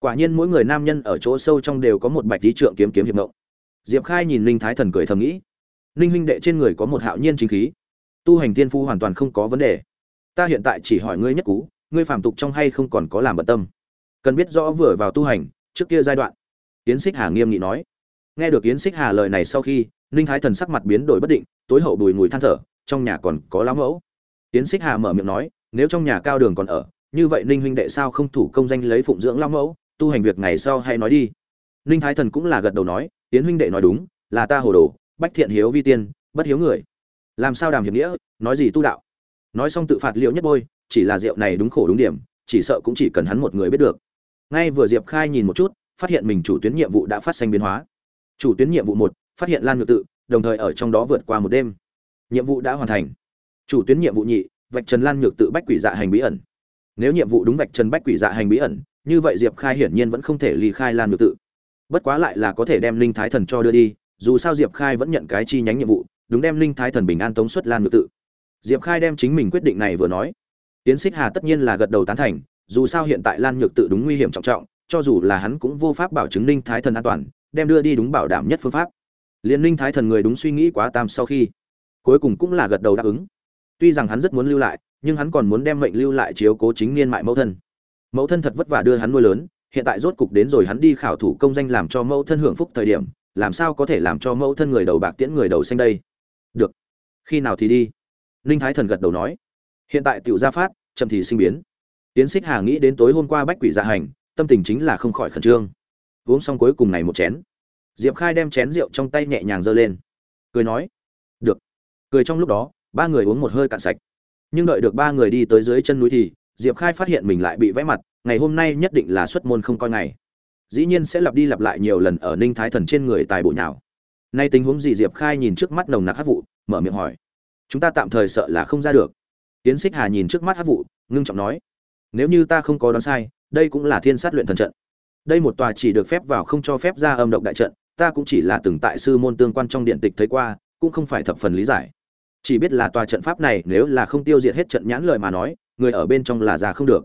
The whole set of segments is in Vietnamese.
quả nhiên mỗi người nam nhân ở chỗ sâu trong đều có một bạch lý trượng kiếm kiếm hiệp mộng diệp khai nhìn ninh thái thần cười thầm nghĩ, ninh huynh đệ trên người có một hạo nhiên chính khí. Tu hành tiên phu hoàn toàn không có vấn đề. Ta hiện tại chỉ hỏi ngươi nhất cú, ngươi phạm tục trong hay không còn có làm bận tâm? Cần biết rõ vừa vào tu hành, trước kia giai đoạn. Yến xích hà nghiêm nghị nói. Nghe được yến xích hà lời này sau khi, ninh thái thần sắc mặt biến đổi bất định, tối hậu bùi mùi than thở, trong nhà còn có lão mẫu. Yến xích hà mở miệng nói, nếu trong nhà cao đường còn ở, như vậy ninh huynh đệ sao không thủ công danh lấy phụng dưỡng lão mẫu? Tu hành việc ngày sau hay nói đi. Ninh thái thần cũng là gật đầu nói tiến huynh đệ nói đúng, là ta hồ đồ, bách thiện hiếu vi tiên, bất hiếu người. Làm sao đàm hiệp nghĩa, nói gì tu đạo? Nói xong tự phạt liệu nhất bôi, chỉ là rượu này đúng khổ đúng điểm, chỉ sợ cũng chỉ cần hắn một người biết được. Ngay vừa diệp khai nhìn một chút, phát hiện mình chủ tuyến nhiệm vụ đã phát sinh biến hóa. Chủ tuyến nhiệm vụ một, phát hiện lan nhược tự, đồng thời ở trong đó vượt qua một đêm. Nhiệm vụ đã hoàn thành. Chủ tuyến nhiệm vụ nhị, vạch trần lan nhược tự bách quỷ dạ hành bí ẩn. Nếu nhiệm vụ đúng vạch trần bách quỷ dạ hành bí ẩn như vậy diệp khai hiển nhiên vẫn không thể ly khai lan nhược tự. Bất quá lại là có thể đem linh thái thần cho đưa đi, dù sao diệp khai vẫn nhận cái chi nhánh nhiệm vụ, đúng đem linh thái thần bình an tống xuất lan nhược tự. Diệp khai đem chính mình quyết định này vừa nói tiến xích hà tất nhiên là gật đầu tán thành, dù sao hiện tại lan nhược tự đúng nguy hiểm trọng trọng, cho dù là hắn cũng vô pháp bảo chứng linh thái thần an toàn, đem đưa đi đúng bảo đảm nhất phương pháp. Liên linh thái thần người đúng suy nghĩ quá tam sau khi, cuối cùng cũng là gật đầu đáp ứng. Tuy rằng hắn rất muốn lưu lại, nhưng hắn còn muốn đem mệnh lưu lại chiếu cố chính niên mại mẫu thân mẫu thân thật vất vả đưa hắn nuôi lớn, hiện tại rốt cục đến rồi hắn đi khảo thủ công danh làm cho mẫu thân hưởng phúc thời điểm, làm sao có thể làm cho mẫu thân người đầu bạc tiễn người đầu xanh đây? Được, khi nào thì đi? Ninh thái thần gật đầu nói. Hiện tại tiểu gia phát, chậm thì sinh biến. Tiến xích hà nghĩ đến tối hôm qua bách quỷ dạ hành, tâm tình chính là không khỏi khẩn trương. Uống xong cuối cùng này một chén. Diệp khai đem chén rượu trong tay nhẹ nhàng giơ lên. Cười nói. Được. Cười trong lúc đó, ba người uống một hơi cạn sạch. Nhưng đợi được ba người đi tới dưới chân núi thì diệp khai phát hiện mình lại bị vẽ mặt, ngày hôm nay nhất định là xuất môn không coi ngày. Dĩ nhiên sẽ lặp đi lặp lại nhiều lần ở ninh thái thần trên người tài bổ nhào. Nay tình huống gì diệp khai nhìn trước mắt nồng nặc hát vụ, mở miệng hỏi. Chúng ta tạm thời sợ là không ra được. Tiến xích hà nhìn trước mắt hát vụ, ngưng trọng nói. Nếu như ta không có đoán sai, đây cũng là thiên sát luyện thần trận. Đây một tòa chỉ được phép vào không cho phép ra âm động đại trận, ta cũng chỉ là từng tại sư môn tương quan trong điện tịch thấy qua, cũng không phải thập phần lý giải. Chỉ biết là tòa trận pháp này nếu là không tiêu diệt hết trận nhãn lời mà nói người ở bên trong là ra không được.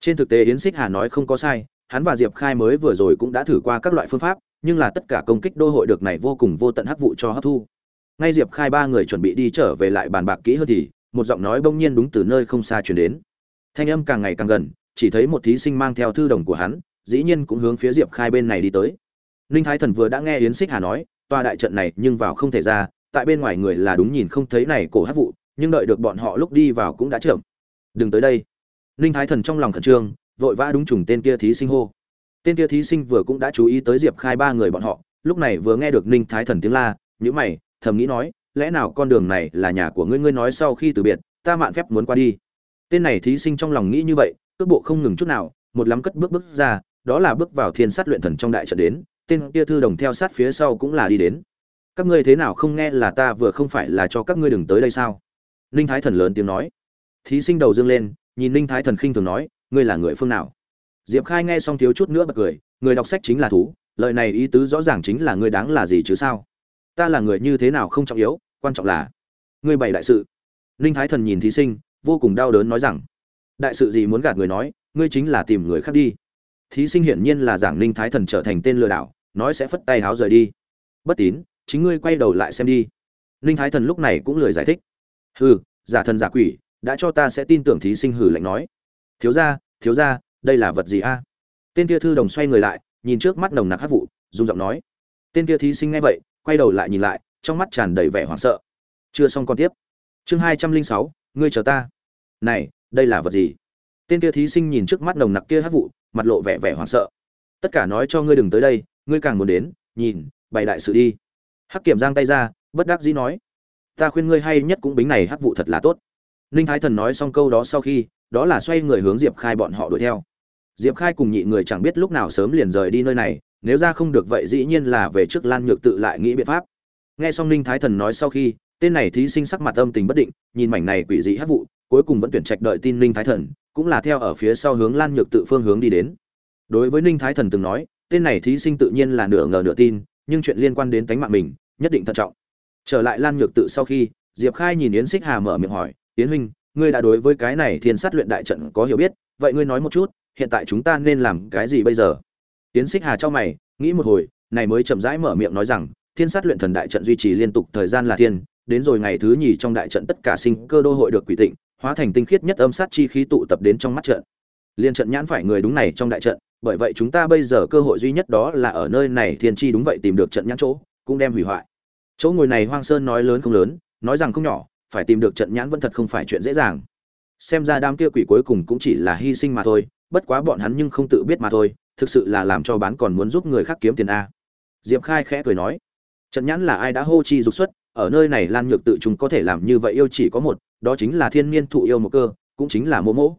Trên thực tế yến xích hà nói không có sai, hắn và diệp khai mới vừa rồi cũng đã thử qua các loại phương pháp, nhưng là tất cả công kích đô hội được này vô cùng vô tận hắc vụ cho hấp thu. Ngay diệp khai ba người chuẩn bị đi trở về lại bàn bạc kỹ hơn thì, một giọng nói bỗng nhiên đúng từ nơi không xa chuyển đến. Thanh âm càng ngày càng gần, chỉ thấy một thí sinh mang theo thư đồng của hắn, dĩ nhiên cũng hướng phía diệp khai bên này đi tới. Ninh thái thần vừa đã nghe yến xích hà nói, tòa đại trận này nhưng vào không thể ra, tại bên ngoài người là đúng nhìn không thấy này cổ hát vụ, nhưng đợi được bọn họ lúc đi vào cũng đã chậm đừng tới đây. Ninh thái thần trong lòng khẩn trương, vội vã đúng trùng tên kia thí sinh hô. Tên kia thí sinh vừa cũng đã chú ý tới diệp khai ba người bọn họ, lúc này vừa nghe được ninh thái thần tiếng la nhữ mày, thầm nghĩ nói, lẽ nào con đường này là nhà của ngươi ngươi nói sau khi từ biệt, ta mạn phép muốn qua đi? Tên này thí sinh trong lòng nghĩ như vậy, cước bộ không ngừng chút nào, một lắm cất bước bước ra, đó là bước vào thiên sát luyện thần trong đại trận đến, tên kia thư đồng theo sát phía sau cũng là đi đến. Các ngươi thế nào không nghe là ta vừa không phải là cho các ngươi đừng tới đây sao? Ninh thái thần lớn tiếng nói thí sinh đầu dương lên, nhìn ninh thái thần khinh thường nói, ngươi là người phương nào? Diệp khai nghe xong thiếu chút nữa bật cười, người đọc sách chính là thú, lời này ý tứ rõ ràng chính là ngươi đáng là gì chứ sao? Ta là người như thế nào không trọng yếu, quan trọng là ngươi bày đại sự. Ninh thái thần nhìn thí sinh, vô cùng đau đớn nói rằng, đại sự gì muốn gạt người nói, ngươi chính là tìm người khác đi. Thí sinh hiển nhiên là giảng ninh thái thần trở thành tên lừa đảo, nói sẽ phất tay háo rời đi. Bất tín, chính ngươi quay đầu lại xem đi. Ninh thái thần lúc này cũng lười giải thích. Hừ, giả thần giả quỷ đã cho ta sẽ tin tưởng thí sinh hử lạnh nói. Thiếu ra thiếu ra đây là vật gì a? Tên kia thư đồng xoay người lại, nhìn trước mắt nồng nặc hát vụ, dùng giọng nói. Tên kia thí sinh nghe vậy, quay đầu lại nhìn lại, trong mắt tràn đầy vẻ hoảng sợ. Chưa xong còn tiếp. Chương hai trăm linh sáu, ngươi chờ ta. Này, đây là vật gì? Tên kia thí sinh nhìn trước mắt nồng nặc kia hát vụ, mặt lộ vẻ vẻ hoảng sợ. Tất cả nói cho ngươi đừng tới đây, ngươi càng muốn đến, nhìn, bày đại sự đi. Hắc kiểm giang tay ra, bất đắc dĩ nói. Ta khuyên ngươi hay nhất cũng bính này hắc vụ thật là tốt ninh thái thần nói xong câu đó sau khi, đó là xoay người hướng diệp khai bọn họ đuổi theo. Diệp khai cùng nhị người chẳng biết lúc nào sớm liền rời đi nơi này, nếu ra không được vậy dĩ nhiên là về trước lan nhược tự lại nghĩ biện pháp. Nghe xong ninh thái thần nói sau khi, tên này thí sinh sắc mặt âm tình bất định, nhìn mảnh này quỷ dị hắc vụ, cuối cùng vẫn tuyển trạch đợi tin ninh thái thần, cũng là theo ở phía sau hướng lan nhược tự phương hướng đi đến. Đối với ninh thái thần từng nói, tên này thí sinh tự nhiên là nửa ngờ nửa tin, nhưng chuyện liên quan đến tánh mạng mình, nhất định thận trọng. Trở lại lan nhược tự sau khi, diệp khai nhìn yến xích hà mở miệng hỏi yến huynh, ngươi đã đối với cái này thiên sát luyện đại trận có hiểu biết, vậy ngươi nói một chút, hiện tại chúng ta nên làm cái gì bây giờ? Tiến xích hà cho mày, nghĩ một hồi, này mới chậm rãi mở miệng nói rằng, thiên sát luyện thần đại trận duy trì liên tục thời gian là thiên, đến rồi ngày thứ nhì trong đại trận tất cả sinh cơ đô hội được quỷ tịnh, hóa thành tinh khiết nhất âm sát chi khí tụ tập đến trong mắt trận. Liên trận nhãn phải người đúng này trong đại trận, bởi vậy chúng ta bây giờ cơ hội duy nhất đó là ở nơi này thiên chi đúng vậy tìm được trận nhãn chỗ, cũng đem hủy hoại. Chỗ ngồi này hoang sơn nói lớn không lớn, nói rằng không nhỏ phải tìm được trận nhãn vẫn thật không phải chuyện dễ dàng. Xem ra đám kia quỷ cuối cùng cũng chỉ là hy sinh mà thôi, bất quá bọn hắn nhưng không tự biết mà thôi, thực sự là làm cho bán còn muốn giúp người khác kiếm tiền a. Diệp khai khẽ cười nói, trận nhãn là ai đã hô chi dục xuất, ở nơi này lan nhược tự chúng có thể làm như vậy yêu chỉ có một, đó chính là thiên niên thụ yêu một cơ, cũng chính là mô mỗ.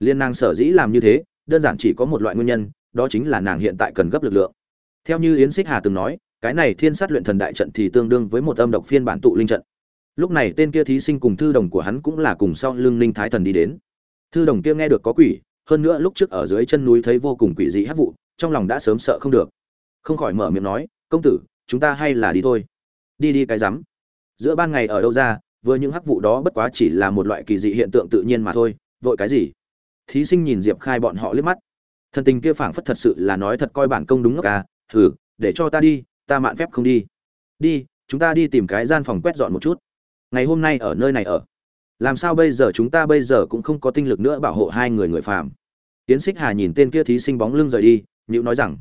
Liên nàng sở dĩ làm như thế, đơn giản chỉ có một loại nguyên nhân, đó chính là nàng hiện tại cần gấp lực lượng. Theo như yến xích hà từng nói, cái này thiên sát luyện thần đại trận thì tương đương với một âm độc phiên bản tụ linh trận lúc này tên kia thí sinh cùng thư đồng của hắn cũng là cùng sau lưng linh thái thần đi đến. Thư đồng kia nghe được có quỷ, hơn nữa lúc trước ở dưới chân núi thấy vô cùng quỷ dị hát vụ, trong lòng đã sớm sợ không được. Không khỏi mở miệng nói, công tử, chúng ta hay là đi thôi. Đi đi cái rắm. Giữa ban ngày ở đâu ra, vừa những hắc vụ đó bất quá chỉ là một loại kỳ dị hiện tượng tự nhiên mà thôi, vội cái gì? Thí sinh nhìn diệp khai bọn họ liếc mắt. Thần tình kia phảng phất thật sự là nói thật coi bản công đúng ngốc à thử để cho ta đi, ta mạn phép không đi. Đi, chúng ta đi tìm cái gian phòng quét dọn một chút ngày hôm nay ở nơi này ở. Làm sao bây giờ chúng ta bây giờ cũng không có tinh lực nữa bảo hộ hai người người phàm? Tiến xích hà nhìn tên kia thí sinh bóng lưng rời đi nhữ nói rằng,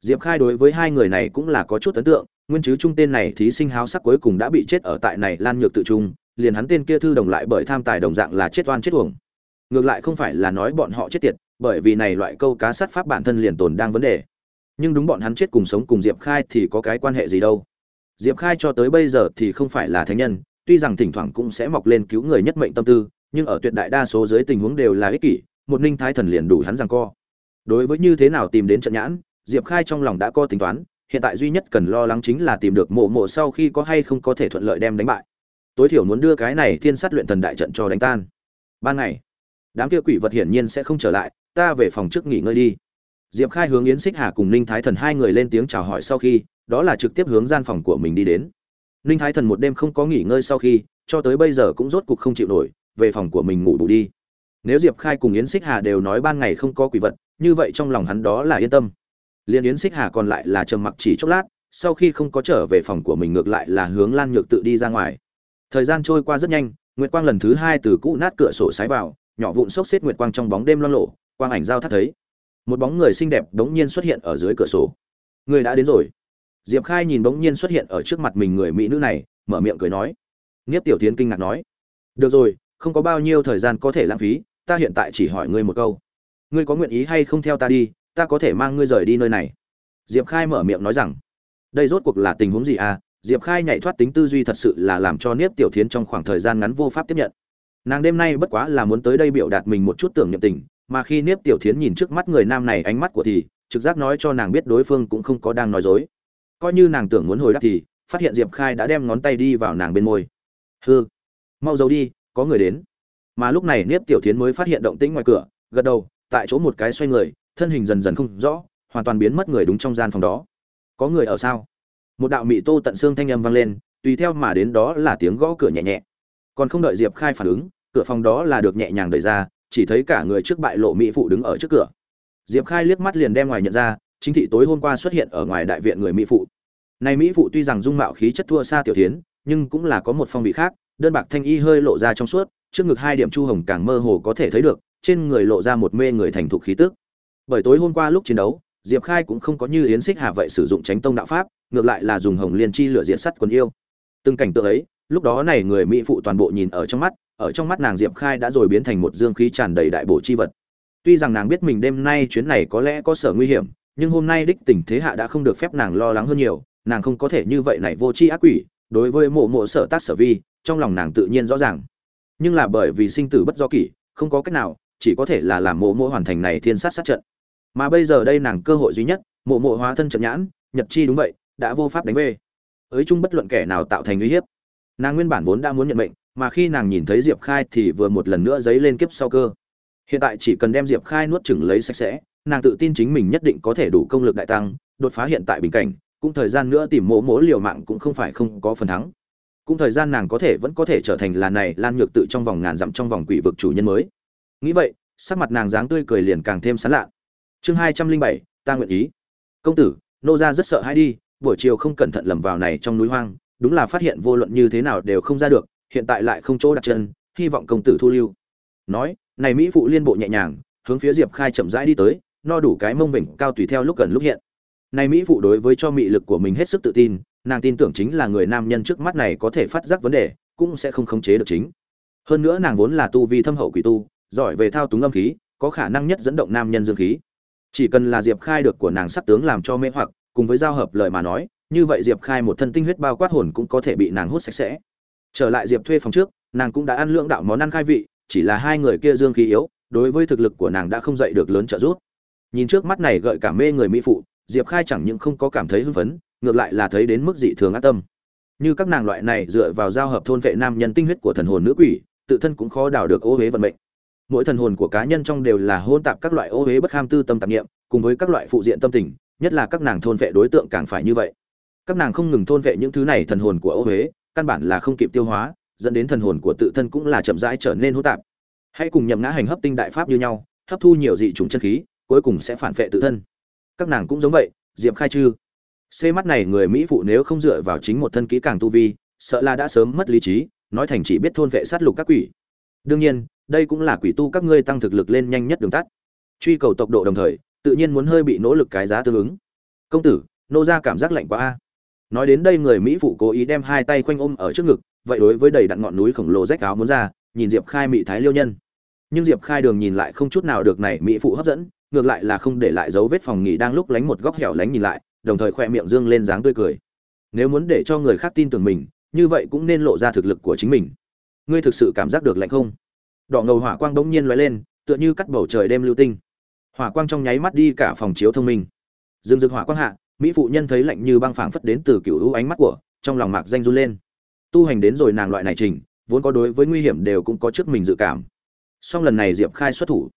diệp khai đối với hai người này cũng là có chút ấn tượng, nguyên chứ trung tên này thí sinh háo sắc cuối cùng đã bị chết ở tại này lan nhược tự trung, liền hắn tên kia thư đồng lại bởi tham tài đồng dạng là chết oan chết uổng. Ngược lại không phải là nói bọn họ chết tiệt, bởi vì này loại câu cá sát pháp bản thân liền tồn đang vấn đề. Nhưng đúng bọn hắn chết cùng sống cùng diệp khai thì có cái quan hệ gì đâu? Diệp khai cho tới bây giờ thì không phải là thánh nhân tuy rằng thỉnh thoảng cũng sẽ mọc lên cứu người nhất mệnh tâm tư, nhưng ở tuyệt đại đa số dưới tình huống đều là ích kỷ, một ninh thái thần liền đủ hắn rằng co. Đối với như thế nào tìm đến trận nhãn, diệp khai trong lòng đã có tính toán, hiện tại duy nhất cần lo lắng chính là tìm được mộ mộ sau khi có hay không có thể thuận lợi đem đánh bại. Tối thiểu muốn đưa cái này thiên sát luyện thần đại trận cho đánh tan. Ban ngày, đám kia quỷ vật hiển nhiên sẽ không trở lại, ta về phòng trước nghỉ ngơi đi. Diệp khai hướng yến xích hà cùng ninh thái thần hai người lên tiếng chào hỏi sau khi, đó là trực tiếp hướng gian phòng của mình đi đến ninh thái thần một đêm không có nghỉ ngơi sau khi, cho tới bây giờ cũng rốt cục không chịu nổi, về phòng của mình ngủ đủ đi. Nếu diệp khai cùng yến xích hà đều nói ban ngày không có quỷ vật, như vậy trong lòng hắn đó là yên tâm. Liên yến xích hà còn lại là trầm mặc chỉ chốc lát, sau khi không có trở về phòng của mình ngược lại là hướng lan nhược tự đi ra ngoài. Thời gian trôi qua rất nhanh, nguyệt quang lần thứ hai từ cũ nát cửa sổ sái vào, nhỏ vụn xốc xếp nguyệt quang trong bóng đêm loang lộ quang ảnh giao thắt thấy. Một bóng người xinh đẹp đống nhiên xuất hiện ở dưới cửa sổ. Người đã đến rồi diệp khai nhìn bỗng nhiên xuất hiện ở trước mặt mình người mỹ nữ này, mở miệng cười nói. Nghiếp tiểu tiến kinh ngạc nói. Được rồi, không có bao nhiêu thời gian có thể lãng phí, ta hiện tại chỉ hỏi ngươi một câu. Ngươi có nguyện ý hay không theo ta đi, ta có thể mang ngươi rời đi nơi này. Diệp khai mở miệng nói rằng. Đây rốt cuộc là tình huống gì à? Diệp khai nhảy thoát tính tư duy thật sự là làm cho niếp tiểu thiến trong khoảng thời gian ngắn vô pháp tiếp nhận. Nàng đêm nay bất quá là muốn tới đây biểu đạt mình một chút tưởng nhậm tình, mà khi niếp tiểu thiến nhìn trước mắt người nam này ánh mắt của thì, trực giác nói cho nàng biết đối phương cũng không có đang nói dối coi như nàng tưởng muốn hồi đáp thì, phát hiện diệp khai đã đem ngón tay đi vào nàng bên môi. Hư mau giấu đi, có người đến. Mà lúc này niếp tiểu thiến mới phát hiện động tĩnh ngoài cửa, gật đầu, tại chỗ một cái xoay người, thân hình dần dần không rõ, hoàn toàn biến mất người đúng trong gian phòng đó. Có người ở sao? Một đạo mị tô tận xương thanh âm vang lên, tùy theo mà đến đó là tiếng gõ cửa nhẹ nhẹ. Còn không đợi diệp khai phản ứng, cửa phòng đó là được nhẹ nhàng đẩy ra, chỉ thấy cả người trước bại lộ mỹ phụ đứng ở trước cửa. Diệp khai liếc mắt liền đem ngoài nhận ra chính thị tối hôm qua xuất hiện ở ngoài đại viện người mỹ phụ. Này mỹ phụ tuy rằng dung mạo khí chất thua xa tiểu thiến, nhưng cũng là có một phong vị khác, đơn bạc thanh y hơi lộ ra trong suốt, trước ngực hai điểm chu hồng càng mơ hồ có thể thấy được, trên người lộ ra một mê người thành thục khí tức. Bởi tối hôm qua lúc chiến đấu, diệp khai cũng không có như yến xích hà vậy sử dụng tránh tông đạo pháp, ngược lại là dùng hồng liên chi lửa diện sắt quần yêu. Từng cảnh tượng ấy, lúc đó này người mỹ phụ toàn bộ nhìn ở trong mắt, ở trong mắt nàng diệp khai đã rồi biến thành một dương khí tràn đầy đại bổ chi vật. Tuy rằng nàng biết mình đêm nay chuyến này có lẽ có sở nguy hiểm nhưng hôm nay đích tình thế hạ đã không được phép nàng lo lắng hơn nhiều, nàng không có thể như vậy này vô tri ác quỷ, đối với mộ mộ sở tác sở vi, trong lòng nàng tự nhiên rõ ràng. Nhưng là bởi vì sinh tử bất do kỷ, không có cách nào, chỉ có thể là làm mộ mộ hoàn thành này thiên sát sát trận. Mà bây giờ đây nàng cơ hội duy nhất, mộ mộ hóa thân trận nhãn, nhật chi đúng vậy, đã vô pháp đánh về. Ới chung bất luận kẻ nào tạo thành uy hiếp. Nàng nguyên bản vốn đã muốn nhận mệnh, mà khi nàng nhìn thấy diệp khai thì vừa một lần nữa dấy lên kiếp sau cơ. Hiện tại chỉ cần đem diệp khai nuốt chửng lấy sạch sẽ nàng tự tin chính mình nhất định có thể đủ công lực đại tăng, đột phá hiện tại bình cảnh, cũng thời gian nữa tìm mỗ mỗ liều mạng cũng không phải không có phần thắng. Cũng thời gian nàng có thể vẫn có thể trở thành là này lan nhược tự trong vòng ngàn dặm trong vòng quỷ vực chủ nhân mới. Nghĩ vậy, sắc mặt nàng dáng tươi cười liền càng thêm sán lạ chương hai trăm linh bảy, ta nguyện ý. Công tử, nô gia rất sợ hãi đi, buổi chiều không cẩn thận lầm vào này trong núi hoang, đúng là phát hiện vô luận như thế nào đều không ra được, hiện tại lại không chỗ đặt chân, hy vọng công tử thu lưu. Nói, này mỹ phụ liên bộ nhẹ nhàng, hướng phía diệp khai chậm rãi đi tới no đủ cái mông vịnh cao tùy theo lúc gần lúc hiện. Này mỹ phụ đối với cho mị lực của mình hết sức tự tin, nàng tin tưởng chính là người nam nhân trước mắt này có thể phát giác vấn đề, cũng sẽ không khống chế được chính. Hơn nữa nàng vốn là tu vi thâm hậu quỷ tu, giỏi về thao túng âm khí, có khả năng nhất dẫn động nam nhân dương khí. Chỉ cần là diệp khai được của nàng sắc tướng làm cho mê hoặc, cùng với giao hợp lời mà nói, như vậy diệp khai một thân tinh huyết bao quát hồn cũng có thể bị nàng hút sạch sẽ. Trở lại diệp thuê phòng trước, nàng cũng đã ăn lưỡng đạo món ăn khai vị, chỉ là hai người kia dương khí yếu, đối với thực lực của nàng đã không dậy được lớn trợ giúp nhìn trước mắt này gợi cả mê người mỹ phụ, diệp khai chẳng những không có cảm thấy hưng phấn, ngược lại là thấy đến mức dị thường ác tâm. Như các nàng loại này dựa vào giao hợp thôn vệ nam nhân tinh huyết của thần hồn nữ quỷ, tự thân cũng khó đảo được ô huế vận mệnh. Mỗi thần hồn của cá nhân trong đều là hôn tạp các loại ô huế bất kham tư tâm tạp nghiệm cùng với các loại phụ diện tâm tình, nhất là các nàng thôn vệ đối tượng càng phải như vậy. Các nàng không ngừng thôn vệ những thứ này thần hồn của ô huế căn bản là không kịp tiêu hóa, dẫn đến thần hồn của tự thân cũng là chậm rãi trở nên hỗn tạp. Hãy cùng nhậm ngã hành hấp tinh đại pháp như nhau, hấp thu nhiều dị trùng chân khí cuối cùng sẽ phản vệ tự thân. Các nàng cũng giống vậy, diệp khai chư. Xê mắt này người mỹ phụ nếu không dựa vào chính một thân kỹ càng tu vi, sợ là đã sớm mất lý trí, nói thành chỉ biết thôn vệ sát lục các quỷ. Đương nhiên, đây cũng là quỷ tu các ngươi tăng thực lực lên nhanh nhất đường tắt. Truy cầu tốc độ đồng thời, tự nhiên muốn hơi bị nỗ lực cái giá tương ứng. Công tử, nô ra cảm giác lạnh quá a. Nói đến đây người mỹ phụ cố ý đem hai tay khoanh ôm ở trước ngực, vậy đối với đầy đặn ngọn núi khổng lồ rách áo muốn ra, nhìn diệp khai mỹ thái liêu nhân. Nhưng diệp khai đường nhìn lại không chút nào được này mỹ phụ hấp dẫn ngược lại là không để lại dấu vết phòng nghỉ đang lúc lánh một góc hẻo lánh nhìn lại, đồng thời khoe miệng dương lên dáng tươi cười. Nếu muốn để cho người khác tin tưởng mình, như vậy cũng nên lộ ra thực lực của chính mình. Ngươi thực sự cảm giác được lạnh không? Đỏ ngầu hỏa quang bỗng nhiên lóe lên, tựa như cắt bầu trời đêm lưu tinh. Hỏa quang trong nháy mắt đi cả phòng chiếu thông minh. Dương dực hỏa quang hạ, mỹ phụ nhân thấy lạnh như băng phảng phất đến từ cựu hữu ánh mắt của, trong lòng mạc danh run lên. Tu hành đến rồi nàng loại này trình vốn có đối với nguy hiểm đều cũng có trước mình dự cảm. Song lần này diệp khai xuất thủ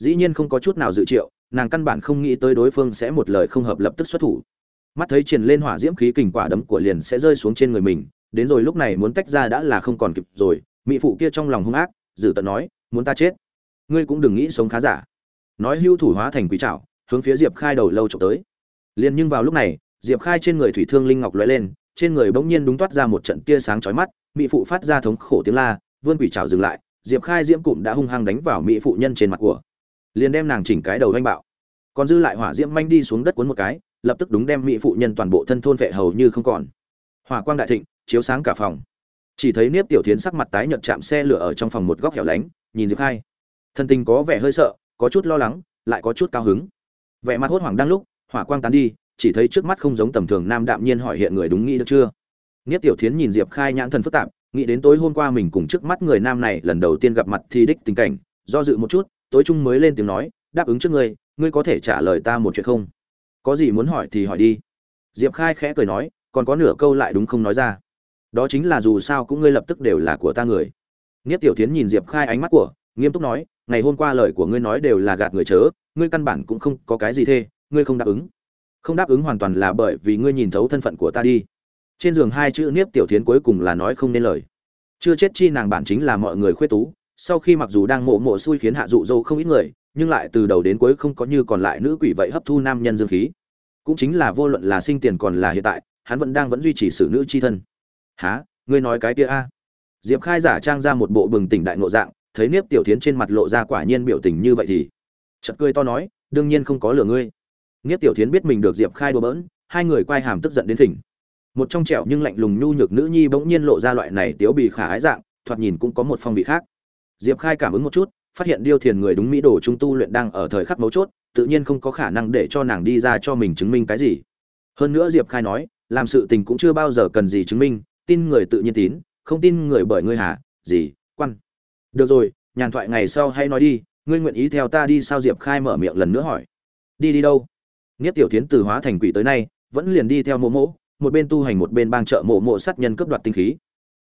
dĩ nhiên không có chút nào dự triệu, nàng căn bản không nghĩ tới đối phương sẽ một lời không hợp lập tức xuất thủ. Mắt thấy triển lên hỏa diễm khí kình quả đấm của liền sẽ rơi xuống trên người mình, đến rồi lúc này muốn tách ra đã là không còn kịp rồi, mỹ phụ kia trong lòng hung ác dự tận nói, muốn ta chết? Ngươi cũng đừng nghĩ sống khá giả. Nói hưu thủ hóa thành quý trảo, hướng phía diệp khai đầu lâu trộm tới. Liền nhưng vào lúc này, diệp khai trên người thủy thương linh ngọc lóe lên, trên người bỗng nhiên đúng toát ra một trận tia sáng chói mắt, mỹ phụ phát ra thống khổ tiếng la, vươn quỷ trảo dừng lại, diệp khai diễm cụm đã hung hăng đánh vào mỹ phụ nhân trên mặt của liền đem nàng chỉnh cái đầu anh bạo. Còn dư lại hỏa diễm manh đi xuống đất cuốn một cái, lập tức đúng đem mỹ phụ nhân toàn bộ thân thôn vệ hầu như không còn. Hỏa quang đại thịnh, chiếu sáng cả phòng. Chỉ thấy niếp tiểu thiến sắc mặt tái nhợt chạm xe lửa ở trong phòng một góc hẻo lánh, nhìn diệp khai. Thân tình có vẻ hơi sợ, có chút lo lắng, lại có chút cao hứng. Vẻ mặt hốt hoảng đang lúc, hỏa quang tán đi, chỉ thấy trước mắt không giống tầm thường nam đạm nhiên hỏi hiện người đúng nghĩ được chưa? Niếp tiểu thiến nhìn diệp khai nhãn thần phức tạp, nghĩ đến tối hôm qua mình cùng trước mắt người nam này lần đầu tiên gặp mặt thì đích tình cảnh, do dự một chút tối trung mới lên tiếng nói, đáp ứng trước ngươi ngươi có thể trả lời ta một chuyện không? Có gì muốn hỏi thì hỏi đi. Diệp khai khẽ cười nói, còn có nửa câu lại đúng không nói ra. Đó chính là dù sao cũng ngươi lập tức đều là của ta người. Nghiết tiểu tiến nhìn diệp khai ánh mắt của, nghiêm túc nói, ngày hôm qua lời của ngươi nói đều là gạt người chớ, ngươi căn bản cũng không có cái gì thê, ngươi không đáp ứng. Không đáp ứng hoàn toàn là bởi vì ngươi nhìn thấu thân phận của ta đi. Trên giường hai chữ niếp tiểu tiến cuối cùng là nói không nên lời. Chưa chết chi nàng bản chính là mọi người khuyết tú sau khi mặc dù đang mộ mộ xui khiến hạ dụ dâu không ít người, nhưng lại từ đầu đến cuối không có như còn lại nữ quỷ vậy hấp thu nam nhân dương khí. Cũng chính là vô luận là sinh tiền còn là hiện tại, hắn vẫn đang vẫn duy trì sự nữ chi thân. Há ngươi nói cái kia a? Diệp khai giả trang ra một bộ bừng tỉnh đại ngộ dạng, thấy nếp tiểu thiến trên mặt lộ ra quả nhiên biểu tình như vậy thì chật cười to nói, đương nhiên không có lừa ngươi. Nếp tiểu thiến biết mình được diệp khai đùa bỡn, hai người quay hàm tức giận đến thỉnh. Một trong trẻo nhưng lạnh lùng nhu nhược nữ nhi bỗng nhiên lộ ra loại này tiếu bị khả ái dạng, thoạt nhìn cũng có một phong vị khác diệp khai cảm ứng một chút, phát hiện điêu thiền người đúng mỹ đồ trung tu luyện đang ở thời khắc mấu chốt, tự nhiên không có khả năng để cho nàng đi ra cho mình chứng minh cái gì. Hơn nữa diệp khai nói, làm sự tình cũng chưa bao giờ cần gì chứng minh, tin người tự nhiên tín, không tin người bởi ngươi hả? Gì? Quan. Được rồi, nhàn thoại ngày sau hay nói đi, ngươi nguyện ý theo ta đi sao? Diệp khai mở miệng lần nữa hỏi. Đi đi đâu? Nghiết tiểu tiến từ hóa thành quỷ tới nay, vẫn liền đi theo mộ mộ, một bên tu hành một bên bang trợ mộ mộ sát nhân cướp đoạt tinh khí.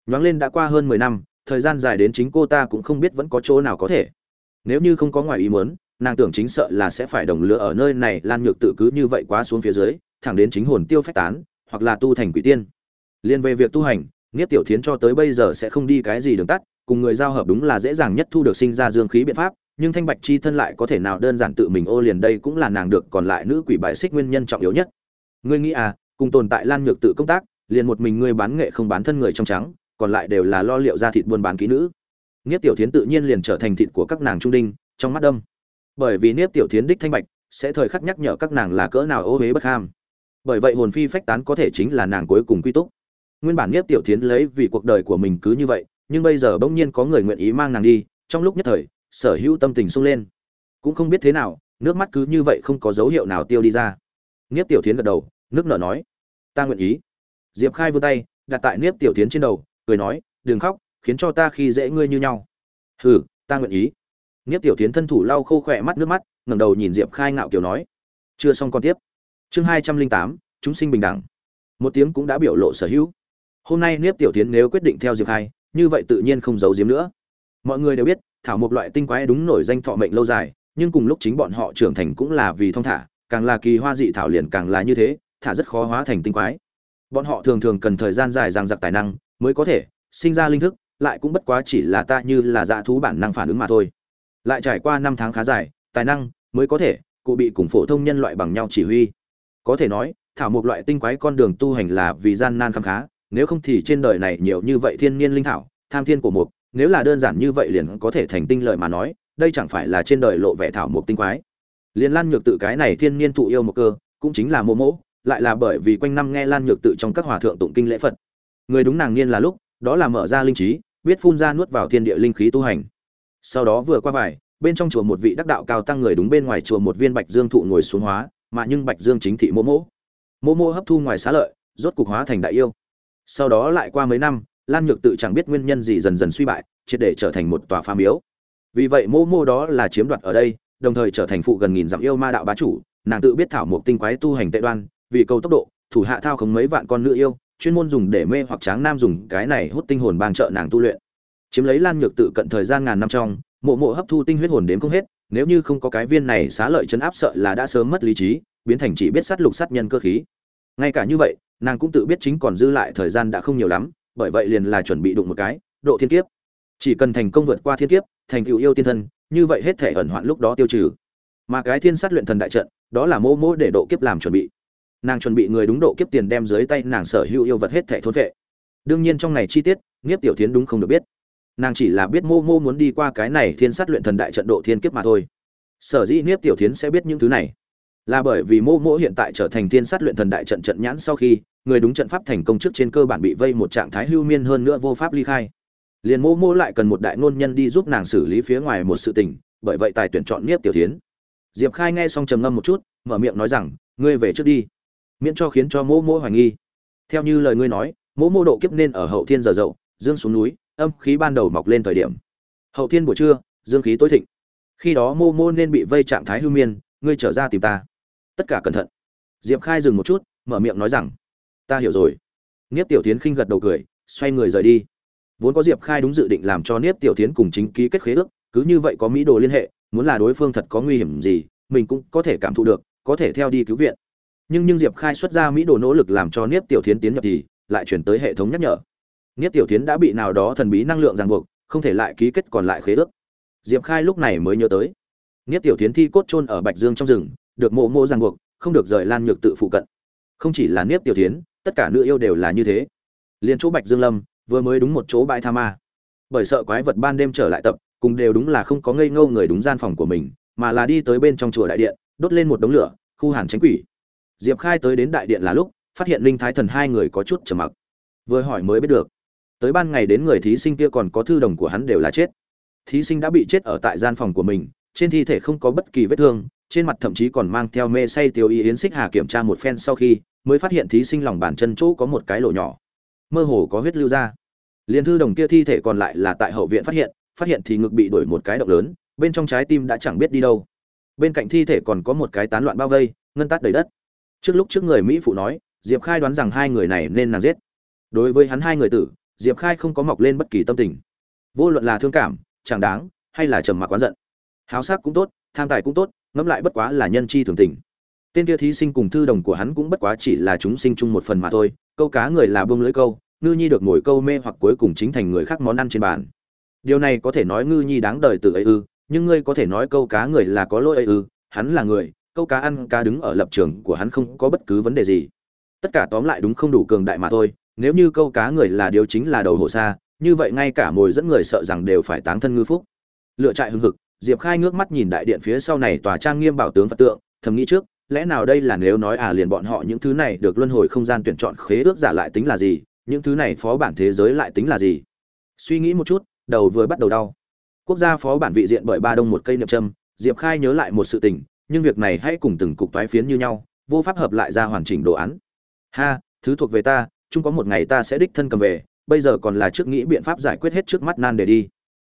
Nhoáng lên đã qua hơn mười năm thời gian dài đến chính cô ta cũng không biết vẫn có chỗ nào có thể. Nếu như không có ngoài ý muốn, nàng tưởng chính sợ là sẽ phải đồng lửa ở nơi này lan nhược tự cứ như vậy quá xuống phía dưới, thẳng đến chính hồn tiêu phách tán, hoặc là tu thành quỷ tiên. Liên về việc tu hành Niết tiểu thiến cho tới bây giờ sẽ không đi cái gì đường tắt, cùng người giao hợp đúng là dễ dàng nhất thu được sinh ra dương khí biện pháp, nhưng thanh bạch chi thân lại có thể nào đơn giản tự mình ô liền đây cũng là nàng được, còn lại nữ quỷ bại xích nguyên nhân trọng yếu nhất. Ngươi nghĩ à cùng tồn tại lan nhược tự công tác, liền một mình ngươi bán nghệ không bán thân người trong trắng còn lại đều là lo liệu ra thịt buôn bán kỹ nữ Niếp Tiểu Thiến tự nhiên liền trở thành thịt của các nàng trung đinh, trong mắt đâm. Bởi vì Niếp Tiểu Thiến đích thanh bạch, sẽ thời khắc nhắc nhở các nàng là cỡ nào ô uế bất ham. Bởi vậy hồn phi phách tán có thể chính là nàng cuối cùng quy túc. Nguyên bản Niếp Tiểu Thiến lấy vì cuộc đời của mình cứ như vậy, nhưng bây giờ bỗng nhiên có người nguyện ý mang nàng đi, trong lúc nhất thời, sở hữu tâm tình sung lên. Cũng không biết thế nào, nước mắt cứ như vậy không có dấu hiệu nào tiêu đi ra. Niếp Tiểu Thiến gật đầu, nước nở nói: "Ta nguyện ý." Diệp Khai vươn tay, đặt tại Niếp Tiểu Thiến trên đầu, cười nói: "Đừng khóc, khiến cho ta khi dễ ngươi như nhau." "Hừ, ta nguyện ý." Niếp Tiểu Thiến thân thủ lau khô khỏe mắt nước mắt, ngẩng đầu nhìn Diệp Khai ngạo kiều nói: "Chưa xong con tiếp." Chương hai trăm linh tám chúng sinh bình đẳng. Một tiếng cũng đã biểu lộ sở hữu. Hôm nay Niếp Tiểu Thiến nếu quyết định theo Diệp Khai, như vậy tự nhiên không giấu giếm nữa. Mọi người đều biết, thảo một loại tinh quái đúng nổi danh thọ mệnh lâu dài, nhưng cùng lúc chính bọn họ trưởng thành cũng là vì thông thả, càng là kỳ hoa dị thảo liền càng là như thế, thả rất khó hóa thành tinh quái. Bọn họ thường thường cần thời gian dài dằng giặc tài năng mới có thể sinh ra linh thức, lại cũng bất quá chỉ là ta như là dạ thú bản năng phản ứng mà thôi. Lại trải qua năm tháng khá dài, tài năng mới có thể cụ bị cùng phổ thông nhân loại bằng nhau chỉ huy. Có thể nói, thảo một loại tinh quái con đường tu hành là vì gian nan khám khá, nếu không thì trên đời này nhiều như vậy thiên nhiên linh thảo, tham thiên của mục, nếu là đơn giản như vậy liền có thể thành tinh lợi mà nói, đây chẳng phải là trên đời lộ vẻ thảo một tinh quái. Liên Lan Nhược tự cái này thiên nhiên thụ yêu một cơ, cũng chính là mô mỗ, lại là bởi vì quanh năm nghe Lan Nhược tự trong các hòa thượng tụng kinh lễ Phật. Người đúng nàng niên là lúc, đó là mở ra linh trí, biết phun ra nuốt vào thiên địa linh khí tu hành. Sau đó vừa qua vài, bên trong chùa một vị đắc đạo cao tăng người đúng bên ngoài chùa một viên Bạch Dương thụ ngồi xuống hóa, mà nhưng Bạch Dương chính thị mô mỗ. Mô mỗ hấp thu ngoài xá lợi, rốt cục hóa thành đại yêu. Sau đó lại qua mấy năm, Lan Nhược tự chẳng biết nguyên nhân gì dần dần suy bại, triệt để trở thành một tòa phá miếu. Vì vậy mô mô đó là chiếm đoạt ở đây, đồng thời trở thành phụ gần nghìn dặm yêu ma đạo bá chủ, nàng tự biết thảo một tinh quái tu hành tệ đoan, vì cầu tốc độ, thủ hạ thao không mấy vạn con nữ yêu, chuyên môn dùng để mê hoặc tráng nam dùng cái này hút tinh hồn bang trợ nàng tu luyện. Chiếm lấy Lan Nhược tự cận thời gian ngàn năm trong, mộ mộ hấp thu tinh huyết hồn đến không hết, nếu như không có cái viên này xá lợi chấn áp sợ là đã sớm mất lý trí, biến thành chỉ biết sát lục sát nhân cơ khí. Ngay cả như vậy, nàng cũng tự biết chính còn dư lại thời gian đã không nhiều lắm, bởi vậy liền là chuẩn bị đụng một cái, độ thiên kiếp. Chỉ cần thành công vượt qua thiên kiếp, thành tựu yêu tiên thân, như vậy hết thể ẩn hoạn lúc đó tiêu trừ. Mà cái thiên sát luyện thần đại trận, đó là mô mô để độ kiếp làm chuẩn bị. Nàng chuẩn bị người đúng độ kiếp tiền đem dưới tay nàng sở hữu yêu vật hết thể thôn vệ. Đương nhiên trong này chi tiết, nghiếp Tiểu Thiến đúng không được biết. Nàng chỉ là biết mô mô muốn đi qua cái này thiên sát luyện thần đại trận độ thiên kiếp mà thôi. Sở dĩ nghiếp Tiểu Thiến sẽ biết những thứ này, là bởi vì mô mô hiện tại trở thành thiên sát luyện thần đại trận trận nhãn sau khi người đúng trận pháp thành công trước trên cơ bản bị vây một trạng thái hưu miên hơn nữa vô pháp ly khai liền mô mô lại cần một đại ngôn nhân đi giúp nàng xử lý phía ngoài một sự tình bởi vậy tài tuyển chọn nhiếp tiểu tiến diệp khai nghe xong trầm ngâm một chút mở miệng nói rằng ngươi về trước đi miễn cho khiến cho Mỗ Mỗ hoài nghi. Theo như lời ngươi nói, Mỗ mô độ kiếp nên ở hậu thiên giờ dậu, dương xuống núi, âm khí ban đầu mọc lên thời điểm. Hậu thiên buổi trưa, dương khí tối thịnh. Khi đó mô mô nên bị vây trạng thái hưu miên, ngươi trở ra tìm ta. Tất cả cẩn thận. Diệp khai dừng một chút, mở miệng nói rằng, ta hiểu rồi. Niếp tiểu tiến khinh gật đầu cười, xoay người rời đi. Vốn có diệp khai đúng dự định làm cho niếp tiểu tiến cùng chính ký kết khế ước, cứ như vậy có mỹ đồ liên hệ, muốn là đối phương thật có nguy hiểm gì, mình cũng có thể cảm thụ được, có thể theo đi cứu viện nhưng nhưng diệp khai xuất ra mỹ đồ nỗ lực làm cho niếp tiểu Thiến tiến nhập thì lại chuyển tới hệ thống nhắc nhở. Niếp tiểu Thiến đã bị nào đó thần bí năng lượng ràng buộc không thể lại ký kết còn lại khế ước. Diệp khai lúc này mới nhớ tới. Niếp tiểu Thiến thi cốt chôn ở bạch dương trong rừng được mộ mộ ràng buộc không được rời lan nhược tự phụ cận. Không chỉ là niếp tiểu Thiến, tất cả nữ yêu đều là như thế. Liên chỗ bạch dương lâm vừa mới đúng một chỗ bãi tha ma. Bởi sợ quái vật ban đêm trở lại tập cùng đều đúng là không có ngây ngâu người đúng gian phòng của mình mà là đi tới bên trong chùa đại điện đốt lên một đống lửa khu hàn tránh quỷ diệp khai tới đến đại điện là lúc, phát hiện linh thái thần hai người có chút trầm mặc. Vừa hỏi mới biết được, tới ban ngày đến người thí sinh kia còn có thư đồng của hắn đều là chết. Thí sinh đã bị chết ở tại gian phòng của mình, trên thi thể không có bất kỳ vết thương, trên mặt thậm chí còn mang theo mê say tiêu y yến xích hà kiểm tra một phen sau khi mới phát hiện thí sinh lòng bàn chân chỗ có một cái lỗ nhỏ. Mơ hồ có huyết lưu ra. Liền thư đồng kia thi thể còn lại là tại hậu viện phát hiện phát hiện thì ngực bị đổi một cái động lớn, bên trong trái tim đã chẳng biết đi đâu. Bên cạnh thi thể còn có một cái tán loạn bao vây, ngân tát đầy đất trước lúc trước người mỹ phụ nói, diệp khai đoán rằng hai người này nên nàng giết. Đối với hắn hai người tử, diệp khai không có mọc lên bất kỳ tâm tình. Vô luận là thương cảm, chẳng đáng, hay là trầm mặc oán giận. Háo sắc cũng tốt, tham tài cũng tốt, ngẫm lại bất quá là nhân chi thường tình. Tên kia thí sinh cùng thư đồng của hắn cũng bất quá chỉ là chúng sinh chung một phần mà thôi, câu cá người là bông lưỡi câu, ngư nhi được ngồi câu mê hoặc cuối cùng chính thành người khác món ăn trên bàn. Điều này có thể nói ngư nhi đáng đời từ ấy ư, nhưng ngươi có thể nói câu cá người là có lỗi ấy ư, hắn là người câu cá ăn cá đứng ở lập trường của hắn không có bất cứ vấn đề gì. Tất cả tóm lại đúng không đủ cường đại mà thôi, nếu như câu cá người là điều chính là đầu hồ xa, như vậy ngay cả mồi dẫn người sợ rằng đều phải táng thân ngư phúc. Lựa trại hưng hực, diệp khai ngước mắt nhìn đại điện phía sau này tòa trang nghiêm bảo tướng phật tượng, thầm nghĩ trước, lẽ nào đây là nếu nói à liền bọn họ những thứ này được luân hồi không gian tuyển chọn khế ước giả lại tính là gì, những thứ này phó bản thế giới lại tính là gì? Suy nghĩ một chút, đầu vừa bắt đầu đau. Quốc gia phó bản vị diện bởi ba đông một cây niệm trâm diệp khai nhớ lại một sự tình nhưng việc này hãy cùng từng cục toái phiến như nhau, vô pháp hợp lại ra hoàn chỉnh đồ án. Ha, thứ thuộc về ta, chung có một ngày ta sẽ đích thân cầm về, bây giờ còn là trước nghĩ biện pháp giải quyết hết trước mắt nan để đi.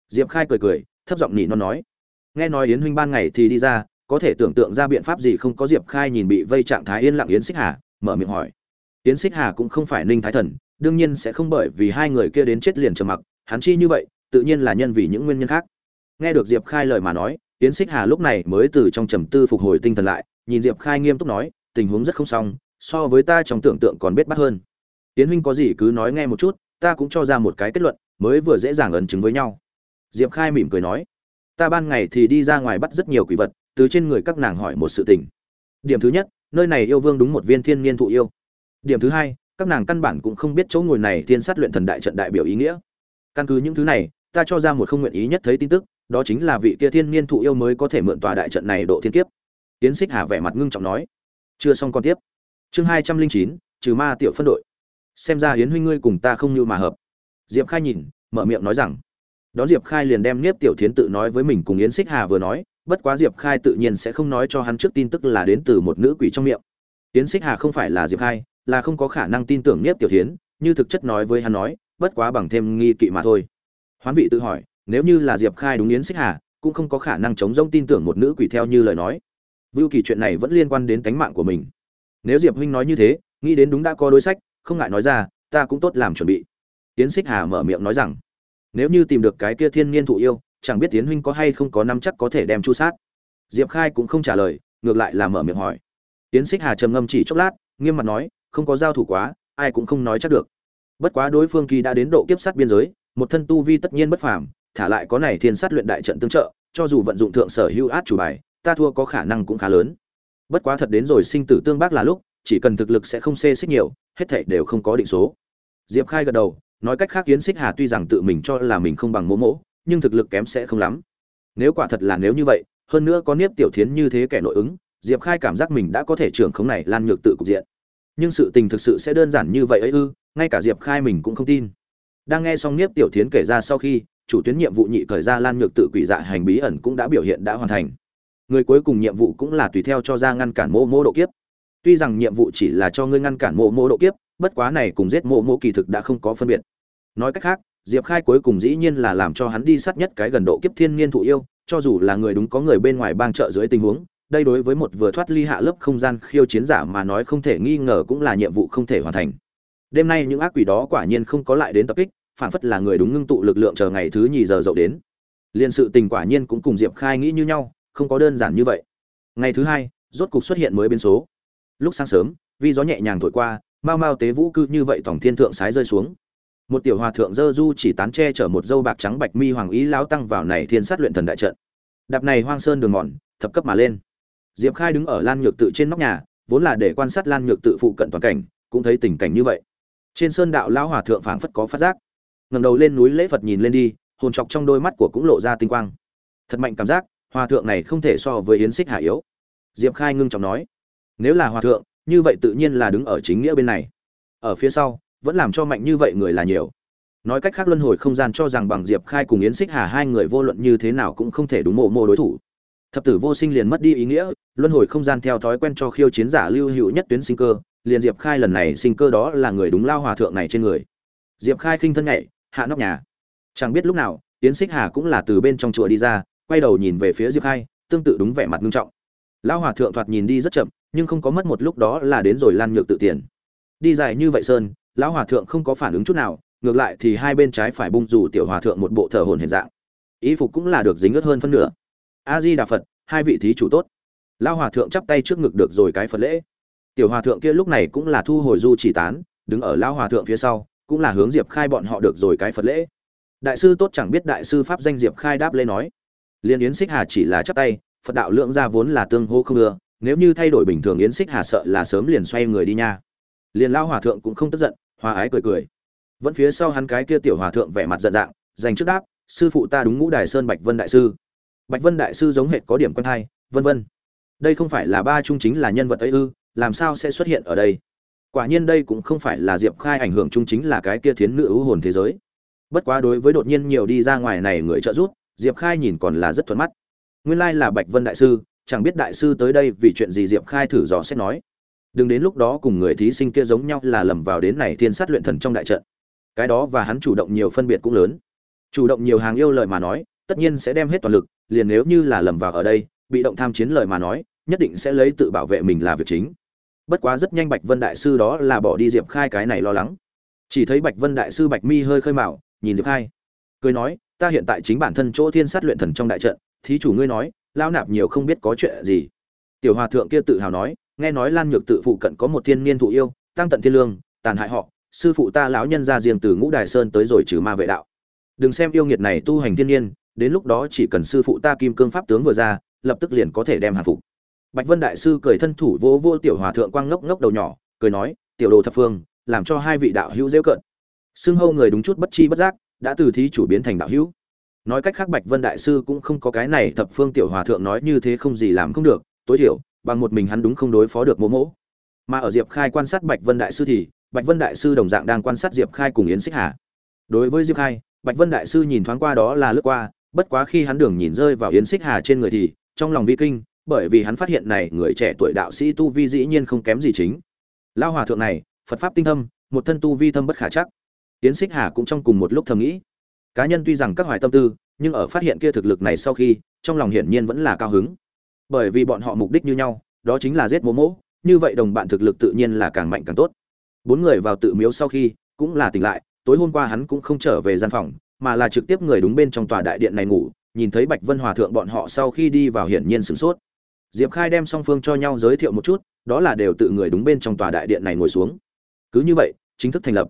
Diệp khai cười cười, thấp giọng nhị nó nói. Nghe nói yến huynh ban ngày thì đi ra, có thể tưởng tượng ra biện pháp gì không có diệp khai nhìn bị vây trạng thái yên lặng yến xích hà, mở miệng hỏi. Yến xích hà cũng không phải ninh thái thần, đương nhiên sẽ không bởi vì hai người kia đến chết liền trầm mặc, hắn chi như vậy, tự nhiên là nhân vì những nguyên nhân khác. Nghe được diệp khai lời mà nói yến xích hà lúc này mới từ trong trầm tư phục hồi tinh thần lại, nhìn diệp khai nghiêm túc nói, tình huống rất không xong, so với ta trong tưởng tượng còn biết bắt hơn. Yến huynh có gì cứ nói nghe một chút, ta cũng cho ra một cái kết luận, mới vừa dễ dàng ấn chứng với nhau. Diệp khai mỉm cười nói, ta ban ngày thì đi ra ngoài bắt rất nhiều quỷ vật, từ trên người các nàng hỏi một sự tình. Điểm thứ nhất, nơi này yêu vương đúng một viên thiên niên thụ yêu. Điểm thứ hai, các nàng căn bản cũng không biết chỗ ngồi này thiên sát luyện thần đại trận đại biểu ý nghĩa. Căn cứ những thứ này, ta cho ra một không nguyện ý nhất thấy tin tức đó chính là vị kia thiên niên thụ yêu mới có thể mượn tòa đại trận này độ thiên kiếp. Tiến xích hà vẻ mặt ngưng trọng nói. Chưa xong con tiếp. Chương hai trăm linh chín, trừ ma tiểu phân đội. Xem ra hiến huynh ngươi cùng ta không như mà hợp. Diệp khai nhìn, mở miệng nói rằng. Đón diệp khai liền đem niếp tiểu thiến tự nói với mình cùng yến xích hà vừa nói, bất quá diệp khai tự nhiên sẽ không nói cho hắn trước tin tức là đến từ một nữ quỷ trong miệng. Yến xích hà không phải là diệp khai, là không có khả năng tin tưởng niếp tiểu thiến, như thực chất nói với hắn nói, bất quá bằng thêm nghi kỵ mà thôi. Hoán vị tự hỏi nếu như là diệp khai đúng yến xích hà, cũng không có khả năng chống rông tin tưởng một nữ quỷ theo như lời nói. Vưu kỳ chuyện này vẫn liên quan đến tánh mạng của mình. Nếu diệp huynh nói như thế, nghĩ đến đúng đã có đối sách, không ngại nói ra, ta cũng tốt làm chuẩn bị. Yến xích hà mở miệng nói rằng, nếu như tìm được cái kia thiên niên thụ yêu, chẳng biết tiến huynh có hay không có năm chắc có thể đem chu sát. Diệp khai cũng không trả lời, ngược lại là mở miệng hỏi. Tiến xích hà trầm ngâm chỉ chốc lát, nghiêm mặt nói, không có giao thủ quá, ai cũng không nói chắc được. Bất quá đối phương kỳ đã đến độ kiếp sát biên giới, một thân tu vi tất nhiên bất phàm thả lại có này thiên sát luyện đại trận tương trợ, cho dù vận dụng thượng sở hưu át chủ bài, ta thua có khả năng cũng khá lớn. Bất quá thật đến rồi sinh tử tương bác là lúc, chỉ cần thực lực sẽ không xê xích nhiều, hết thảy đều không có định số. Diệp khai gật đầu, nói cách khác yến xích hà tuy rằng tự mình cho là mình không bằng mỗ mỗ, nhưng thực lực kém sẽ không lắm. Nếu quả thật là nếu như vậy, hơn nữa có niếp tiểu thiến như thế kẻ nội ứng, diệp khai cảm giác mình đã có thể trưởng khống này lan nhược tự cục diện. Nhưng sự tình thực sự sẽ đơn giản như vậy ấy ư, ngay cả diệp khai mình cũng không tin. Đang nghe xong niếp tiểu thiến kể ra sau khi chủ tuyến nhiệm vụ nhị thời ra lan nhược tự quỷ dạ hành bí ẩn cũng đã biểu hiện đã hoàn thành. Người cuối cùng nhiệm vụ cũng là tùy theo cho ra ngăn cản mô mô độ kiếp. Tuy rằng nhiệm vụ chỉ là cho ngươi ngăn cản mô mô độ kiếp, bất quá này cùng giết mô mô kỳ thực đã không có phân biệt. Nói cách khác, diệp khai cuối cùng dĩ nhiên là làm cho hắn đi sát nhất cái gần độ kiếp thiên niên thụ yêu, cho dù là người đúng có người bên ngoài bang trợ dưới tình huống, đây đối với một vừa thoát ly hạ lớp không gian khiêu chiến giả mà nói không thể nghi ngờ cũng là nhiệm vụ không thể hoàn thành. Đêm nay những ác quỷ đó quả nhiên không có lại đến tập kích phản phất là người đúng ngưng tụ lực lượng chờ ngày thứ nhì giờ dậu đến. Liên sự tình quả nhiên cũng cùng diệp khai nghĩ như nhau, không có đơn giản như vậy. Ngày thứ hai, rốt cục xuất hiện mới biến số. Lúc sáng sớm vì gió nhẹ nhàng thổi qua, mau mau tế vũ cư như vậy tổng thiên thượng sái rơi xuống. Một tiểu hòa thượng dơ du chỉ tán che chở một dâu bạc trắng bạch mi hoàng ý lão tăng vào này thiên sát luyện thần đại trận. Đạp này hoang sơn đường mòn, thập cấp mà lên. Diệp khai đứng ở lan nhược tự trên nóc nhà, vốn là để quan sát lan nhược tự phụ cận toàn cảnh, cũng thấy tình cảnh như vậy. Trên sơn đạo lão hòa thượng phảng phất có phát giác ngẩng đầu lên núi lễ phật nhìn lên đi, hồn chọc trong đôi mắt của cũng lộ ra tinh quang. Thật mạnh cảm giác, hòa thượng này không thể so với yến xích hạ yếu. Diệp khai ngưng trọng nói, nếu là hòa thượng, như vậy tự nhiên là đứng ở chính nghĩa bên này. Ở phía sau, vẫn làm cho mạnh như vậy người là nhiều. Nói cách khác luân hồi không gian cho rằng bằng diệp khai cùng yến xích hà hai người vô luận như thế nào cũng không thể đúng mộ mô đối thủ. Thập tử vô sinh liền mất đi ý nghĩa, luân hồi không gian theo thói quen cho khiêu chiến giả lưu hữu nhất tuyến sinh cơ, liền diệp khai lần này sinh cơ đó là người đúng lao hòa thượng này trên người. Diệp khai khinh thân nhảy hạ nóc nhà. Chẳng biết lúc nào, yến xích hà cũng là từ bên trong chùa đi ra, quay đầu nhìn về phía diệp khai, tương tự đúng vẻ mặt nghiêm trọng. Lão hòa thượng thoạt nhìn đi rất chậm, nhưng không có mất một lúc đó là đến rồi lan nhược tự tiền đi dài như vậy sơn, lão hòa thượng không có phản ứng chút nào, ngược lại thì hai bên trái phải bung rủ tiểu hòa thượng một bộ thờ hồn hiện dạng. Y phục cũng là được dính ướt hơn phân nửa. A di đà phật, hai vị thí chủ tốt. Lão hòa thượng chắp tay trước ngực được rồi cái phật lễ. Tiểu hòa thượng kia lúc này cũng là thu hồi du chỉ tán, đứng ở lão hòa thượng phía sau cũng là hướng diệp khai bọn họ được rồi cái phật lễ. Đại sư tốt chẳng biết đại sư pháp danh diệp khai đáp lễ nói. Liên yến xích hà chỉ là chắp tay, phật đạo lượng gia vốn là tương hô không ưa, nếu như thay đổi bình thường yến xích hà sợ là sớm liền xoay người đi nha. Liền lao hòa thượng cũng không tức giận, hòa ái cười cười. Vẫn phía sau hắn cái kia tiểu hòa thượng vẻ mặt giận dạng, dành trước đáp, sư phụ ta đúng ngũ đài sơn bạch vân đại sư. Bạch vân đại sư giống hệt có điểm quân hay, vân vân. Đây không phải là ba trung chính là nhân vật ấy ư, làm sao sẽ xuất hiện ở đây? Quả nhiên đây cũng không phải là diệp khai ảnh hưởng trung chính là cái kia thiến nữ ưu hồn thế giới. Bất quá đối với đột nhiên nhiều đi ra ngoài này người trợ giúp, diệp khai nhìn còn là rất thuận mắt. Nguyên lai là bạch vân đại sư, chẳng biết đại sư tới đây vì chuyện gì diệp khai thử dò xét nói. Đừng đến lúc đó cùng người thí sinh kia giống nhau là lầm vào đến này thiên sát luyện thần trong đại trận. Cái đó và hắn chủ động nhiều phân biệt cũng lớn. Chủ động nhiều hàng yêu lời mà nói, tất nhiên sẽ đem hết toàn lực, liền nếu như là lầm vào ở đây, bị động tham chiến lời mà nói, nhất định sẽ lấy tự bảo vệ mình là việc chính bất quá rất nhanh bạch vân đại sư đó là bỏ đi diệp khai cái này lo lắng. Chỉ thấy bạch vân đại sư bạch mi hơi khơi mạo nhìn diệp khai. Cười nói, ta hiện tại chính bản thân chỗ thiên sát luyện thần trong đại trận, thí chủ ngươi nói lao nạp nhiều không biết có chuyện gì. Tiểu hòa thượng kia tự hào nói, nghe nói lan nhược tự phụ cận có một thiên niên thụ yêu, tăng tận thiên lương, tàn hại họ, sư phụ ta lão nhân ra riêng từ ngũ đài sơn tới rồi trừ ma vệ đạo. Đừng xem yêu nghiệt này tu hành thiên nhiên đến lúc đó chỉ cần sư phụ ta kim cương pháp tướng vừa ra, lập tức liền có thể đem hạ phục bạch vân đại sư cười thân thủ vô vô tiểu hòa thượng quang ngốc ngốc đầu nhỏ, cười nói, tiểu đồ thập phương, làm cho hai vị đạo hữu dễ cận xưng hô người đúng chút bất chi bất giác, đã từ thí chủ biến thành đạo hữu. Nói cách khác, bạch vân đại sư cũng không có cái này, thập phương tiểu hòa thượng nói như thế không gì làm không được, tối thiểu, bằng một mình hắn đúng không đối phó được mỗ mỗ. Mà ở diệp khai quan sát bạch vân đại sư thì, bạch vân đại sư đồng dạng đang quan sát diệp khai cùng yến xích hà. Đối với diệp khai, bạch vân đại sư nhìn thoáng qua đó là lướt qua, bất quá khi hắn đường nhìn rơi vào yến xích hà trên người thì, trong lòng vi kinh bởi vì hắn phát hiện này người trẻ tuổi đạo sĩ tu vi dĩ nhiên không kém gì chính. Lao hòa thượng này, phật pháp tinh thâm, một thân tu vi thâm bất khả chắc. Tiến xích hà cũng trong cùng một lúc thầm nghĩ, cá nhân tuy rằng các hoài tâm tư, nhưng ở phát hiện kia thực lực này sau khi, trong lòng hiển nhiên vẫn là cao hứng. Bởi vì bọn họ mục đích như nhau, đó chính là giết mố mỗ, như vậy đồng bạn thực lực tự nhiên là càng mạnh càng tốt. Bốn người vào tự miếu sau khi, cũng là tỉnh lại, tối hôm qua hắn cũng không trở về gian phòng, mà là trực tiếp người đúng bên trong tòa đại điện này ngủ, nhìn thấy bạch vân hòa thượng bọn họ sau khi đi vào hiển nhiên sửng sốt diệp khai đem song phương cho nhau giới thiệu một chút, đó là đều tự người đúng bên trong tòa đại điện này ngồi xuống. Cứ như vậy, chính thức thành lập.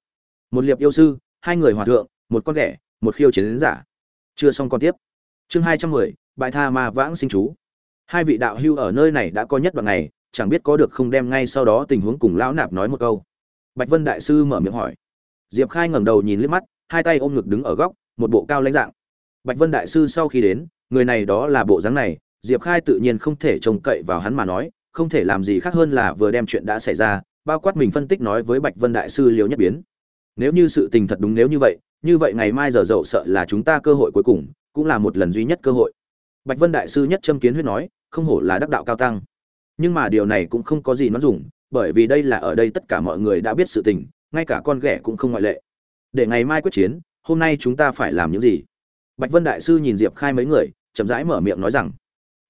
Một liệp yêu sư, hai người hòa thượng, một con ghẻ, một khiêu chiến giả. Chưa xong còn tiếp. Chương hai trăm mười bài tha ma vãng sinh chú. Hai vị đạo hưu ở nơi này đã có nhất đoạn ngày, chẳng biết có được không đem ngay sau đó tình huống cùng lão nạp nói một câu. Bạch vân đại sư mở miệng hỏi. Diệp khai ngẩng đầu nhìn liếc mắt, hai tay ôm ngực đứng ở góc, một bộ cao lãnh dạng. Bạch vân đại sư sau khi đến, người này đó là bộ dáng này diệp khai tự nhiên không thể trông cậy vào hắn mà nói, không thể làm gì khác hơn là vừa đem chuyện đã xảy ra, bao quát mình phân tích nói với bạch vân đại sư liều nhất biến. Nếu như sự tình thật đúng nếu như vậy như vậy ngày mai giờ dậu sợ là chúng ta cơ hội cuối cùng, cũng là một lần duy nhất cơ hội. Bạch vân đại sư nhất châm kiến huyết nói, không hổ là đắc đạo cao tăng. Nhưng mà điều này cũng không có gì nó dùng, bởi vì đây là ở đây tất cả mọi người đã biết sự tình, ngay cả con ghẻ cũng không ngoại lệ. Để ngày mai quyết chiến, hôm nay chúng ta phải làm những gì? Bạch vân đại sư nhìn diệp khai mấy người, chậm rãi mở miệng nói rằng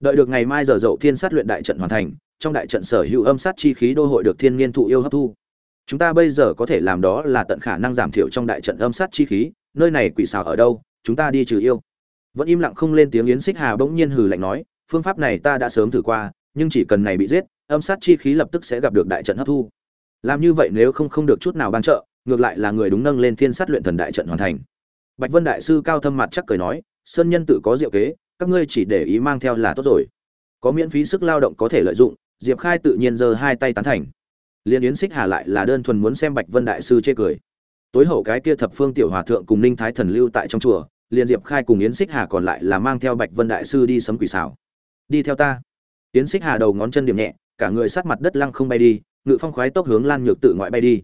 đợi được ngày mai giờ dậu thiên sát luyện đại trận hoàn thành, trong đại trận sở hữu âm sát chi khí đô hội được thiên niên thụ yêu hấp thu. Chúng ta bây giờ có thể làm đó là tận khả năng giảm thiểu trong đại trận âm sát chi khí, nơi này quỷ xào ở đâu, chúng ta đi trừ yêu. Vẫn im lặng không lên tiếng yến xích hà bỗng nhiên hừ lạnh nói, phương pháp này ta đã sớm thử qua, nhưng chỉ cần này bị giết, âm sát chi khí lập tức sẽ gặp được đại trận hấp thu. Làm như vậy nếu không không được chút nào ban trợ, ngược lại là người đúng nâng lên thiên sát luyện thần đại trận hoàn thành. Bạch vân đại sư cao thâm mặt chắc cười nói, sơn nhân tự có diệu kế các ngươi chỉ để ý mang theo là tốt rồi. Có miễn phí sức lao động có thể lợi dụng, diệp khai tự nhiên giơ hai tay tán thành. Liên yến xích hà lại là đơn thuần muốn xem bạch vân đại sư chê cười. Tối hậu cái kia thập phương tiểu hòa thượng cùng ninh thái thần lưu tại trong chùa liền diệp khai cùng yến xích hà còn lại là mang theo bạch vân đại sư đi sấm quỷ xảo. Đi theo ta. Yến xích hà đầu ngón chân điểm nhẹ, cả người sát mặt đất lăng không bay đi, ngự phong khoái tốc hướng lan nhược tự ngoại bay đi.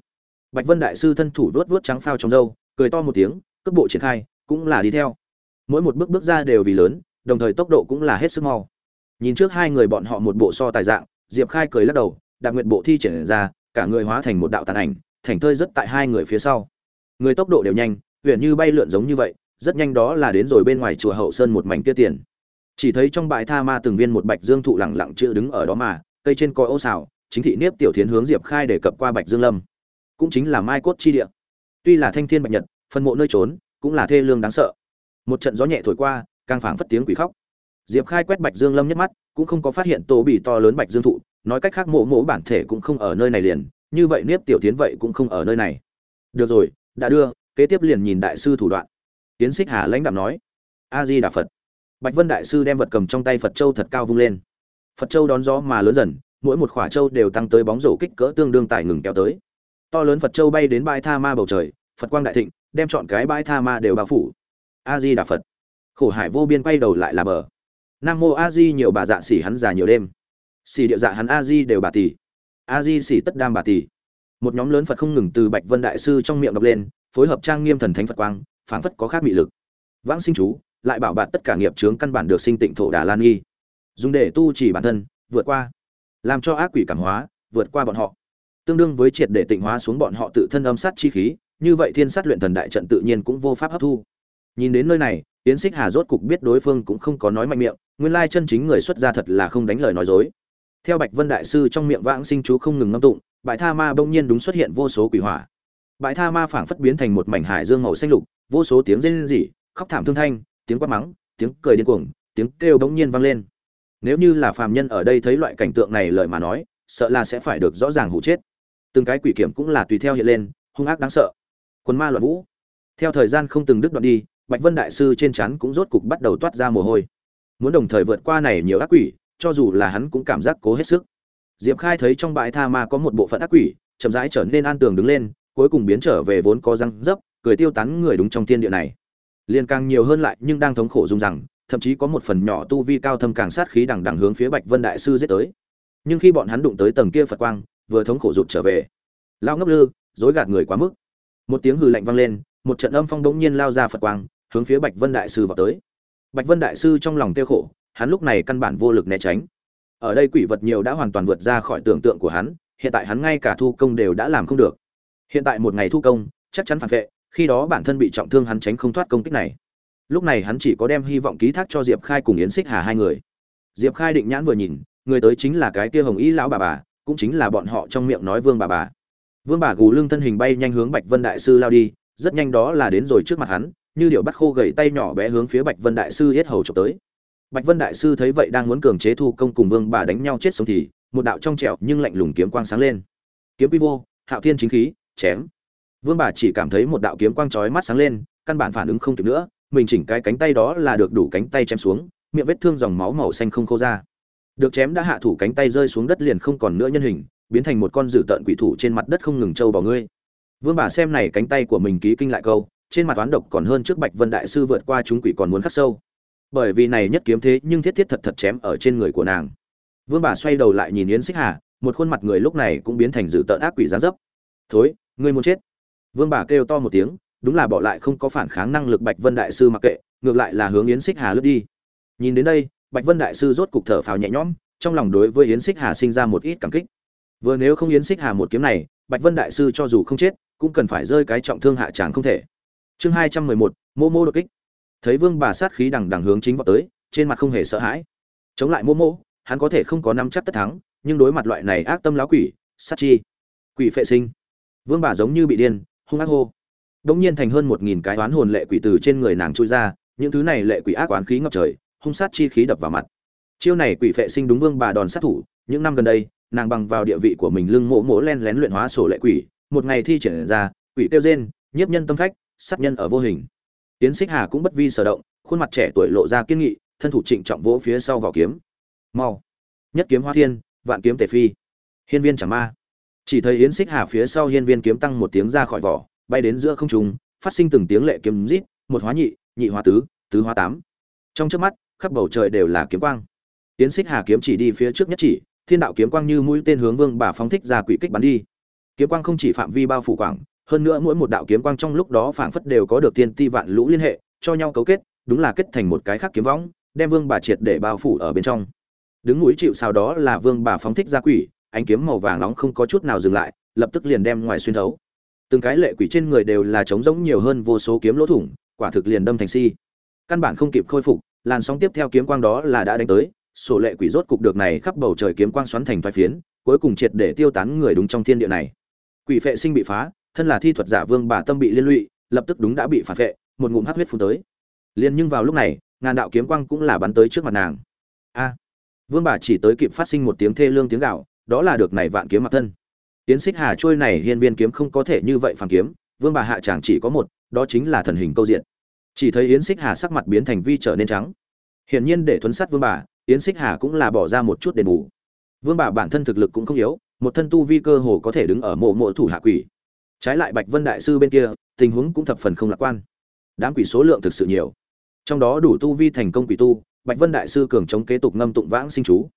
Bạch vân đại sư thân thủ vuốt vuốt trắng phao trong râu, cười to một tiếng, cước bộ triển khai, cũng là đi theo. Mỗi một bước bước ra đều vì lớn đồng thời tốc độ cũng là hết sức mau. Nhìn trước hai người bọn họ một bộ so tài dạng, diệp khai cười lắc đầu đạp nguyện bộ thi triển ra, cả người hóa thành một đạo tàn ảnh, thành thơi rất tại hai người phía sau. Người tốc độ đều nhanh huyện như bay lượn giống như vậy, rất nhanh đó là đến rồi bên ngoài chùa hậu sơn một mảnh kia tiền. Chỉ thấy trong bãi tha ma từng viên một bạch dương thụ lẳng lặng chưa đứng ở đó mà, cây trên coi ô xào, chính thị nếp tiểu thiến hướng diệp khai để cập qua bạch dương lâm. Cũng chính là mai cốt chi địa. Tuy là thanh thiên bạch nhật, phân mộ nơi trốn, cũng là thê lương đáng sợ. Một trận gió nhẹ thổi qua càng phảng phất tiếng quỷ khóc. Diệp khai quét bạch dương lâm nhất mắt, cũng không có phát hiện tổ bị to lớn bạch dương thụ, nói cách khác mộ mộ bản thể cũng không ở nơi này liền, như vậy nếp tiểu tiến vậy cũng không ở nơi này. Được rồi, đã đưa, kế tiếp liền nhìn đại sư thủ đoạn. Tiến xích hà lãnh đạm nói, a di đà phật. Bạch vân đại sư đem vật cầm trong tay phật châu thật cao vung lên. Phật châu đón gió mà lớn dần, mỗi một khỏa châu đều tăng tới bóng rổ kích cỡ tương đương tại ngừng kéo tới. To lớn phật châu bay đến bãi tha ma bầu trời, phật quang đại thịnh, đem chọn cái bãi tha ma đều bao phủ. A di đà phật khổ hải vô biên quay đầu lại là bờ. Nam mô a di, nhiều bà dạ xỉ hắn già nhiều đêm. Xỉ địa dạ hắn a di đều bà tỷ. A di xỉ tất đam bà tỷ. Một nhóm lớn phật không ngừng từ bạch vân đại sư trong miệng đọc lên, phối hợp trang nghiêm thần thánh phật quang, phảng phất có khác mị lực. Vãng sinh chú, lại bảo bạn tất cả nghiệp chướng căn bản được sinh tịnh thổ đà lan nghi. Dùng để tu chỉ bản thân, vượt qua. Làm cho ác quỷ cảm hóa, vượt qua bọn họ. Tương đương với triệt để tịnh hóa xuống bọn họ tự thân âm sát chi khí, như vậy thiên sát luyện thần đại trận tự nhiên cũng vô pháp hấp thu. Nhìn đến nơi này tiến xích hà rốt cục biết đối phương cũng không có nói mạnh miệng, nguyên lai chân chính người xuất gia thật là không đánh lời nói dối. Theo bạch vân đại sư trong miệng vãng sinh chú không ngừng ngâm tụng, bãi tha ma bỗng nhiên đúng xuất hiện vô số quỷ hỏa. Bãi tha ma phảng phất biến thành một mảnh hải dương màu xanh lục, vô số tiếng rên rỉ, khóc thảm thương thanh, tiếng quát mắng, tiếng cười điên cuồng, tiếng kêu bỗng nhiên vang lên. Nếu như là phàm nhân ở đây thấy loại cảnh tượng này lời mà nói, sợ là sẽ phải được rõ ràng hủ chết. Từng cái quỷ kiểm cũng là tùy theo hiện lên, hung ác đáng sợ. Quân ma loạn vũ. Theo thời gian không từng đứt đoạn đi bạch vân đại sư trên trán cũng rốt cục bắt đầu toát ra mồ hôi. Muốn đồng thời vượt qua này nhiều ác quỷ, cho dù là hắn cũng cảm giác cố hết sức. Diệp khai thấy trong bãi tha ma có một bộ phận ác quỷ, chậm rãi trở nên an tường đứng lên, cuối cùng biến trở về vốn có răng dấp, cười tiêu tán người đúng trong thiên địa này. Liên càng nhiều hơn lại nhưng đang thống khổ rung rằng, thậm chí có một phần nhỏ tu vi cao thâm càng sát khí đằng đằng hướng phía bạch vân đại sư giết tới. Nhưng khi bọn hắn đụng tới tầng kia phật quang, vừa thống khổ rụt trở về. Lao ngốc lư, dối gạt người quá mức. Một tiếng hừ lạnh vang lên, một trận âm phong đống nhiên lao ra phật quang hướng phía bạch vân đại sư vào tới. Bạch vân đại sư trong lòng tiêu khổ, hắn lúc này căn bản vô lực né tránh. Ở đây quỷ vật nhiều đã hoàn toàn vượt ra khỏi tưởng tượng của hắn, hiện tại hắn ngay cả thu công đều đã làm không được. Hiện tại một ngày thu công, chắc chắn phản vệ, khi đó bản thân bị trọng thương hắn tránh không thoát công kích này. Lúc này hắn chỉ có đem hy vọng ký thác cho diệp khai cùng yến xích hà hai người. Diệp khai định nhãn vừa nhìn, người tới chính là cái kia hồng y lão bà bà, cũng chính là bọn họ trong miệng nói vương bà bà. Vương bà gù lưng thân hình bay nhanh hướng bạch vân đại sư lao đi, rất nhanh đó là đến rồi trước mặt hắn như điệu bắt khô gầy tay nhỏ bé hướng phía bạch vân đại sư yết hầu chụp tới. Bạch vân đại sư thấy vậy đang muốn cường chế thu công cùng vương bà đánh nhau chết sống thì, một đạo trong trẻo nhưng lạnh lùng kiếm quang sáng lên. Kiếm quy vô, hạo thiên chính khí, chém. Vương bà chỉ cảm thấy một đạo kiếm quang chói mắt sáng lên, căn bản phản ứng không kịp nữa, mình chỉnh cái cánh tay đó là được đủ cánh tay chém xuống, miệng vết thương dòng máu màu xanh không khô ra. Được chém đã hạ thủ cánh tay rơi xuống đất liền không còn nữa nhân hình, biến thành một con dữ tợn quỷ thủ trên mặt đất không ngừng trâu bỏ ngươi. Vương bà xem này cánh tay của mình ký kinh lại câu trên mặt toán độc còn hơn trước bạch vân đại sư vượt qua chúng quỷ còn muốn khắc sâu. Bởi vì này nhất kiếm thế nhưng thiết thiết thật thật chém ở trên người của nàng. Vương bà xoay đầu lại nhìn yến xích hà, một khuôn mặt người lúc này cũng biến thành dữ tợn ác quỷ gián dấp. Thối, ngươi muốn chết? Vương bà kêu to một tiếng, đúng là bỏ lại không có phản kháng năng lực bạch vân đại sư mặc kệ, ngược lại là hướng yến xích hà lướt đi. Nhìn đến đây, bạch vân đại sư rốt cục thở phào nhẹ nhõm, trong lòng đối với yến xích hà sinh ra một ít cảm kích. Vừa nếu không yến xích hà một kiếm này, bạch vân đại sư cho dù không chết, cũng cần phải rơi cái trọng thương hạ tràng không thể chương hai trăm mười một, mô mô đột kích. Thấy vương bà sát khí đằng đằng hướng chính vào tới, trên mặt không hề sợ hãi. Chống lại mô mô, hắn có thể không có năm chắc tất thắng, nhưng đối mặt loại này ác tâm láo quỷ, sát chi. Quỷ phệ sinh. Vương bà giống như bị điên, hung ác hô. Đống nhiên thành hơn một nghìn cái oán hồn lệ quỷ từ trên người nàng trôi ra, những thứ này lệ quỷ ác oán khí ngập trời, hung sát chi khí đập vào mặt. Chiêu này quỷ phệ sinh đúng vương bà đòn sát thủ, những năm gần đây, nàng bằng vào địa vị của mình lưng mỗ mỗ len lén luyện hóa sổ lệ quỷ, một ngày thi triển ra, quỷ tiêu rên, nhiếp nhân tâm phách sát nhân ở vô hình. Tiến xích hà cũng bất vi sở động, khuôn mặt trẻ tuổi lộ ra kiên nghị, thân thủ trịnh trọng vỗ phía sau vỏ kiếm. Mau. Nhất kiếm hoa thiên, vạn kiếm tề phi. Hiên viên chẳng ma. Chỉ thấy yến xích hà phía sau hiên viên kiếm tăng một tiếng ra khỏi vỏ, bay đến giữa không trung, phát sinh từng tiếng lệ kiếm rít, một hóa nhị nhị hóa tứ tứ hóa tám. Trong trước mắt, khắp bầu trời đều là kiếm quang. Yến xích hà kiếm chỉ đi phía trước nhất chỉ, thiên đạo kiếm quang như mũi tên hướng vương bà phóng thích ra quỷ kích bắn đi. Kiếm quang không chỉ phạm vi bao phủ quảng hơn nữa mỗi một đạo kiếm quang trong lúc đó phảng phất đều có được tiên ti vạn lũ liên hệ, cho nhau cấu kết, đúng là kết thành một cái khác kiếm võng, đem vương bà triệt để bao phủ ở bên trong. Đứng núi chịu sao đó là vương bà phóng thích ra quỷ, ánh kiếm màu vàng nóng không có chút nào dừng lại, lập tức liền đem ngoài xuyên thấu. Từng cái lệ quỷ trên người đều là trống rỗng nhiều hơn vô số kiếm lỗ thủng, quả thực liền đâm thành si. Căn bản không kịp khôi phục, làn sóng tiếp theo kiếm quang đó là đã đánh tới, sổ lệ quỷ rốt cục được này khắp bầu trời kiếm quang xoắn thành thoái phiến, cuối cùng triệt để tiêu tán người đúng trong thiên địa này. Quỷ phệ sinh bị phá thân là thi thuật giả vương bà tâm bị liên lụy lập tức đúng đã bị phản vệ, một ngụm hát huyết phun tới. Liền nhưng vào lúc này ngàn đạo kiếm quang cũng là bắn tới trước mặt nàng. A! Vương bà chỉ tới kịp phát sinh một tiếng thê lương tiếng gạo đó là được này vạn kiếm mặt thân. Tiến xích hà trôi này hiên viên kiếm không có thể như vậy phản kiếm vương bà hạ chàng chỉ có một đó chính là thần hình câu diện. Chỉ thấy yến xích hà sắc mặt biến thành vi trở nên trắng. Hiển nhiên để thuấn sát vương bà yến xích hà cũng là bỏ ra một chút đền bù. Vương bà bản thân thực lực cũng không yếu một thân tu vi cơ hồ có thể đứng ở mộ mộ thủ hạ quỷ trái lại bạch vân đại sư bên kia, tình huống cũng thập phần không lạc quan. Đám quỷ số lượng thực sự nhiều. Trong đó đủ tu vi thành công quỷ tu, bạch vân đại sư cường chống kế tục ngâm tụng vãng sinh chú.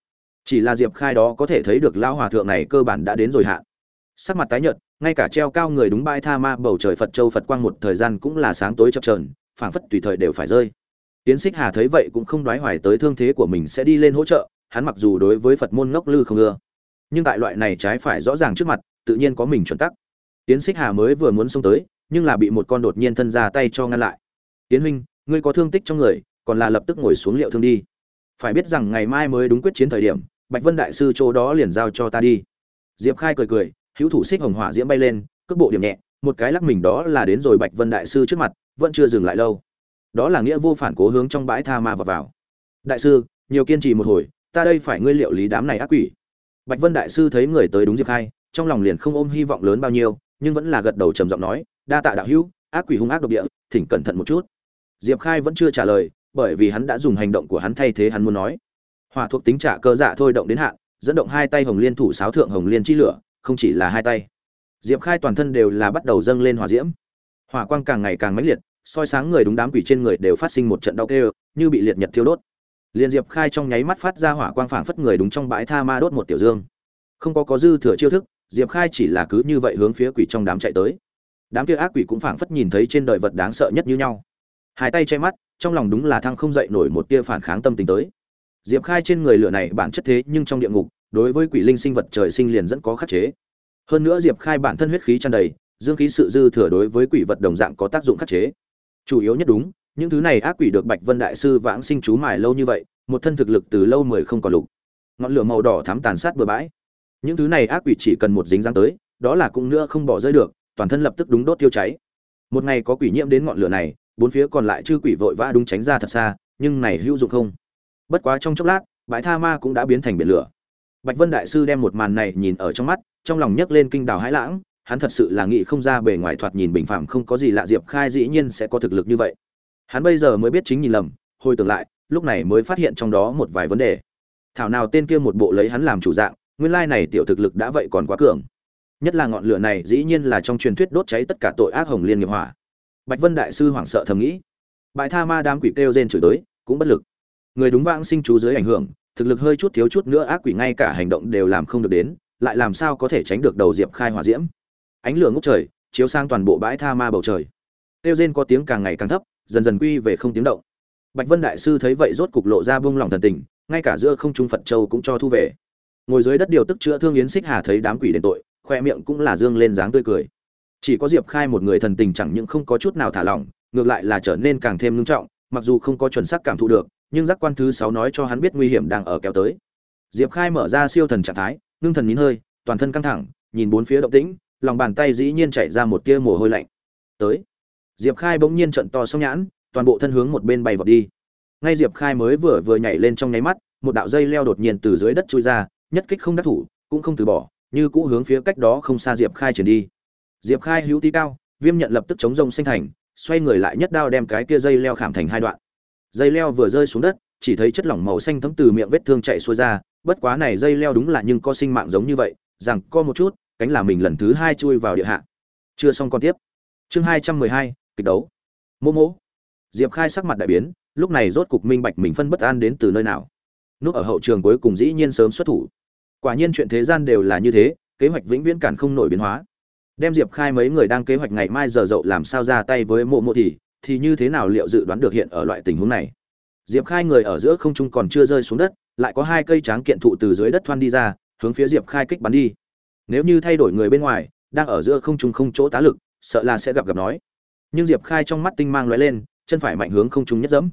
Chỉ là diệp khai đó có thể thấy được lao hòa thượng này cơ bản đã đến rồi hạn. Sắc mặt tái nhợt, ngay cả treo cao người đúng bai tha ma bầu trời phật châu phật quang một thời gian cũng là sáng tối chập trờn phảng phất tùy thời đều phải rơi. Tiến xích hà thấy vậy cũng không đoái hoài tới thương thế của mình sẽ đi lên hỗ trợ, hắn mặc dù đối với phật môn ngốc lư không ưa. Nhưng tại loại này trái phải rõ ràng trước mặt, tự nhiên có mình chuẩn tắc tiến xích hà mới vừa muốn xông tới, nhưng là bị một con đột nhiên thân ra tay cho ngăn lại. Tiến huynh, ngươi có thương tích trong người, còn là lập tức ngồi xuống liệu thương đi. Phải biết rằng ngày mai mới đúng quyết chiến thời điểm, bạch vân đại sư chỗ đó liền giao cho ta đi. Diệp khai cười cười, hữu thủ xích hồng hỏa diễm bay lên, cước bộ điểm nhẹ, một cái lắc mình đó là đến rồi bạch vân đại sư trước mặt, vẫn chưa dừng lại lâu. Đó là nghĩa vô phản cố hướng trong bãi tha ma vào vào. Đại sư, nhiều kiên trì một hồi, ta đây phải ngươi liệu lý đám này ác quỷ. Bạch vân đại sư thấy người tới đúng diệp khai, trong lòng liền không ôm hy vọng lớn bao nhiêu nhưng vẫn là gật đầu trầm giọng nói, đa tạ đạo hữu, ác quỷ hung ác độc địa, thỉnh cẩn thận một chút. Diệp khai vẫn chưa trả lời, bởi vì hắn đã dùng hành động của hắn thay thế hắn muốn nói. Hỏa thuộc tính trả cơ dạ thôi động đến hạn, dẫn động hai tay hồng liên thủ sáo thượng hồng liên chi lửa, không chỉ là hai tay. Diệp khai toàn thân đều là bắt đầu dâng lên hỏa diễm. Hỏa quang càng ngày càng mãnh liệt, soi sáng người đúng đám quỷ trên người đều phát sinh một trận đau kêu, như bị liệt nhật thiêu đốt. Liền diệp khai trong nháy mắt phát ra hỏa quang phảng phất người đúng trong bãi tha ma đốt một tiểu dương. Không có có dư thừa chiêu thức diệp khai chỉ là cứ như vậy hướng phía quỷ trong đám chạy tới. Đám kia ác quỷ cũng phảng phất nhìn thấy trên đời vật đáng sợ nhất như nhau. Hai tay che mắt, trong lòng đúng là thăng không dậy nổi một tia phản kháng tâm tình tới. Diệp khai trên người lửa này bản chất thế nhưng trong địa ngục, đối với quỷ linh sinh vật trời sinh liền dẫn có khắc chế. Hơn nữa diệp khai bản thân huyết khí tràn đầy, dương khí sự dư thừa đối với quỷ vật đồng dạng có tác dụng khắc chế. Chủ yếu nhất đúng, những thứ này ác quỷ được bạch vân đại sư vãng sinh chú mài lâu như vậy, một thân thực lực từ lâu mười không còn lục. Ngọn lửa màu đỏ thắm tàn sát bừa bãi những thứ này ác quỷ chỉ cần một dính dáng tới, đó là cũng nữa không bỏ rơi được, toàn thân lập tức đúng đốt tiêu cháy. Một ngày có quỷ nhiễm đến ngọn lửa này, bốn phía còn lại chư quỷ vội vã đúng tránh ra thật xa, nhưng này hữu dụng không? Bất quá trong chốc lát, bãi tha ma cũng đã biến thành biển lửa. Bạch vân đại sư đem một màn này nhìn ở trong mắt, trong lòng nhấc lên kinh đào hãi lãng, hắn thật sự là nghĩ không ra bề ngoài thoạt nhìn bình phạm không có gì lạ diệp khai dĩ nhiên sẽ có thực lực như vậy. Hắn bây giờ mới biết chính nhìn lầm, hồi tưởng lại, lúc này mới phát hiện trong đó một vài vấn đề. Thảo nào tên kia một bộ lấy hắn làm chủ dạng nguyên lai này tiểu thực lực đã vậy còn quá cường. Nhất là ngọn lửa này dĩ nhiên là trong truyền thuyết đốt cháy tất cả tội ác hồng liên nghiệp hỏa. Bạch vân đại sư hoảng sợ thầm nghĩ. Bại tha ma đám quỷ kêu rên chửi tới cũng bất lực. Người đúng vãng sinh chú dưới ảnh hưởng, thực lực hơi chút thiếu chút nữa ác quỷ ngay cả hành động đều làm không được đến, lại làm sao có thể tránh được đầu diệp khai hỏa diễm? Ánh lửa ngút trời, chiếu sang toàn bộ bãi tha ma bầu trời. Kêu rên có tiếng càng ngày càng thấp, dần dần quy về không tiếng động. Bạch vân đại sư thấy vậy rốt cục lộ ra buông lòng thần tình, ngay cả giữa không trung phật châu cũng cho thu về ngồi dưới đất điều tức chữa thương yến xích hà thấy đám quỷ đền tội, khoe miệng cũng là dương lên dáng tươi cười. Chỉ có diệp khai một người thần tình chẳng những không có chút nào thả lỏng, ngược lại là trở nên càng thêm ngưng trọng, mặc dù không có chuẩn xác cảm thụ được, nhưng giác quan thứ sáu nói cho hắn biết nguy hiểm đang ở kéo tới. Diệp khai mở ra siêu thần trạng thái, ngưng thần nín hơi, toàn thân căng thẳng, nhìn bốn phía động tĩnh, lòng bàn tay dĩ nhiên chảy ra một tia mồ hôi lạnh. Tới. Diệp khai bỗng nhiên trận to song nhãn, toàn bộ thân hướng một bên bay vọt đi. Ngay diệp khai mới vừa vừa nhảy lên trong nháy mắt, một đạo dây leo đột nhiên từ dưới đất chui ra nhất kích không đắc thủ, cũng không từ bỏ, như cũ hướng phía cách đó không xa diệp khai chuyển đi. Diệp khai hữu tí cao, viêm nhận lập tức chống rông sinh thành, xoay người lại nhất đao đem cái kia dây leo khảm thành hai đoạn. Dây leo vừa rơi xuống đất, chỉ thấy chất lỏng màu xanh thấm từ miệng vết thương chạy xuôi ra, bất quá này dây leo đúng là nhưng có sinh mạng giống như vậy, rằng co một chút, cánh là mình lần thứ hai chui vào địa hạ. Chưa xong con tiếp. Chương hai trăm mười hai, kịch đấu. Mô mô. Diệp khai sắc mặt đại biến, lúc này rốt cục minh bạch mình phân bất an đến từ nơi nào. Núp ở hậu trường cuối cùng dĩ nhiên sớm xuất thủ quả nhiên chuyện thế gian đều là như thế, kế hoạch vĩnh viễn cản không nổi biến hóa. Đem diệp khai mấy người đang kế hoạch ngày mai giờ dậu làm sao ra tay với mộ mộ thì thì như thế nào liệu dự đoán được hiện ở loại tình huống này? Diệp khai người ở giữa không trung còn chưa rơi xuống đất, lại có hai cây tráng kiện thụ từ dưới đất thoăn đi ra, hướng phía diệp khai kích bắn đi. Nếu như thay đổi người bên ngoài, đang ở giữa không trung không chỗ tá lực, sợ là sẽ gặp gặp nói. Nhưng diệp khai trong mắt tinh mang lóe lên, chân phải mạnh hướng không trung nhất dẫm.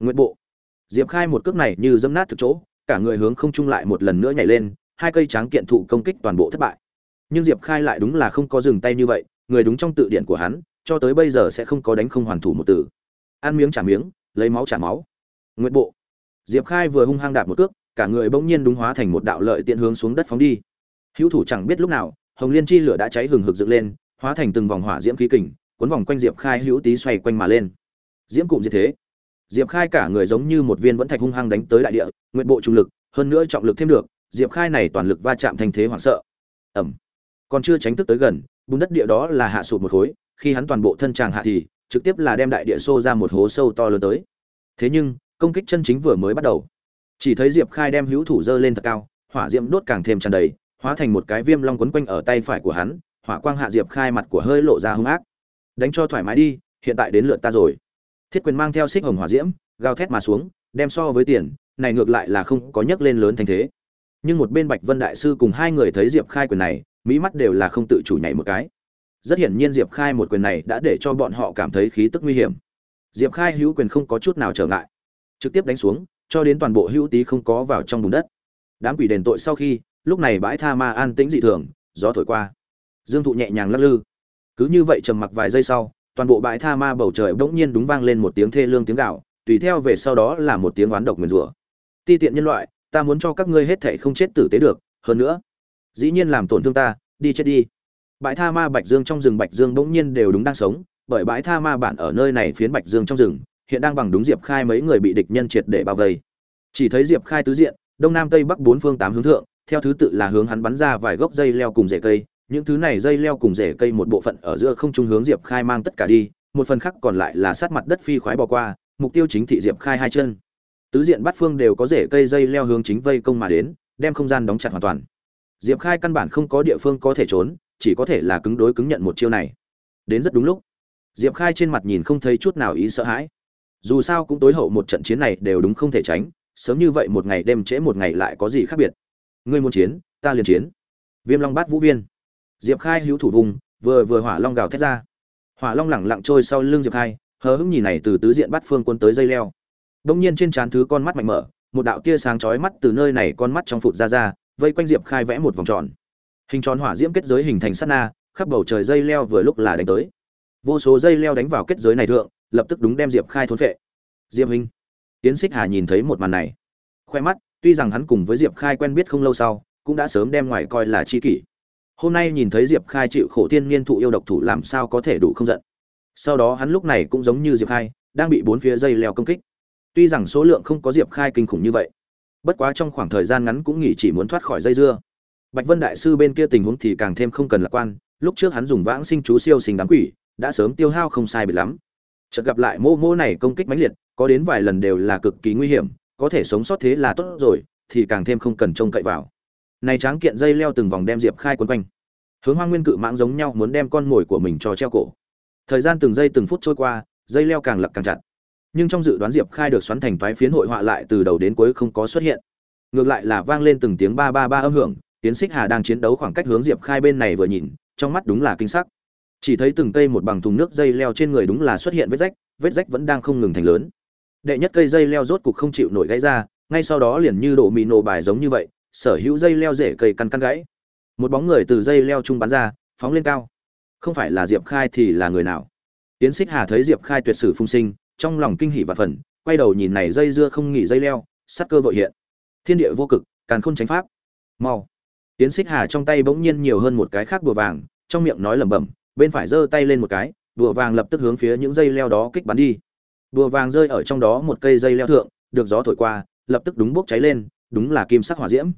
Nguyện bộ. Diệp khai một cước này như dẫm nát thực chỗ, cả người hướng không trung lại một lần nữa nhảy lên hai cây tráng kiện thụ công kích toàn bộ thất bại. Nhưng diệp khai lại đúng là không có dừng tay như vậy, người đúng trong tự điển của hắn, cho tới bây giờ sẽ không có đánh không hoàn thủ một từ. Ăn miếng trả miếng, lấy máu trả máu. Nguyện bộ. Diệp khai vừa hung hăng đạp một cước, cả người bỗng nhiên đúng hóa thành một đạo lợi tiện hướng xuống đất phóng đi. Hữu thủ chẳng biết lúc nào, hồng liên chi lửa đã cháy hừng hực dựng lên, hóa thành từng vòng hỏa diễm khí kình, cuốn vòng quanh diệp khai hữu tí xoay quanh mà lên. Diễm cụm như thế. Diệp khai cả người giống như một viên vẫn thạch hung hăng đánh tới đại địa, nguyện bộ trung lực, hơn nữa trọng lực thêm được diệp khai này toàn lực va chạm thành thế hoảng sợ. Ẩm còn chưa tránh thức tới gần, bùn đất địa đó là hạ sụt một khối, khi hắn toàn bộ thân tràng hạ thì, trực tiếp là đem đại địa xô ra một hố sâu to lớn tới. Thế nhưng, công kích chân chính vừa mới bắt đầu. Chỉ thấy diệp khai đem hữu thủ dơ lên thật cao, hỏa diễm đốt càng thêm tràn đầy, hóa thành một cái viêm long quấn quanh ở tay phải của hắn, hỏa quang hạ diệp khai mặt của hơi lộ ra hung ác. Đánh cho thoải mái đi, hiện tại đến lượt ta rồi. Thiết quyền mang theo xích hồng hỏa diễm, gào thét mà xuống, đem so với tiền, này ngược lại là không có nhấc lên lớn thành thế nhưng một bên bạch vân đại sư cùng hai người thấy diệp khai quyền này mỹ mắt đều là không tự chủ nhảy một cái. Rất hiển nhiên diệp khai một quyền này đã để cho bọn họ cảm thấy khí tức nguy hiểm. Diệp khai hữu quyền không có chút nào trở ngại. Trực tiếp đánh xuống, cho đến toàn bộ hữu tý không có vào trong bùn đất. Đám quỷ đền tội sau khi, lúc này bãi tha ma an tĩnh dị thường, gió thổi qua. Dương thụ nhẹ nhàng lắc lư. Cứ như vậy trầm mặc vài giây sau, toàn bộ bãi tha ma bầu trời bỗng nhiên đúng vang lên một tiếng thê lương tiếng gạo tùy theo về sau đó là một tiếng oán độc nguyền rủa. Ti tiện nhân loại ta muốn cho các ngươi hết thảy không chết tử tế được, hơn nữa, dĩ nhiên làm tổn thương ta, đi chết đi. Bãi tha ma bạch dương trong rừng bạch dương bỗng nhiên đều đúng đang sống, bởi bãi tha ma bản ở nơi này phiến bạch dương trong rừng, hiện đang bằng đúng diệp khai mấy người bị địch nhân triệt để bao vây. Chỉ thấy diệp khai tứ diện, đông nam tây bắc bốn phương tám hướng thượng, theo thứ tự là hướng hắn bắn ra vài gốc dây leo cùng rễ cây, những thứ này dây leo cùng rễ cây một bộ phận ở giữa không trung hướng diệp khai mang tất cả đi, một phần khác còn lại là sát mặt đất phi khoái bò qua, mục tiêu chính thị diệp khai hai chân tứ diện bát phương đều có rễ cây dây leo hướng chính vây công mà đến, đem không gian đóng chặt hoàn toàn. Diệp khai căn bản không có địa phương có thể trốn, chỉ có thể là cứng đối cứng nhận một chiêu này. Đến rất đúng lúc, diệp khai trên mặt nhìn không thấy chút nào ý sợ hãi. Dù sao cũng tối hậu một trận chiến này đều đúng không thể tránh, sớm như vậy một ngày đêm trễ một ngày lại có gì khác biệt. Ngươi muốn chiến, ta liền chiến. Viêm long bát vũ viên. Diệp khai hữu thủ vùng, vừa vừa hỏa long gào thét ra. Hỏa long lẳng lặng trôi sau lưng diệp khai, hờ hững nhìn này từ tứ diện bắt phương quân tới dây leo đông nhiên trên trán thứ con mắt mạnh mở, một đạo tia sáng chói mắt từ nơi này con mắt trong phụt ra ra, vây quanh diệp khai vẽ một vòng tròn. Hình tròn hỏa diễm kết giới hình thành sát na, khắp bầu trời dây leo vừa lúc là đánh tới. Vô số dây leo đánh vào kết giới này thượng, lập tức đúng đem diệp khai thốn phệ. Diệp huynh. tiến xích hà nhìn thấy một màn này. Khoe mắt, tuy rằng hắn cùng với diệp khai quen biết không lâu sau, cũng đã sớm đem ngoài coi là chi kỷ. Hôm nay nhìn thấy diệp khai chịu khổ tiên niên thụ yêu độc thủ làm sao có thể đủ không giận. Sau đó hắn lúc này cũng giống như diệp khai, đang bị bốn phía dây leo công kích tuy rằng số lượng không có diệp khai kinh khủng như vậy, bất quá trong khoảng thời gian ngắn cũng nghĩ chỉ muốn thoát khỏi dây dưa. Bạch vân đại sư bên kia tình huống thì càng thêm không cần lạc quan, lúc trước hắn dùng vãng sinh chú siêu sinh đám quỷ, đã sớm tiêu hao không sai biệt lắm. Chợt gặp lại mô mô này công kích mãnh liệt, có đến vài lần đều là cực kỳ nguy hiểm, có thể sống sót thế là tốt rồi, thì càng thêm không cần trông cậy vào. Này tráng kiện dây leo từng vòng đem diệp khai quấn quanh. Hướng hoang nguyên cự mãng giống nhau muốn đem con mồi của mình cho treo cổ. Thời gian từng giây từng phút trôi qua, dây leo càng lập càng chặt nhưng trong dự đoán diệp khai được xoắn thành toái phiến hội họa lại từ đầu đến cuối không có xuất hiện. Ngược lại là vang lên từng tiếng ba ba ba âm hưởng tiến xích hà đang chiến đấu khoảng cách hướng diệp khai bên này vừa nhìn, trong mắt đúng là kinh sắc. Chỉ thấy từng cây một bằng thùng nước dây leo trên người đúng là xuất hiện vết rách vết rách vẫn đang không ngừng thành lớn. Đệ nhất cây dây leo rốt cục không chịu nổi gãy ra, ngay sau đó liền như đổ mì nổ bài giống như vậy, sở hữu dây leo rễ cây căn căn gãy. Một bóng người từ dây leo trung bắn ra, phóng lên cao. Không phải là diệp khai thì là người nào? Tiến xích hà thấy diệp khai tuyệt sử phung sinh trong lòng kinh hỉ và phần, quay đầu nhìn này dây dưa không nghỉ dây leo sắt cơ vội hiện. Thiên địa vô cực, càn khôn tránh pháp. Mau. Tiến xích hà trong tay bỗng nhiên nhiều hơn một cái khác đùa vàng, trong miệng nói lẩm bẩm, bên phải giơ tay lên một cái, đùa vàng lập tức hướng phía những dây leo đó kích bắn đi. Đùa vàng rơi ở trong đó một cây dây leo thượng, được gió thổi qua, lập tức đúng bốc cháy lên, đúng là kim sắc hỏa diễm.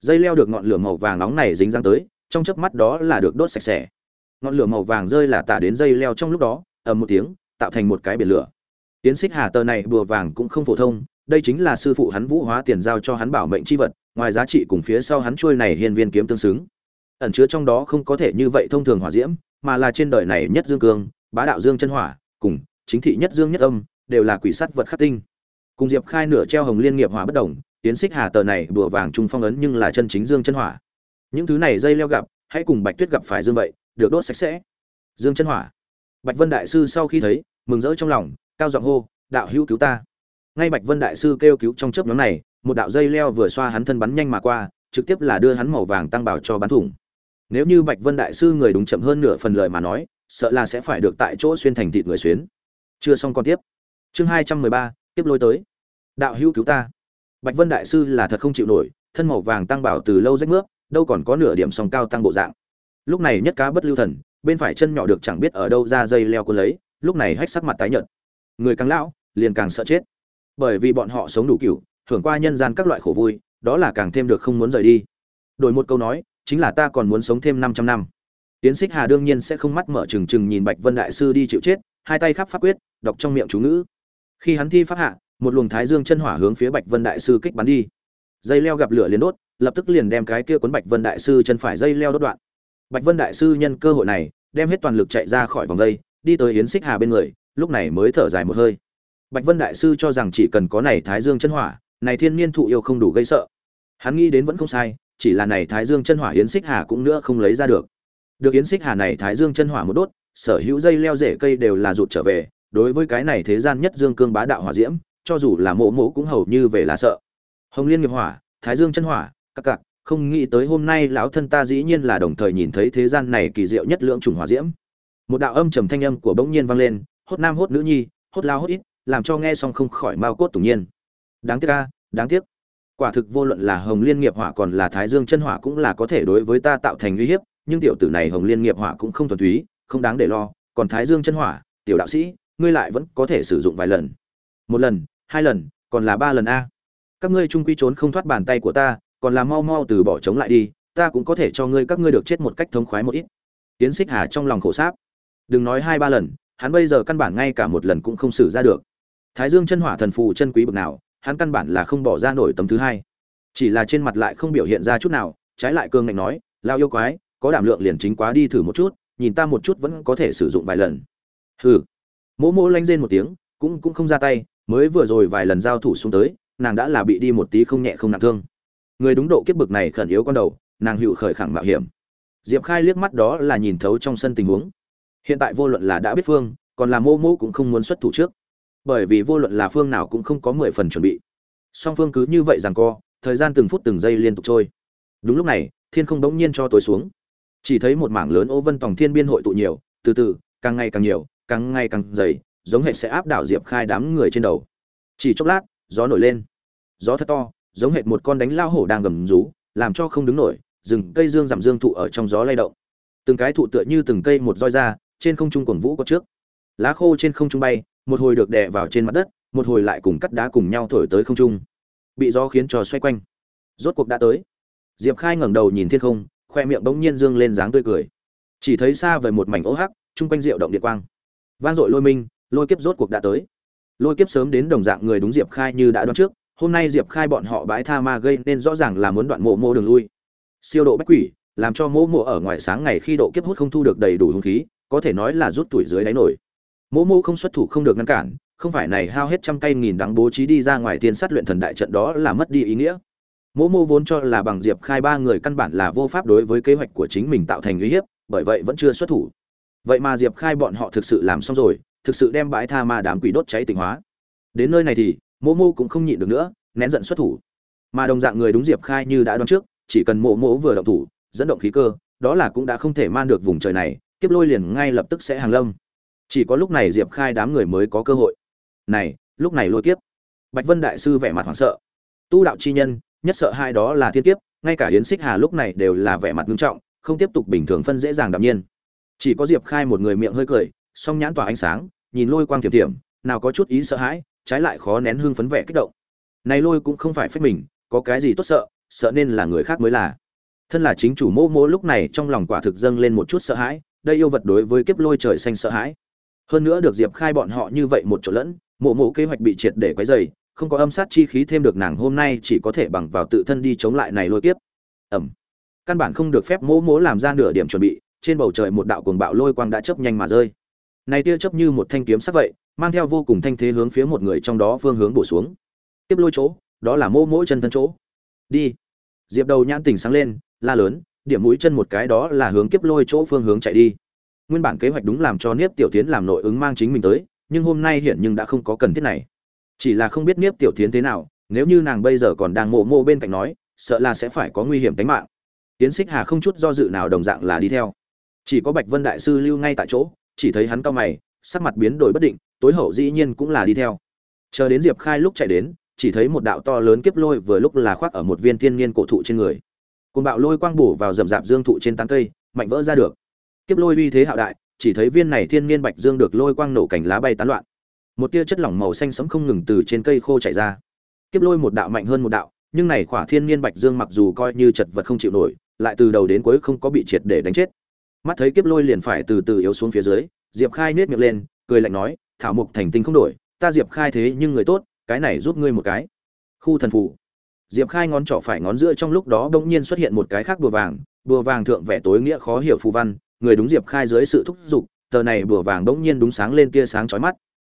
Dây leo được ngọn lửa màu vàng nóng này dính dáng tới, trong chớp mắt đó là được đốt sạch sẽ. Ngọn lửa màu vàng rơi là tạ đến dây leo trong lúc đó, ầm một tiếng, tạo thành một cái biển lửa tiến xích hà tờ này bùa vàng cũng không phổ thông đây chính là sư phụ hắn vũ hóa tiền giao cho hắn bảo mệnh chi vật ngoài giá trị cùng phía sau hắn chuôi này hiên viên kiếm tương xứng. Ẩn chứa trong đó không có thể như vậy thông thường hỏa diễm mà là trên đời này nhất dương cương bá đạo dương chân hỏa cùng chính thị nhất dương nhất âm đều là quỷ sắt vật khắc tinh. Cùng diệp khai nửa treo hồng liên nghiệp hỏa bất động, tiến xích hà tờ này bùa vàng trung phong ấn nhưng là chân chính dương chân hỏa. Những thứ này dây leo gặp hãy cùng bạch tuyết gặp phải dương vậy được đốt sạch sẽ. Dương chân hỏa. Bạch vân đại sư sau khi thấy mừng rỡ trong lòng cao giọng hô, đạo hữu cứu ta. Ngay bạch vân đại sư kêu cứu trong chớp nhóm này, một đạo dây leo vừa xoa hắn thân bắn nhanh mà qua, trực tiếp là đưa hắn màu vàng tăng bảo cho bắn thủng. Nếu như bạch vân đại sư người đúng chậm hơn nửa phần lời mà nói, sợ là sẽ phải được tại chỗ xuyên thành thịt người xuyến. Chưa xong con tiếp. Chương hai trăm mười ba, tiếp lôi tới. Đạo hữu cứu ta. Bạch vân đại sư là thật không chịu nổi, thân màu vàng tăng bảo từ lâu rách nước, đâu còn có nửa điểm sòng cao tăng bộ dạng. Lúc này nhất cá bất lưu thần, bên phải chân nhỏ được chẳng biết ở đâu ra dây leo cô lấy, lúc này hách sắc mặt tái nhợt người càng lão, liền càng sợ chết. Bởi vì bọn họ sống đủ cựu hưởng qua nhân gian các loại khổ vui, đó là càng thêm được không muốn rời đi. Đổi một câu nói, chính là ta còn muốn sống thêm 500 năm. Tiến xích hà đương nhiên sẽ không mắt mở trừng trừng nhìn bạch vân đại sư đi chịu chết, hai tay khắp pháp quyết, đọc trong miệng chú ngữ. Khi hắn thi pháp hạ, một luồng thái dương chân hỏa hướng phía bạch vân đại sư kích bắn đi. Dây leo gặp lửa liền đốt, lập tức liền đem cái kia cuốn bạch vân đại sư chân phải dây leo đốt đoạn. Bạch vân đại sư nhân cơ hội này, đem hết toàn lực chạy ra khỏi vòng dây đi tới yến xích hà bên người lúc này mới thở dài một hơi. Bạch vân đại sư cho rằng chỉ cần có này thái dương chân hỏa, này thiên niên thụ yêu không đủ gây sợ. Hắn nghĩ đến vẫn không sai, chỉ là này thái dương chân hỏa yến xích hà cũng nữa không lấy ra được. Được yến xích hà này thái dương chân hỏa một đốt, sở hữu dây leo rễ cây đều là rụt trở về, đối với cái này thế gian nhất dương cương bá đạo hỏa diễm, cho dù là mộ mộ cũng hầu như về là sợ. Hồng liên nghiệp hỏa, thái dương chân hỏa, các cặc không nghĩ tới hôm nay lão thân ta dĩ nhiên là đồng thời nhìn thấy thế gian này kỳ diệu nhất lượng trùng hỏa diễm. Một đạo âm trầm thanh âm của bỗng nhiên vang lên hốt nam hốt nữ nhi, hốt lao hốt ít, làm cho nghe xong không khỏi mau cốt tủng nhiên. Đáng tiếc a, đáng tiếc. Quả thực vô luận là hồng liên nghiệp hỏa còn là thái dương chân hỏa cũng là có thể đối với ta tạo thành uy hiếp, nhưng tiểu tử này hồng liên nghiệp hỏa cũng không thuần túy, không đáng để lo. Còn thái dương chân hỏa, tiểu đạo sĩ, ngươi lại vẫn có thể sử dụng vài lần. Một lần, hai lần, còn là ba lần a. Các ngươi trung quy trốn không thoát bàn tay của ta, còn là mau mau từ bỏ chống lại đi, ta cũng có thể cho ngươi các ngươi được chết một cách thống khoái một ít. Tiến xích hà trong lòng khổ sáp. Đừng nói hai ba lần hắn bây giờ căn bản ngay cả một lần cũng không xử ra được. Thái dương chân hỏa thần phù chân quý bực nào, hắn căn bản là không bỏ ra nổi tấm thứ hai. Chỉ là trên mặt lại không biểu hiện ra chút nào, trái lại cương ngạnh nói lao yêu quái, có đảm lượng liền chính quá đi thử một chút, nhìn ta một chút vẫn có thể sử dụng vài lần. Hừ. Mỗ mỗ lanh rên một tiếng, cũng cũng không ra tay, mới vừa rồi vài lần giao thủ xuống tới, nàng đã là bị đi một tí không nhẹ không nặng thương. Người đúng độ kiếp bực này khẩn yếu con đầu, nàng hữu khởi khẳng mạo hiểm. Diệp khai liếc mắt đó là nhìn thấu trong sân tình huống hiện tại vô luận là đã biết phương, còn là mô mô cũng không muốn xuất thủ trước. Bởi vì vô luận là phương nào cũng không có mười phần chuẩn bị. Song phương cứ như vậy rằng co, thời gian từng phút từng giây liên tục trôi. Đúng lúc này, thiên không bỗng nhiên cho tối xuống. Chỉ thấy một mảng lớn ô vân tòng thiên biên hội tụ nhiều, từ từ, càng ngày càng nhiều, càng ngày càng dày, giống hệ sẽ áp đảo diệp khai đám người trên đầu. Chỉ chốc lát, gió nổi lên. Gió thật to, giống hệ một con đánh lao hổ đang gầm rú, làm cho không đứng nổi, rừng cây dương giảm dương thụ ở trong gió lay động. Từng cái thụ tựa như từng cây một roi ra trên không trung quần vũ có trước. Lá khô trên không trung bay, một hồi được đè vào trên mặt đất, một hồi lại cùng cắt đá cùng nhau thổi tới không trung. Bị gió khiến cho xoay quanh. Rốt cuộc đã tới. Diệp khai ngẩng đầu nhìn thiên không, khoe miệng bỗng nhiên dương lên dáng tươi cười. Chỉ thấy xa về một mảnh ố hắc, chung quanh rượu động điện quang. Vang dội lôi minh, lôi kiếp rốt cuộc đã tới. Lôi kiếp sớm đến đồng dạng người đúng diệp khai như đã đoán trước, hôm nay diệp khai bọn họ bãi tha ma gây nên rõ ràng là muốn đoạn mộ mô đường lui. Siêu độ bách quỷ, làm cho mỗ mộ ở ngoài sáng ngày khi độ kiếp hút không thu được đầy đủ hung khí có thể nói là rút tuổi dưới đáy nổi. Mỗ Mỗ không xuất thủ không được ngăn cản, không phải này hao hết trăm cây nghìn đắng bố trí đi ra ngoài tiên sát luyện thần đại trận đó là mất đi ý nghĩa. Mỗ Mỗ vốn cho là bằng diệp khai ba người căn bản là vô pháp đối với kế hoạch của chính mình tạo thành uy hiếp, bởi vậy vẫn chưa xuất thủ. Vậy mà diệp khai bọn họ thực sự làm xong rồi, thực sự đem bãi tha ma đám quỷ đốt cháy tịnh hóa. Đến nơi này thì, Mỗ Mỗ cũng không nhịn được nữa, nén giận xuất thủ. Mà đồng dạng người đúng diệp khai như đã đoán trước, chỉ cần mộ Mỗ vừa động thủ, dẫn động khí cơ, đó là cũng đã không thể man được vùng trời này kiếp lôi liền ngay lập tức sẽ hàng lâm. Chỉ có lúc này diệp khai đám người mới có cơ hội. Này, lúc này lôi kiếp. Bạch vân đại sư vẻ mặt hoảng sợ. Tu đạo chi nhân, nhất sợ hai đó là thiên kiếp, ngay cả hiến xích hà lúc này đều là vẻ mặt nghiêm trọng, không tiếp tục bình thường phân dễ dàng đạm nhiên. Chỉ có diệp khai một người miệng hơi cười, song nhãn tỏa ánh sáng, nhìn lôi quang thiểm thiểm, nào có chút ý sợ hãi, trái lại khó nén hương phấn vẻ kích động. Này lôi cũng không phải phép mình, có cái gì tốt sợ sợ nên là người khác mới là. Thân là chính chủ mô mô lúc này trong lòng quả thực dâng lên một chút sợ hãi đây yêu vật đối với kiếp lôi trời xanh sợ hãi. Hơn nữa được diệp khai bọn họ như vậy một chỗ lẫn, mộ mộ kế hoạch bị triệt để quấy dày không có âm sát chi khí thêm được nàng hôm nay chỉ có thể bằng vào tự thân đi chống lại này lôi kiếp. Ẩm. Căn bản không được phép mỗ mỗ làm ra nửa điểm chuẩn bị, trên bầu trời một đạo cuồng bạo lôi quang đã chớp nhanh mà rơi. Này tia chớp như một thanh kiếm sắc vậy, mang theo vô cùng thanh thế hướng phía một người trong đó phương hướng bổ xuống. Tiếp lôi chỗ, đó là mỗ mỗ chân thân chỗ. Đi. Diệp đầu nhãn tỉnh sáng lên, la lớn điểm mũi chân một cái đó là hướng kiếp lôi chỗ phương hướng chạy đi. Nguyên bản kế hoạch đúng làm cho niếp tiểu tiến làm nội ứng mang chính mình tới, nhưng hôm nay hiện nhưng đã không có cần thiết này. Chỉ là không biết niếp tiểu tiến thế nào, nếu như nàng bây giờ còn đang mộ mộ bên cạnh nói, sợ là sẽ phải có nguy hiểm tính mạng. Tiến xích hà không chút do dự nào đồng dạng là đi theo. Chỉ có bạch vân đại sư lưu ngay tại chỗ, chỉ thấy hắn cao mày, sắc mặt biến đổi bất định, tối hậu dĩ nhiên cũng là đi theo. Chờ đến diệp khai lúc chạy đến, chỉ thấy một đạo to lớn kiếp lôi vừa lúc là khoác ở một viên thiên niên cổ thụ trên người côn bạo lôi quang bổ vào rậm rạp dương thụ trên tán cây, mạnh vỡ ra được. Kiếp lôi uy thế hạo đại, chỉ thấy viên này thiên niên bạch dương được lôi quang nổ cảnh lá bay tán loạn. Một tia chất lỏng màu xanh sẫm không ngừng từ trên cây khô chảy ra. Kiếp lôi một đạo mạnh hơn một đạo, nhưng này khỏa thiên niên bạch dương mặc dù coi như chật vật không chịu nổi, lại từ đầu đến cuối không có bị triệt để đánh chết. Mắt thấy kiếp lôi liền phải từ từ yếu xuống phía dưới, diệp khai nết miệng lên, cười lạnh nói, thảo mục thành tinh không đổi, ta diệp khai thế nhưng người tốt, cái này giúp ngươi một cái. Khu thần phụ diệp khai ngón trỏ phải ngón giữa trong lúc đó bỗng nhiên xuất hiện một cái khác bùa vàng. Bùa vàng thượng vẻ tối nghĩa khó hiểu phù văn, người đúng diệp khai dưới sự thúc giục, tờ này bùa vàng bỗng nhiên đúng sáng lên tia sáng chói mắt.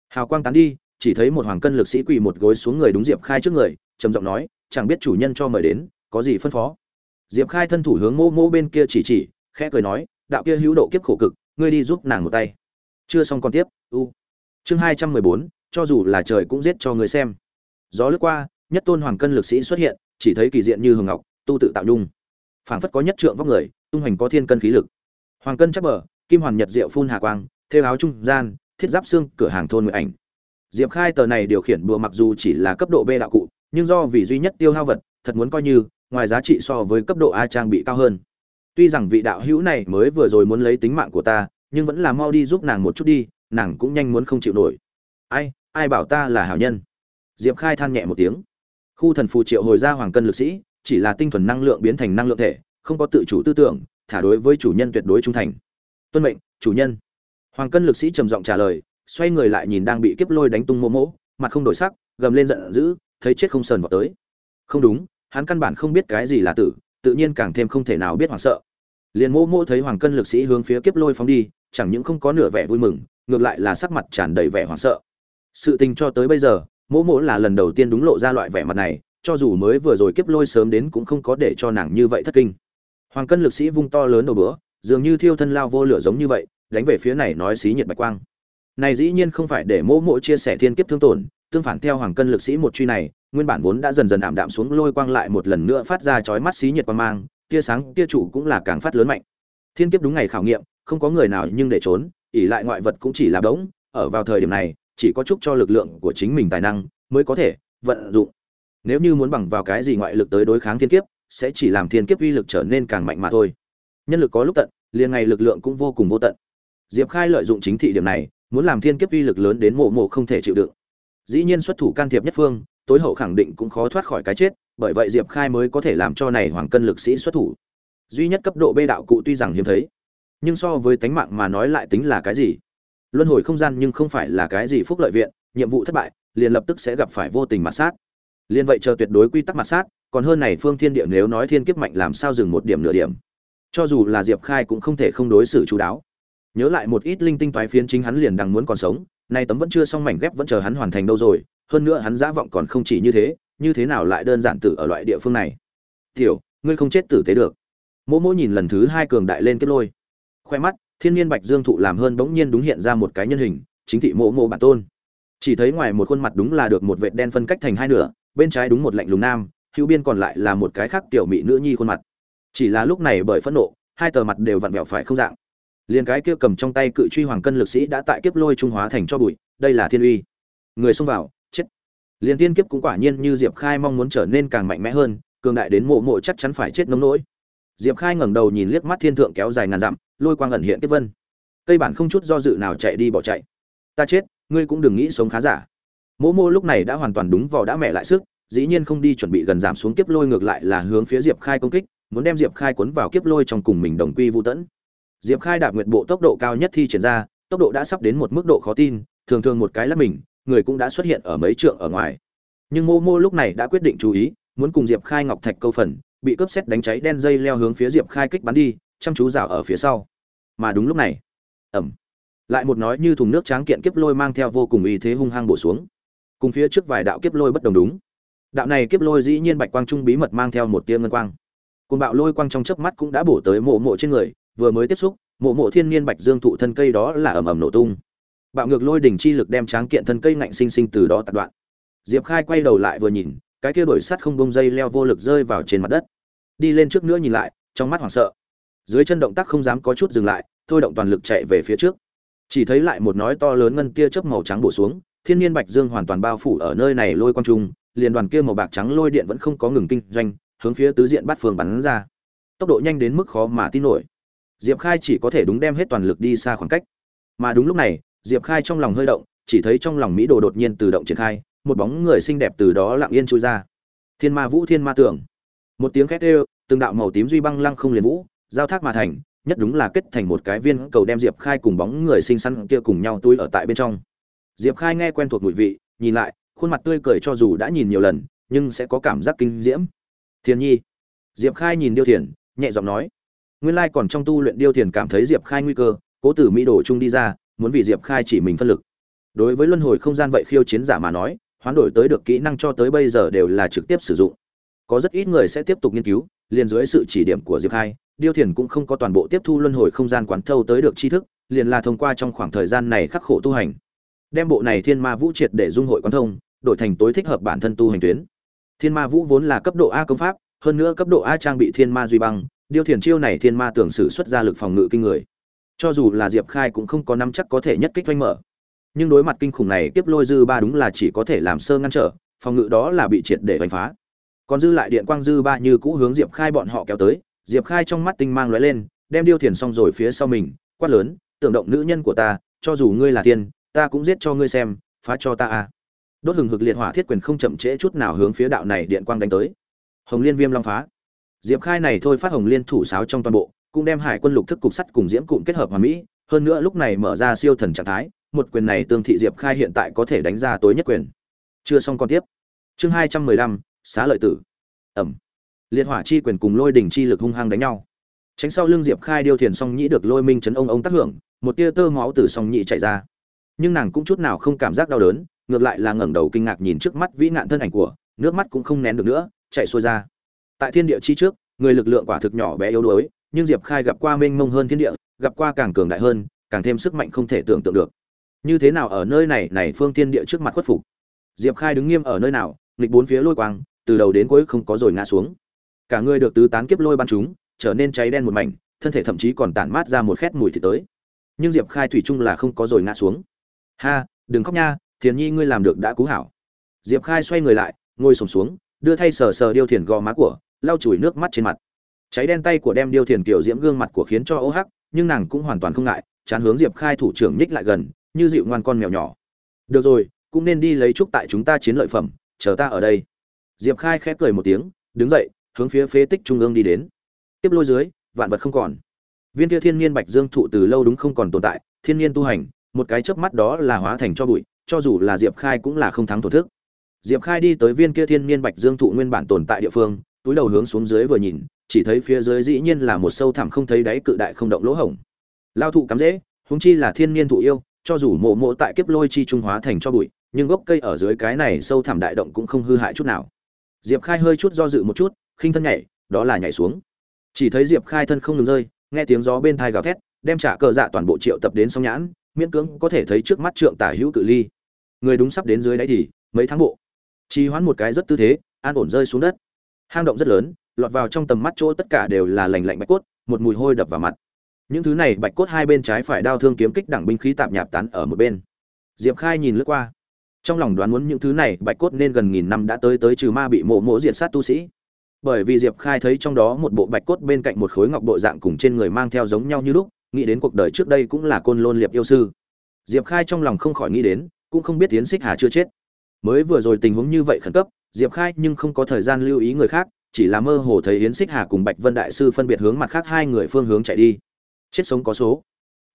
Hào quang tán đi, chỉ thấy một hoàng cân lực sĩ quỳ một gối xuống người đúng diệp khai trước người, trầm giọng nói, chẳng biết chủ nhân cho mời đến, có gì phân phó? Diệp khai thân thủ hướng mô mô bên kia chỉ chỉ, khẽ cười nói, đạo kia hữu độ kiếp khổ cực, ngươi đi giúp nàng một tay. Chưa xong còn tiếp, u. Chương hai trăm mười bốn, cho dù là trời cũng giết cho người xem. Gió lướt qua nhất tôn hoàng cân lực sĩ xuất hiện, chỉ thấy kỳ diện như hường ngọc, tu tự tạo nhung. Phảng phất có nhất trượng vóc người, tung hành có thiên cân khí lực. Hoàng cân chắc bờ, kim hoàn nhật diệu phun hà quang, thêu áo trung gian, thiết giáp xương, cửa hàng thôn nguyện ảnh. Diệp khai tờ này điều khiển bùa mặc dù chỉ là cấp độ b đạo cụ, nhưng do vì duy nhất tiêu hao vật, thật muốn coi như, ngoài giá trị so với cấp độ a trang bị cao hơn. Tuy rằng vị đạo hữu này mới vừa rồi muốn lấy tính mạng của ta, nhưng vẫn là mau đi giúp nàng một chút đi, nàng cũng nhanh muốn không chịu nổi. Ai ai bảo ta là hảo nhân? Diệp khai than nhẹ một tiếng khu thần phù triệu hồi ra hoàng cân lực sĩ, chỉ là tinh thuần năng lượng biến thành năng lượng thể, không có tự chủ tư tưởng, thả đối với chủ nhân tuyệt đối trung thành. Tuân mệnh, chủ nhân. Hoàng cân lực sĩ trầm giọng trả lời, xoay người lại nhìn đang bị kiếp lôi đánh tung mô mỗ, mặt không đổi sắc, gầm lên giận dữ, thấy chết không sờn vào tới. Không đúng, hắn căn bản không biết cái gì là tử, tự nhiên càng thêm không thể nào biết hoảng sợ. Liền mô mô thấy hoàng cân lực sĩ hướng phía kiếp lôi phóng đi, chẳng những không có nửa vẻ vui mừng, ngược lại là sắc mặt tràn đầy vẻ hoảng sợ. Sự tình cho tới bây giờ mỗ mỗ là lần đầu tiên đúng lộ ra loại vẻ mặt này, cho dù mới vừa rồi kiếp lôi sớm đến cũng không có để cho nàng như vậy thất kinh. Hoàng cân lực sĩ vung to lớn đầu bữa, dường như thiêu thân lao vô lửa giống như vậy, đánh về phía này nói xí nhiệt bạch quang. Này dĩ nhiên không phải để mỗ mỗ chia sẻ thiên kiếp thương tổn, tương phản theo hoàng cân lực sĩ một truy này, nguyên bản vốn đã dần dần ảm đạm xuống lôi quang lại một lần nữa phát ra chói mắt xí nhiệt quang mang, tia sáng, tia trụ cũng là càng phát lớn mạnh. Thiên kiếp đúng ngày khảo nghiệm, không có người nào nhưng để trốn ỉ lại ngoại vật cũng chỉ là đống, ở vào thời điểm này chỉ có chúc cho lực lượng của chính mình tài năng mới có thể vận dụng. Nếu như muốn bằng vào cái gì ngoại lực tới đối kháng thiên kiếp, sẽ chỉ làm thiên kiếp uy lực trở nên càng mạnh mà thôi. Nhân lực có lúc tận, liền ngày lực lượng cũng vô cùng vô tận. Diệp khai lợi dụng chính thị điểm này, muốn làm thiên kiếp uy lực lớn đến mộ mộ không thể chịu đựng. Dĩ nhiên xuất thủ can thiệp nhất phương, tối hậu khẳng định cũng khó thoát khỏi cái chết, bởi vậy diệp khai mới có thể làm cho này hoàng cân lực sĩ xuất thủ. Duy nhất cấp độ bê đạo cụ tuy rằng hiếm thấy, nhưng so với tánh mạng mà nói lại tính là cái gì? Luân hồi không gian nhưng không phải là cái gì phúc lợi viện, nhiệm vụ thất bại, liền lập tức sẽ gặp phải vô tình mặt sát. Liền vậy chờ tuyệt đối quy tắc mặt sát, còn hơn này phương thiên địa nếu nói thiên kiếp mạnh làm sao dừng một điểm nửa điểm. Cho dù là diệp khai cũng không thể không đối xử chú đáo. Nhớ lại một ít linh tinh toái phiến chính hắn liền đang muốn còn sống, nay tấm vẫn chưa xong mảnh ghép vẫn chờ hắn hoàn thành đâu rồi, hơn nữa hắn giả vọng còn không chỉ như thế như thế nào lại đơn giản tử ở loại địa phương này? Tiểu, ngươi không chết tử tế được. Mỗ mỗ nhìn lần thứ hai cường đại lên kết lôi. Khoe mắt thiên nhiên bạch dương thụ làm hơn bỗng nhiên đúng hiện ra một cái nhân hình, chính thị mộ mộ bản tôn. Chỉ thấy ngoài một khuôn mặt đúng là được một vệt đen phân cách thành hai nửa, bên trái đúng một lạnh lùng nam, hữu biên còn lại là một cái khác tiểu mỹ nữ nhi khuôn mặt. Chỉ là lúc này bởi phẫn nộ, hai tờ mặt đều vặn vẹo phải không dạng. Liền cái kia cầm trong tay cự truy hoàng cân lực sĩ đã tại kiếp lôi trung hóa thành cho bụi, đây là thiên uy. Người xông vào, chết. Liền tiên kiếp cũng quả nhiên như diệp khai mong muốn trở nên càng mạnh mẽ hơn, cường đại đến mộ mộ chắc chắn phải chết nông nỗi. Diệp khai ngẩng đầu nhìn liếc mắt thiên thượng kéo dài ngàn dặm lôi quang ẩn hiện kết vân. Cây bản không chút do dự nào chạy đi bỏ chạy. Ta chết, ngươi cũng đừng nghĩ sống khá giả. Mỗ mô lúc này đã hoàn toàn đúng vò đã mẹ lại sức, dĩ nhiên không đi chuẩn bị gần giảm xuống kiếp lôi ngược lại là hướng phía diệp khai công kích, muốn đem diệp khai cuốn vào kiếp lôi trong cùng mình đồng quy vũ tẫn diệp khai đạp nguyện bộ tốc độ cao nhất thi triển ra, tốc độ đã sắp đến một mức độ khó tin, thường thường một cái là mình, người cũng đã xuất hiện ở mấy trượng ở ngoài. Nhưng mô mô lúc này đã quyết định chú ý, muốn cùng diệp khai ngọc thạch câu phần, bị cướp xét đánh cháy đen dây leo hướng phía diệp khai kích bắn đi chăm chú rào ở phía sau. Mà đúng lúc này ẩm lại một nói như thùng nước tráng kiện kiếp lôi mang theo vô cùng ý thế hung hăng bổ xuống. Cùng phía trước vài đạo kiếp lôi bất đồng đúng. Đạo này kiếp lôi dĩ nhiên bạch quang trung bí mật mang theo một tia ngân quang. Cùng bạo lôi quang trong chớp mắt cũng đã bổ tới mộ mộ trên người, vừa mới tiếp xúc, mộ mộ thiên niên bạch dương thụ thân cây đó là ầm ầm nổ tung. Bạo ngược lôi đỉnh chi lực đem tráng kiện thân cây ngạnh sinh sinh từ đó tạt đoạn. Diệp khai quay đầu lại vừa nhìn, cái kia đổi sắt không bông dây leo vô lực rơi vào trên mặt đất. Đi lên trước nữa nhìn lại, trong mắt hoảng sợ dưới chân động tác không dám có chút dừng lại, thôi động toàn lực chạy về phía trước. Chỉ thấy lại một nói to lớn ngân tia chớp màu trắng bổ xuống, thiên nhiên bạch dương hoàn toàn bao phủ ở nơi này lôi quang trung, liền đoàn kia màu bạc trắng lôi điện vẫn không có ngừng kinh doanh, hướng phía tứ diện bát phường bắn ra. Tốc độ nhanh đến mức khó mà tin nổi. Diệp khai chỉ có thể đúng đem hết toàn lực đi xa khoảng cách. Mà đúng lúc này, diệp khai trong lòng hơi động, chỉ thấy trong lòng mỹ đồ đột nhiên tự động triển khai, một bóng người xinh đẹp từ đó lặng yên trôi ra. Thiên ma vũ, thiên ma tưởng. Một tiếng khét ê từng đạo màu tím duy băng lăng không liền vũ giao thác mà thành, nhất đúng là kết thành một cái viên cầu đem diệp khai cùng bóng người xinh xắn kia cùng nhau túi ở tại bên trong. Diệp khai nghe quen thuộc mùi vị, nhìn lại, khuôn mặt tươi cười cho dù đã nhìn nhiều lần, nhưng sẽ có cảm giác kinh diễm. Thiên nhi. Diệp khai nhìn điêu thiền nhẹ giọng nói. Nguyên lai còn trong tu luyện điêu thiền cảm thấy diệp khai nguy cơ, cố tử mỹ đổ trung đi ra, muốn vì diệp khai chỉ mình phân lực. Đối với luân hồi không gian vậy khiêu chiến giả mà nói, hoán đổi tới được kỹ năng cho tới bây giờ đều là trực tiếp sử dụng. Có rất ít người sẽ tiếp tục nghiên cứu, liền dưới sự chỉ điểm của diệp khai điêu thiền cũng không có toàn bộ tiếp thu luân hồi không gian quán thâu tới được tri thức, liền là thông qua trong khoảng thời gian này khắc khổ tu hành, đem bộ này thiên ma vũ triệt để dung hội quán thông, đổi thành tối thích hợp bản thân tu hành tuyến. Thiên ma vũ vốn là cấp độ a công pháp, hơn nữa cấp độ a trang bị thiên ma duy băng, điêu thiền chiêu này thiên ma tưởng sử xuất ra lực phòng ngự kinh người. Cho dù là diệp khai cũng không có nắm chắc có thể nhất kích doanh mở. Nhưng đối mặt kinh khủng này tiếp lôi dư ba đúng là chỉ có thể làm sơ ngăn trở, phòng ngự đó là bị triệt để đánh phá. Còn dư lại điện quang dư ba như cũ hướng diệp khai bọn họ kéo tới diệp khai trong mắt tinh mang lóe lên, đem điêu thiền xong rồi phía sau mình, quát lớn, tưởng động nữ nhân của ta, cho dù ngươi là tiên, ta cũng giết cho ngươi xem, phá cho ta a đốt hừng hực liệt hỏa thiết quyền không chậm trễ chút nào hướng phía đạo này điện quang đánh tới. Hồng liên viêm long phá. Diệp khai này thôi phát hồng liên thủ sáo trong toàn bộ, cũng đem hải quân lục thức cục sắt cùng diễm cụm kết hợp hòa mỹ, hơn nữa lúc này mở ra siêu thần trạng thái, một quyền này tương thị diệp khai hiện tại có thể đánh ra tối nhất quyền. Chưa xong còn tiếp. Chương hai trăm mười lăm, xá lợi tử. Ẩm liệt hỏa chi quyền cùng lôi đỉnh chi lực hung hăng đánh nhau. Tránh sau lưng diệp khai điêu thiền song nhĩ được lôi minh chấn ông ông tác hưởng, một tia tơ máu từ song nhĩ chạy ra. Nhưng nàng cũng chút nào không cảm giác đau đớn, ngược lại là ngẩng đầu kinh ngạc nhìn trước mắt vĩ nạn thân ảnh của, nước mắt cũng không nén được nữa, chạy xuôi ra. Tại thiên địa chi trước, người lực lượng quả thực nhỏ bé yếu đuối, nhưng diệp khai gặp qua mênh mông hơn thiên địa, gặp qua càng cường đại hơn, càng thêm sức mạnh không thể tưởng tượng được. Như thế nào ở nơi này này phương thiên địa trước mặt khuất phục? Diệp khai đứng nghiêm ở nơi nào, nghịch bốn phía lôi quang, từ đầu đến cuối không có rồi ngã xuống cả người được tứ tán kiếp lôi bắn chúng, trở nên cháy đen một mảnh, thân thể thậm chí còn tản mát ra một khét mùi thì tới. Nhưng diệp khai thủy chung là không có rồi ngã xuống. Ha, đừng khóc nha, thiền nhi ngươi làm được đã cú hảo. Diệp khai xoay người lại, ngồi sổm xuống, đưa thay sờ sờ điêu thiền gò má của, lau chùi nước mắt trên mặt. Cháy đen tay của đem điêu thiền kiểu diễm gương mặt của khiến cho ô hắc, nhưng nàng cũng hoàn toàn không ngại, chán hướng diệp khai thủ trưởng nhích lại gần, như dịu ngoan con mèo nhỏ. Được rồi, cũng nên đi lấy chúc tại chúng ta chiến lợi phẩm, chờ ta ở đây. Diệp khai khép cười một tiếng, đứng dậy hướng phía phế tích trung ương đi đến. Tiếp lôi dưới, vạn vật không còn. Viên kia thiên nhiên bạch dương thụ từ lâu đúng không còn tồn tại, thiên nhiên tu hành, một cái chớp mắt đó là hóa thành cho bụi, cho dù là diệp khai cũng là không thắng thổ thức diệp khai đi tới viên kia thiên nhiên bạch dương thụ nguyên bản tồn tại địa phương, túi đầu hướng xuống dưới vừa nhìn, chỉ thấy phía dưới dĩ nhiên là một sâu thẳm không thấy đáy cự đại không động lỗ hổng. Lao thụ cắm dễ, huống chi là thiên nhiên thụ yêu, cho dù mộ mộ tại kiếp lôi chi trung hóa thành cho bụi, nhưng gốc cây ở dưới cái này sâu thẳm đại động cũng không hư hại chút nào. Diệp khai hơi chút do dự một chút khinh thân nhảy, đó là nhảy xuống. Chỉ thấy diệp khai thân không ngừng rơi, nghe tiếng gió bên thai gào thét, đem trả cờ dạ toàn bộ triệu tập đến sông nhãn, miễn cưỡng có thể thấy trước mắt trượng tả hữu cự ly. Người đúng sắp đến dưới đáy thì, mấy tháng bộ. Trì hoãn một cái rất tư thế, an ổn rơi xuống đất. Hang động rất lớn, lọt vào trong tầm mắt chỗ tất cả đều là lành lạnh bạch cốt, một mùi hôi đập vào mặt. Những thứ này bạch cốt hai bên trái phải đao thương kiếm kích đẳng binh khí tạp nhạp tán ở một bên. Diệp khai nhìn lướt qua. Trong lòng đoán muốn những thứ này bạch cốt nên gần nghìn năm đã tới tới trừ ma bị mộ mộ diệt sát tu sĩ bởi vì diệp khai thấy trong đó một bộ bạch cốt bên cạnh một khối ngọc bội dạng cùng trên người mang theo giống nhau như lúc, nghĩ đến cuộc đời trước đây cũng là côn lôn liệp yêu sư. Diệp khai trong lòng không khỏi nghĩ đến, cũng không biết tiến xích hà chưa chết. Mới vừa rồi tình huống như vậy khẩn cấp, diệp khai nhưng không có thời gian lưu ý người khác, chỉ là mơ hồ thấy yến xích hà cùng bạch vân đại sư phân biệt hướng mặt khác hai người phương hướng chạy đi. Chết sống có số.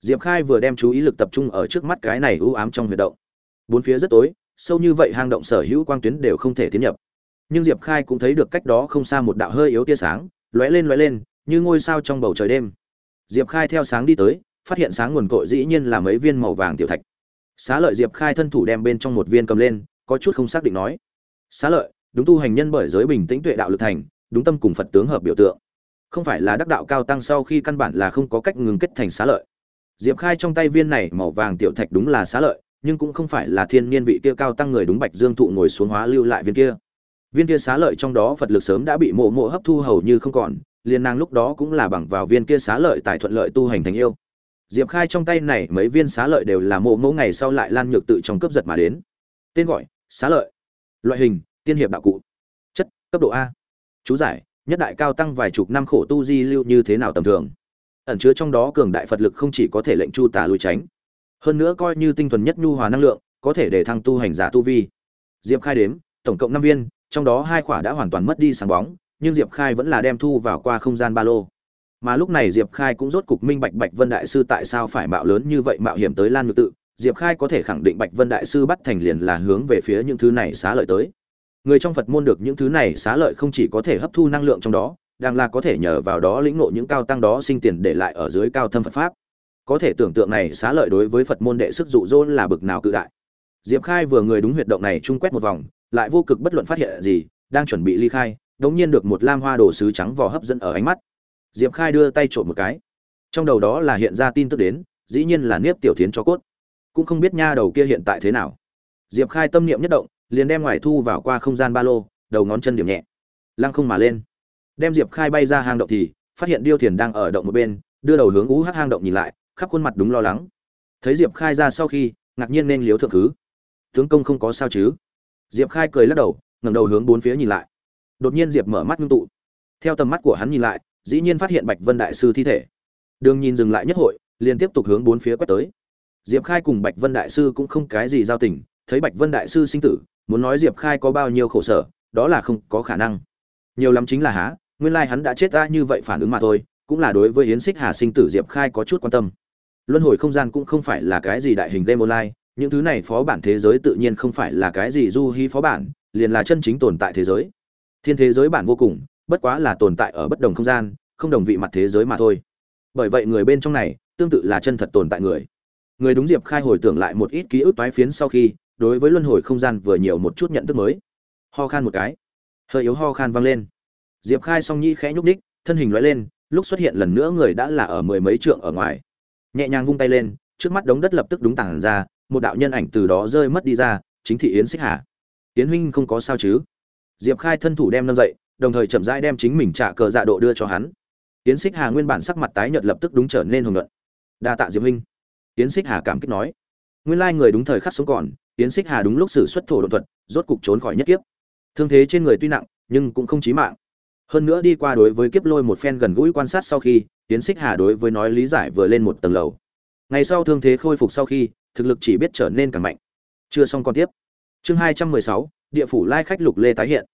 Diệp khai vừa đem chú ý lực tập trung ở trước mắt cái này u ám trong huyệt động. Bốn phía rất tối, sâu như vậy hang động sở hữu quang tuyến đều không thể tiến nhập nhưng diệp khai cũng thấy được cách đó không xa một đạo hơi yếu tia sáng, lóe lên lóe lên, như ngôi sao trong bầu trời đêm. Diệp khai theo sáng đi tới, phát hiện sáng nguồn cội dĩ nhiên là mấy viên màu vàng tiểu thạch. Xá lợi diệp khai thân thủ đem bên trong một viên cầm lên, có chút không xác định nói. Xá lợi, đúng tu hành nhân bởi giới bình tĩnh tuệ đạo lực thành, đúng tâm cùng phật tướng hợp biểu tượng. Không phải là đắc đạo cao tăng sau khi căn bản là không có cách ngừng kết thành xá lợi. Diệp khai trong tay viên này màu vàng tiểu thạch đúng là xá lợi, nhưng cũng không phải là thiên niên vị kia cao tăng người đúng bạch dương thụ ngồi xuống hóa lưu lại viên kia viên kia xá lợi trong đó phật lực sớm đã bị mộ mộ hấp thu hầu như không còn, liền nàng lúc đó cũng là bằng vào viên kia xá lợi tại thuận lợi tu hành thành yêu. Diệp khai trong tay này mấy viên xá lợi đều là mộ mộ ngày sau lại lan nhược tự trong cướp giật mà đến. Tên gọi, xá lợi. Loại hình, tiên hiệp đạo cụ. Chất, cấp độ a. Chú giải, nhất đại cao tăng vài chục năm khổ tu di lưu như thế nào tầm thường. Ẩn chứa trong đó cường đại phật lực không chỉ có thể lệnh chu tà lùi tránh, hơn nữa coi như tinh thuần nhất nhu hòa năng lượng, có thể để thăng tu hành giả tu vi. Diệp khai đếm, tổng cộng năm viên trong đó hai quả đã hoàn toàn mất đi sáng bóng, nhưng diệp khai vẫn là đem thu vào qua không gian ba lô. Mà lúc này diệp khai cũng rốt cục minh bạch bạch vân đại sư tại sao phải mạo lớn như vậy mạo hiểm tới lan ngự tự. Diệp khai có thể khẳng định bạch vân đại sư bắt thành liền là hướng về phía những thứ này xá lợi tới. Người trong phật môn được những thứ này xá lợi không chỉ có thể hấp thu năng lượng trong đó đang là có thể nhờ vào đó lĩnh ngộ những cao tăng đó sinh tiền để lại ở dưới cao thâm phật pháp. Có thể tưởng tượng này xá lợi đối với phật môn đệ sức dụ dỗ là bực nào cự đại diệp khai vừa người đúng huyệt động này trung quét một vòng, lại vô cực bất luận phát hiện gì, đang chuẩn bị ly khai, đống nhiên được một lam hoa đồ sứ trắng vỏ hấp dẫn ở ánh mắt. Diệp khai đưa tay trộm một cái. Trong đầu đó là hiện ra tin tức đến, dĩ nhiên là niếp tiểu thiến cho cốt. Cũng không biết nha đầu kia hiện tại thế nào. Diệp khai tâm niệm nhất động, liền đem ngoài thu vào qua không gian ba lô, đầu ngón chân điểm nhẹ. Lăng không mà lên. Đem diệp khai bay ra hang động thì, phát hiện điêu thiền đang ở động một bên, đưa đầu hướng ú hắc hang động nhìn lại, khắp khuôn mặt đúng lo lắng. Thấy diệp khai ra sau khi, ngạc nhiên nên liếu thượng thứ tướng công không có sao chứ? Diệp khai cười lắc đầu, ngẩng đầu hướng bốn phía nhìn lại. Đột nhiên diệp mở mắt ngưng tụ. Theo tầm mắt của hắn nhìn lại, dĩ nhiên phát hiện bạch vân đại sư thi thể. Đường nhìn dừng lại nhất hội, liền tiếp tục hướng bốn phía quét tới. Diệp khai cùng bạch vân đại sư cũng không cái gì giao tình, thấy bạch vân đại sư sinh tử, muốn nói diệp khai có bao nhiêu khổ sở, đó là không có khả năng. Nhiều lắm chính là há, nguyên lai hắn đã chết ra như vậy phản ứng mà thôi, cũng là đối với yến xích hà sinh tử diệp khai có chút quan tâm. Luân hồi không gian cũng không phải là cái gì đại hình game online những thứ này phó bản thế giới tự nhiên không phải là cái gì du hy phó bản, liền là chân chính tồn tại thế giới. Thiên thế giới bản vô cùng, bất quá là tồn tại ở bất đồng không gian, không đồng vị mặt thế giới mà thôi. Bởi vậy người bên trong này, tương tự là chân thật tồn tại người. Người đúng diệp khai hồi tưởng lại một ít ký ức toái phiến sau khi, đối với luân hồi không gian vừa nhiều một chút nhận thức mới. Ho khan một cái. Hơi yếu ho khan vang lên. Diệp khai song nhi khẽ nhúc ních thân hình loại lên, lúc xuất hiện lần nữa người đã là ở mười mấy trượng ở ngoài. Nhẹ nhàng vung tay lên, trước mắt đống đất lập tức đúng tảng ra một đạo nhân ảnh từ đó rơi mất đi ra, chính thị yến xích hà. Yến huynh không có sao chứ? Diệp khai thân thủ đem nâng dậy, đồng thời chậm rãi đem chính mình trả cờ dạ độ đưa cho hắn. Yến xích hà nguyên bản sắc mặt tái nhợt lập tức đúng trở nên hồng luận đa tạ diệp huynh. Yến xích hà cảm kích nói. Nguyên lai người đúng thời khắc sống còn, yến xích hà đúng lúc xử xuất thổ đột thuật, rốt cục trốn khỏi nhất kiếp. Thương thế trên người tuy nặng, nhưng cũng không chí mạng. Hơn nữa đi qua đối với kiếp lôi một phen gần gũi quan sát sau khi, yến xích hà đối với nói lý giải vừa lên một tầng lầu. Ngày sau thương thế khôi phục sau khi thực lực chỉ biết trở nên càng mạnh. Chưa xong còn tiếp. Chương hai trăm mười sáu, địa phủ lai khách lục lê tái hiện.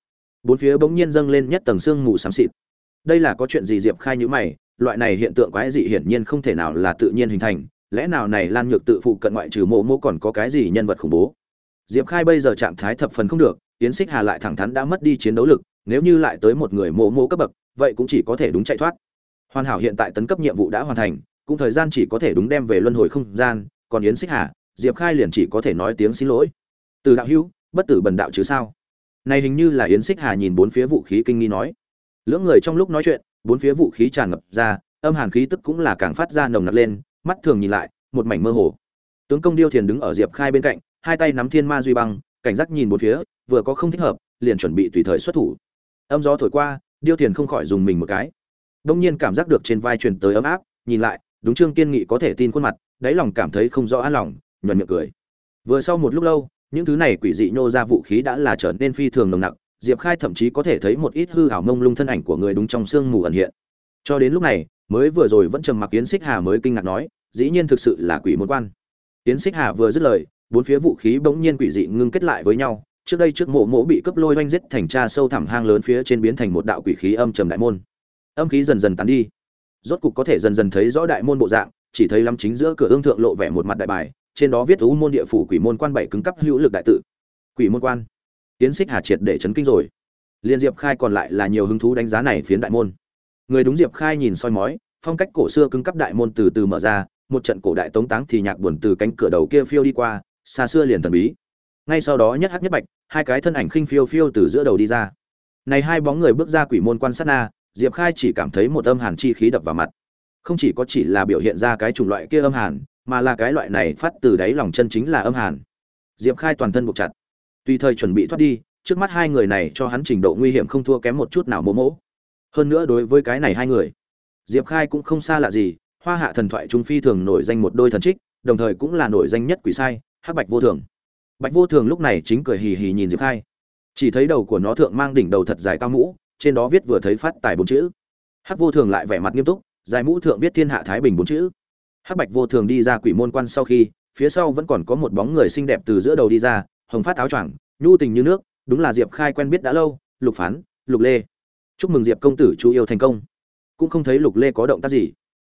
Bốn phía bỗng nhiên dâng lên nhất tầng sương mù xám xịt. Đây là có chuyện gì diệp khai nhữ mày, loại này hiện tượng quái dị hiển nhiên không thể nào là tự nhiên hình thành, lẽ nào này lan nhược tự phụ cận ngoại trừ mộ mô còn có cái gì nhân vật khủng bố? Diệp khai bây giờ trạng thái thập phần không được tiến xích hà lại thẳng thắn đã mất đi chiến đấu lực, nếu như lại tới một người mộ mô cấp bậc, vậy cũng chỉ có thể đúng chạy thoát. Hoàn hảo hiện tại tấn cấp nhiệm vụ đã hoàn thành, cũng thời gian chỉ có thể đúng đem về luân hồi không gian còn yến xích hà, diệp khai liền chỉ có thể nói tiếng xin lỗi. Từ đạo hữu, bất tử bần đạo chứ sao? Này hình như là yến xích hà nhìn bốn phía vũ khí kinh nghi nói. Lưỡng người trong lúc nói chuyện, bốn phía vũ khí tràn ngập ra, âm hàn khí tức cũng là càng phát ra nồng nặc lên, mắt thường nhìn lại, một mảnh mơ hồ. Tướng công điêu thiền đứng ở diệp khai bên cạnh, hai tay nắm thiên ma duy băng, cảnh giác nhìn bốn phía, vừa có không thích hợp, liền chuẩn bị tùy thời xuất thủ. Âm gió thổi qua, điêu thiền không khỏi dùng mình một cái. Đông nhiên cảm giác được trên vai truyền tới ấm áp, nhìn lại, đúng trương kiên nghị có thể tin khuôn mặt đáy lòng cảm thấy không rõ an lòng, nhuận miệng cười. Vừa sau một lúc lâu, những thứ này quỷ dị nhô ra vũ khí đã là trở nên phi thường nồng nặc, diệp khai thậm chí có thể thấy một ít hư ảo mông lung thân ảnh của người đúng trong sương mù ẩn hiện. Cho đến lúc này, mới vừa rồi vẫn trầm mặc yến xích hà mới kinh ngạc nói, dĩ nhiên thực sự là quỷ môn quan. Yến xích hà vừa dứt lời, bốn phía vũ khí bỗng nhiên quỷ dị ngưng kết lại với nhau. Trước đây trước mộ mộ bị cấp lôi oanh giết thành tra sâu thẳm hang lớn phía trên biến thành một đạo quỷ khí âm trầm đại môn. Âm khí dần dần tán đi. Rốt cục có thể dần dần thấy rõ đại môn bộ dạng chỉ thấy lắm chính giữa cửa ương thượng lộ vẻ một mặt đại bài, trên đó viết u môn địa phủ quỷ môn quan bảy cứng cấp hữu lực đại tự. Quỷ môn quan. Tiến xích hà triệt để chấn kinh rồi. Liên diệp khai còn lại là nhiều hứng thú đánh giá này phiến đại môn. Người đúng diệp khai nhìn soi mói, phong cách cổ xưa cứng cấp đại môn từ từ mở ra, một trận cổ đại tống táng thì nhạc buồn từ cánh cửa đầu kia phiêu đi qua, xa xưa liền thần bí. Ngay sau đó nhất hắc nhất bạch, hai cái thân ảnh khinh phiêu phiêu từ giữa đầu đi ra. Này hai bóng người bước ra quỷ môn quan sát na, diệp khai chỉ cảm thấy một âm hàn chi khí đập vào mặt không chỉ có chỉ là biểu hiện ra cái chủng loại kia âm hàn, mà là cái loại này phát từ đáy lòng chân chính là âm hàn. Diệp khai toàn thân buộc chặt. Tùy thời chuẩn bị thoát đi, trước mắt hai người này cho hắn trình độ nguy hiểm không thua kém một chút nào mỗ mỗ. Hơn nữa đối với cái này hai người, diệp khai cũng không xa lạ gì, hoa hạ thần thoại trung phi thường nổi danh một đôi thần trích, đồng thời cũng là nổi danh nhất quỷ sai, hắc bạch vô thường. Bạch vô thường lúc này chính cười hì hì nhìn diệp khai. Chỉ thấy đầu của nó thượng mang đỉnh đầu thật dài cao mũ, trên đó viết vừa thấy phát tài bốn chữ. Hắc vô thường lại vẻ mặt nghiêm túc dài mũ thượng viết thiên hạ thái bình bốn chữ. Hắc bạch vô thường đi ra quỷ môn quan sau khi, phía sau vẫn còn có một bóng người xinh đẹp từ giữa đầu đi ra, hồng phát áo choàng, nhu tình như nước, đúng là diệp khai quen biết đã lâu, lục phán, lục lê. Chúc mừng diệp công tử chú yêu thành công. Cũng không thấy lục lê có động tác gì.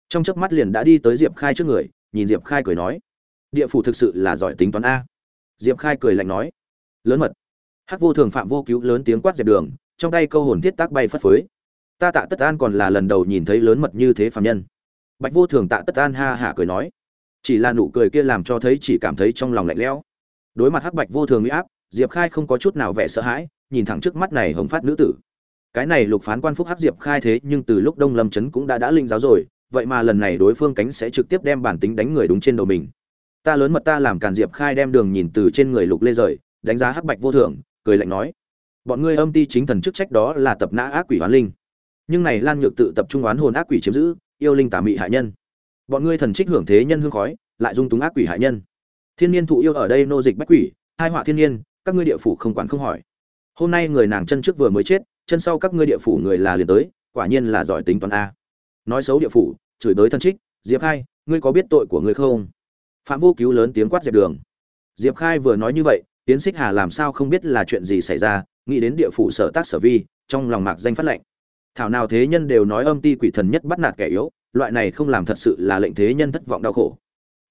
Trong chớp mắt liền đã đi tới diệp khai trước người, nhìn diệp khai cười nói, địa phủ thực sự là giỏi tính toán a. Diệp khai cười lạnh nói, lớn mật. Hắc vô thường phạm vô cứu lớn tiếng quát dẹp đường, trong tay câu hồn thiết tác bay phất phới ta tạ tất an còn là lần đầu nhìn thấy lớn mật như thế phạm nhân. Bạch vô thường tạ tất an ha hả cười nói, chỉ là nụ cười kia làm cho thấy chỉ cảm thấy trong lòng lạnh lẽo. Đối mặt hắc bạch vô thường uy áp, diệp khai không có chút nào vẻ sợ hãi, nhìn thẳng trước mắt này hồng phát nữ tử. Cái này lục phán quan phúc hắc diệp khai thế nhưng từ lúc đông lâm trấn cũng đã đã linh giáo rồi, vậy mà lần này đối phương cánh sẽ trực tiếp đem bản tính đánh người đúng trên đầu mình. Ta lớn mật ta làm càn diệp khai đem đường nhìn từ trên người lục lê rời, đánh giá hắc bạch vô thường, cười lạnh nói, bọn ngươi âm ti chính thần chức trách đó là tập nã ác quỷ hoán linh nhưng này lan nhược tự tập trung oán hồn ác quỷ chiếm giữ, yêu linh tà mị hại nhân. Bọn ngươi thần trích hưởng thế nhân hương khói, lại dung túng ác quỷ hại nhân. Thiên nhiên thụ yêu ở đây nô dịch bách quỷ, hai họa thiên nhiên các ngươi địa phủ không quản không hỏi. Hôm nay người nàng chân trước vừa mới chết, chân sau các ngươi địa phủ người là liền tới, quả nhiên là giỏi tính toán a. Nói xấu địa phủ, chửi tới thân trích, diệp khai, ngươi có biết tội của ngươi không? Phạm vô cứu lớn tiếng quát dẹp đường. Diệp khai vừa nói như vậy tiến xích hà làm sao không biết là chuyện gì xảy ra, nghĩ đến địa phủ sở tác sở vi, trong lòng mạc danh phát lệnh thảo nào thế nhân đều nói âm ti quỷ thần nhất bắt nạt kẻ yếu, loại này không làm thật sự là lệnh thế nhân thất vọng đau khổ.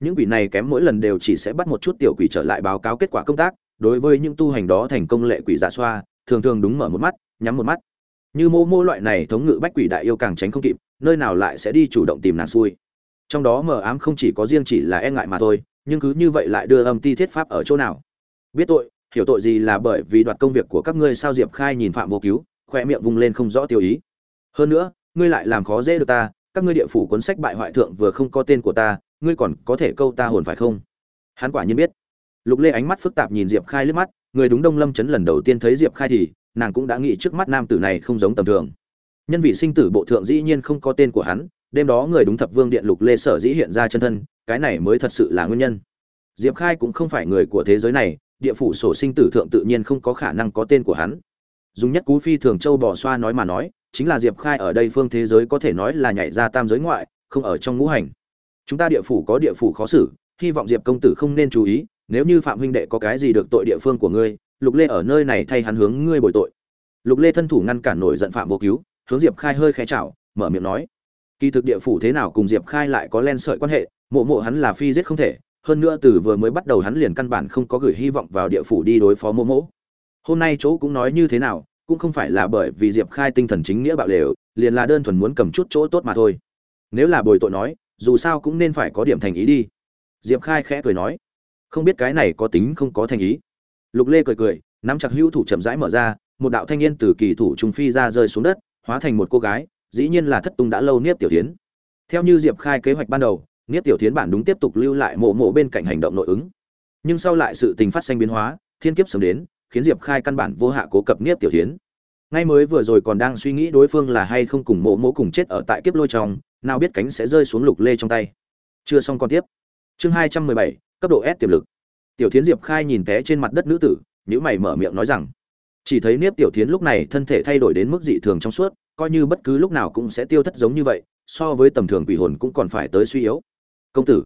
Những quỷ này kém mỗi lần đều chỉ sẽ bắt một chút tiểu quỷ trở lại báo cáo kết quả công tác, đối với những tu hành đó thành công lệ quỷ giả xoa, thường thường đúng mở một mắt, nhắm một mắt. Như mô mô loại này thống ngự bách quỷ đại yêu càng tránh không kịp, nơi nào lại sẽ đi chủ động tìm nàng xui. Trong đó mờ ám không chỉ có riêng chỉ là e ngại mà thôi, nhưng cứ như vậy lại đưa âm ti thiết pháp ở chỗ nào? Biết tội, hiểu tội gì là bởi vì đoạt công việc của các ngươi sao diệp khai nhìn phạm vô cứu, khoe miệng vung lên không rõ tiêu ý hơn nữa, ngươi lại làm khó dễ được ta, các ngươi địa phủ cuốn sách bại hoại thượng vừa không có tên của ta, ngươi còn có thể câu ta hồn phải không? Hắn quả nhiên biết. Lục lê ánh mắt phức tạp nhìn diệp khai liếc mắt, người đúng đông lâm chấn lần đầu tiên thấy diệp khai thì, nàng cũng đã nghĩ trước mắt nam tử này không giống tầm thường. Nhân vị sinh tử bộ thượng dĩ nhiên không có tên của hắn, đêm đó người đúng thập vương điện lục lê sở dĩ hiện ra chân thân, cái này mới thật sự là nguyên nhân. Diệp khai cũng không phải người của thế giới này, địa phủ sổ sinh tử thượng tự nhiên không có khả năng có tên của hắn. Dùng nhất cú phi thường châu bỏ xoa nói mà nói chính là diệp khai ở đây phương thế giới có thể nói là nhảy ra tam giới ngoại, không ở trong ngũ hành. Chúng ta địa phủ có địa phủ khó xử, hy vọng diệp công tử không nên chú ý, nếu như phạm huynh đệ có cái gì được tội địa phương của ngươi, lục lê ở nơi này thay hắn hướng ngươi bồi tội. Lục lê thân thủ ngăn cản nổi giận phạm vô cứu, hướng diệp khai hơi khẽ chào mở miệng nói, kỳ thực địa phủ thế nào cùng diệp khai lại có len sợi quan hệ, mộ mộ hắn là phi giết không thể, hơn nữa từ vừa mới bắt đầu hắn liền căn bản không có gửi hy vọng vào địa phủ đi đối phó mộ mộ. Hôm nay chỗ cũng nói như thế nào cũng không phải là bởi vì diệp khai tinh thần chính nghĩa bạo lều, liền là đơn thuần muốn cầm chút chỗ tốt mà thôi. Nếu là bồi tội nói, dù sao cũng nên phải có điểm thành ý đi. Diệp khai khẽ cười nói, không biết cái này có tính không có thành ý. Lục lê cười cười, nắm chặt hữu thủ chậm rãi mở ra, một đạo thanh niên từ kỳ thủ trung phi ra rơi xuống đất, hóa thành một cô gái, dĩ nhiên là thất tung đã lâu niếp tiểu tiến theo như diệp khai kế hoạch ban đầu, niếp tiểu tiến bản đúng tiếp tục lưu lại mộ mộ bên cạnh hành động nội ứng. Nhưng sau lại sự tình phát sinh biến hóa, thiên kiếp sớm đến khiến diệp khai căn bản vô hạ cố cập niếp tiểu tiến ngay mới vừa rồi còn đang suy nghĩ đối phương là hay không cùng mộ mộ cùng chết ở tại kiếp lôi trong, nào biết cánh sẽ rơi xuống lục lê trong tay. Chưa xong còn tiếp. Chương hai trăm mười bảy, cấp độ s tiềm lực. Tiểu thiến diệp khai nhìn té trên mặt đất nữ tử nhữ mày mở miệng nói rằng, chỉ thấy nếp tiểu thiến lúc này thân thể thay đổi đến mức dị thường trong suốt, coi như bất cứ lúc nào cũng sẽ tiêu thất giống như vậy, so với tầm thường quỷ hồn cũng còn phải tới suy yếu. Công tử.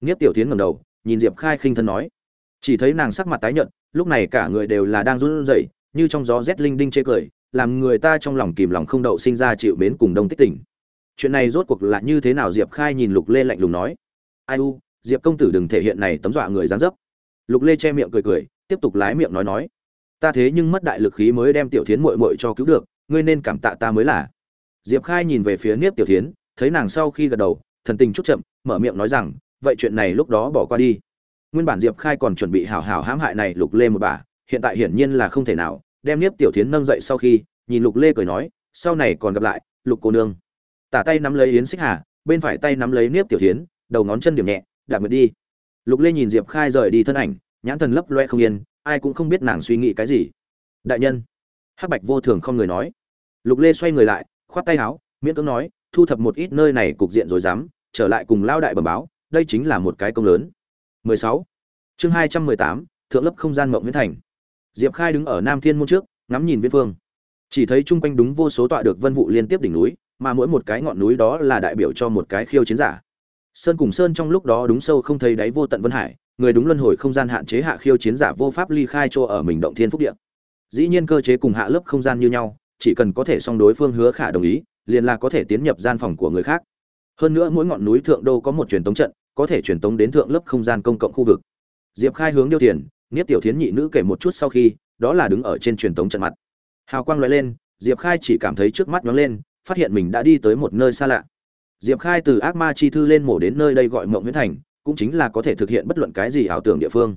Nếp tiểu thiến ngầm đầu, nhìn diệp khai khinh thân nói, chỉ thấy nàng sắc mặt tái nhợt lúc này cả người đều là đang run rẩy, như trong gió rét linh đinh chê cười, làm người ta trong lòng kìm lòng không đậu sinh ra chịu mến cùng đông tích tỉnh chuyện này rốt cuộc là như thế nào diệp khai nhìn lục lê lạnh lùng nói. Ai u, diệp công tử đừng thể hiện này tấm dọa người dáng dấp. Lục lê che miệng cười cười, tiếp tục lái miệng nói nói. Ta thế nhưng mất đại lực khí mới đem tiểu thiến muội muội cho cứu được, ngươi nên cảm tạ ta mới là. Diệp khai nhìn về phía niếp tiểu thiến, thấy nàng sau khi gật đầu, thần tình chút chậm, mở miệng nói rằng, vậy chuyện này lúc đó bỏ qua đi nguyên bản diệp khai còn chuẩn bị hảo hảo hãm hại này lục lê một bà, hiện tại hiển nhiên là không thể nào, đem niếp tiểu thiến nâng dậy sau khi, nhìn lục lê cười nói, sau này còn gặp lại, lục cô nương. Tả tay nắm lấy yến xích hà, bên phải tay nắm lấy niếp tiểu thiến, đầu ngón chân điểm nhẹ, đạp mượt đi. Lục lê nhìn diệp khai rời đi thân ảnh, nhãn thần lấp loe không yên, ai cũng không biết nàng suy nghĩ cái gì. Đại nhân. Hắc bạch vô thường không người nói. Lục lê xoay người lại, khoát tay áo, miễn cưỡng nói, thu thập một ít nơi này cục diện rồi dám, trở lại cùng lao đại bẩm báo, đây chính là một cái công lớn. 16. chương 218, thượng lớp không gian mộng viễn thành. Diệp khai đứng ở nam thiên môn trước ngắm nhìn viễn phương. Chỉ thấy chung quanh đúng vô số tọa được vân vụ liên tiếp đỉnh núi mà mỗi một cái ngọn núi đó là đại biểu cho một cái khiêu chiến giả. Sơn cùng sơn trong lúc đó đúng sâu không thấy đáy vô tận vân hải người đúng luân hồi không gian hạn chế hạ khiêu chiến giả vô pháp ly khai cho ở mình động thiên phúc địa. Dĩ nhiên cơ chế cùng hạ lớp không gian như nhau chỉ cần có thể song đối phương hứa khả đồng ý liền là có thể tiến nhập gian phòng của người khác. Hơn nữa mỗi ngọn núi thượng đô có một truyền tống trận có thể truyền tống đến thượng lớp không gian công cộng khu vực. Diệp khai hướng điêu tiền Niết tiểu thiến nhị nữ kể một chút sau khi, đó là đứng ở trên truyền tống trận mặt. Hào quang loại lên, diệp khai chỉ cảm thấy trước mắt nhóng lên, phát hiện mình đã đi tới một nơi xa lạ. Diệp khai từ ác ma chi thư lên mổ đến nơi đây gọi mộng huyễn thành, cũng chính là có thể thực hiện bất luận cái gì ảo tưởng địa phương.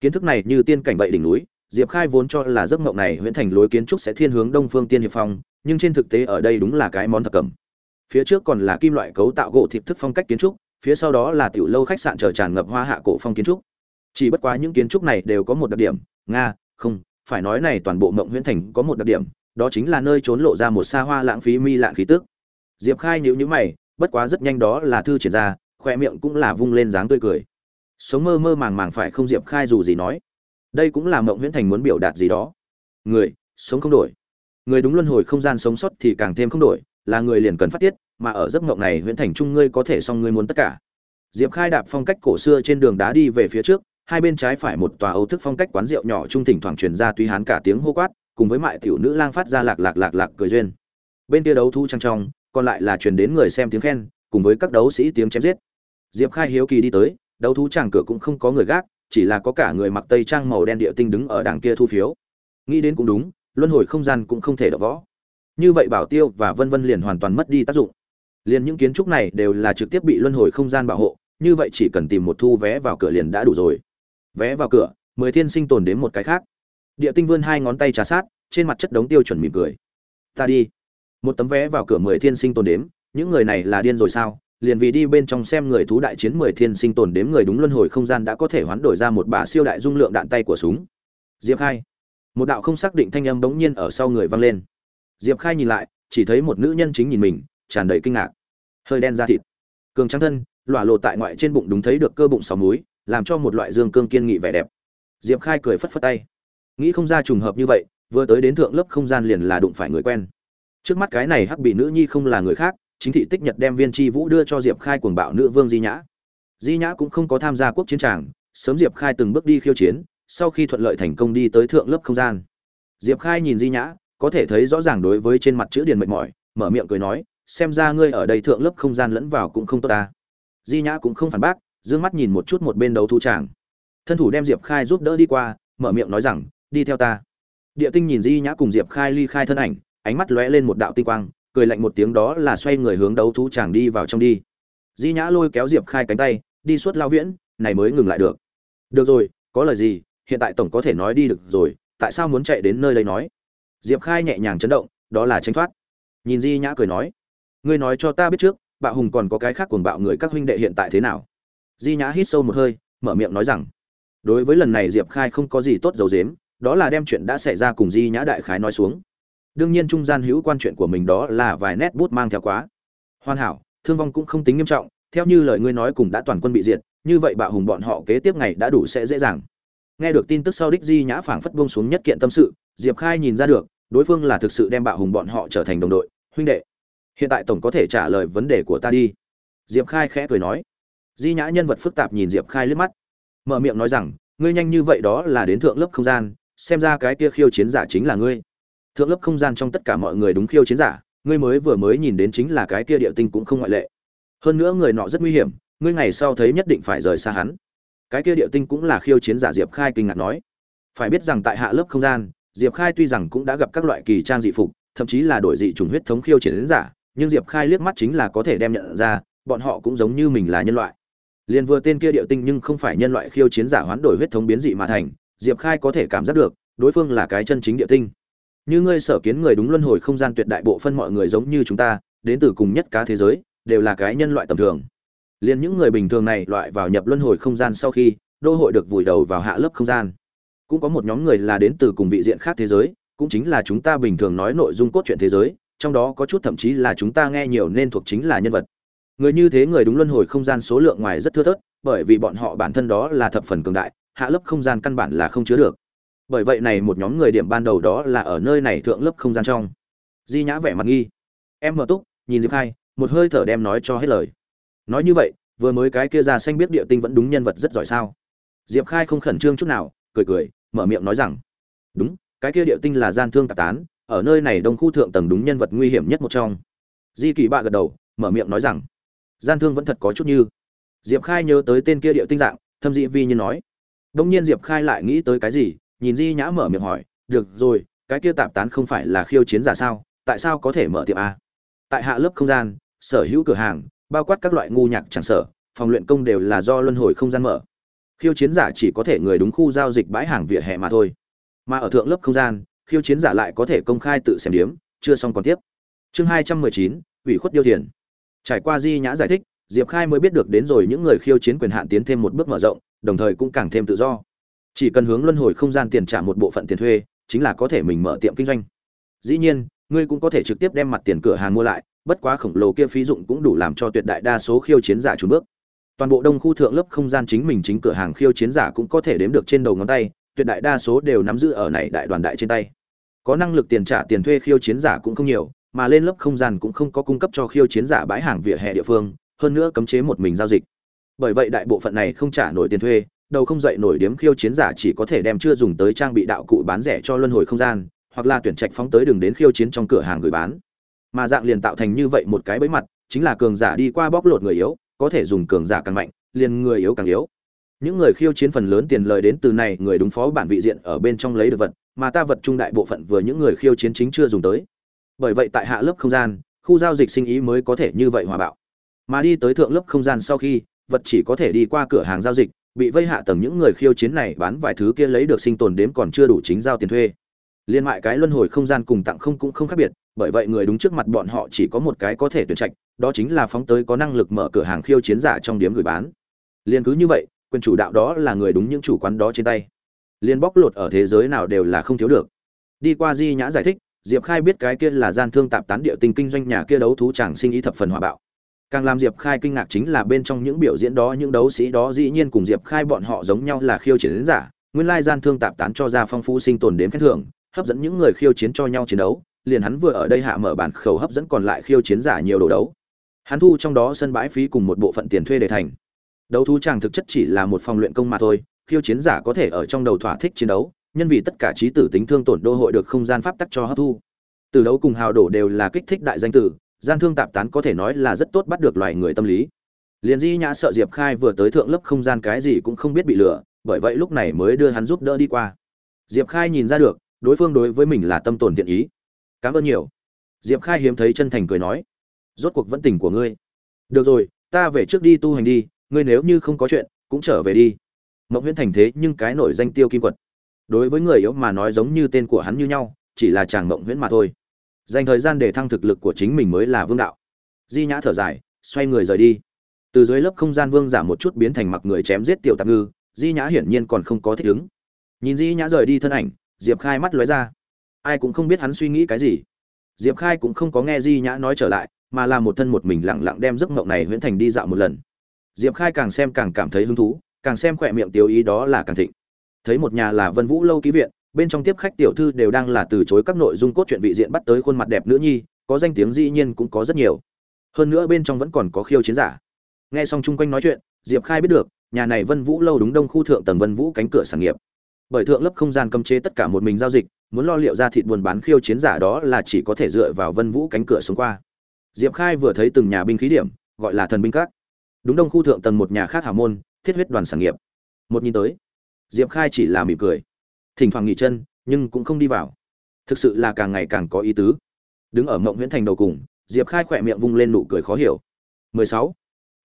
Kiến thức này như tiên cảnh vậy đỉnh núi, diệp khai vốn cho là giấc mộng này huyễn thành lối kiến trúc sẽ thiên hướng đông phương tiên hiệp phong, nhưng trên thực tế ở đây đúng là cái món thập cẩm. Phía trước còn là kim loại cấu tạo gỗ thịt thức phong cách kiến trúc phía sau đó là tiểu lâu khách sạn chờ tràn ngập hoa hạ cổ phong kiến trúc. Chỉ bất quá những kiến trúc này đều có một đặc điểm, nga, không, phải nói này toàn bộ mộng huyễn thành có một đặc điểm, đó chính là nơi trốn lộ ra một xa hoa lãng phí mi lạng khí tức. Diệp khai nhíu nhíu mày, bất quá rất nhanh đó là thư triển ra, khoe miệng cũng là vung lên dáng tươi cười. Sống mơ mơ màng màng phải không diệp khai dù gì nói? Đây cũng là mộng huyễn thành muốn biểu đạt gì đó. Người, sống không đổi. Người đúng luân hồi không gian sống sót thì càng thêm không đổi, là người liền cần phát tiết mà ở giấc mộng này huyễn thành trung ngươi có thể xong ngươi muốn tất cả. Diệp khai đạp phong cách cổ xưa trên đường đá đi về phía trước, hai bên trái phải một tòa âu thức phong cách quán rượu nhỏ trung thỉnh thoảng truyền ra tuy hán cả tiếng hô quát, cùng với mại tiểu nữ lang phát ra lạc lạc lạc lạc cười duyên. Bên kia đấu thu trăng trong còn lại là truyền đến người xem tiếng khen, cùng với các đấu sĩ tiếng chém giết. Diệp khai hiếu kỳ đi tới, đấu thú tràng cửa cũng không có người gác, chỉ là có cả người mặc tây trang màu đen địa tinh đứng ở đằng kia thu phiếu. Nghĩ đến cũng đúng, luân hồi không gian cũng không thể đỡ võ như vậy bảo tiêu và vân vân liền hoàn toàn mất đi tác dụng liền những kiến trúc này đều là trực tiếp bị luân hồi không gian bảo hộ, như vậy chỉ cần tìm một thu vé vào cửa liền đã đủ rồi. Vé vào cửa, mười thiên sinh tồn đến một cái khác. Địa tinh vươn hai ngón tay trà sát, trên mặt chất đống tiêu chuẩn mỉm cười. Ta đi. Một tấm vé vào cửa mười thiên sinh tồn đếm, những người này là điên rồi sao? Liền vì đi bên trong xem người thú đại chiến mười thiên sinh tồn đếm người đúng luân hồi không gian đã có thể hoán đổi ra một bả siêu đại dung lượng đạn tay của súng. Diệp khai. Một đạo không xác định thanh âm bỗng nhiên ở sau người vang lên. Diệp khai nhìn lại, chỉ thấy một nữ nhân chính nhìn mình, tràn đầy kinh ngạc hơi đen da thịt. Cường trắng thân lọa lộ tại ngoại trên bụng đúng thấy được cơ bụng sáu múi, làm cho một loại dương cương kiên nghị vẻ đẹp. Diệp khai cười phất phất tay. Nghĩ không ra trùng hợp như vậy, vừa tới đến thượng lớp không gian liền là đụng phải người quen. Trước mắt cái này hắc bị nữ nhi không là người khác, chính thị tích nhật đem viên tri vũ đưa cho diệp khai cuồng bạo nữ vương di nhã. Di nhã cũng không có tham gia quốc chiến tràng, sớm diệp khai từng bước đi khiêu chiến, sau khi thuận lợi thành công đi tới thượng lớp không gian. Diệp khai nhìn di nhã, có thể thấy rõ ràng đối với trên mặt chữ điền mệt mỏi, mở miệng cười nói xem ra ngươi ở đây thượng lớp không gian lẫn vào cũng không tốt ta. Di nhã cũng không phản bác, dương mắt nhìn một chút một bên đấu thu tràng thân thủ đem diệp khai giúp đỡ đi qua, mở miệng nói rằng, đi theo ta. Địa tinh nhìn di nhã cùng diệp khai ly khai thân ảnh, ánh mắt lóe lên một đạo tinh quang, cười lạnh một tiếng đó là xoay người hướng đấu thú chàng đi vào trong đi. Di nhã lôi kéo diệp khai cánh tay, đi suốt lao viễn, này mới ngừng lại được. Được rồi, có lời gì, hiện tại tổng có thể nói đi được rồi, tại sao muốn chạy đến nơi đây nói? Diệp khai nhẹ nhàng chấn động, đó là tranh thoát. Nhìn di nhã cười nói ngươi nói cho ta biết trước, bạo hùng còn có cái khác cuồng bạo người các huynh đệ hiện tại thế nào? Di nhã hít sâu một hơi, mở miệng nói rằng, đối với lần này diệp khai không có gì tốt dầu dếm đó là đem chuyện đã xảy ra cùng di nhã đại khái nói xuống. Đương nhiên trung gian hữu quan chuyện của mình đó là vài nét bút mang theo quá. Hoàn hảo, thương vong cũng không tính nghiêm trọng, theo như lời ngươi nói cùng đã toàn quân bị diệt, như vậy bạo hùng bọn họ kế tiếp ngày đã đủ sẽ dễ dàng. Nghe được tin tức sau đích di nhã phảng phất buông xuống nhất kiện tâm sự, diệp khai nhìn ra được, đối phương là thực sự đem bạo hùng bọn họ trở thành đồng đội, huynh đệ hiện tại tổng có thể trả lời vấn đề của ta đi. Diệp khai khẽ cười nói. Di nhã nhân vật phức tạp nhìn diệp khai liếc mắt. Mở miệng nói rằng, ngươi nhanh như vậy đó là đến thượng lớp không gian, xem ra cái kia khiêu chiến giả chính là ngươi. Thượng lớp không gian trong tất cả mọi người đúng khiêu chiến giả, ngươi mới vừa mới nhìn đến chính là cái kia địa tinh cũng không ngoại lệ. Hơn nữa người nọ rất nguy hiểm, ngươi ngày sau thấy nhất định phải rời xa hắn. Cái kia địa tinh cũng là khiêu chiến giả diệp khai kinh ngạc nói. Phải biết rằng tại hạ lớp không gian, diệp khai tuy rằng cũng đã gặp các loại kỳ trang dị phục, thậm chí là đổi dị chủng huyết thống khiêu chiến giả nhưng diệp khai liếc mắt chính là có thể đem nhận ra, bọn họ cũng giống như mình là nhân loại. Liền vừa tên kia địa tinh nhưng không phải nhân loại khiêu chiến giả hoán đổi huyết thống biến dị mà thành, diệp khai có thể cảm giác được, đối phương là cái chân chính địa tinh. Như ngươi sở kiến người đúng luân hồi không gian tuyệt đại bộ phân mọi người giống như chúng ta, đến từ cùng nhất cá thế giới, đều là cái nhân loại tầm thường. Liền những người bình thường này loại vào nhập luân hồi không gian sau khi, đô hội được vùi đầu vào hạ lớp không gian. Cũng có một nhóm người là đến từ cùng vị diện khác thế giới, cũng chính là chúng ta bình thường nói nội dung cốt truyện thế giới trong đó có chút thậm chí là chúng ta nghe nhiều nên thuộc chính là nhân vật. Người như thế người đúng luân hồi không gian số lượng ngoài rất thưa thớt, bởi vì bọn họ bản thân đó là thập phần cường đại, hạ lớp không gian căn bản là không chứa được. Bởi vậy này một nhóm người điểm ban đầu đó là ở nơi này thượng lớp không gian trong. Di nhã vẻ mặt nghi. Em mở túc, nhìn diệp khai, một hơi thở đem nói cho hết lời. Nói như vậy, vừa mới cái kia ra xanh biết địa tinh vẫn đúng nhân vật rất giỏi sao? Diệp khai không khẩn trương chút nào, cười cười, mở miệng nói rằng, đúng, cái kia địa tinh là gian thương tạp tán ở nơi này đông khu thượng tầng đúng nhân vật nguy hiểm nhất một trong. Di kỳ bạ gật đầu, mở miệng nói rằng, gian thương vẫn thật có chút như. Diệp khai nhớ tới tên kia địa tinh dạng, thâm dị vi như nói. Đông nhiên diệp khai lại nghĩ tới cái gì, nhìn di nhã mở miệng hỏi, được rồi, cái kia tạp tán không phải là khiêu chiến giả sao? Tại sao có thể mở tiệm a? Tại hạ lớp không gian, sở hữu cửa hàng, bao quát các loại ngu nhạc chẳng sở, phòng luyện công đều là do luân hồi không gian mở. Khiêu chiến giả chỉ có thể người đúng khu giao dịch bãi hàng vỉa hè mà thôi. Mà ở thượng lớp không gian khiêu chiến giả lại có thể công khai tự xem điếm, chưa xong còn tiếp. Chương hai trăm mười chín, ủy khuất điêu thiền. Trải qua di nhã giải thích, diệp khai mới biết được đến rồi những người khiêu chiến quyền hạn tiến thêm một bước mở rộng, đồng thời cũng càng thêm tự do. Chỉ cần hướng luân hồi không gian tiền trả một bộ phận tiền thuê, chính là có thể mình mở tiệm kinh doanh. Dĩ nhiên, ngươi cũng có thể trực tiếp đem mặt tiền cửa hàng mua lại, bất quá khổng lồ kia phí dụng cũng đủ làm cho tuyệt đại đa số khiêu chiến giả trùn bước. Toàn bộ đông khu thượng lớp không gian chính mình chính cửa hàng khiêu chiến giả cũng có thể đếm được trên đầu ngón tay, tuyệt đại đa số đều nắm giữ ở này đại đoàn đại trên tay có năng lực tiền trả tiền thuê khiêu chiến giả cũng không nhiều, mà lên lớp không gian cũng không có cung cấp cho khiêu chiến giả bãi hàng vỉa hè địa phương, hơn nữa cấm chế một mình giao dịch. Bởi vậy đại bộ phận này không trả nổi tiền thuê, đầu không dậy nổi điếm khiêu chiến giả chỉ có thể đem chưa dùng tới trang bị đạo cụ bán rẻ cho luân hồi không gian, hoặc là tuyển trạch phóng tới đường đến khiêu chiến trong cửa hàng gửi bán. Mà dạng liền tạo thành như vậy một cái bẫy mặt, chính là cường giả đi qua bóc lột người yếu, có thể dùng cường giả càng mạnh, liền người yếu càng yếu. Những người khiêu chiến phần lớn tiền lời đến từ này, người đúng phó bản vị diện ở bên trong lấy được vật mà ta vật trung đại bộ phận vừa những người khiêu chiến chính chưa dùng tới. Bởi vậy tại hạ lớp không gian, khu giao dịch sinh ý mới có thể như vậy hòa bạo. Mà đi tới thượng lớp không gian sau khi, vật chỉ có thể đi qua cửa hàng giao dịch, bị vây hạ tầng những người khiêu chiến này bán vài thứ kia lấy được sinh tồn đếm còn chưa đủ chính giao tiền thuê. Liên mại cái luân hồi không gian cùng tặng không cũng không khác biệt, bởi vậy người đúng trước mặt bọn họ chỉ có một cái có thể tuyển trạch, đó chính là phóng tới có năng lực mở cửa hàng khiêu chiến giả trong điếm gửi bán. Liên cứ như vậy, quyền chủ đạo đó là người đúng những chủ quán đó trên tay liên bóc lột ở thế giới nào đều là không thiếu được. Đi qua di nhã giải thích, diệp khai biết cái kia là gian thương tạp tán địa tinh kinh doanh nhà kia đấu thú chẳng sinh ý thập phần hòa bạo. Càng làm diệp khai kinh ngạc chính là bên trong những biểu diễn đó, những đấu sĩ đó dĩ nhiên cùng diệp khai bọn họ giống nhau là khiêu chiến giả, nguyên lai gian thương tạp tán cho ra phong phú sinh tồn đến khen thưởng, hấp dẫn những người khiêu chiến cho nhau chiến đấu, liền hắn vừa ở đây hạ mở bản khẩu hấp dẫn còn lại khiêu chiến giả nhiều đồ đấu. Hắn thu trong đó sân bãi phí cùng một bộ phận tiền thuê để thành. Đấu thú chàng thực chất chỉ là một phòng luyện công mà thôi khiêu chiến giả có thể ở trong đầu thỏa thích chiến đấu, nhân vì tất cả trí tử tính thương tổn đô hội được không gian pháp tắc cho hấp thu. Từ đấu cùng hào đổ đều là kích thích đại danh tử, gian thương tạp tán có thể nói là rất tốt bắt được loài người tâm lý. Liền di nhã sợ diệp khai vừa tới thượng lớp không gian cái gì cũng không biết bị lừa, bởi vậy lúc này mới đưa hắn giúp đỡ đi qua. Diệp khai nhìn ra được, đối phương đối với mình là tâm tồn thiện ý. Cảm ơn nhiều. Diệp khai hiếm thấy chân thành cười nói. Rốt cuộc vẫn tình của ngươi. Được rồi, ta về trước đi tu hành đi, ngươi nếu như không có chuyện, cũng trở về đi mộng huyễn thành thế nhưng cái nổi danh tiêu kim quật. Đối với người yếu mà nói giống như tên của hắn như nhau, chỉ là chàng mộng huyễn mà thôi. Dành thời gian để thăng thực lực của chính mình mới là vương đạo. Di nhã thở dài, xoay người rời đi. Từ dưới lớp không gian vương giả một chút biến thành mặc người chém giết tiểu tạp ngư, di nhã hiển nhiên còn không có thích ứng. Nhìn di nhã rời đi thân ảnh, diệp khai mắt lóe ra. Ai cũng không biết hắn suy nghĩ cái gì. Diệp khai cũng không có nghe di nhã nói trở lại, mà là một thân một mình lặng lặng đem giấc mộng này huyễn thành đi dạo một lần. Diệp khai càng xem càng cảm thấy hứng thú càng xem khỏe miệng tiểu ý đó là càng thịnh. Thấy một nhà là vân vũ lâu ký viện, bên trong tiếp khách tiểu thư đều đang là từ chối các nội dung cốt truyện vị diện bắt tới khuôn mặt đẹp nữ nhi, có danh tiếng dĩ nhiên cũng có rất nhiều. Hơn nữa bên trong vẫn còn có khiêu chiến giả. Nghe xong chung quanh nói chuyện, diệp khai biết được, nhà này vân vũ lâu đúng đông khu thượng tầng vân vũ cánh cửa sản nghiệp. Bởi thượng lớp không gian cấm chế tất cả một mình giao dịch, muốn lo liệu ra thịt buôn bán khiêu chiến giả đó là chỉ có thể dựa vào vân vũ cánh cửa xuống qua. Diệp khai vừa thấy từng nhà binh khí điểm, gọi là thần binh các. Đúng đông khu thượng tầng một nhà khác hào môn thiết huyết đoàn sản nghiệp. Một nhìn tới diệp khai chỉ là mỉm cười. Thỉnh thoảng nghỉ chân nhưng cũng không đi vào. Thực sự là càng ngày càng có ý tứ. Đứng ở mộng huyễn thành đầu cùng diệp khai khỏe miệng vung lên nụ cười khó hiểu. 16.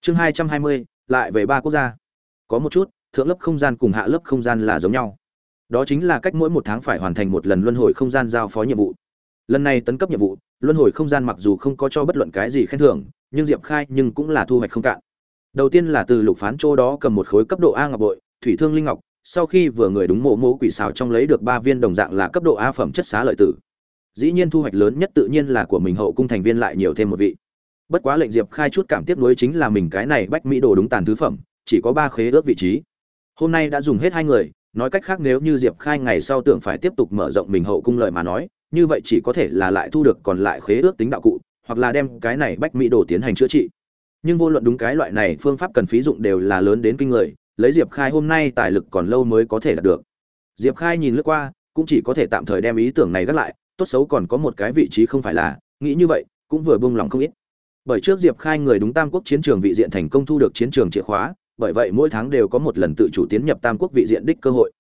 chương 220, lại về ba quốc gia. Có một chút thượng lớp không gian cùng hạ lớp không gian là giống nhau. Đó chính là cách mỗi một tháng phải hoàn thành một lần luân hồi không gian giao phó nhiệm vụ. Lần này tấn cấp nhiệm vụ luân hồi không gian mặc dù không có cho bất luận cái gì khen thưởng nhưng diệp khai nhưng cũng là thu hoạch không cạn đầu tiên là từ lục phán chỗ đó cầm một khối cấp độ a ngọc bội, thủy thương linh ngọc, sau khi vừa người đúng mộ mố quỷ xào trong lấy được ba viên đồng dạng là cấp độ a phẩm chất xá lợi tử. Dĩ nhiên thu hoạch lớn nhất tự nhiên là của mình hậu cung thành viên lại nhiều thêm một vị. Bất quá lệnh diệp khai chút cảm tiếp nối chính là mình cái này bách mỹ đồ đúng tàn thứ phẩm, chỉ có ba khế ước vị trí. Hôm nay đã dùng hết hai người, nói cách khác nếu như diệp khai ngày sau tưởng phải tiếp tục mở rộng mình hậu cung lợi mà nói, như vậy chỉ có thể là lại thu được còn lại khế ước tính đạo cụ, hoặc là đem cái này bách mỹ đồ tiến hành chữa trị nhưng vô luận đúng cái loại này phương pháp cần phí dụng đều là lớn đến kinh người, lấy diệp khai hôm nay tài lực còn lâu mới có thể đạt được. Diệp khai nhìn lướt qua, cũng chỉ có thể tạm thời đem ý tưởng này gác lại, tốt xấu còn có một cái vị trí không phải là, nghĩ như vậy, cũng vừa buông lòng không ít. Bởi trước diệp khai người đúng tam quốc chiến trường vị diện thành công thu được chiến trường chìa khóa, bởi vậy mỗi tháng đều có một lần tự chủ tiến nhập tam quốc vị diện đích cơ hội.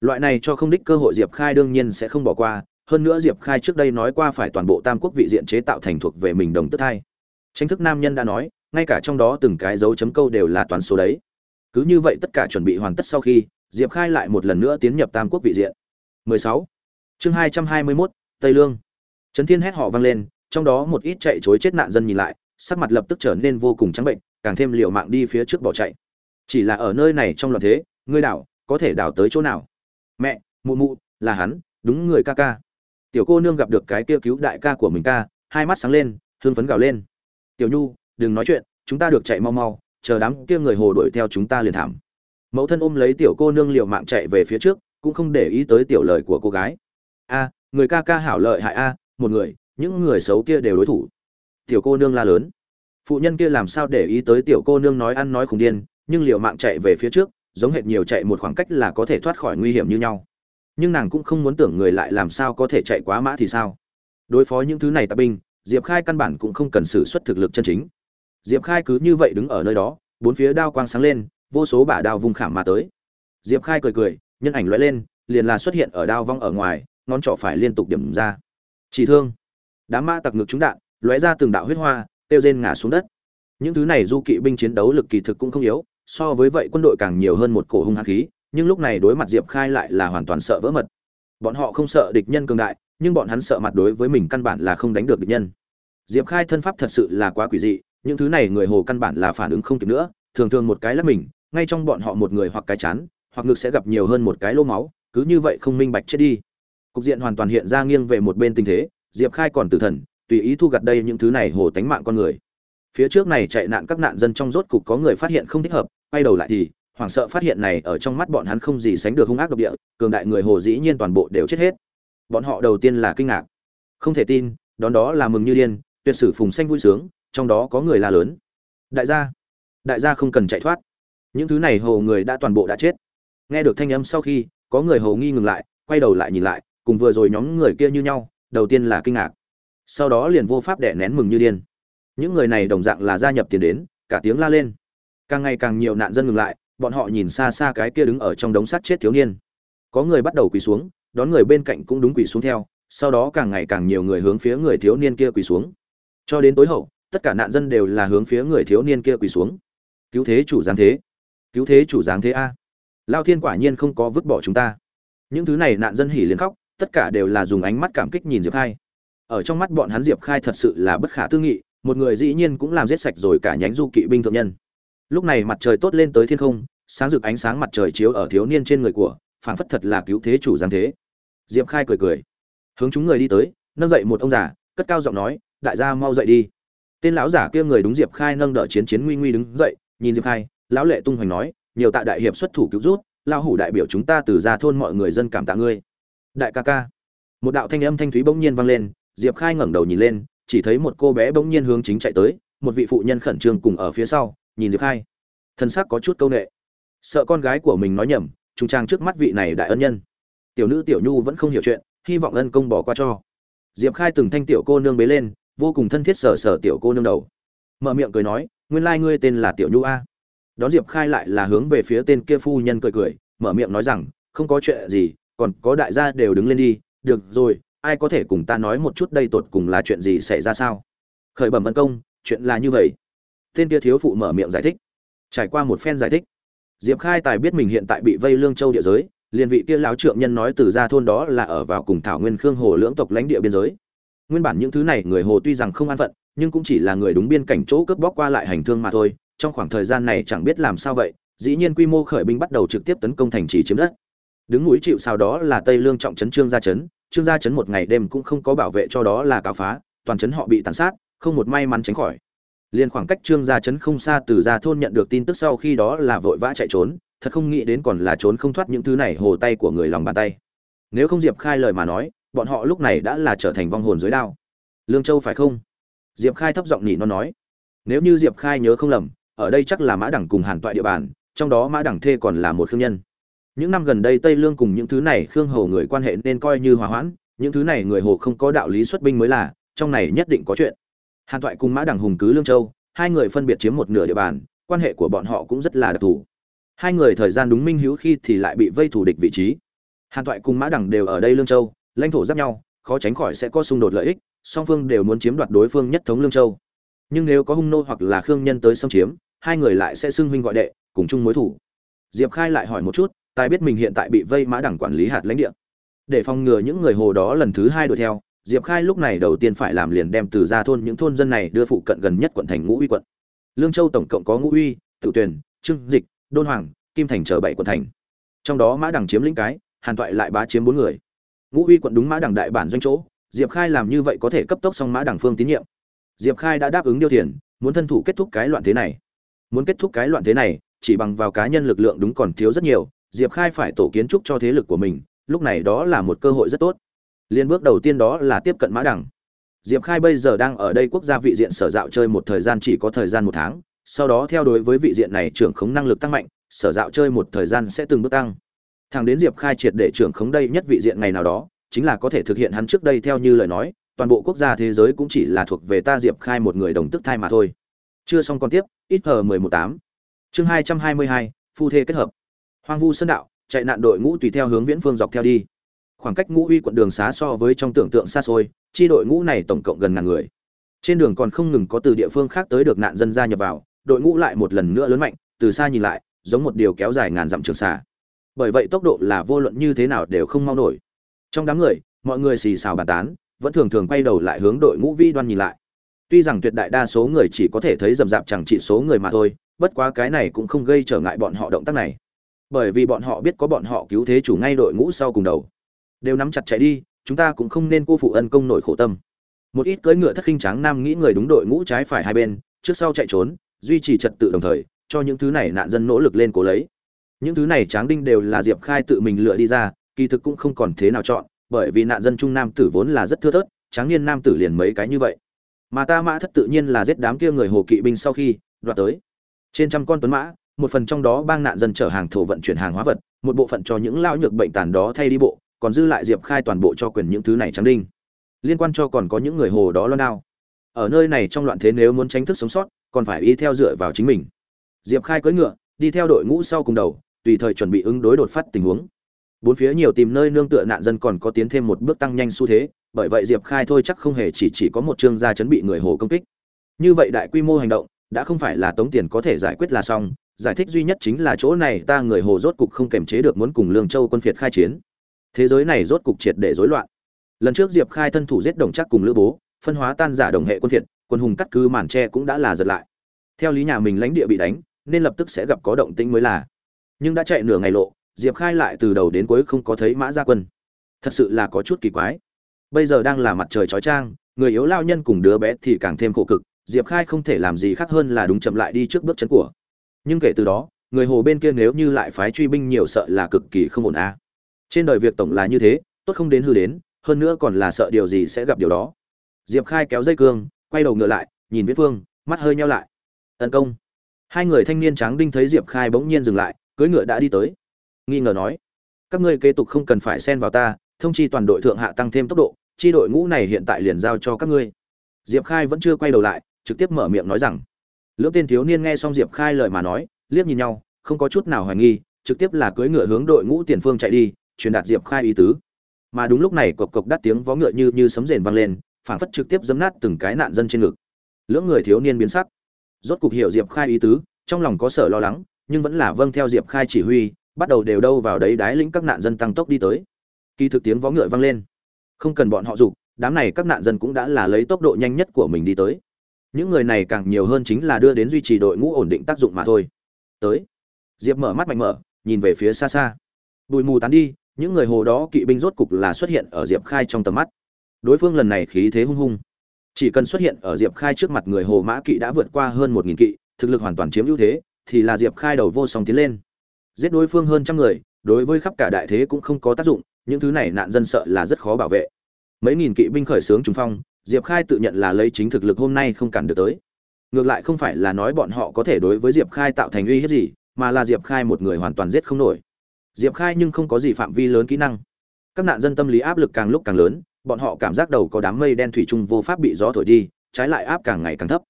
Loại này cho không đích cơ hội diệp khai đương nhiên sẽ không bỏ qua, hơn nữa diệp khai trước đây nói qua phải toàn bộ tam quốc vị diện chế tạo thành thuộc về mình đồng tức hai. Tranh thức nam nhân đã nói ngay cả trong đó từng cái dấu chấm câu đều là toán số đấy. Cứ như vậy tất cả chuẩn bị hoàn tất sau khi diệp khai lại một lần nữa tiến nhập tam quốc vị diện. 16. chương 221, tây lương. Trấn thiên hét họ vang lên trong đó một ít chạy chối chết nạn dân nhìn lại sắc mặt lập tức trở nên vô cùng trắng bệnh càng thêm liều mạng đi phía trước bỏ chạy. Chỉ là ở nơi này trong loạn thế ngươi đảo có thể đảo tới chỗ nào? Mẹ mụ mụ là hắn đúng người ca ca. Tiểu cô nương gặp được cái kia cứu đại ca của mình ca hai mắt sáng lên hương phấn gào lên. Tiểu nhu đừng nói chuyện, chúng ta được chạy mau mau, chờ đám kia người hồ đuổi theo chúng ta liền thảm. Mẫu thân ôm lấy tiểu cô nương liều mạng chạy về phía trước, cũng không để ý tới tiểu lời của cô gái. A, người ca ca hảo lợi hại a, một người, những người xấu kia đều đối thủ. Tiểu cô nương la lớn. Phụ nhân kia làm sao để ý tới tiểu cô nương nói ăn nói khủng điên, nhưng liều mạng chạy về phía trước, giống hệt nhiều chạy một khoảng cách là có thể thoát khỏi nguy hiểm như nhau. Nhưng nàng cũng không muốn tưởng người lại làm sao có thể chạy quá mã thì sao. Đối phó những thứ này tạp binh, diệp khai căn bản cũng không cần sử xuất thực lực chân chính diệp khai cứ như vậy đứng ở nơi đó, bốn phía đao quang sáng lên, vô số bả đao vung khảm mà tới. Diệp khai cười cười, nhân ảnh lóe lên, liền là xuất hiện ở đao vong ở ngoài, ngón trỏ phải liên tục điểm ra. Chỉ thương. Đám mã tặc ngực trúng đạn, lóe ra từng đạo huyết hoa tiêu rên ngã xuống đất. Những thứ này du kỵ binh chiến đấu lực kỳ thực cũng không yếu, so với vậy quân đội càng nhiều hơn một cổ hung hăng khí, nhưng lúc này đối mặt diệp khai lại là hoàn toàn sợ vỡ mật. Bọn họ không sợ địch nhân cường đại, nhưng bọn hắn sợ mặt đối với mình căn bản là không đánh được địch nhân. Diệp khai thân pháp thật sự là quá quỷ dị những thứ này người hồ căn bản là phản ứng không kịp nữa, thường thường một cái lắp mình, ngay trong bọn họ một người hoặc cái chán, hoặc ngực sẽ gặp nhiều hơn một cái lô máu, cứ như vậy không minh bạch chết đi. Cục diện hoàn toàn hiện ra nghiêng về một bên tình thế, diệp khai còn tử thần, tùy ý thu gặt đây những thứ này hồ tánh mạng con người. Phía trước này chạy nạn các nạn dân trong rốt cục có người phát hiện không thích hợp, quay đầu lại thì, hoảng sợ phát hiện này ở trong mắt bọn hắn không gì sánh được hung ác độc địa, cường đại người hồ dĩ nhiên toàn bộ đều chết hết. Bọn họ đầu tiên là kinh ngạc. Không thể tin, đón đó là mừng như điên, tuyệt sử phùng xanh vui sướng trong đó có người la lớn. Đại gia đại gia không cần chạy thoát. Những thứ này hầu người đã toàn bộ đã chết. Nghe được thanh âm sau khi, có người hầu nghi ngừng lại, quay đầu lại nhìn lại, cùng vừa rồi nhóm người kia như nhau, đầu tiên là kinh ngạc. Sau đó liền vô pháp đẻ nén mừng như điên. Những người này đồng dạng là gia nhập tiền đến, cả tiếng la lên. Càng ngày càng nhiều nạn dân ngừng lại, bọn họ nhìn xa xa cái kia đứng ở trong đống sắt chết thiếu niên. Có người bắt đầu quỳ xuống, đón người bên cạnh cũng đúng quỳ xuống theo, sau đó càng ngày càng nhiều người hướng phía người thiếu niên kia quỳ xuống. Cho đến tối hậu tất cả nạn dân đều là hướng phía người thiếu niên kia quỳ xuống. Cứu thế chủ giáng thế. Cứu thế chủ giáng thế a. Lao thiên quả nhiên không có vứt bỏ chúng ta. Những thứ này nạn dân hỉ liền khóc, tất cả đều là dùng ánh mắt cảm kích nhìn diệp khai. Ở trong mắt bọn hắn diệp khai thật sự là bất khả tư nghị, một người dĩ nhiên cũng làm giết sạch rồi cả nhánh du kỵ binh thượng nhân. Lúc này mặt trời tốt lên tới thiên không, sáng rực ánh sáng mặt trời chiếu ở thiếu niên trên người của, phảng phất thật là cứu thế chủ giáng thế. Diệp khai cười cười. Hướng chúng người đi tới, nâng dậy một ông già, cất cao giọng nói, đại gia mau dậy đi tên lão giả kia người đúng diệp khai nâng đỡ chiến chiến nguy nguy đứng dậy, nhìn diệp khai, lão lệ tung hoành nói, nhiều tạ đại hiệp xuất thủ cứu rút lao hủ đại biểu chúng ta từ ra thôn mọi người dân cảm tạ ngươi. Đại ca ca. Một đạo thanh âm thanh thúy bỗng nhiên vang lên, diệp khai ngẩng đầu nhìn lên, chỉ thấy một cô bé bỗng nhiên hướng chính chạy tới, một vị phụ nhân khẩn trương cùng ở phía sau, nhìn diệp khai. Thân xác có chút câu nệ. Sợ con gái của mình nói nhầm trung trang trước mắt vị này đại ân nhân. Tiểu nữ tiểu nhu vẫn không hiểu chuyện, hy vọng ân công bỏ qua cho. Diệp khai từng thanh tiểu cô nương bế lên vô cùng thân thiết sờ sờ tiểu cô nương đầu. Mở miệng cười nói, nguyên lai ngươi tên là tiểu nhu a. Đón diệp khai lại là hướng về phía tên kia phu nhân cười cười, mở miệng nói rằng, không có chuyện gì, còn có đại gia đều đứng lên đi, được rồi, ai có thể cùng ta nói một chút đây tột cùng là chuyện gì xảy ra sao? Khởi bẩm ân công, chuyện là như vậy. Tên kia thiếu phụ mở miệng giải thích. Trải qua một phen giải thích, diệp khai tài biết mình hiện tại bị vây lương châu địa giới, liền vị kia lão trượng nhân nói từ ra thôn đó là ở vào cùng thảo nguyên khương hồ lưỡng tộc lãnh địa biên giới nguyên bản những thứ này người hồ tuy rằng không an phận, nhưng cũng chỉ là người đúng biên cảnh chỗ cướp bóc qua lại hành thương mà thôi, trong khoảng thời gian này chẳng biết làm sao vậy, dĩ nhiên quy mô khởi binh bắt đầu trực tiếp tấn công thành trì chiếm đất. Đứng núi chịu sao đó là tây lương trọng trấn trương gia trấn, trương gia trấn một ngày đêm cũng không có bảo vệ cho đó là cáo phá, toàn trấn họ bị tàn sát, không một may mắn tránh khỏi. Liền khoảng cách trương gia trấn không xa từ gia thôn nhận được tin tức sau khi đó là vội vã chạy trốn, thật không nghĩ đến còn là trốn không thoát những thứ này hồ tay của người lòng bàn tay. Nếu không diệp khai lời mà nói bọn họ lúc này đã là trở thành vong hồn dưới đao. Lương châu phải không? Diệp khai thấp giọng nhỉ, nó nói. Nếu như diệp khai nhớ không lầm, ở đây chắc là mã đẳng cùng hàn toại địa bàn, trong đó mã đẳng thê còn là một khương nhân. Những năm gần đây tây lương cùng những thứ này khương hầu người quan hệ nên coi như hòa hoãn, những thứ này người hồ không có đạo lý xuất binh mới là, trong này nhất định có chuyện. Hàn toại cùng mã đẳng hùng cứ lương châu, hai người phân biệt chiếm một nửa địa bàn, quan hệ của bọn họ cũng rất là đặc thù. Hai người thời gian đúng minh hữu khi thì lại bị vây thủ địch vị trí. Hàn toại cùng mã đẳng đều ở đây lương châu lãnh thổ giáp nhau, khó tránh khỏi sẽ có xung đột lợi ích, song phương đều muốn chiếm đoạt đối phương nhất thống lương châu. Nhưng nếu có hung nô hoặc là khương nhân tới xâm chiếm, hai người lại sẽ xưng huynh gọi đệ, cùng chung mối thủ. Diệp khai lại hỏi một chút, tài biết mình hiện tại bị vây mã đẳng quản lý hạt lãnh địa. Để phòng ngừa những người hồ đó lần thứ hai đuổi theo, diệp khai lúc này đầu tiên phải làm liền đem từ ra thôn những thôn dân này đưa phụ cận gần nhất quận thành ngũ uy quận. Lương châu tổng cộng có ngũ uy tự tuyển trưng dịch, đôn hoàng, kim thành chờ bảy quận thành. Trong đó mã đằng chiếm lĩnh cái, hàn toại lại bá chiếm bốn người ngũ uy quận đúng mã đẳng đại bản doanh chỗ, diệp khai làm như vậy có thể cấp tốc xong mã đẳng phương tín nhiệm. Diệp khai đã đáp ứng điều thiền, muốn thân thủ kết thúc cái loạn thế này. Muốn kết thúc cái loạn thế này, chỉ bằng vào cá nhân lực lượng đúng còn thiếu rất nhiều, diệp khai phải tổ kiến trúc cho thế lực của mình, lúc này đó là một cơ hội rất tốt. Liên bước đầu tiên đó là tiếp cận mã đẳng. Diệp khai bây giờ đang ở đây quốc gia vị diện sở dạo chơi một thời gian chỉ có thời gian một tháng, sau đó theo đối với vị diện này trưởng khống năng lực tăng mạnh, sở dạo chơi một thời gian sẽ từng bước tăng thằng đến diệp khai triệt để trưởng khống đây nhất vị diện ngày nào đó, chính là có thể thực hiện hắn trước đây theo như lời nói, toàn bộ quốc gia thế giới cũng chỉ là thuộc về ta diệp khai một người đồng tức thai mà thôi. Chưa xong còn tiếp, ít hờ mười một tám. Chương hai trăm hai mươi hai, phu thê kết hợp. Hoang vu sơn đạo, chạy nạn đội ngũ tùy theo hướng viễn phương dọc theo đi. Khoảng cách ngũ uy quận đường xá so với trong tưởng tượng xa xôi, chi đội ngũ này tổng cộng gần ngàn người. Trên đường còn không ngừng có từ địa phương khác tới được nạn dân gia nhập vào, đội ngũ lại một lần nữa lớn mạnh, từ xa nhìn lại, giống một điều kéo dài ngàn dặm trường xà bởi vậy tốc độ là vô luận như thế nào đều không mau nổi. Trong đám người, mọi người xì xào bàn tán, vẫn thường thường quay đầu lại hướng đội ngũ vi đoan nhìn lại. Tuy rằng tuyệt đại đa số người chỉ có thể thấy rầm rạp chẳng chỉ số người mà thôi, bất quá cái này cũng không gây trở ngại bọn họ động tác này. Bởi vì bọn họ biết có bọn họ cứu thế chủ ngay đội ngũ sau cùng đầu. Đều nắm chặt chạy đi, chúng ta cũng không nên cô phụ ân công nổi khổ tâm. Một ít cưỡi ngựa thất khinh tráng nam nghĩ người đúng đội ngũ trái phải hai bên, trước sau chạy trốn, duy trì trật tự đồng thời, cho những thứ này nạn dân nỗ lực lên cố lấy những thứ này tráng đinh đều là diệp khai tự mình lựa đi ra, kỳ thực cũng không còn thế nào chọn, bởi vì nạn dân trung nam tử vốn là rất thưa thớt, tráng niên nam tử liền mấy cái như vậy. Mà ta mã thất tự nhiên là giết đám kia người hồ kỵ binh sau khi, đoạt tới. Trên trăm con tuấn mã, một phần trong đó bang nạn dân chở hàng thổ vận chuyển hàng hóa vật, một bộ phận cho những lao nhược bệnh tàn đó thay đi bộ, còn dư lại diệp khai toàn bộ cho quyền những thứ này trắng đinh. Liên quan cho còn có những người hồ đó lo đao. Ở nơi này trong loạn thế nếu muốn tránh thức sống sót, còn phải y theo dựa vào chính mình. Diệp khai cưỡi ngựa, đi theo đội ngũ sau cùng đầu tùy thời chuẩn bị ứng đối đột phát tình huống. Bốn phía nhiều tìm nơi nương tựa nạn dân còn có tiến thêm một bước tăng nhanh xu thế, bởi vậy diệp khai thôi chắc không hề chỉ chỉ có một chương gia chấn bị người hồ công kích. Như vậy đại quy mô hành động, đã không phải là tống tiền có thể giải quyết là xong, giải thích duy nhất chính là chỗ này ta người hồ rốt cục không kềm chế được muốn cùng lương châu quân phiệt khai chiến. Thế giới này rốt cục triệt để rối loạn. Lần trước diệp khai thân thủ giết đồng chắc cùng lữ bố, phân hóa tan giả đồng hệ quân phiệt, quân hùng cắt cứ màn tre cũng đã là giật lại. Theo lý nhà mình lãnh địa bị đánh, nên lập tức sẽ gặp có động tĩnh mới là nhưng đã chạy nửa ngày lộ, diệp khai lại từ đầu đến cuối không có thấy mã gia quân. Thật sự là có chút kỳ quái. Bây giờ đang là mặt trời chói trang người yếu lao nhân cùng đứa bé thì càng thêm khổ cực, diệp khai không thể làm gì khác hơn là đúng chậm lại đi trước bước chân của. Nhưng kể từ đó, người hồ bên kia nếu như lại phái truy binh nhiều sợ là cực kỳ không ổn a trên đời việc tổng là như thế, tốt không đến hư đến, hơn nữa còn là sợ điều gì sẽ gặp điều đó. Diệp khai kéo dây cương, quay đầu ngựa lại, nhìn viết phương, mắt hơi nhau lại. Tấn công. Hai người thanh niên tráng đinh thấy diệp khai bỗng nhiên dừng lại cưỡi ngựa đã đi tới. Nghi ngờ nói, các ngươi kế tục không cần phải xen vào ta, thông chi toàn đội thượng hạ tăng thêm tốc độ, chi đội ngũ này hiện tại liền giao cho các ngươi. Diệp khai vẫn chưa quay đầu lại, trực tiếp mở miệng nói rằng, lưỡng tên thiếu niên nghe xong diệp khai lời mà nói, liếc nhìn nhau, không có chút nào hoài nghi, trực tiếp là cưỡi ngựa hướng đội ngũ tiền phương chạy đi, truyền đạt diệp khai ý tứ. Mà đúng lúc này cộc cộc đắt tiếng vó ngựa như như sấm rền vang lên phản phất trực tiếp dấm nát từng cái nạn dân trên ngực. Lưỡng người thiếu niên biến sắc. Rốt cục hiểu diệp khai ý tứ, trong lòng có sở lo lắng nhưng vẫn là vâng theo diệp khai chỉ huy, bắt đầu đều đâu vào đấy đái lĩnh các nạn dân tăng tốc đi tới. Kỳ thực tiếng vó ngựa vang lên. Không cần bọn họ dục, đám này các nạn dân cũng đã là lấy tốc độ nhanh nhất của mình đi tới. Những người này càng nhiều hơn chính là đưa đến duy trì đội ngũ ổn định tác dụng mà thôi. Tới. Diệp mở mắt mạnh mở, nhìn về phía xa xa. Bụi mù tán đi, những người hồ đó kỵ binh rốt cục là xuất hiện ở diệp khai trong tầm mắt. Đối phương lần này khí thế hung hung. Chỉ cần xuất hiện ở diệp khai trước mặt người hồ mã kỵ đã vượt qua hơn một nghìn kỵ, thực lực hoàn toàn chiếm ưu thế thì là diệp khai đầu vô song tiến lên. Giết đối phương hơn trăm người, đối với khắp cả đại thế cũng không có tác dụng, những thứ này nạn dân sợ là rất khó bảo vệ. Mấy nghìn kỵ binh khởi xướng trùng phong, diệp khai tự nhận là lấy chính thực lực hôm nay không cản được tới. Ngược lại không phải là nói bọn họ có thể đối với diệp khai tạo thành uy hiếp gì, mà là diệp khai một người hoàn toàn giết không nổi. Diệp khai nhưng không có gì phạm vi lớn kỹ năng. Các nạn dân tâm lý áp lực càng lúc càng lớn, bọn họ cảm giác đầu có đám mây đen thủy chung vô pháp bị gió thổi đi, trái lại áp càng ngày càng thấp.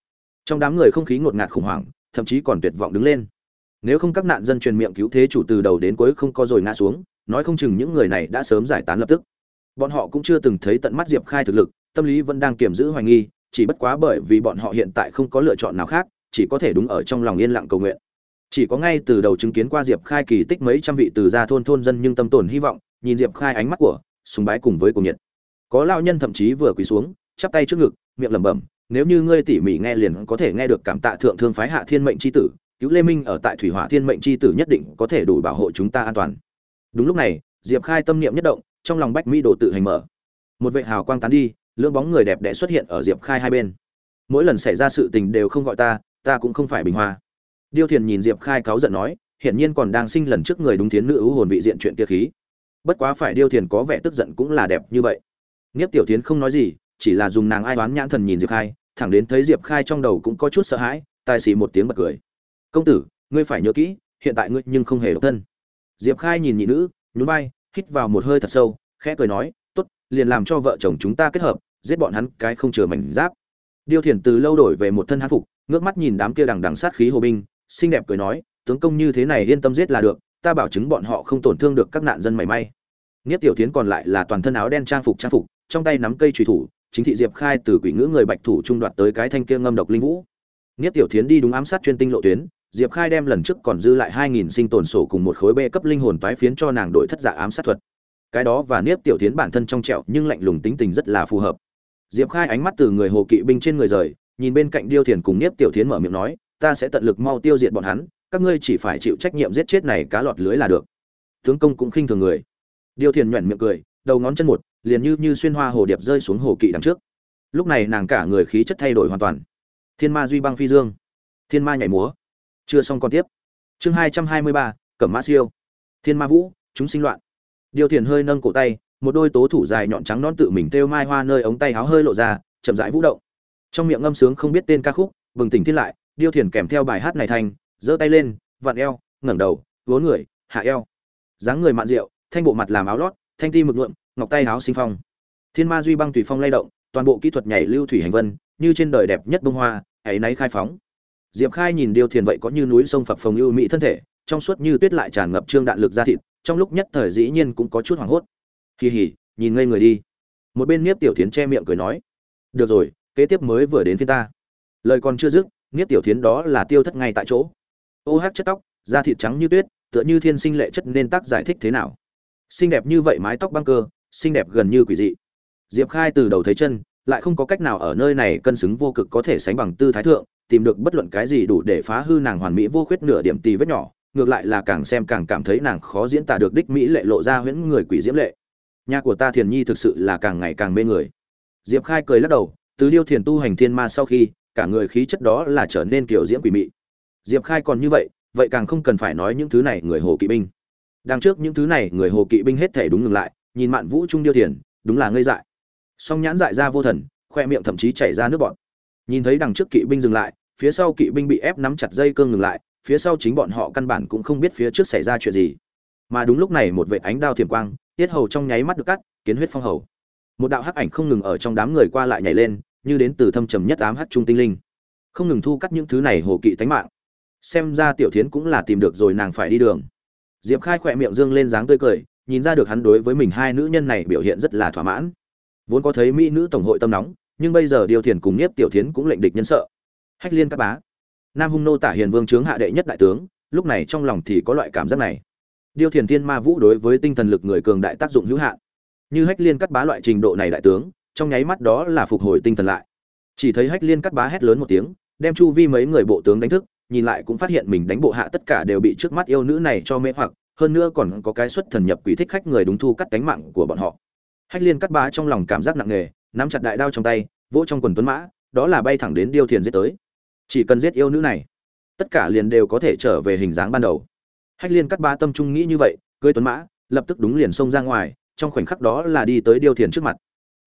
Trong đám người không khí ngột ngạt khủng hoảng thậm chí còn tuyệt vọng đứng lên. Nếu không các nạn dân truyền miệng cứu thế chủ từ đầu đến cuối không có rồi ngã xuống, nói không chừng những người này đã sớm giải tán lập tức. Bọn họ cũng chưa từng thấy tận mắt diệp khai thực lực, tâm lý vẫn đang kiềm giữ hoài nghi, chỉ bất quá bởi vì bọn họ hiện tại không có lựa chọn nào khác, chỉ có thể đúng ở trong lòng yên lặng cầu nguyện. Chỉ có ngay từ đầu chứng kiến qua diệp khai kỳ tích mấy trăm vị từ gia thôn thôn dân nhưng tâm tồn hy vọng, nhìn diệp khai ánh mắt của sùng bái cùng với cùng nhiệt. Có lao nhân thậm chí vừa quỳ xuống, chắp tay trước ngực, miệng lẩm bẩm nếu như ngươi tỉ mỉ nghe liền có thể nghe được cảm tạ thượng thương phái hạ thiên mệnh c h i tử, cứu lê minh ở tại thủy hỏa thiên mệnh c h i tử nhất định có thể đủ bảo hộ chúng ta an toàn. Đúng lúc này, diệp khai tâm niệm nhất động, trong lòng bách mỹ đồ tự hành mở. Một vệ hào quang tán đi, lưỡng bóng người đẹp đẽ xuất hiện ở diệp khai hai bên. Mỗi lần xảy ra sự tình đều không gọi ta ta cũng không phải bình hoa. Điêu thiền nhìn diệp khai cáu giận nói, hiển nhiên còn đang sinh lần trước người đúng thiến nữ ưu hồn vị diện chuyện kia khí. Bất quá phải điêu thiền có vẻ tức giận cũng là đẹp như vậy. Nghiếp tiểu tiến không nói gì, chỉ là dùng nàng ai đoán nhãn thần nhìn diệp khai thẳng đến thấy diệp khai trong đầu cũng có chút sợ hãi tài xì một tiếng bật cười. Công tử ngươi phải nhớ kỹ hiện tại ngươi nhưng không hề độc thân. Diệp khai nhìn nhị nữ nhún vai hít vào một hơi thật sâu khẽ cười nói tốt liền làm cho vợ chồng chúng ta kết hợp giết bọn hắn cái không chừa mảnh giáp. Điêu thiền từ lâu đổi về một thân hán phục ngước mắt nhìn đám kia đằng đằng sát khí hồ binh xinh đẹp cười nói tướng công như thế này yên tâm giết là được ta bảo chứng bọn họ không tổn thương được các nạn dân mảy may. Niết Tiểu Thiến còn lại là toàn thân áo đen trang phục trang phục, trong tay nắm cây trùy thủ, chính thị Diệp Khai từ quỷ ngữ người bạch thủ trung đoạt tới cái thanh kia ngâm độc linh vũ. Niết Tiểu Thiến đi đúng ám sát chuyên tinh lộ tuyến, Diệp Khai đem lần trước còn dư lại 2000 sinh tồn sổ cùng một khối bê cấp linh hồn toái phiến cho nàng đội thất giả ám sát thuật. Cái đó và Niết Tiểu Thiến bản thân trong trẻo nhưng lạnh lùng tính tình rất là phù hợp. Diệp Khai ánh mắt từ người hồ kỵ binh trên người rời, nhìn bên cạnh Điêu Thiền cùng Niết Tiểu Thiến mở miệng nói, ta sẽ tận lực mau tiêu diệt bọn hắn, các ngươi chỉ phải chịu trách nhiệm giết chết này cá lọt lưới là được. Tướng công cũng khinh thường người. Điêu Thiền nhoẻn miệng cười, đầu ngón chân một, liền như như xuyên hoa hồ điệp rơi xuống hồ kỵ đằng trước. Lúc này nàng cả người khí chất thay đổi hoàn toàn. Thiên ma duy băng phi dương, thiên ma nhảy múa. Chưa xong còn tiếp. Chương hai trăm hai mươi ba, Cẩm Mã siêu. Thiên ma vũ, chúng sinh loạn. Điêu Thiền hơi nâng cổ tay, một đôi tố thủ dài nhọn trắng non tự mình têu mai hoa nơi ống tay áo hơi lộ ra, chậm rãi vũ động. Trong miệng ngâm sướng không biết tên ca khúc, bừng tỉnh thiên lại, Điêu Thiền kèm theo bài hát này thành, giơ tay lên, vặn eo, ngẩng đầu, vốn người, hạ eo. dáng người mạn rượu, thanh bộ mặt làm áo lót, thanh ti mực nhuộm ngọc tay áo sinh phong. Thiên ma duy băng tùy phong lay động, toàn bộ kỹ thuật nhảy lưu thủy hành vân, như trên đời đẹp nhất bông hoa, ấy náy khai phóng. Diệp khai nhìn điêu thiền vậy có như núi sông phập phồng ưu mỹ thân thể, trong suốt như tuyết lại tràn ngập trương đạn lực ra thịt, trong lúc nhất thời dĩ nhiên cũng có chút hoảng hốt. Kỳ hỉ nhìn ngây người đi. Một bên niếp tiểu thiến che miệng cười nói, được rồi, kế tiếp mới vừa đến phía ta. Lời còn chưa dứt, niếp tiểu thiến đó là tiêu thất ngay tại chỗ. Ô hát chất tóc, da thịt trắng như tuyết, tựa như thiên sinh lệ chất nên tác giải thích thế nào? Xinh đẹp như vậy mái tóc băng cơ xinh đẹp gần như quỷ dị. Diệp khai từ đầu thấy chân lại không có cách nào ở nơi này cân xứng vô cực có thể sánh bằng tư thái thượng tìm được bất luận cái gì đủ để phá hư nàng hoàn mỹ vô khuyết nửa điểm tì vết nhỏ ngược lại là càng xem càng cảm thấy nàng khó diễn tả được đích mỹ lệ lộ ra huyễn người quỷ diễm lệ. Nhà của ta thiền nhi thực sự là càng ngày càng mê người. Diệp khai cười lắc đầu từ điêu thiền tu hành thiên ma sau khi cả người khí chất đó là trở nên kiểu diễm quỷ mị. Diệp khai còn như vậy vậy càng không cần phải nói những thứ này người hồ kỵ binh. Đằng trước những thứ này, người hồ kỵ binh hết thể đúng ngừng lại, nhìn Mạn Vũ Trung điêu thiền đúng là ngây dại. Song nhãn dại ra vô thần, khoe miệng thậm chí chảy ra nước bọt. Nhìn thấy đằng trước kỵ binh dừng lại, phía sau kỵ binh bị ép nắm chặt dây cương ngừng lại, phía sau chính bọn họ căn bản cũng không biết phía trước xảy ra chuyện gì. Mà đúng lúc này một vệ ánh đao thiểm quang, tiết hầu trong nháy mắt được cắt, kiến huyết phong hầu. Một đạo hắc ảnh không ngừng ở trong đám người qua lại nhảy lên, như đến từ thâm trầm nhất ám hắc trung tinh linh. Không ngừng thu cắt những thứ này hồ kỵ tánh mạng. Xem ra tiểu thiến cũng là tìm được rồi nàng phải đi đường diệp khai khỏe miệng dương lên dáng tươi cười nhìn ra được hắn đối với mình hai nữ nhân này biểu hiện rất là thỏa mãn. Vốn có thấy mỹ nữ tổng hội tâm nóng, nhưng bây giờ điều thiền cùng nhiếp tiểu thiến cũng lệnh địch nhân sợ. Hách liên các bá. Nam hung nô tả hiền vương trướng hạ đệ nhất đại tướng, lúc này trong lòng thì có loại cảm giác này. Điều thiền thiên ma vũ đối với tinh thần lực người cường đại tác dụng hữu hạn. Như hách liên cắt bá loại trình độ này đại tướng, trong nháy mắt đó là phục hồi tinh thần lại. Chỉ thấy hách liên cắt bá hét lớn một tiếng, đem chu vi mấy người bộ tướng đánh thức, nhìn lại cũng phát hiện mình đánh bộ hạ tất cả đều bị trước mắt yêu nữ này cho mê hoặc hơn nữa còn có cái xuất thần nhập quỷ thích khách người đúng thu cắt cánh mạng của bọn họ. Hách liên cắt bá trong lòng cảm giác nặng nề, nắm chặt đại đao trong tay, vỗ trong quần tuấn mã, đó là bay thẳng đến điêu thiền giết tới. Chỉ cần giết yêu nữ này, tất cả liền đều có thể trở về hình dáng ban đầu. Hách liên cắt bá tâm trung nghĩ như vậy cưới tuấn mã, lập tức đúng liền xông ra ngoài, trong khoảnh khắc đó là đi tới điêu thiền trước mặt.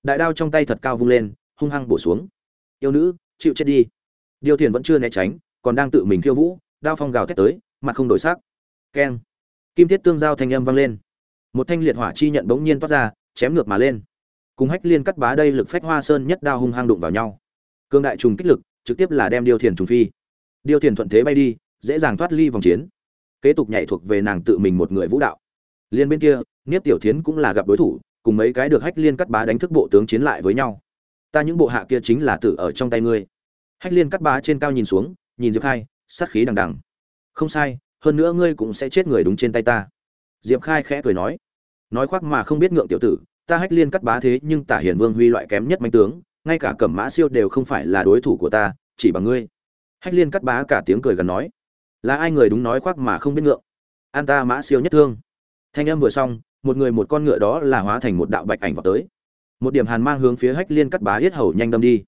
Đại đao trong tay thật cao vung lên, hung hăng bổ xuống. Yêu nữ, chịu chết đi. Điêu thiền vẫn chưa né tránh, còn đang tự mình khiêu vũ, đao phong gào thét tới, mặt không đổi sắc. Keng kim thiết tương giao thanh âm vang lên. Một thanh liệt hỏa chi nhận bỗng nhiên toát ra, chém ngược mà lên. Cùng hách liên cắt bá đây lực phách hoa sơn nhất đao hung hăng đụng vào nhau. Cương đại trùng kích lực, trực tiếp là đem điêu thiền trùng phi. Điêu thiền thuận thế bay đi, dễ dàng thoát ly vòng chiến. Kế tục nhảy thuộc về nàng tự mình một người vũ đạo. Liên bên kia, niếp tiểu thiến cũng là gặp đối thủ, cùng mấy cái được hách liên cắt bá đánh thức bộ tướng chiến lại với nhau. Ta những bộ hạ kia chính là tự ở trong tay ngươi. Hách liên cắt bá trên cao nhìn xuống, nhìn diệp khai, sát khí đằng đằng. Không sai hơn nữa ngươi cũng sẽ chết người đúng trên tay ta. Diệp khai khẽ cười nói. Nói khoác mà không biết ngượng tiểu tử, ta hách liên cắt bá thế nhưng tả hiền vương huy loại kém nhất manh tướng, ngay cả cẩm mã siêu đều không phải là đối thủ của ta, chỉ bằng ngươi. Hách liên cắt bá cả tiếng cười gần nói. Là ai người đúng nói khoác mà không biết ngượng? An ta mã siêu nhất thương. Thanh âm vừa xong, một người một con ngựa đó là hóa thành một đạo bạch ảnh vào tới. Một điểm hàn mang hướng phía hách liên cắt bá yết hầu nhanh đâm đi.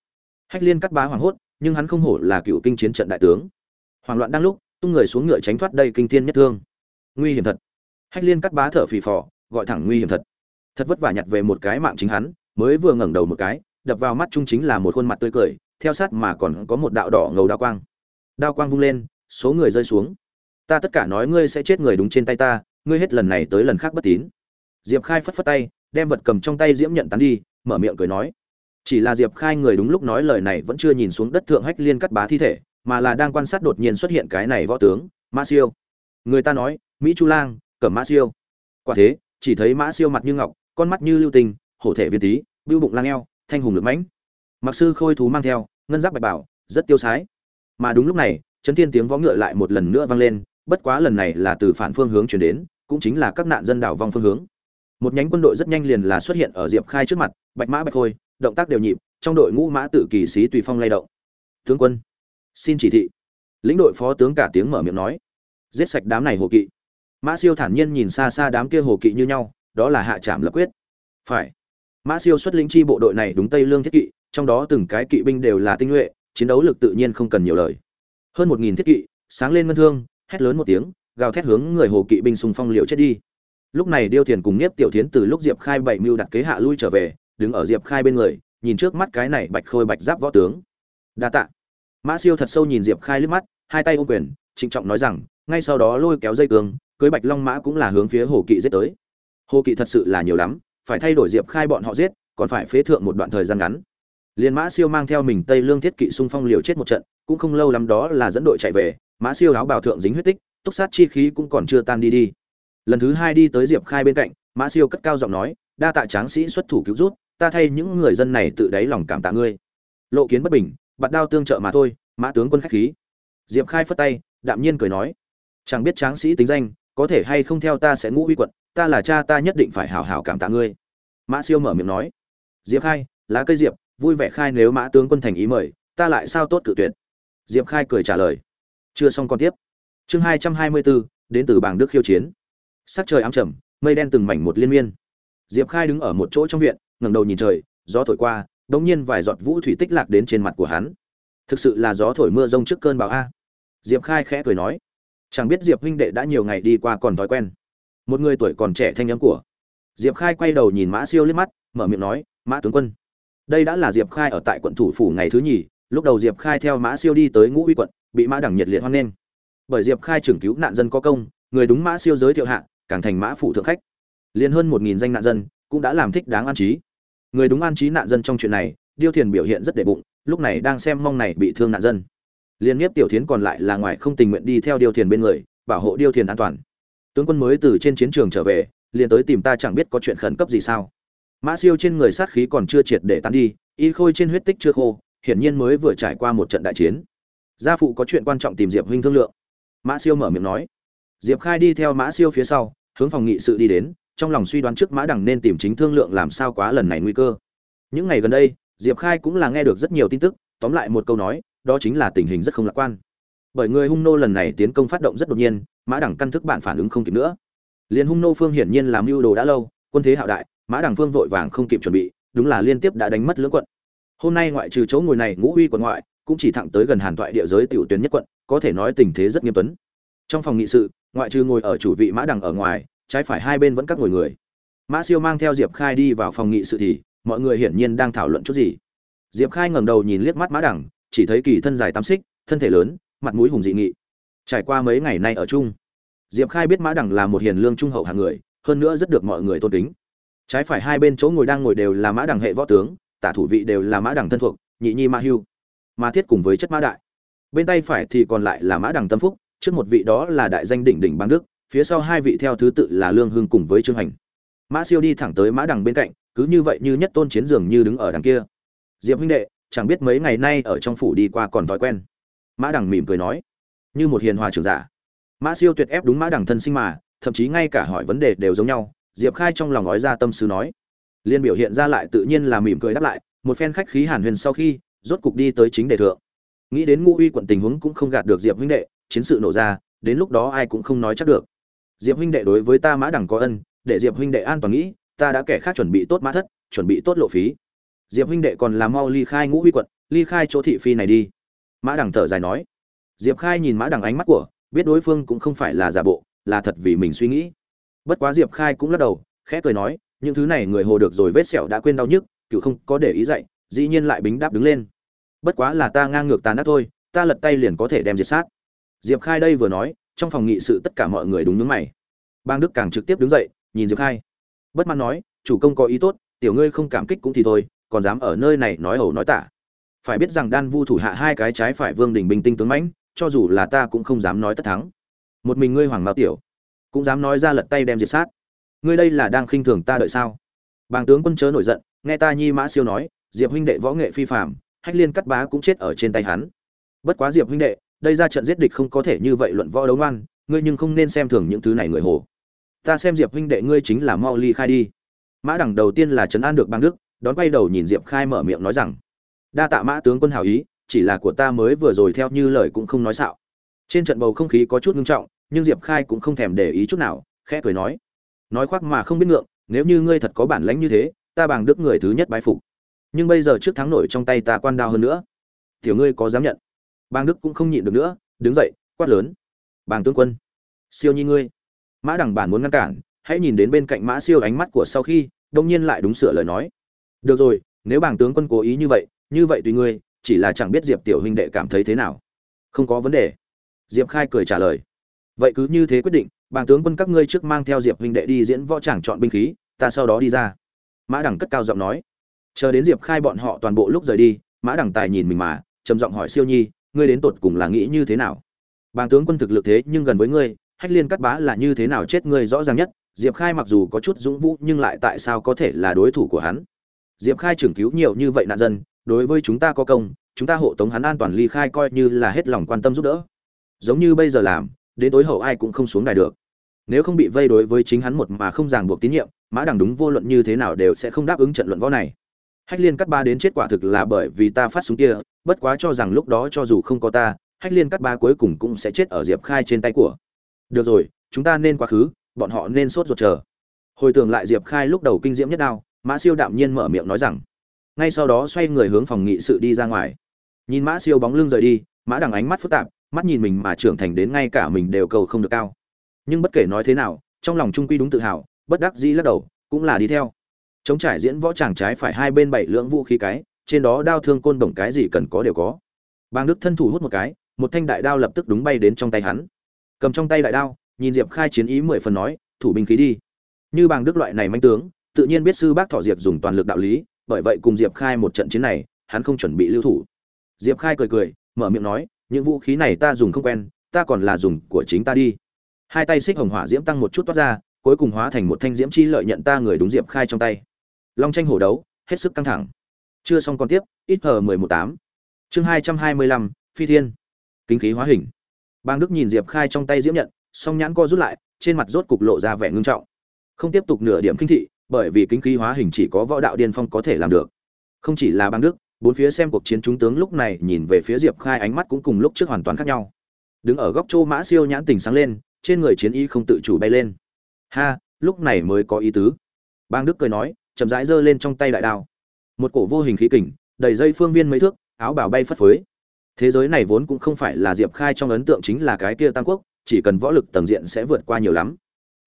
Hách liên cắt bá hoảng hốt, nhưng hắn không hổ là cựu kinh chiến trận đại tướng. Hoảng loạn đang lúc tung người xuống ngựa tránh thoát đây kinh thiên nhất thương. Nguy hiểm thật. Hách liên cắt bá thở phì phò, gọi thẳng nguy hiểm thật. Thật vất vả nhặt về một cái mạng chính hắn, mới vừa ngẩng đầu một cái, đập vào mắt trung chính là một khuôn mặt tươi cười, theo sát mà còn có một đạo đỏ ngầu đao quang. Đao quang vung lên, số người rơi xuống. Ta tất cả nói ngươi sẽ chết người đúng trên tay ta, ngươi hết lần này tới lần khác bất tín. Diệp khai phất phất tay, đem vật cầm trong tay diễm nhận tán đi, mở miệng cười nói. Chỉ là diệp khai người đúng lúc nói lời này vẫn chưa nhìn xuống đất thượng hách liên cắt bá thi thể mà là đang quan sát đột nhiên xuất hiện cái này võ tướng mã siêu. Người ta nói, mỹ chu lang, cẩm mã siêu. Quả thế, chỉ thấy mã siêu mặt như ngọc, con mắt như lưu tình, hổ thể viên tý bưu bụng lang eo, thanh hùng lực mãnh. Mặc sư khôi thú mang theo, ngân giáp bạch bảo, rất tiêu sái. Mà đúng lúc này, chấn thiên tiếng võ ngựa lại một lần nữa vang lên, bất quá lần này là từ phản phương hướng chuyển đến, cũng chính là các nạn dân đảo vong phương hướng. Một nhánh quân đội rất nhanh liền là xuất hiện ở diệp khai trước mặt, bạch mã bạch khôi, động tác đều nhịp, trong đội ngũ mã tự kỳ sĩ tùy phong lay động. Tướng quân xin chỉ thị. Lĩnh đội phó tướng cả tiếng mở miệng nói. Giết sạch đám này hồ kỵ. Mã siêu thản nhiên nhìn xa xa đám kia hồ kỵ như nhau, đó là hạ trảm lập quyết. Phải. Mã siêu xuất lĩnh chi bộ đội này đúng tây lương thiết kỵ, trong đó từng cái kỵ binh đều là tinh nhuệ, chiến đấu lực tự nhiên không cần nhiều lời. Hơn một nghìn thiết kỵ, sáng lên ngân thương, hét lớn một tiếng, gào thét hướng người hồ kỵ binh xung phong liều chết đi. Lúc này điêu thiền cùng nhiếp tiểu thiến từ lúc diệp khai bảy mưu đặt kế hạ lui trở về, đứng ở diệp khai bên người, nhìn trước mắt cái này bạch khôi bạch giáp võ tướng. Đa tạ mã siêu thật sâu nhìn diệp khai liếc mắt, hai tay ôm quyền, trịnh trọng nói rằng, ngay sau đó lôi kéo dây cương, cưới bạch long mã cũng là hướng phía hồ kỵ giết tới. Hồ kỵ thật sự là nhiều lắm, phải thay đổi diệp khai bọn họ giết, còn phải phế thượng một đoạn thời gian ngắn. Liền mã siêu mang theo mình tây lương thiết kỵ xung phong liều chết một trận, cũng không lâu lắm đó là dẫn đội chạy về, mã siêu áo bào thượng dính huyết tích, túc sát chi khí cũng còn chưa tan đi đi. Lần thứ hai đi tới diệp khai bên cạnh, mã siêu cất cao giọng nói, đa tạ tráng sĩ xuất thủ cứu rút ta thay những người dân này tự đáy lòng cảm tạ ngươi. Lộ kiến bất bình bạt đao tương trợ mà thôi, mã tướng quân khách khí. Diệp khai phất tay, đạm nhiên cười nói, chẳng biết tráng sĩ tính danh, có thể hay không theo ta sẽ ngũ uy quận, ta là cha ta nhất định phải hảo hảo cảm tạ ngươi. Mã siêu mở miệng nói, diệp khai, lá cây diệp, vui vẻ khai nếu mã tướng quân thành ý mời, ta lại sao tốt cự tuyệt? Diệp khai cười trả lời, chưa xong còn tiếp. Chương hai trăm hai mươi bốn, đến từ bảng đức khiêu chiến. Sắc trời ám trầm, mây đen từng mảnh một liên miên. Diệp khai đứng ở một chỗ trong viện, ngẩng đầu nhìn trời, gió thổi qua đ nhiên vài giọt vũ thủy tích lạc đến trên mặt của hắn. Thực sự là gió thổi mưa rông trước cơn bão a. Diệp khai khẽ cười nói, chẳng biết diệp huynh đệ đã nhiều ngày đi qua còn thói quen. Một người tuổi còn trẻ thanh nhã của. Diệp khai quay đầu nhìn mã siêu liếc mắt, mở miệng nói, mã tướng quân, đây đã là diệp khai ở tại quận thủ phủ ngày thứ nhì, lúc đầu diệp khai theo mã siêu đi tới ngũ uy quận, bị mã đẳng nhiệt liệt hoan nghênh. Bởi diệp khai trưởng cứu nạn dân có công, người đúng mã siêu giới thiệu hạ, càng thành mã phủ thượng khách. Liền hơn một nghìn danh nạn dân cũng đã làm thích đáng an trí người đúng an trí nạn dân trong chuyện này, điêu thiền biểu hiện rất đệ bụng, lúc này đang xem mong này bị thương nạn dân. Liên nhiếp tiểu thiến còn lại là ngoài không tình nguyện đi theo điêu thiền bên người, bảo hộ điêu thiền an toàn. Tướng quân mới từ trên chiến trường trở về, liền tới tìm ta chẳng biết có chuyện khẩn cấp gì sao. Mã siêu trên người sát khí còn chưa triệt để tán đi, y khôi trên huyết tích chưa khô, hiển nhiên mới vừa trải qua một trận đại chiến. Gia phụ có chuyện quan trọng tìm diệp huynh thương lượng. Mã siêu mở miệng nói. Diệp khai đi theo mã siêu phía sau, hướng phòng nghị sự đi đến trong lòng suy đoán trước mã đằng nên tìm chính thương lượng làm sao quá lần này nguy cơ. Những ngày gần đây, diệp khai cũng là nghe được rất nhiều tin tức, tóm lại một câu nói, đó chính là tình hình rất không lạc quan. Bởi người hung nô lần này tiến công phát động rất đột nhiên, mã đẳng căn thức bạn phản ứng không kịp nữa. Liền hung nô phương hiển nhiên làm mưu đồ đã lâu, quân thế hạo đại, mã đẳng phương vội vàng không kịp chuẩn bị, đúng là liên tiếp đã đánh mất lưỡng quận. Hôm nay ngoại trừ chỗ ngồi này ngũ uy quận ngoại, cũng chỉ thẳng tới gần hàn thoại địa giới tiểu tuyến nhất quận, có thể nói tình thế rất nghiêm tuấn. Trong phòng nghị sự, ngoại trừ ngồi ở chủ vị mã đẳng ở ngoài trái phải hai bên vẫn các ngồi người. Mã siêu mang theo diệp khai đi vào phòng nghị sự thì, mọi người hiển nhiên đang thảo luận chút gì. Diệp khai ngẩng đầu nhìn liếc mắt mã đằng chỉ thấy kỳ thân dài tám xích, thân thể lớn, mặt mũi hùng dị nghị. Trải qua mấy ngày nay ở chung, diệp khai biết mã đằng là một hiền lương trung hậu hạng người, hơn nữa rất được mọi người tôn kính. Trái phải hai bên chỗ ngồi đang ngồi đều là mã đằng hệ võ tướng, tả thủ vị đều là mã đằng thân thuộc, nhị nhi ma hưu. Ma thiết cùng với chất mã đại. Bên tay phải thì còn lại là mã đằng tâm phúc, trước một vị đó là đại danh đỉnh đỉnh bang đức phía sau hai vị theo thứ tự là lương hưng cùng với trương hành mã siêu đi thẳng tới mã đằng bên cạnh, cứ như vậy như nhất tôn chiến dường như đứng ở đằng kia. Diệp huynh đệ, chẳng biết mấy ngày nay ở trong phủ đi qua còn thói quen. Mã đằng mỉm cười nói, như một hiền hòa trưởng giả. Mã siêu tuyệt ép đúng mã đằng thân sinh mà, thậm chí ngay cả hỏi vấn đề đều giống nhau, diệp khai trong lòng nói ra tâm sứ nói. Liên biểu hiện ra lại tự nhiên là mỉm cười đáp lại, một phen khách khí hàn huyền sau khi, rốt cục đi tới chính đề thượng. Nghĩ đến ngũ uy quận tình huống cũng không gạt được diệp huynh đệ, chiến sự nổ ra, đến lúc đó ai cũng không nói chắc được diệp huynh đệ đối với ta mã đẳng có ân, để diệp huynh đệ an toàn nghĩ, ta đã kẻ khác chuẩn bị tốt mã thất, chuẩn bị tốt lộ phí. Diệp huynh đệ còn làm mau ly khai ngũ huy quận, ly khai chỗ thị phi này đi. Mã đẳng thở dài nói. Diệp khai nhìn mã đẳng ánh mắt của, biết đối phương cũng không phải là giả bộ, là thật vì mình suy nghĩ. Bất quá diệp khai cũng lắc đầu, khẽ cười nói, những thứ này người hồ được rồi vết sẹo đã quên đau nhức, cựu không có để ý dạy dĩ nhiên lại bính đáp đứng lên. Bất quá là ta ngang ngược tàn ác thôi, ta lật tay liền có thể đem diệt sát. Diệp khai đây vừa nói trong phòng nghị sự tất cả mọi người đúng nhướng mày. Bang đức càng trực tiếp đứng dậy, nhìn diệp khai. Bất mãn nói, chủ công có ý tốt, tiểu ngươi không cảm kích cũng thì thôi, còn dám ở nơi này nói ẩu nói tả. Phải biết rằng đan vu thủ hạ hai cái trái phải vương đình bình tinh tướng mãnh, cho dù là ta cũng không dám nói tất thắng. Một mình ngươi hoàng mao tiểu, cũng dám nói ra lật tay đem diệt sát. Ngươi đây là đang khinh thường ta đợi sao? Bàng tướng quân chớ nổi giận, nghe ta nhi mã siêu nói, diệp huynh đệ võ nghệ phi phàm, hách liên cắt bá cũng chết ở trên tay hắn. Bất quá diệp huynh đệ đây ra trận giết địch không có thể như vậy luận võ đấu ngoan, ngươi nhưng không nên xem thường những thứ này người hồ. Ta xem diệp huynh đệ ngươi chính là mau ly khai đi. Mã đẳng đầu tiên là trấn an được bang đức, đón quay đầu nhìn diệp khai mở miệng nói rằng, đa tạ mã tướng quân hào ý, chỉ là của ta mới vừa rồi theo như lời cũng không nói xạo. Trên trận bầu không khí có chút ngưng trọng, nhưng diệp khai cũng không thèm để ý chút nào, khẽ cười nói nói khoác mà không biết ngượng, nếu như ngươi thật có bản lãnh như thế, ta bằng đức người thứ nhất bái phục. Nhưng bây giờ trước thắng nổi trong tay ta quan đao hơn nữa. Tiểu ngươi có dám nhận? Bang đức cũng không nhịn được nữa, đứng dậy, quát lớn. Bàng tướng quân, siêu nhi ngươi. Mã đằng bản muốn ngăn cản, hãy nhìn đến bên cạnh mã siêu ánh mắt của sau khi, đông nhiên lại đúng sửa lời nói. Được rồi, nếu bàng tướng quân cố ý như vậy như vậy tùy ngươi, chỉ là chẳng biết diệp tiểu huynh đệ cảm thấy thế nào. Không có vấn đề. Diệp khai cười trả lời. Vậy cứ như thế quyết định, bàng tướng quân các ngươi trước mang theo diệp huynh đệ đi diễn võ tràng chọn binh khí, ta sau đó đi ra. Mã đằng cất cao giọng nói. Chờ đến diệp khai bọn họ toàn bộ lúc rời đi, mã đằng tài nhìn mình mà, trầm giọng hỏi siêu nhi ngươi đến tột cùng là nghĩ như thế nào? Bàng tướng quân thực lực thế nhưng gần với ngươi, hách liên cắt bá là như thế nào chết ngươi rõ ràng nhất? Diệp khai mặc dù có chút dũng vũ, nhưng lại tại sao có thể là đối thủ của hắn? Diệp khai trưởng cứu nhiều như vậy nạn dân, đối với chúng ta có công, chúng ta hộ tống hắn an toàn ly khai coi như là hết lòng quan tâm giúp đỡ. Giống như bây giờ làm, đến tối hậu ai cũng không xuống đài được. Nếu không bị vây đối với chính hắn một mà không ràng buộc tín nhiệm, mã đằng đúng vô luận như thế nào đều sẽ không đáp ứng trận luận võ này hách liên cắt ba đến chết quả thực là bởi vì ta phát súng kia, bất quá cho rằng lúc đó cho dù không có ta, hách liên cắt ba cuối cùng cũng sẽ chết ở diệp khai trên tay của. Được rồi, chúng ta nên quá khứ, bọn họ nên sốt ruột chờ. Hồi tưởng lại diệp khai lúc đầu kinh diễm nhất đao, mã siêu đạm nhiên mở miệng nói rằng, ngay sau đó xoay người hướng phòng nghị sự đi ra ngoài. Nhìn mã siêu bóng lưng rời đi, mã đằng ánh mắt phức tạp, mắt nhìn mình mà trưởng thành đến ngay cả mình đều cầu không được cao. Nhưng bất kể nói thế nào, trong lòng trung quy đúng tự hào, bất đắc dĩ lắc đầu, cũng là đi theo chống trải diễn võ tràng trái phải hai bên bảy lưỡng vũ khí cái, trên đó đao thương côn bổng cái gì cần có đều có. Bang đức thân thủ hút một cái, một thanh đại đao lập tức đúng bay đến trong tay hắn. Cầm trong tay đại đao, nhìn diệp khai chiến ý mười phần nói, thủ binh khí đi. Như bang đức loại này manh tướng, tự nhiên biết sư bác thọ diệp dùng toàn lực đạo lý, bởi vậy cùng diệp khai một trận chiến này, hắn không chuẩn bị lưu thủ. Diệp khai cười cười, mở miệng nói, những vũ khí này ta dùng không quen, ta còn là dùng của chính ta đi. Hai tay xích hồng hỏa diễm tăng một chút toát ra, cuối cùng hóa thành một thanh diễm chi lợi nhận ta người đúng diệp khai trong tay long tranh hổ đấu, hết sức căng thẳng. Chưa xong còn tiếp, ít hờ mười một tám. Chương hai trăm hai mươi lăm, phi thiên. Kính khí hóa hình. Bang đức nhìn diệp khai trong tay diễm nhận, song nhãn co rút lại, trên mặt rốt cục lộ ra vẻ ngưng trọng. Không tiếp tục nửa điểm kinh thị, bởi vì kính khí hóa hình chỉ có võ đạo điên phong có thể làm được. Không chỉ là bang đức, bốn phía xem cuộc chiến chúng tướng lúc này nhìn về phía diệp khai ánh mắt cũng cùng lúc trước hoàn toàn khác nhau. Đứng ở góc châu mã siêu nhãn tình sáng lên, trên người chiến y không tự chủ bay lên. Ha, lúc này mới có ý tứ. Bang đức cười nói chậm rãi giơ lên trong tay đại đao. Một cổ vô hình khí kình, đầy dây phương viên mấy thước, áo bào bay phất phới. Thế giới này vốn cũng không phải là diệp khai trong ấn tượng chính là cái kia tam quốc, chỉ cần võ lực tầng diện sẽ vượt qua nhiều lắm.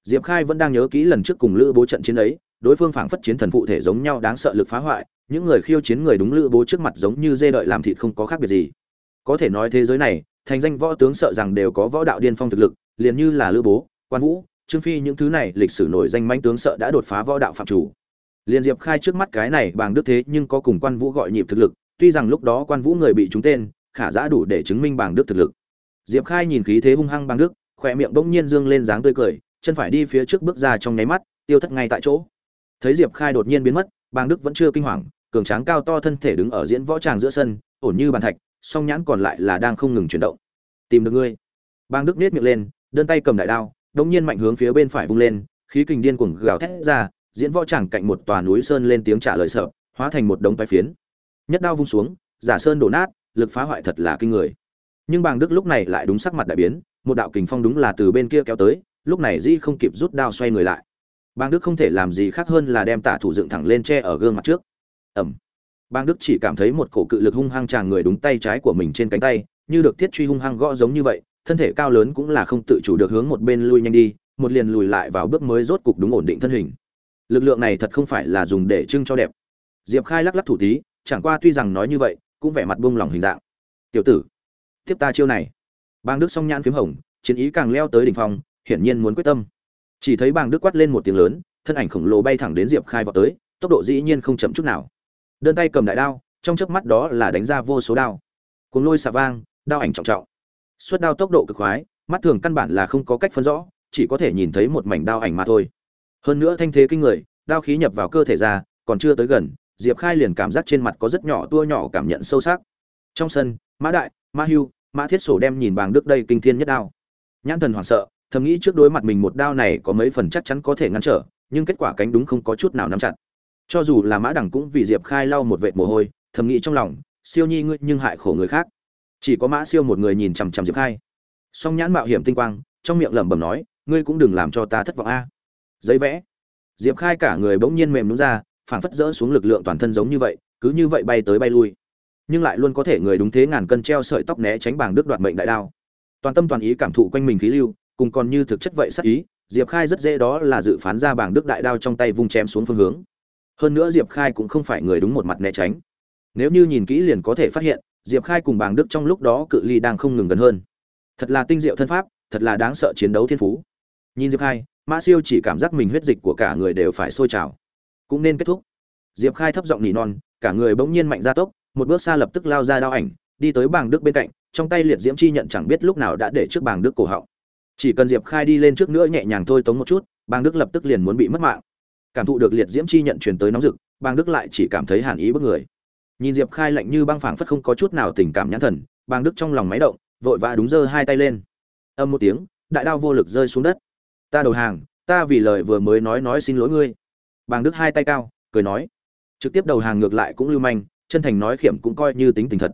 Diệp khai vẫn đang nhớ kỹ lần trước cùng lữ bố trận chiến ấy, đối phương phảng phất chiến thần phụ thể giống nhau đáng sợ lực phá hoại, những người khiêu chiến người đúng lữ bố trước mặt giống như dê đợi làm thịt không có khác biệt gì. Có thể nói thế giới này, thành danh võ tướng sợ rằng đều có võ đạo điên phong thực lực, liền như là lữ bố, quan vũ, trương phi những thứ này lịch sử nổi danh mãnh tướng sợ đã đột phá võ đạo phạm chủ liền diệp khai trước mắt cái này bàng đức thế nhưng có cùng quan vũ gọi nhịp thực lực, tuy rằng lúc đó quan vũ người bị trúng tên, khả giã đủ để chứng minh bàng đức thực lực. Diệp khai nhìn khí thế hung hăng bàng đức, khỏe miệng bỗng nhiên dương lên dáng tươi cười, chân phải đi phía trước bước ra trong nháy mắt, tiêu thất ngay tại chỗ. Thấy diệp khai đột nhiên biến mất bàng đức vẫn chưa kinh hoàng, cường tráng cao to thân thể đứng ở diễn võ tràng giữa sân, ổn như bàn thạch, song nhãn còn lại là đang không ngừng chuyển động. Tìm được ngươi. Bàng đức nhếch miệng lên, đơn tay cầm đại đao đống nhiên mạnh hướng phía bên phải vung lên, khí kình điên cuồng gào thét ra diễn võ tràng cạnh một tòa núi sơn lên tiếng trả lời sợ, hóa thành một đống bay phiến. Nhất đao vung xuống, giả sơn đổ nát, lực phá hoại thật là kinh người. Nhưng bàng đức lúc này lại đúng sắc mặt đại biến, một đạo kình phong đúng là từ bên kia kéo tới, lúc này di không kịp rút đao xoay người lại. Bàng đức không thể làm gì khác hơn là đem tả thủ dựng thẳng lên tre ở gương mặt trước. Ẩm. Bàng đức chỉ cảm thấy một cổ cự lực hung hăng tràn người đúng tay trái của mình trên cánh tay, như được thiết truy hung hăng gõ giống như vậy, thân thể cao lớn cũng là không tự chủ được hướng một bên lui nhanh đi, một liền lùi lại vào bước mới rốt cục đúng ổn định thân hình lực lượng này thật không phải là dùng để trưng cho đẹp. Diệp khai lắc lắc thủ tí, chẳng qua tuy rằng nói như vậy, cũng vẻ mặt buông lỏng hình dạng. Tiểu tử, tiếp ta chiêu này. Bang đức song nhãn phím hồng, chiến ý càng leo tới đỉnh phong, hiển nhiên muốn quyết tâm. Chỉ thấy bang đức quát lên một tiếng lớn, thân ảnh khổng lồ bay thẳng đến diệp khai vào tới, tốc độ dĩ nhiên không chậm chút nào. Đơn tay cầm đại đao, trong chớp mắt đó là đánh ra vô số đao. Cuốn lôi xà vang, đao ảnh trọng trọng. Xuất đao tốc độ cực khoái, mắt thường căn bản là không có cách phân rõ, chỉ có thể nhìn thấy một mảnh đao ảnh mà thôi hơn nữa thanh thế kinh người, đao khí nhập vào cơ thể ra, còn chưa tới gần, diệp khai liền cảm giác trên mặt có rất nhỏ tua nhỏ cảm nhận sâu sắc. Trong sân, mã đại, mã hưu, mã thiết sổ đem nhìn bàng đức đây kinh thiên nhất đao. Nhãn thần hoảng sợ, thầm nghĩ trước đối mặt mình một đao này có mấy phần chắc chắn có thể ngăn trở, nhưng kết quả cánh đúng không có chút nào nắm chặt. Cho dù là mã đẳng cũng vì diệp khai lau một vệt mồ hôi, thầm nghĩ trong lòng, siêu nhi ngươi nhưng hại khổ người khác. Chỉ có mã siêu một người nhìn chằm chằm diệp khai. Song nhãn mạo hiểm tinh quang, trong miệng lẩm bẩm nói, ngươi cũng đừng làm cho ta thất vọng a giấy vẽ. Diệp khai cả người bỗng nhiên mềm đúng ra, phảng phất rỡ xuống lực lượng toàn thân giống như vậy, cứ như vậy bay tới bay lui. Nhưng lại luôn có thể người đúng thế ngàn cân treo sợi tóc né tránh bảng đức đoạt mệnh đại đao. Toàn tâm toàn ý cảm thụ quanh mình khí lưu, cùng còn như thực chất vậy sắc ý, diệp khai rất dễ đó là dự phán ra bảng đức đại đao trong tay vung chém xuống phương hướng. Hơn nữa diệp khai cũng không phải người đúng một mặt né tránh. Nếu như nhìn kỹ liền có thể phát hiện, diệp khai cùng bảng đức trong lúc đó cự ly đang không ngừng gần hơn. Thật là tinh diệu thân pháp, thật là đáng sợ chiến đấu thiên phú. Nhìn diệp khai mã siêu chỉ cảm giác mình huyết dịch của cả người đều phải sôi trào. Cũng nên kết thúc. Diệp khai thấp giọng nỉ non, cả người bỗng nhiên mạnh ra tốc, một bước xa lập tức lao ra đao ảnh, đi tới bảng đức bên cạnh, trong tay liệt diễm chi nhận chẳng biết lúc nào đã để trước bảng đức cổ họng. Chỉ cần diệp khai đi lên trước nữa nhẹ nhàng thôi tống một chút, bảng đức lập tức liền muốn bị mất mạng. Cảm thụ được liệt diễm chi nhận truyền tới nóng rực, bảng đức lại chỉ cảm thấy hàn ý bức người. Nhìn diệp khai lạnh như băng phảng phất không có chút nào tình cảm nhãn thần, bảng đức trong lòng máy động, vội vã đúng giơ hai tay lên. Âm một tiếng, đại đao vô lực rơi xuống đất ta đầu hàng, ta vì lời vừa mới nói nói xin lỗi ngươi. Bàng đức hai tay cao, cười nói. Trực tiếp đầu hàng ngược lại cũng lưu manh, chân thành nói khiểm cũng coi như tính tình thật.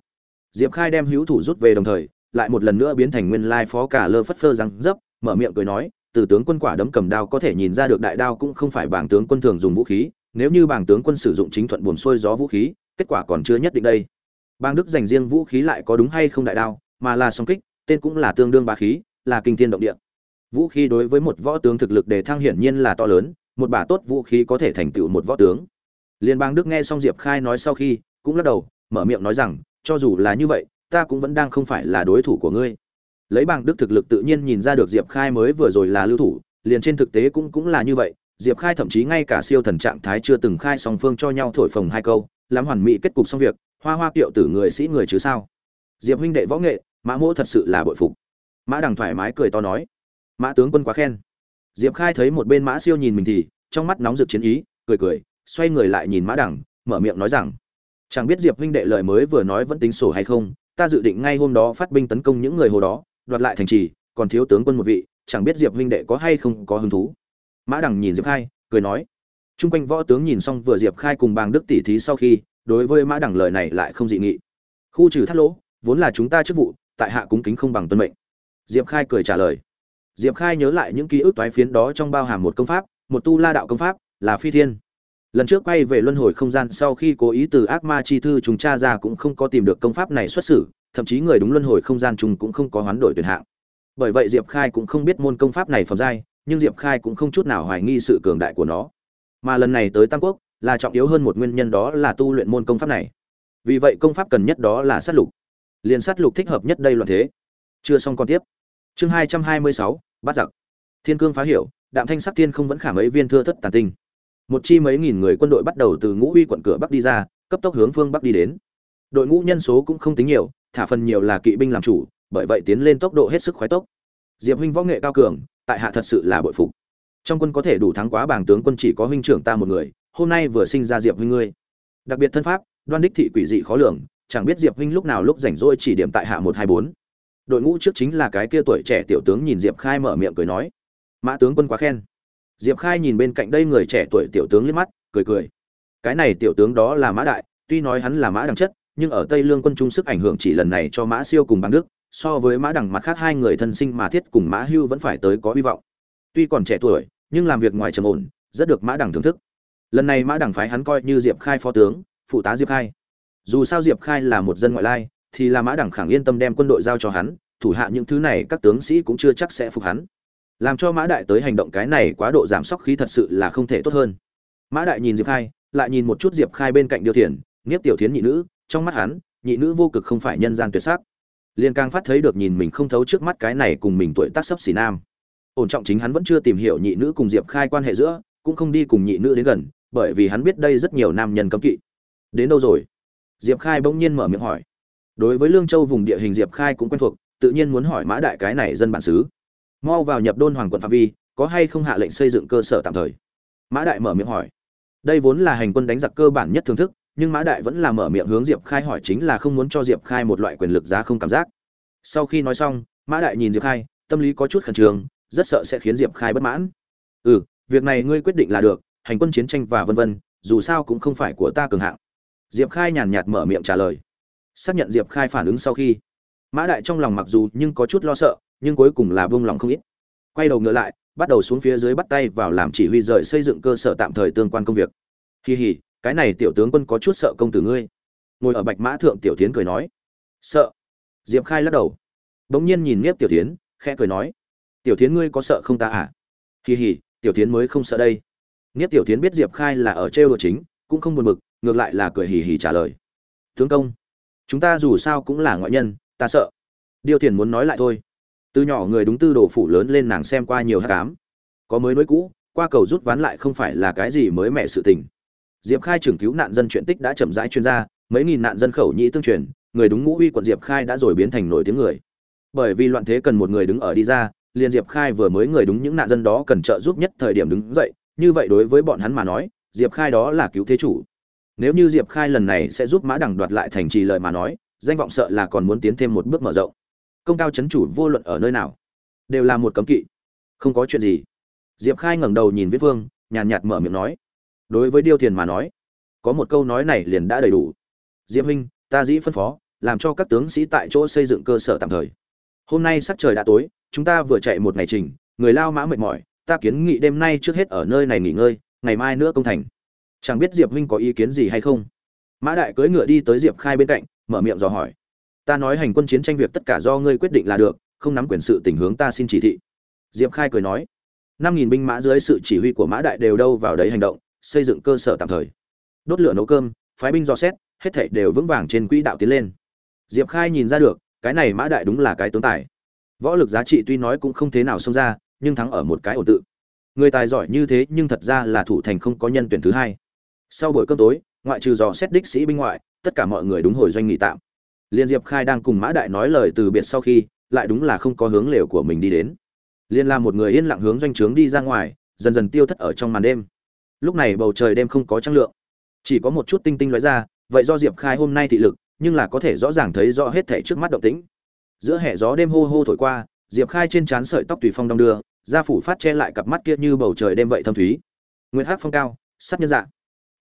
Diệp khai đem hữu thủ rút về đồng thời, lại một lần nữa biến thành nguyên lai phó cả lơ phất phơ răng dấp, mở miệng cười nói, từ tướng quân quả đấm cầm đao có thể nhìn ra được đại đao cũng không phải bảng tướng quân thường dùng vũ khí, nếu như bảng tướng quân sử dụng chính thuận buồn xuôi gió vũ khí, kết quả còn chưa nhất định đây. Bang đức dành riêng vũ khí lại có đúng hay không đại đao, mà là song kích, tên cũng là tương đương bá khí, là kinh thiên động địa vũ khí đối với một võ tướng thực lực đề thăng hiển nhiên là to lớn, một bà tốt vũ khí có thể thành tựu một võ tướng. Liên bang đức nghe xong diệp khai nói sau khi, cũng lắc đầu, mở miệng nói rằng, cho dù là như vậy, ta cũng vẫn đang không phải là đối thủ của ngươi. Lấy bang đức thực lực tự nhiên nhìn ra được diệp khai mới vừa rồi là lưu thủ, liền trên thực tế cũng cũng là như vậy. Diệp khai thậm chí ngay cả siêu thần trạng thái chưa từng khai song phương cho nhau thổi phồng hai câu làm hoàn mỹ kết cục xong việc, hoa hoa kiệu tử người sĩ người chứ sao. Diệp huynh đệ võ nghệ, mã mỗ thật sự là bội phục. Mã đằng thoải mái cười to nói mã tướng quân quá khen. Diệp khai thấy một bên mã siêu nhìn mình thì, trong mắt nóng rực chiến ý, cười cười, xoay người lại nhìn mã đằng mở miệng nói rằng, chẳng biết diệp huynh đệ lời mới vừa nói vẫn tính sổ hay không, ta dự định ngay hôm đó phát binh tấn công những người hồ đó, đoạt lại thành trì, còn thiếu tướng quân một vị, chẳng biết diệp huynh đệ có hay không có hứng thú. Mã đằng nhìn diệp khai, cười nói chung quanh võ tướng nhìn xong vừa diệp khai cùng bàng đức tỷ thí sau khi, đối với mã đằng lời này lại không dị nghị. Khu trừ thắt lỗ, vốn là chúng ta chức vụ, tại hạ cúng kính không bằng tuân mệnh. Diệp khai cười trả lời diệp khai nhớ lại những ký ức toái phiến đó trong bao hàm một công pháp, một tu la đạo công pháp, là phi thiên. Lần trước quay về luân hồi không gian sau khi cố ý từ ác ma chi thư chúng cha ra cũng không có tìm được công pháp này xuất xử, thậm chí người đúng luân hồi không gian chúng cũng không có hoán đổi tuyển hạng. Bởi vậy diệp khai cũng không biết môn công pháp này phẩm giai, nhưng diệp khai cũng không chút nào hoài nghi sự cường đại của nó. Mà lần này tới tam quốc, là trọng yếu hơn một nguyên nhân đó là tu luyện môn công pháp này. Vì vậy công pháp cần nhất đó là sát lục. Liền sát lục thích hợp nhất đây loạn thế. Chưa xong còn tiếp chương hai trăm hai mươi sáu, bắt giặc. Thiên cương phá hiểu, đạm thanh sắc thiên không vẫn khả mấy viên thưa thất tàn tinh. Một chi mấy nghìn người quân đội bắt đầu từ ngũ uy quận cửa bắc đi ra, cấp tốc hướng phương bắc đi đến. Đội ngũ nhân số cũng không tính nhiều, thả phần nhiều là kỵ binh làm chủ, bởi vậy tiến lên tốc độ hết sức khoái tốc. Diệp huynh võ nghệ cao cường, tại hạ thật sự là bội phục. Trong quân có thể đủ thắng quá bảng tướng quân chỉ có huynh trưởng ta một người, hôm nay vừa sinh ra diệp huynh ngươi. Đặc biệt thân pháp, đoan đích thị quỷ dị khó lường, chẳng biết diệp huynh lúc nào lúc rảnh rỗi chỉ điểm tại hạ một hai bốn đội ngũ trước chính là cái kia tuổi trẻ tiểu tướng nhìn diệp khai mở miệng cười nói. Mã tướng quân quá khen. Diệp khai nhìn bên cạnh đây người trẻ tuổi tiểu tướng liếc mắt, cười cười. Cái này tiểu tướng đó là mã đại, tuy nói hắn là mã đằng chất, nhưng ở tây lương quân trung sức ảnh hưởng chỉ lần này cho mã siêu cùng bằng đức, so với mã đằng mặt khác hai người thân sinh mà thiết cùng mã hưu vẫn phải tới có hy vọng. Tuy còn trẻ tuổi, nhưng làm việc ngoài trầm ổn, rất được mã đằng thưởng thức. Lần này mã đằng phái hắn coi như diệp khai phó tướng, phụ tá diệp khai. Dù sao diệp khai là một dân ngoại lai thì là mã đẳng khẳng yên tâm đem quân đội giao cho hắn, thủ hạ những thứ này các tướng sĩ cũng chưa chắc sẽ phục hắn. Làm cho mã đại tới hành động cái này quá độ giảm sóc khí thật sự là không thể tốt hơn. Mã đại nhìn diệp khai, lại nhìn một chút diệp khai bên cạnh điều thiền nghiếp tiểu thiến nhị nữ, trong mắt hắn, nhị nữ vô cực không phải nhân gian tuyệt sắc. Liên càng phát thấy được nhìn mình không thấu trước mắt cái này cùng mình tuổi tác sấp xỉ nam. Ổn trọng chính hắn vẫn chưa tìm hiểu nhị nữ cùng diệp khai quan hệ giữa, cũng không đi cùng nhị nữ đến gần, bởi vì hắn biết đây rất nhiều nam nhân cấm kỵ. Đến đâu rồi? Diệp khai bỗng nhiên mở miệng hỏi đối với lương châu vùng địa hình diệp khai cũng quen thuộc, tự nhiên muốn hỏi mã đại cái này dân bản xứ. Mau vào nhập đôn hoàng quận phạm vi, có hay không hạ lệnh xây dựng cơ sở tạm thời? Mã đại mở miệng hỏi. Đây vốn là hành quân đánh giặc cơ bản nhất thưởng thức, nhưng mã đại vẫn là mở miệng hướng diệp khai hỏi chính là không muốn cho diệp khai một loại quyền lực giá không cảm giác. Sau khi nói xong, mã đại nhìn diệp khai, tâm lý có chút khẩn trương, rất sợ sẽ khiến diệp khai bất mãn. Ừ việc này ngươi quyết định là được, hành quân chiến tranh và vân vân, dù sao cũng không phải của ta cường hạng. Diệp khai nhàn nhạt mở miệng trả lời xác nhận diệp khai phản ứng sau khi. Mã đại trong lòng mặc dù nhưng có chút lo sợ, nhưng cuối cùng là buông lòng không ít. Quay đầu ngựa lại, bắt đầu xuống phía dưới bắt tay vào làm chỉ huy rời xây dựng cơ sở tạm thời tương quan công việc. Kỳ hỉ cái này tiểu tướng quân có chút sợ công tử ngươi. Ngồi ở bạch mã thượng tiểu tiến cười nói. Sợ. Diệp khai lắc đầu. Bỗng nhiên nhìn nếp tiểu tiến khẽ cười nói. Tiểu tiến ngươi có sợ không ta à? Kỳ hỉ tiểu tiến mới không sợ đây. Nếp tiểu tiến biết diệp khai là ở trêu đồ chính, cũng không buồn bực, ngược lại là cười hì hì trả lời. Tướng công chúng ta dù sao cũng là ngoại nhân, ta sợ. Điều thiền muốn nói lại thôi. Từ nhỏ người đúng tư đồ phủ lớn lên nàng xem qua nhiều hát cám. Có mới nối cũ, qua cầu rút ván lại không phải là cái gì mới mẹ sự tình. Diệp khai trưởng cứu nạn dân chuyện tích đã chậm rãi chuyên gia mấy nghìn nạn dân khẩu nhĩ tương truyền, người đúng ngũ uy quận diệp khai đã rồi biến thành nổi tiếng người. Bởi vì loạn thế cần một người đứng ở đi ra, liền diệp khai vừa mới người đúng những nạn dân đó cần trợ giúp nhất thời điểm đứng dậy, như vậy đối với bọn hắn mà nói, diệp khai đó là cứu thế chủ nếu như diệp khai lần này sẽ giúp mã đằng đoạt lại thành trì lợi mà nói, danh vọng sợ là còn muốn tiến thêm một bước mở rộng. Công cao chấn chủ vô luận ở nơi nào, đều là một cấm kỵ. Không có chuyện gì. Diệp khai ngẩng đầu nhìn viết vương, nhàn nhạt mở miệng nói. Đối với điêu thiền mà nói, có một câu nói này liền đã đầy đủ. Diệp huynh, ta dĩ phân phó, làm cho các tướng sĩ tại chỗ xây dựng cơ sở tạm thời. Hôm nay sắc trời đã tối, chúng ta vừa chạy một ngày trình, người lao mã mệt mỏi, ta kiến nghị đêm nay trước hết ở nơi này nghỉ ngơi, ngày mai nữa công thành chẳng biết diệp huynh có ý kiến gì hay không. Mã đại cưỡi ngựa đi tới diệp khai bên cạnh, mở miệng dò hỏi. Ta nói hành quân chiến tranh việc tất cả do ngươi quyết định là được, không nắm quyền sự tình hướng ta xin chỉ thị. Diệp khai cười nói. Năm nghìn binh mã dưới sự chỉ huy của mã đại đều đâu vào đấy hành động, xây dựng cơ sở tạm thời. Đốt lửa nấu cơm, phái binh dò xét, hết thảy đều vững vàng trên quỹ đạo tiến lên. Diệp khai nhìn ra được, cái này mã đại đúng là cái tướng tài. Võ lực giá trị tuy nói cũng không thế nào xông ra, nhưng thắng ở một cái ổn tự. Người tài giỏi như thế nhưng thật ra là thủ thành không có nhân tuyển thứ hai sau buổi cơm tối, ngoại trừ dò xét đích sĩ binh ngoại, tất cả mọi người đúng hồi doanh nghỉ tạm. Liên diệp khai đang cùng mã đại nói lời từ biệt sau khi, lại đúng là không có hướng lều của mình đi đến. Liên là một người yên lặng hướng doanh trướng đi ra ngoài, dần dần tiêu thất ở trong màn đêm. Lúc này bầu trời đêm không có trăng lượng. Chỉ có một chút tinh tinh lóe ra, vậy do diệp khai hôm nay thị lực, nhưng là có thể rõ ràng thấy rõ hết thể trước mắt động tĩnh. Giữa hệ gió đêm hô hô thổi qua, diệp khai trên trán sợi tóc tùy phong đong đưa, da phủ phát che lại cặp mắt kia như bầu trời đêm vậy thâm thúy. Nguyên hát phong cao, sắc nhân dạng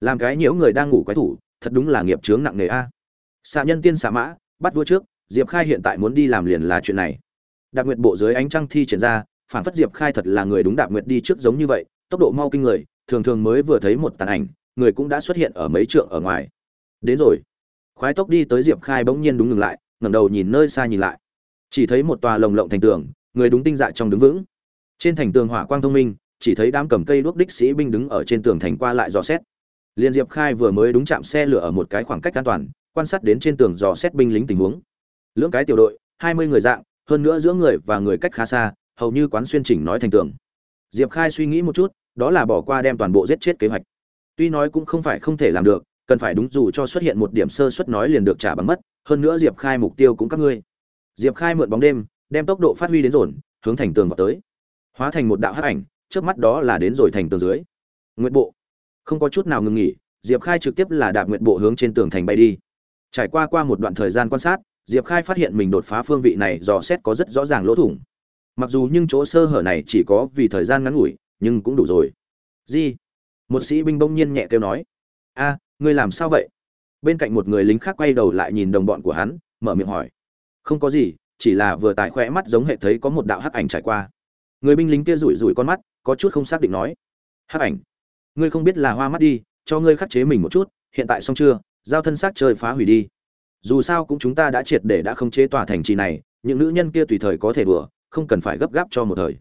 làm cái nhiễu người đang ngủ quái thủ, thật đúng là nghiệp chướng nặng nề a. Xạ nhân tiên xạ mã, bắt vua trước, diệp khai hiện tại muốn đi làm liền là chuyện này. Đạp nguyệt bộ dưới ánh trăng thi triển ra phản phất diệp khai thật là người đúng đạp nguyệt đi trước giống như vậy, tốc độ mau kinh người, thường thường mới vừa thấy một tàn ảnh, người cũng đã xuất hiện ở mấy trượng ở ngoài. Đến rồi. Khoái tốc đi tới diệp khai bỗng nhiên đúng ngừng lại, ngẩng đầu nhìn nơi xa nhìn lại. Chỉ thấy một tòa lồng lộng thành tường, người đúng tinh dạ trong đứng vững. Trên thành tường hỏa quang thông minh, chỉ thấy đám cầm cây đuốc đích sĩ binh đứng ở trên tường thành qua lại dò xét liên diệp khai vừa mới đúng chạm xe lửa ở một cái khoảng cách an toàn, quan sát đến trên tường dò xét binh lính tình huống. Lưỡng cái tiểu đội, hai mươi người dạng, hơn nữa giữa người và người cách khá xa, hầu như quán xuyên chỉnh nói thành tường. Diệp khai suy nghĩ một chút, đó là bỏ qua đem toàn bộ giết chết kế hoạch. Tuy nói cũng không phải không thể làm được, cần phải đúng dù cho xuất hiện một điểm sơ suất nói liền được trả bằng mất, hơn nữa diệp khai mục tiêu cũng các ngươi. Diệp khai mượn bóng đêm, đem tốc độ phát huy đến dồn, hướng thành tường vào tới. Hóa thành một đạo hắc ảnh, trước mắt đó là đến rồi thành tường dưới. Nguyệt bộ không có chút nào ngừng nghỉ, diệp khai trực tiếp là đạp nguyện bộ hướng trên tường thành bay đi. Trải qua qua một đoạn thời gian quan sát, diệp khai phát hiện mình đột phá phương vị này dò xét có rất rõ ràng lỗ thủng. Mặc dù nhưng chỗ sơ hở này chỉ có vì thời gian ngắn ngủi, nhưng cũng đủ rồi. Di. Một sĩ binh bỗng nhiên nhẹ kêu nói. A, ngươi làm sao vậy? Bên cạnh một người lính khác quay đầu lại nhìn đồng bọn của hắn, mở miệng hỏi. Không có gì, chỉ là vừa tài khoe mắt giống hệ thấy có một đạo hắc ảnh trải qua. Người binh lính kia rủi rủi con mắt, có chút không xác định nói. Hắc ảnh? Ngươi không biết là hoa mắt đi, cho ngươi khắc chế mình một chút, hiện tại xong chưa, giao thân xác chơi phá hủy đi. Dù sao cũng chúng ta đã triệt để đã không chế tòa thành trì này, những nữ nhân kia tùy thời có thể đùa, không cần phải gấp gáp cho một thời.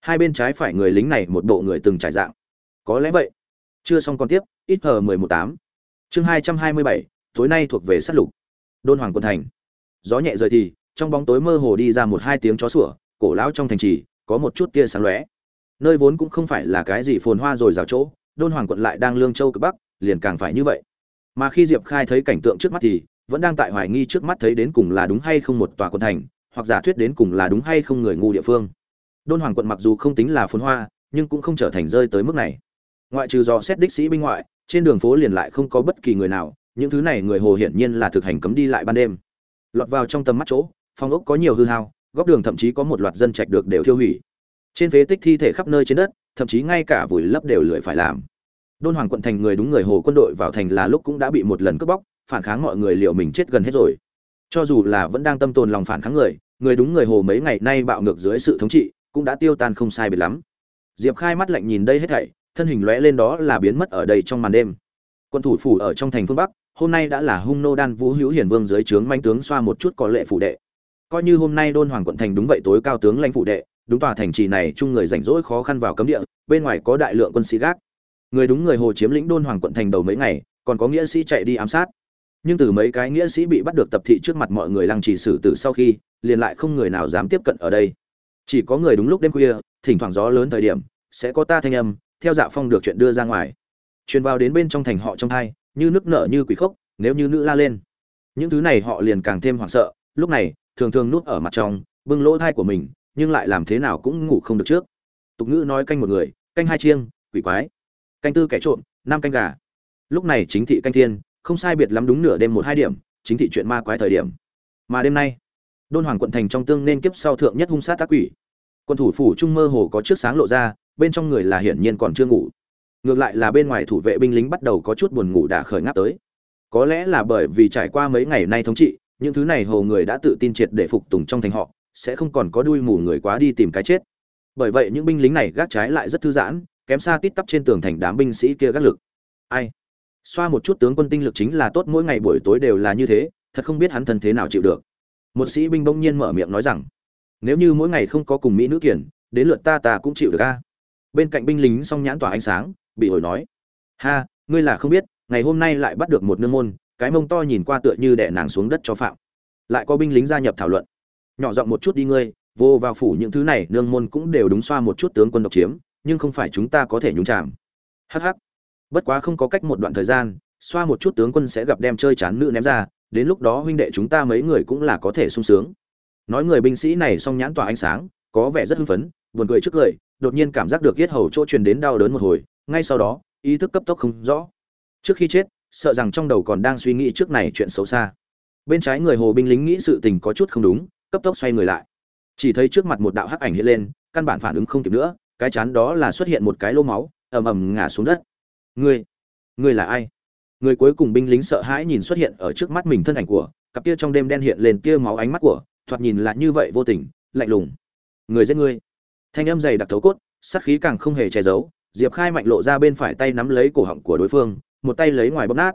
Hai bên trái phải người lính này một bộ người từng trải dạng. Có lẽ vậy. Chưa xong còn tiếp, ít hờ mười một tám. Chương hai trăm hai mươi bảy, tối nay thuộc về sát lục. Đôn hoàng quân thành. Gió nhẹ rời thì, trong bóng tối mơ hồ đi ra một hai tiếng chó sủa, cổ lão trong thành trì, có một chút tia sáng lóe. Nơi vốn cũng không phải là cái gì phồn hoa rồi rào chỗ đôn hoàng quận lại đang lương châu cực bắc, liền càng phải như vậy. Mà khi diệp khai thấy cảnh tượng trước mắt thì, vẫn đang tại hoài nghi trước mắt thấy đến cùng là đúng hay không một tòa quận thành, hoặc giả thuyết đến cùng là đúng hay không người ngu địa phương. Đôn hoàng quận mặc dù không tính là phồn hoa, nhưng cũng không trở thành rơi tới mức này. Ngoại trừ do xét đích sĩ binh ngoại, trên đường phố liền lại không có bất kỳ người nào, những thứ này người hồ hiển nhiên là thực hành cấm đi lại ban đêm. Lọt vào trong tầm mắt chỗ, phòng ốc có nhiều hư hao, góc đường thậm chí có một loạt dân trạch được đều tiêu hủy. Trên phế tích thi thể khắp nơi trên đất thậm chí ngay cả vùi lấp đều lười phải làm. Đôn hoàng quận thành người đúng người hồ quân đội vào thành là lúc cũng đã bị một lần cướp bóc, phản kháng mọi người liệu mình chết gần hết rồi. Cho dù là vẫn đang tâm tồn lòng phản kháng người người đúng người hồ mấy ngày nay bạo ngược dưới sự thống trị, cũng đã tiêu tan không sai biệt lắm. Diệp khai mắt lạnh nhìn đây hết thảy, thân hình lóe lên đó là biến mất ở đây trong màn đêm. Quân thủ phủ ở trong thành phương bắc, hôm nay đã là hung nô đan vũ hữu hiển vương dưới trướng manh tướng xoa một chút có lệ phủ đệ. Coi như hôm nay đôn hoàng quận thành đúng vậy tối cao tướng lãnh phủ đệ đúng tòa thành trì này chung người rảnh rỗi khó khăn vào cấm địa, bên ngoài có đại lượng quân sĩ gác. Người đúng người hồ chiếm lĩnh đôn hoàng quận thành đầu mấy ngày, còn có nghĩa sĩ chạy đi ám sát. Nhưng từ mấy cái nghĩa sĩ bị bắt được tập thị trước mặt mọi người lăng trì xử tử sau khi, liền lại không người nào dám tiếp cận ở đây. Chỉ có người đúng lúc đêm khuya, thỉnh thoảng gió lớn thời điểm, sẽ có ta thanh âm, theo dạ phong được chuyện đưa ra ngoài. Truyền vào đến bên trong thành họ trong hai, như nước nở như quỷ khốc, nếu như nữ la lên. Những thứ này họ liền càng thêm hoảng sợ, lúc này, thường thường nuốt ở mặt trong, bưng lỗ thai của mình nhưng lại làm thế nào cũng ngủ không được trước. Tục ngữ nói canh một người, canh hai chiêng, quỷ quái. Canh tư kẻ trộm, năm canh gà. Lúc này chính thị canh thiên, không sai biệt lắm đúng nửa đêm một hai điểm, chính thị chuyện ma quái thời điểm. Mà đêm nay, đôn hoàng quận thành trong tương nên kiếp sau thượng nhất hung sát tác quỷ. Quân thủ phủ trung mơ hồ có trước sáng lộ ra, bên trong người là hiển nhiên còn chưa ngủ. Ngược lại là bên ngoài thủ vệ binh lính bắt đầu có chút buồn ngủ đã khởi ngáp tới. Có lẽ là bởi vì trải qua mấy ngày nay thống trị, những thứ này hồ người đã tự tin triệt để phục tùng trong thành họ sẽ không còn có đuôi mù người quá đi tìm cái chết. Bởi vậy những binh lính này gác trái lại rất thư giãn, kém xa tít tắp trên tường thành đám binh sĩ kia gác lực. Ai? Xoa một chút tướng quân tinh lực chính là tốt, mỗi ngày buổi tối đều là như thế, thật không biết hắn thân thế nào chịu được. Một sĩ binh bỗng nhiên mở miệng nói rằng, nếu như mỗi ngày không có cùng mỹ nữ kiển đến lượt ta ta cũng chịu được a. Bên cạnh binh lính song nhãn tỏa ánh sáng, bị hồi nói, ha, ngươi là không biết, ngày hôm nay lại bắt được một nương môn, cái mông to nhìn qua tựa như đẻ nàng xuống đất cho phạm. Lại có binh lính gia nhập thảo luận nhỏ giọng một chút đi ngươi, vô vào phủ những thứ này, nương môn cũng đều đúng xoa một chút tướng quân độc chiếm, nhưng không phải chúng ta có thể nhúng chạm hh bất quá không có cách một đoạn thời gian, xoa một chút tướng quân sẽ gặp đem chơi chán nữ ném ra, đến lúc đó huynh đệ chúng ta mấy người cũng là có thể sung sướng. Nói người binh sĩ này xong nhãn tỏa ánh sáng, có vẻ rất hưng phấn, buồn cười trước cười đột nhiên cảm giác được yết hầu chỗ truyền đến đau đớn một hồi, ngay sau đó, ý thức cấp tốc không rõ. Trước khi chết, sợ rằng trong đầu còn đang suy nghĩ trước này chuyện xấu xa. Bên trái người hồ binh lính nghĩ sự tình có chút không đúng cấp tốc xoay người lại. Chỉ thấy trước mặt một đạo hắc ảnh hiện lên, căn bản phản ứng không kịp nữa, cái chán đó là xuất hiện một cái lô máu, ầm ầm ngã xuống đất. Ngươi ngươi là ai? Người cuối cùng binh lính sợ hãi nhìn xuất hiện ở trước mắt mình thân ảnh của, cặp tia trong đêm đen hiện lên tia máu ánh mắt của, thoạt nhìn là như vậy vô tình, lạnh lùng. Người giết ngươi. Thanh âm dày đặc thấu cốt, sát khí càng không hề che giấu, diệp khai mạnh lộ ra bên phải tay nắm lấy cổ họng của đối phương, một tay lấy ngoài bóp nát.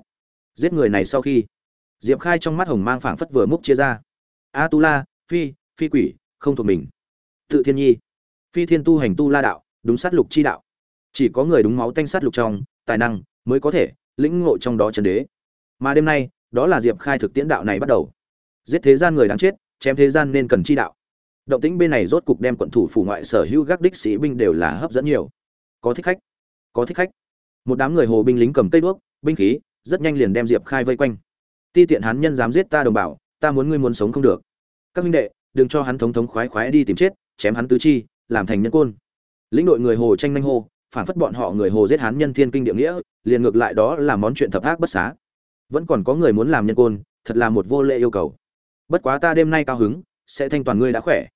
Giết người này sau khi, diệp khai trong mắt hồng mang phảng phất vừa múc chia ra. A tu la phi phi quỷ, không thuộc mình. Tự thiên nhi. Phi thiên tu hành tu la đạo, đúng sát lục chi đạo. Chỉ có người đúng máu tanh sát lục trong, tài năng mới có thể lĩnh ngộ trong đó chân đế. Mà đêm nay, đó là diệp khai thực tiễn đạo này bắt đầu. Giết thế gian người đáng chết, chém thế gian nên cần chi đạo. Động tĩnh bên này rốt cục đem quận thủ phủ ngoại sở hữu gác đích sĩ binh đều là hấp dẫn nhiều. Có thích khách. Có thích khách. Một đám người hồ binh lính cầm cây đuốc, binh khí, rất nhanh liền đem diệp khai vây quanh. Ti tiện hắn nhân dám giết ta đồng bào, ta muốn ngươi muốn sống không được các huynh đệ, đừng cho hắn thống thống khoái khoái đi tìm chết, chém hắn tứ chi, làm thành nhân côn. Lĩnh đội người hồ tranh nhanh hô phản phất bọn họ người hồ giết hắn nhân thiên kinh địa nghĩa, liền ngược lại đó là món chuyện thập ác bất xá. Vẫn còn có người muốn làm nhân côn, thật là một vô lệ yêu cầu. Bất quá ta đêm nay cao hứng, sẽ thanh toàn ngươi đã khỏe.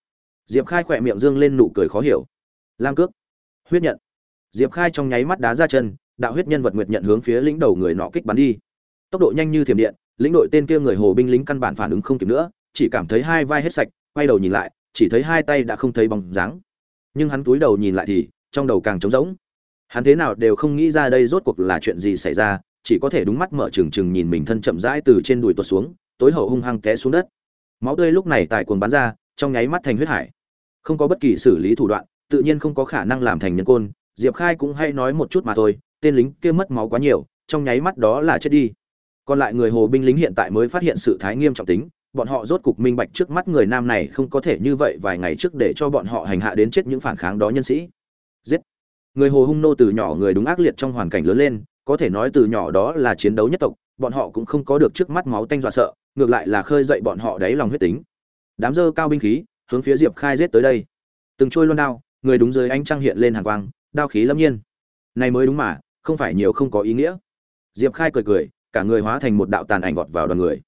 Diệp khai khỏe miệng dương lên nụ cười khó hiểu. Lam cước, huyết nhận. Diệp khai trong nháy mắt đá ra chân, đạo huyết nhân vật nguyệt nhận hướng phía lĩnh đầu người nọ kích bắn đi. Tốc độ nhanh như thiểm điện, lĩnh đội tên kia người hồ binh lính căn bản phản ứng không kịp nữa chỉ cảm thấy hai vai hết sạch, quay đầu nhìn lại, chỉ thấy hai tay đã không thấy bóng dáng. Nhưng hắn túi đầu nhìn lại thì, trong đầu càng trống rỗng. Hắn thế nào đều không nghĩ ra đây rốt cuộc là chuyện gì xảy ra, chỉ có thể đúng mắt mở trừng trừng nhìn mình thân chậm rãi từ trên đùi tuột xuống, tối hậu hung hăng té xuống đất. Máu tươi lúc này tại cuồng bắn ra, trong nháy mắt thành huyết hải. Không có bất kỳ xử lý thủ đoạn, tự nhiên không có khả năng làm thành nhân côn, diệp khai cũng hay nói một chút mà thôi, tên lính kia mất máu quá nhiều, trong nháy mắt đó là chết đi. Còn lại người hồ binh lính hiện tại mới phát hiện sự thái nghiêm trọng tính bọn họ rốt cục minh bạch trước mắt người nam này không có thể như vậy vài ngày trước để cho bọn họ hành hạ đến chết những phản kháng đó nhân sĩ. Giết! Người hồ hung nô từ nhỏ người đúng ác liệt trong hoàn cảnh lớn lên, có thể nói từ nhỏ đó là chiến đấu nhất tộc, bọn họ cũng không có được trước mắt máu tanh dọa sợ, ngược lại là khơi dậy bọn họ đáy lòng huyết tính. Đám dơ cao binh khí, hướng phía diệp khai giết tới đây. Từng trôi loan đao, người đúng dưới ánh trăng hiện lên hàn quang, đao khí lâm nhiên. Này mới đúng mà, không phải nhiều không có ý nghĩa. Diệp khai cười cười, cả người hóa thành một đạo tàn ảnh vọt vào đoàn người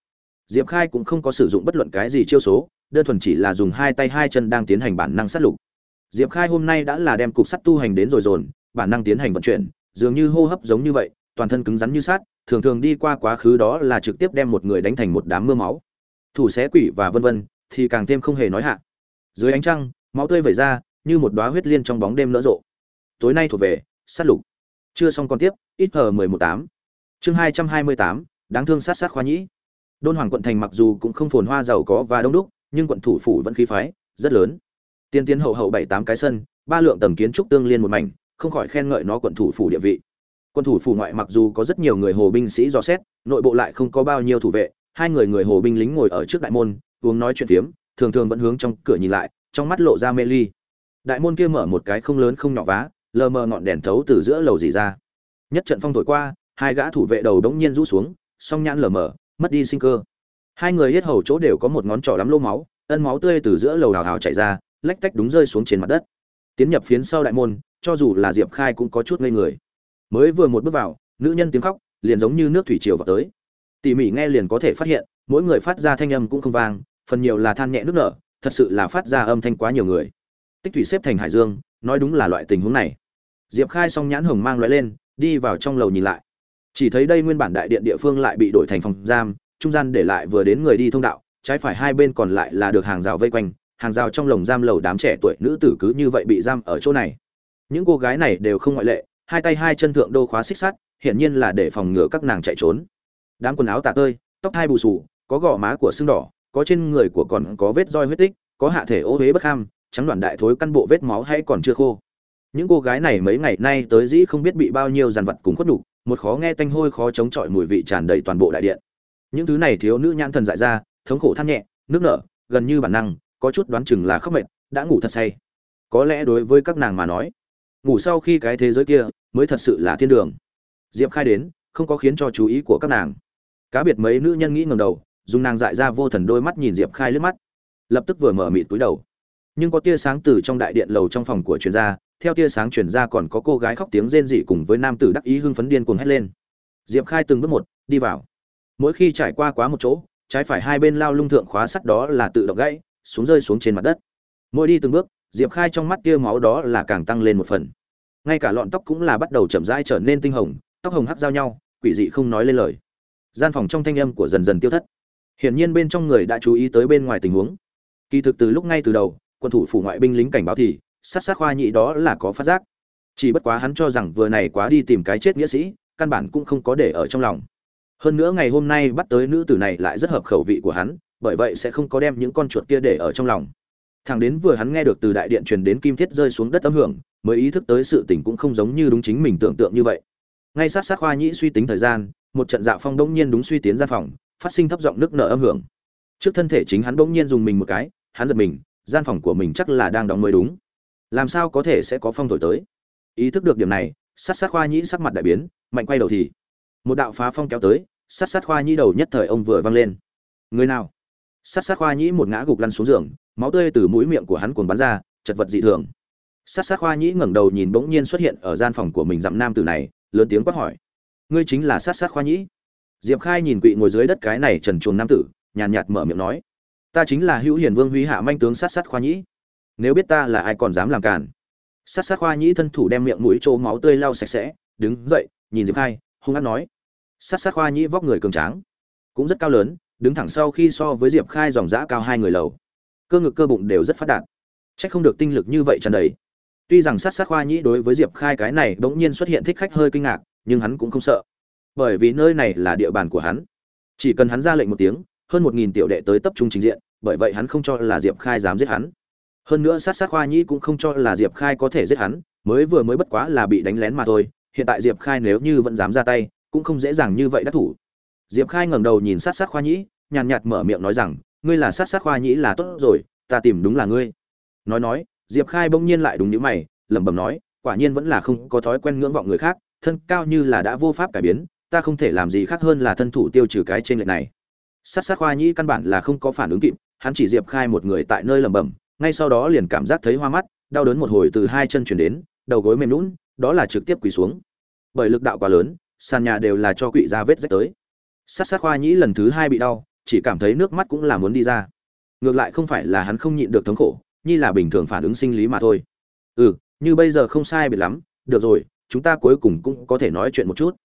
diệp khai cũng không có sử dụng bất luận cái gì chiêu số, đơn thuần chỉ là dùng hai tay hai chân đang tiến hành bản năng sát lục. Diệp khai hôm nay đã là đem cục sắt tu hành đến rồi dồn, bản năng tiến hành vận chuyển, dường như hô hấp giống như vậy, toàn thân cứng rắn như sát thường thường đi qua quá khứ đó là trực tiếp đem một người đánh thành một đám mưa máu. Thủ xé quỷ và vân vân, thì càng thêm không hề nói hạ. Dưới ánh trăng, máu tươi vẩy ra, như một đóa huyết liên trong bóng đêm nở rộ. Tối nay thuộc về, sát lục. Chưa xong còn tiếp, ít hờ mười một tám. Chương hai trăm hai mươi tám, đáng thương sát sát khoa nhĩ đôn hoàng quận thành mặc dù cũng không phồn hoa giàu có và đông đúc, nhưng quận thủ phủ vẫn khí phái, rất lớn. Tiên tiến hậu hậu bảy tám cái sân, ba lượng tầng kiến trúc tương liên một mảnh, không khỏi khen ngợi nó quận thủ phủ địa vị. Quân thủ phủ ngoại mặc dù có rất nhiều người hồ binh sĩ dò xét, nội bộ lại không có bao nhiêu thủ vệ, hai người người hồ binh lính ngồi ở trước đại môn, uống nói chuyện phiếm, thường thường vẫn hướng trong cửa nhìn lại, trong mắt lộ ra mê ly. Đại môn kia mở một cái không lớn không nhỏ vá, lờ mờ ngọn đèn thấu từ giữa lầu dì ra. Nhất trận phong thổi qua, hai gã thủ vệ đầu đống nhiên rũ xuống, song nhãn lờ mờ mất đi sinh cơ. Hai người hết hầu chỗ đều có một ngón trỏ lắm lô máu, ân máu tươi từ giữa lầu hào hào chảy ra, lách tách đúng rơi xuống trên mặt đất. Tiến nhập phiến sau đại môn, cho dù là diệp khai cũng có chút ngây người. Mới vừa một bước vào, nữ nhân tiếng khóc liền giống như nước thủy triều vào tới. Tỉ mỉ nghe liền có thể phát hiện, mỗi người phát ra thanh âm cũng không vang, phần nhiều là than nhẹ nước nở, thật sự là phát ra âm thanh quá nhiều người. Tích thủy xếp thành hải dương, nói đúng là loại tình huống này. Diệp khai xong nhãn hồng mang loại lên, đi vào trong lầu nhìn lại chỉ thấy đây nguyên bản đại điện địa phương lại bị đổi thành phòng giam, trung gian để lại vừa đến người đi thông đạo, trái phải hai bên còn lại là được hàng rào vây quanh, hàng rào trong lồng giam lầu đám trẻ tuổi nữ tử cứ như vậy bị giam ở chỗ này những cô gái này đều không ngoại lệ, hai tay hai chân thượng đô khóa xích sắt, hiển nhiên là để phòng ngừa các nàng chạy trốn đám quần áo tả tơi, tóc hai bù sù có gò má của xương đỏ, có trên người của còn có vết roi huyết tích, có hạ thể ô huế bất ham, trắng đoạn đại thối căn bộ vết máu hay còn chưa khô những cô gái này mấy ngày nay tới dĩ không biết bị bao nhiêu dàn vật cùng khuất đủ một khó nghe tanh hôi khó chống chọi mùi vị tràn đầy toàn bộ đại điện. Những thứ này thiếu nữ nhãn thần dại ra, thống khổ than nhẹ, nước nở, gần như bản năng, có chút đoán chừng là khóc mệt, đã ngủ thật say. Có lẽ đối với các nàng mà nói, ngủ sau khi cái thế giới kia mới thật sự là thiên đường. Diệp khai đến, không có khiến cho chú ý của các nàng. Cá biệt mấy nữ nhân nghĩ ngầm đầu, dùng nàng dại ra vô thần đôi mắt nhìn diệp khai lướt mắt. Lập tức vừa mở mịt túi đầu. Nhưng có tia sáng từ trong đại điện lầu trong phòng của truyền gia theo tia sáng truyền ra còn có cô gái khóc tiếng rên rỉ cùng với nam tử đắc ý hưng phấn điên cuồng hét lên. Diệp khai từng bước một, đi vào. Mỗi khi trải qua quá một chỗ, trái phải hai bên lao lung thượng khóa sắt đó là tự động gãy, xuống rơi xuống trên mặt đất. Mỗi đi từng bước, diệp khai trong mắt tia máu đó là càng tăng lên một phần. Ngay cả lọn tóc cũng là bắt đầu chậm rãi trở nên tinh hồng, tóc hồng hắc giao nhau, quỷ dị không nói lên lời. Gian phòng trong thanh âm của dần dần tiêu thất. Hiển nhiên bên trong người đã chú ý tới bên ngoài tình huống. Kỳ thực từ lúc ngay từ đầu, quân thủ phủ ngoại binh lính cảnh báo thì sát sát khoa nhị đó là có phát giác. Chỉ bất quá hắn cho rằng vừa này quá đi tìm cái chết nghĩa sĩ, căn bản cũng không có để ở trong lòng. Hơn nữa ngày hôm nay bắt tới nữ tử này lại rất hợp khẩu vị của hắn, bởi vậy sẽ không có đem những con chuột kia để ở trong lòng. Thằng đến vừa hắn nghe được từ đại điện truyền đến kim thiết rơi xuống đất âm hưởng, mới ý thức tới sự tình cũng không giống như đúng chính mình tưởng tượng như vậy. Ngay sát sát khoa nhĩ suy tính thời gian, một trận dạ phong đông nhiên đúng suy tiến ra phòng, phát sinh thấp giọng nước nở âm hưởng. Trước thân thể chính hắn bỗng nhiên dùng mình một cái, hắn giật mình, gian phòng của mình chắc là đang đóng mới đúng làm sao có thể sẽ có phong thổi tới? Ý thức được điểm này, sát sát khoa nhĩ sắc mặt đại biến, mạnh quay đầu thì, một đạo phá phong kéo tới, sát sát khoa nhĩ đầu nhất thời ông vừa văng lên. Người nào? Sát sát khoa nhĩ một ngã gục lăn xuống giường, máu tươi từ mũi miệng của hắn cuồn bắn ra, chật vật dị thường. Sát sát khoa nhĩ ngẩng đầu nhìn bỗng nhiên xuất hiện ở gian phòng của mình dặm nam tử này, lớn tiếng quát hỏi. Ngươi chính là sát sát khoa nhĩ? Diệp khai nhìn quỵ ngồi dưới đất cái này trần chuồng nam tử, nhàn nhạt mở miệng nói. Ta chính là hữu hiền vương huy hạ manh tướng sát sát khoa nhĩ nếu biết ta là ai còn dám làm càn? sát sát khoa nhĩ thân thủ đem miệng mũi trô máu tươi lau sạch sẽ, đứng dậy, nhìn diệp khai, hung hát nói. Sát sát khoa nhĩ vóc người cường tráng, cũng rất cao lớn, đứng thẳng sau khi so với diệp khai dòng giã cao hai người lầu. Cơ ngực cơ bụng đều rất phát đạt. C h ắ c không được tinh lực như vậy tràn đầy. Tuy rằng sát sát khoa nhĩ đối với diệp khai cái này bỗng nhiên xuất hiện thích khách hơi kinh ngạc, nhưng hắn cũng không sợ. Bởi vì nơi này là địa bàn của hắn. Chỉ cần hắn ra lệnh một tiếng, hơn một nghìn tiểu đệ tới tập trung trình diện, bởi vậy hắn không cho là diệp khai dám giết hắn hơn nữa sát sát khoa nhĩ cũng không cho là diệp khai có thể giết hắn, mới vừa mới bất quá là bị đánh lén mà thôi, hiện tại diệp khai nếu như vẫn dám ra tay, cũng không dễ dàng như vậy đắc thủ. Diệp khai ngẩng đầu nhìn sát sát khoa nhĩ, nhàn nhạt mở miệng nói rằng, ngươi là sát sát khoa nhĩ là tốt rồi, ta tìm đúng là ngươi. Nói nói, diệp khai bỗng nhiên lại đúng những mày, lẩm bẩm nói, quả nhiên vẫn là không có thói quen ngưỡng vọng người khác, thân cao như là đã vô pháp cải biến, ta không thể làm gì khác hơn là thân thủ tiêu trừ cái trên lệch này. Sát sát khoa nhĩ căn bản là không có phản ứng kịp, hắn chỉ diệp khai một người tại nơi lẩm bẩm ngay sau đó liền cảm giác thấy hoa mắt, đau đớn một hồi từ hai chân chuyển đến, đầu gối mềm lún đó là trực tiếp quỳ xuống. Bởi lực đạo quá lớn, sàn nhà đều là cho quỵ ra vết rách tới. Sát sát khoa nhĩ lần thứ hai bị đau, chỉ cảm thấy nước mắt cũng là muốn đi ra. Ngược lại không phải là hắn không nhịn được thống khổ, như là bình thường phản ứng sinh lý mà thôi. Ừ như bây giờ không sai biệt lắm, được rồi, chúng ta cuối cùng cũng có thể nói chuyện một chút.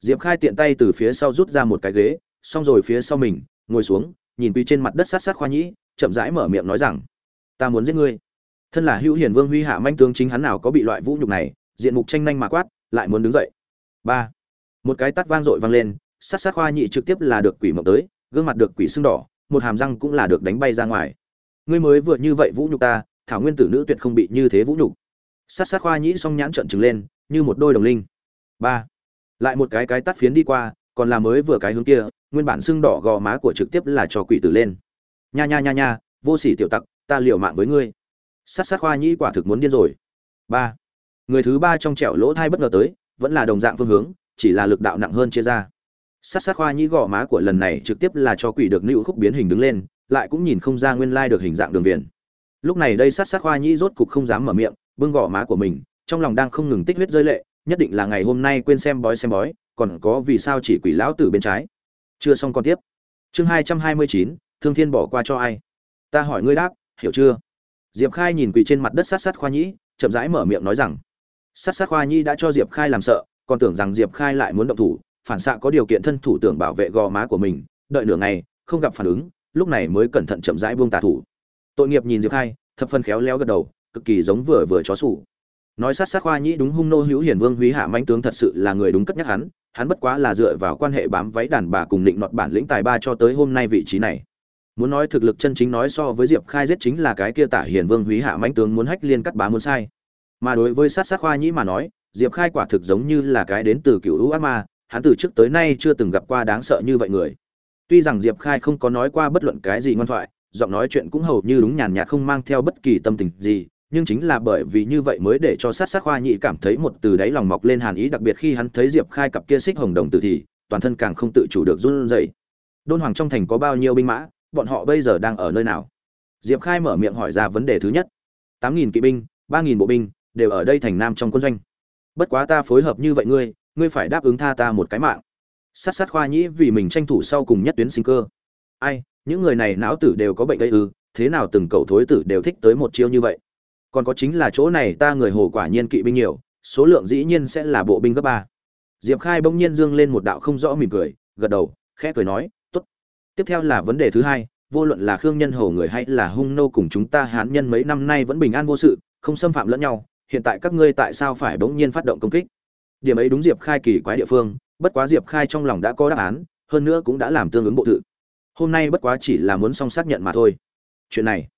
Diệp khai tiện tay từ phía sau rút ra một cái ghế, xong rồi phía sau mình, ngồi xuống, nhìn quy trên mặt đất sát sát khoa nhĩ, chậm rãi mở miệng nói rằng ta muốn giết ngươi. Thân là hữu hiền vương huy hạ manh tướng chính hắn nào có bị loại vũ nhục này, diện mục tranh nhanh mà quát, lại muốn đứng dậy. Ba. Một cái tắt vang dội vang lên, sát sát khoa nhị trực tiếp là được quỷ mộng tới, gương mặt được quỷ sưng đỏ, một hàm răng cũng là được đánh bay ra ngoài. Ngươi mới vừa như vậy vũ nhục ta, thảo nguyên tử nữ tuyệt không bị như thế vũ nhục. Sát sát khoa nhĩ song nhãn trợn trừng lên, như một đôi đồng linh. Ba. Lại một cái cái tắt phiến đi qua, còn là mới vừa cái hướng kia, nguyên bản sưng đỏ gò má của trực tiếp là cho quỷ tử lên. Nha nha nha nha, vô sỉ tiểu tặc ta liều mạng với ngươi. Sát sát khoa nhĩ quả thực muốn điên rồi. Ba. Người thứ ba trong trẻo lỗ thai bất ngờ tới, vẫn là đồng dạng phương hướng, chỉ là lực đạo nặng hơn chia ra. Sát sát khoa nhĩ gò má của lần này trực tiếp là cho quỷ được nữ khúc biến hình đứng lên, lại cũng nhìn không ra nguyên lai được hình dạng đường viền. Lúc này đây sát sát khoa nhĩ rốt cục không dám mở miệng, bưng gò má của mình, trong lòng đang không ngừng tích huyết rơi lệ, nhất định là ngày hôm nay quên xem bói xem bói, còn có vì sao chỉ quỷ lão tử bên trái. Chưa xong con tiếp. Chương hai trăm hai mươi chín, thương thiên bỏ qua cho ai? Ta hỏi ngươi đáp hiểu chưa? Diệp khai nhìn quỳ trên mặt đất sát sát khoa nhĩ, chậm rãi mở miệng nói rằng, sát sát khoa nhĩ đã cho diệp khai làm sợ, còn tưởng rằng diệp khai lại muốn động thủ, phản xạ có điều kiện thân thủ tưởng bảo vệ gò má của mình, đợi nửa ngày, không gặp phản ứng, lúc này mới cẩn thận chậm rãi buông tà thủ. Tội nghiệp nhìn diệp khai, thập phân khéo léo gật đầu, cực kỳ giống vừa vừa chó sủ. Nói sát sát khoa nhĩ đúng hung nô hữu hiển vương húy hạ manh tướng thật sự là người đúng cất nhắc hắn hắn bất quá là dựa vào quan hệ bám váy đàn bà cùng định nọt bản lĩnh tài ba cho tới hôm nay vị trí này muốn nói thực lực chân chính nói so với diệp khai giết chính là cái kia tả hiền vương húy hạ mãnh tướng muốn hách liên cắt bá muốn sai. Mà đối với sát sát khoa nhĩ mà nói, diệp khai quả thực giống như là cái đến từ cựu hữu ác ma, hắn từ trước tới nay chưa từng gặp qua đáng sợ như vậy người. Tuy rằng diệp khai không có nói qua bất luận cái gì ngoan thoại, giọng nói chuyện cũng hầu như đúng nhàn nhạt không mang theo bất kỳ tâm tình gì, nhưng chính là bởi vì như vậy mới để cho sát sát khoa nhị cảm thấy một từ đáy lòng mọc lên hàn ý, đặc biệt khi hắn thấy diệp khai cặp kia xích hồng đồng tử thì toàn thân càng không tự chủ được run rẩy. Đôn hoàng trong thành có bao nhiêu binh mã bọn họ bây giờ đang ở nơi nào? Diệp khai mở miệng hỏi ra vấn đề thứ nhất. Tám nghìn kỵ binh, ba nghìn bộ binh, đều ở đây thành nam trong quân doanh. Bất quá ta phối hợp như vậy ngươi ngươi phải đáp ứng tha ta một cái mạng. Sát sát khoa nhĩ vì mình tranh thủ sau cùng nhất tuyến sinh cơ. Ai, những người này não tử đều có bệnh gây ư, thế nào từng cậu thối tử đều thích tới một chiêu như vậy? Còn có chính là chỗ này ta người hồ quả nhiên kỵ binh nhiều, số lượng dĩ nhiên sẽ là bộ binh cấp ba. Diệp khai bỗng nhiên dương lên một đạo không rõ mỉm cười, gật đầu, khẽ cười nói tiếp theo là vấn đề thứ hai, vô luận là khương nhân hồ người hay là hung nô cùng chúng ta hán nhân mấy năm nay vẫn bình an vô sự, không xâm phạm lẫn nhau, hiện tại các ngươi tại sao phải bỗng nhiên phát động công kích? Điểm ấy đúng diệp khai kỳ quái địa phương, bất quá diệp khai trong lòng đã có đáp án, hơn nữa cũng đã làm tương ứng bộ tự. Hôm nay bất quá chỉ là muốn song xác nhận mà thôi. Chuyện này,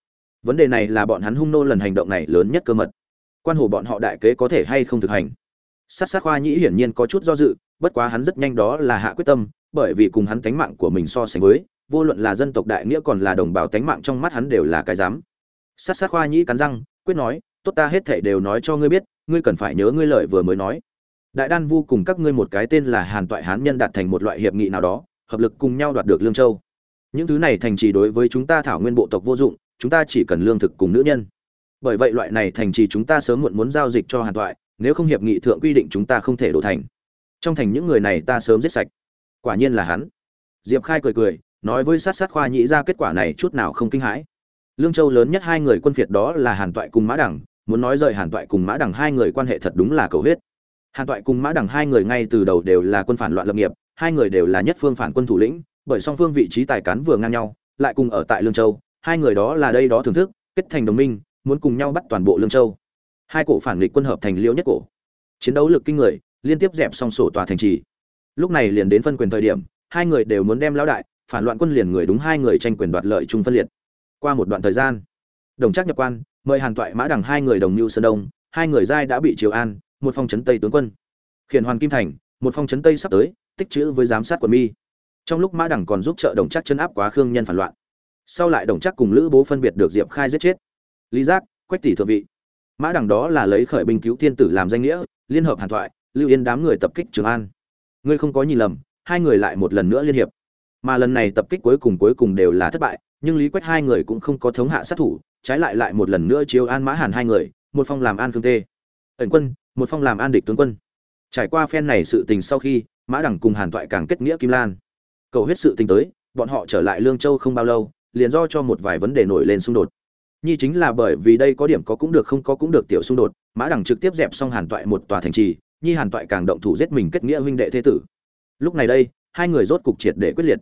vấn đề này là bọn hắn hung nô lần hành động này lớn nhất cơ mật. Quan hồ bọn họ đại kế có thể hay không thực hành? Sát sát khoa nhĩ hiển nhiên có chút do dự bất quá hắn rất nhanh đó là hạ quyết tâm, bởi vì cùng hắn tánh mạng của mình so sánh với, vô luận là dân tộc đại nghĩa còn là đồng bào tánh mạng trong mắt hắn đều là cái dám sát sát khoa nhĩ cắn răng, quyết nói, tốt ta hết thảy đều nói cho ngươi biết, ngươi cần phải nhớ ngươi lời vừa mới nói. Đại đan vu cùng các ngươi một cái tên là hàn toại hán nhân đạt thành một loại hiệp nghị nào đó, hợp lực cùng nhau đoạt được lương châu. Những thứ này thành trì đối với chúng ta thảo nguyên bộ tộc vô dụng, chúng ta chỉ cần lương thực cùng nữ nhân. Bởi vậy loại này thành trì chúng ta sớm muộn muốn giao dịch cho hàn toại, nếu không hiệp nghị thượng quy định chúng ta không thể đổ thành trong thành những người này ta sớm giết sạch. Quả nhiên là hắn. Diệp khai cười cười, nói với sát sát khoa nhĩ ra kết quả này chút nào không kinh hãi. Lương châu lớn nhất hai người quân phiệt đó là hàn toại cùng mã đẳng muốn nói rời hàn toại cùng mã đẳng hai người quan hệ thật đúng là cầu huyết. Hàn toại cùng mã đẳng hai người ngay từ đầu đều là quân phản loạn lập nghiệp, hai người đều là nhất phương phản quân thủ lĩnh, bởi song phương vị trí tài cán vừa ngang nhau, lại cùng ở tại lương châu, hai người đó là đây đó thưởng thức, kết thành đồng minh, muốn cùng nhau bắt toàn bộ lương châu. Hai cổ phản nghịch quân hợp thành liễu nhất cổ. Chiến đấu lực kinh người liên tiếp dẹp xong sổ tòa thành trì. Lúc này liền đến phân quyền thời điểm, hai người đều muốn đem lão đại, phản loạn quân liền người đúng hai người tranh quyền đoạt lợi chung phân liệt. Qua một đoạn thời gian, đồng trác nhập quan, mời hàn toại, mã đằng hai người đồng mưu sơn đông, hai người giai đã bị triều an, một phong trấn tây tướng quân. Khiển hoàn kim thành, một phong trấn tây sắp tới, tích chữ với giám sát quận mi. Trong lúc mã đằng còn giúp trợ đồng trác chấn áp quá khương nhân phản loạn. Sau lại đồng trác cùng lữ bố phân biệt được diệp khai giết chết. Lý giác, quách tỷ thượng vị. Mã đằng đó là lấy khởi binh cứu thiên tử làm danh nghĩa, liên hợp hàn thoại lưu yên đám người tập kích trường an. Ngươi không có nhìn lầm, hai người lại một lần nữa liên hiệp. Mà lần này tập kích cuối cùng cuối cùng đều là thất bại, nhưng lý quách hai người cũng không có thống hạ sát thủ, trái lại lại một lần nữa chiếu an mã hàn hai người, một phong làm an cương tê. Ẩn quân, một phong làm an địch tướng quân. Trải qua phen này sự tình sau khi, mã đẳng cùng hàn toại càng kết nghĩa kim lan. Cầu hết sự tình tới, bọn họ trở lại lương châu không bao lâu, liền do cho một vài vấn đề nổi lên xung đột. Nhi chính là bởi vì đây có điểm có cũng được không có cũng được tiểu xung đột, mã đẳng trực tiếp dẹp xong hàn toại một tòa thành trì nhi hàn toại càng động thủ giết mình kết nghĩa huynh đệ thế tử. Lúc này đây, hai người rốt cục triệt để quyết liệt.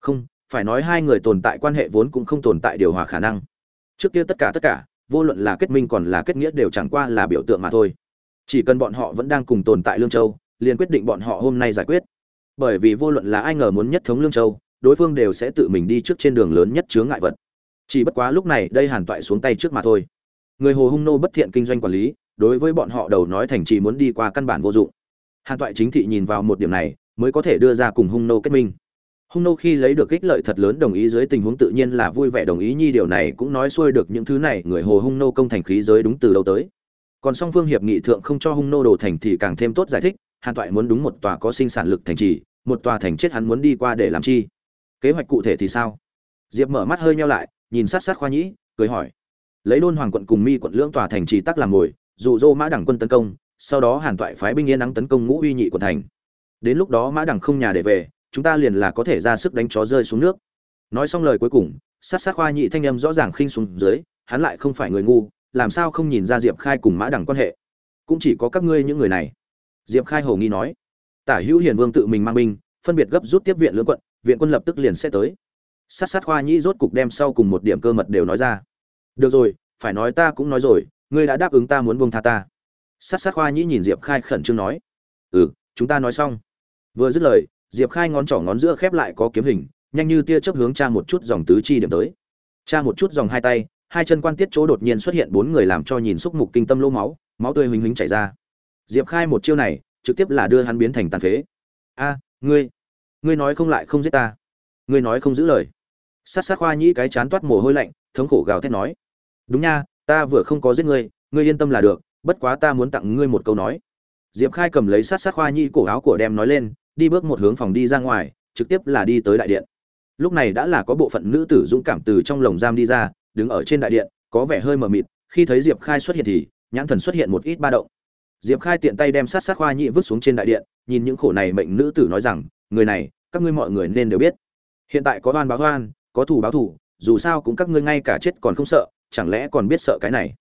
Không, phải nói hai người tồn tại quan hệ vốn cũng không tồn tại điều hòa khả năng. Trước kia tất cả tất cả, vô luận là kết minh còn là kết nghĩa đều chẳng qua là biểu tượng mà thôi. Chỉ cần bọn họ vẫn đang cùng tồn tại lương châu, liền quyết định bọn họ hôm nay giải quyết. Bởi vì vô luận là ai ngờ muốn nhất thống lương châu, đối phương đều sẽ tự mình đi trước trên đường lớn nhất chướng ngại vật. Chỉ bất quá lúc này đây hàn toại xuống tay trước mà thôi. Người hồ hung nô bất thiện kinh doanh quản lý đối với bọn họ đầu nói thành trì muốn đi qua căn bản vô dụng. Hàn toại chính thị nhìn vào một điểm này, mới có thể đưa ra cùng hung nô kết minh. Hung nô khi lấy được ích lợi thật lớn đồng ý dưới tình huống tự nhiên là vui vẻ đồng ý, nhi điều này cũng nói xuôi được những thứ này, người hồ hung nô công thành khí giới đúng từ lâu tới. Còn song phương hiệp nghị thượng không cho hung nô đồ thành thì càng thêm tốt giải thích, hàn toại muốn đúng một tòa có sinh sản lực thành trì, một tòa thành chết hắn muốn đi qua để làm chi? Kế hoạch cụ thể thì sao? Diệp mở mắt hơi nhau lại, nhìn sát sát khoa nhĩ, cười hỏi. Lấy đôn hoàng quận cùng mi quận lưỡng tòa thành trì tắc làm mồi dụ dỗ mã đẳng quân tấn công, sau đó hàn toại phái binh yên nắng tấn công ngũ uy nhị của thành. Đến lúc đó mã đẳng không nhà để về, chúng ta liền là có thể ra sức đánh chó rơi xuống nước. Nói xong lời cuối cùng, sát sát khoa nhị thanh âm rõ ràng khinh xuống dưới, hắn lại không phải người ngu, làm sao không nhìn ra diệp khai cùng mã đẳng quan hệ? Cũng chỉ có các ngươi những người này. Diệp khai hồ nghi nói, tả hữu hiền vương tự mình mang binh, phân biệt gấp rút tiếp viện lưỡng quận, viện quân lập tức liền sẽ tới. Sát sát khoa nhĩ rốt cục đem sau cùng một điểm cơ mật đều nói ra. Được rồi, phải nói ta cũng nói rồi ngươi đã đáp ứng ta muốn buông tha ta. Sát sát khoa nhĩ nhìn diệp khai khẩn trương nói. Ừ chúng ta nói xong. Vừa dứt lời, diệp khai ngón trỏ ngón giữa khép lại có kiếm hình, nhanh như tia chớp hướng cha một chút dòng tứ chi điểm tới. Cha một chút dòng hai tay, hai chân quan tiết chỗ đột nhiên xuất hiện bốn người làm cho nhìn xúc mục kinh tâm lỗ máu máu tươi huỳnh huỳnh chảy ra. Diệp khai một chiêu này, trực tiếp là đưa hắn biến thành tàn phế. A, ngươi ngươi nói không lại không giết ta. Ngươi nói không giữ lời. Sát sát khoa nhĩ cái chán toát mồ hôi lạnh, thống khổ gào thét nói. Đúng nha ta vừa không có giết ngươi ngươi yên tâm là được, bất quá ta muốn tặng ngươi một câu nói. Diệp khai cầm lấy sát sát khoa nhi cổ áo của đem nói lên, đi bước một hướng phòng đi ra ngoài, trực tiếp là đi tới đại điện. Lúc này đã là có bộ phận nữ tử dũng cảm từ trong lồng giam đi ra, đứng ở trên đại điện, có vẻ hơi mờ mịt, khi thấy diệp khai xuất hiện thì, nhãn thần xuất hiện một ít ba động. Diệp khai tiện tay đem sát sát khoa nhị vứt xuống trên đại điện, nhìn những khổ này mệnh nữ tử nói rằng, người này, các ngươi mọi người nên đều biết. Hiện tại có oan báo oan, có thù báo thù, dù sao cũng các ngươi ngay cả chết còn không sợ chẳng lẽ còn biết sợ cái này?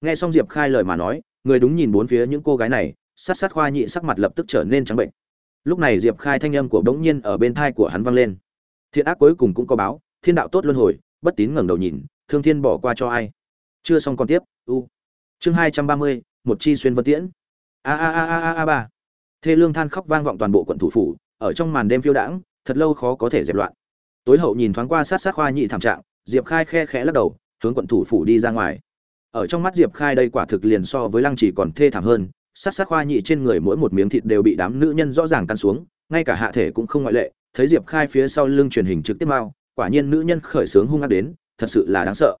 Nghe xong diệp khai lời mà nói, người đúng nhìn bốn phía những cô gái này, sát sát khoa nhị sắc mặt lập tức trở nên trắng bệnh. Lúc này diệp khai thanh âm của bỗng nhiên ở bên thai của hắn vang lên. Thiện ác cuối cùng cũng có báo, thiên đạo tốt luân hồi, bất tín ngẩng đầu nhìn, thương thiên bỏ qua cho ai? Chưa xong còn tiếp, u. Chương hai trăm ba mươi, một chi xuyên vân tiễn. A a a a a a ba. Thê lương than khóc vang vọng toàn bộ quận thủ phủ, ở trong màn đêm phiêu đãng, thật lâu khó có thể dẹp loạn. Tối hậu nhìn thoáng qua sát sát khoa nhị thảm trạng, diệp khai khe khẽ lắc đầu hướng quận thủ phủ đi ra ngoài. Ở trong mắt diệp khai đây quả thực liền so với lăng chỉ còn thê thảm hơn sát sát khoa nhị trên người mỗi một miếng thịt đều bị đám nữ nhân rõ ràng căn xuống, ngay cả hạ thể cũng không ngoại lệ, thấy diệp khai phía sau lưng truyền hình trực tiếp mau, quả nhiên nữ nhân khởi sướng hung ác đến, thật sự là đáng sợ.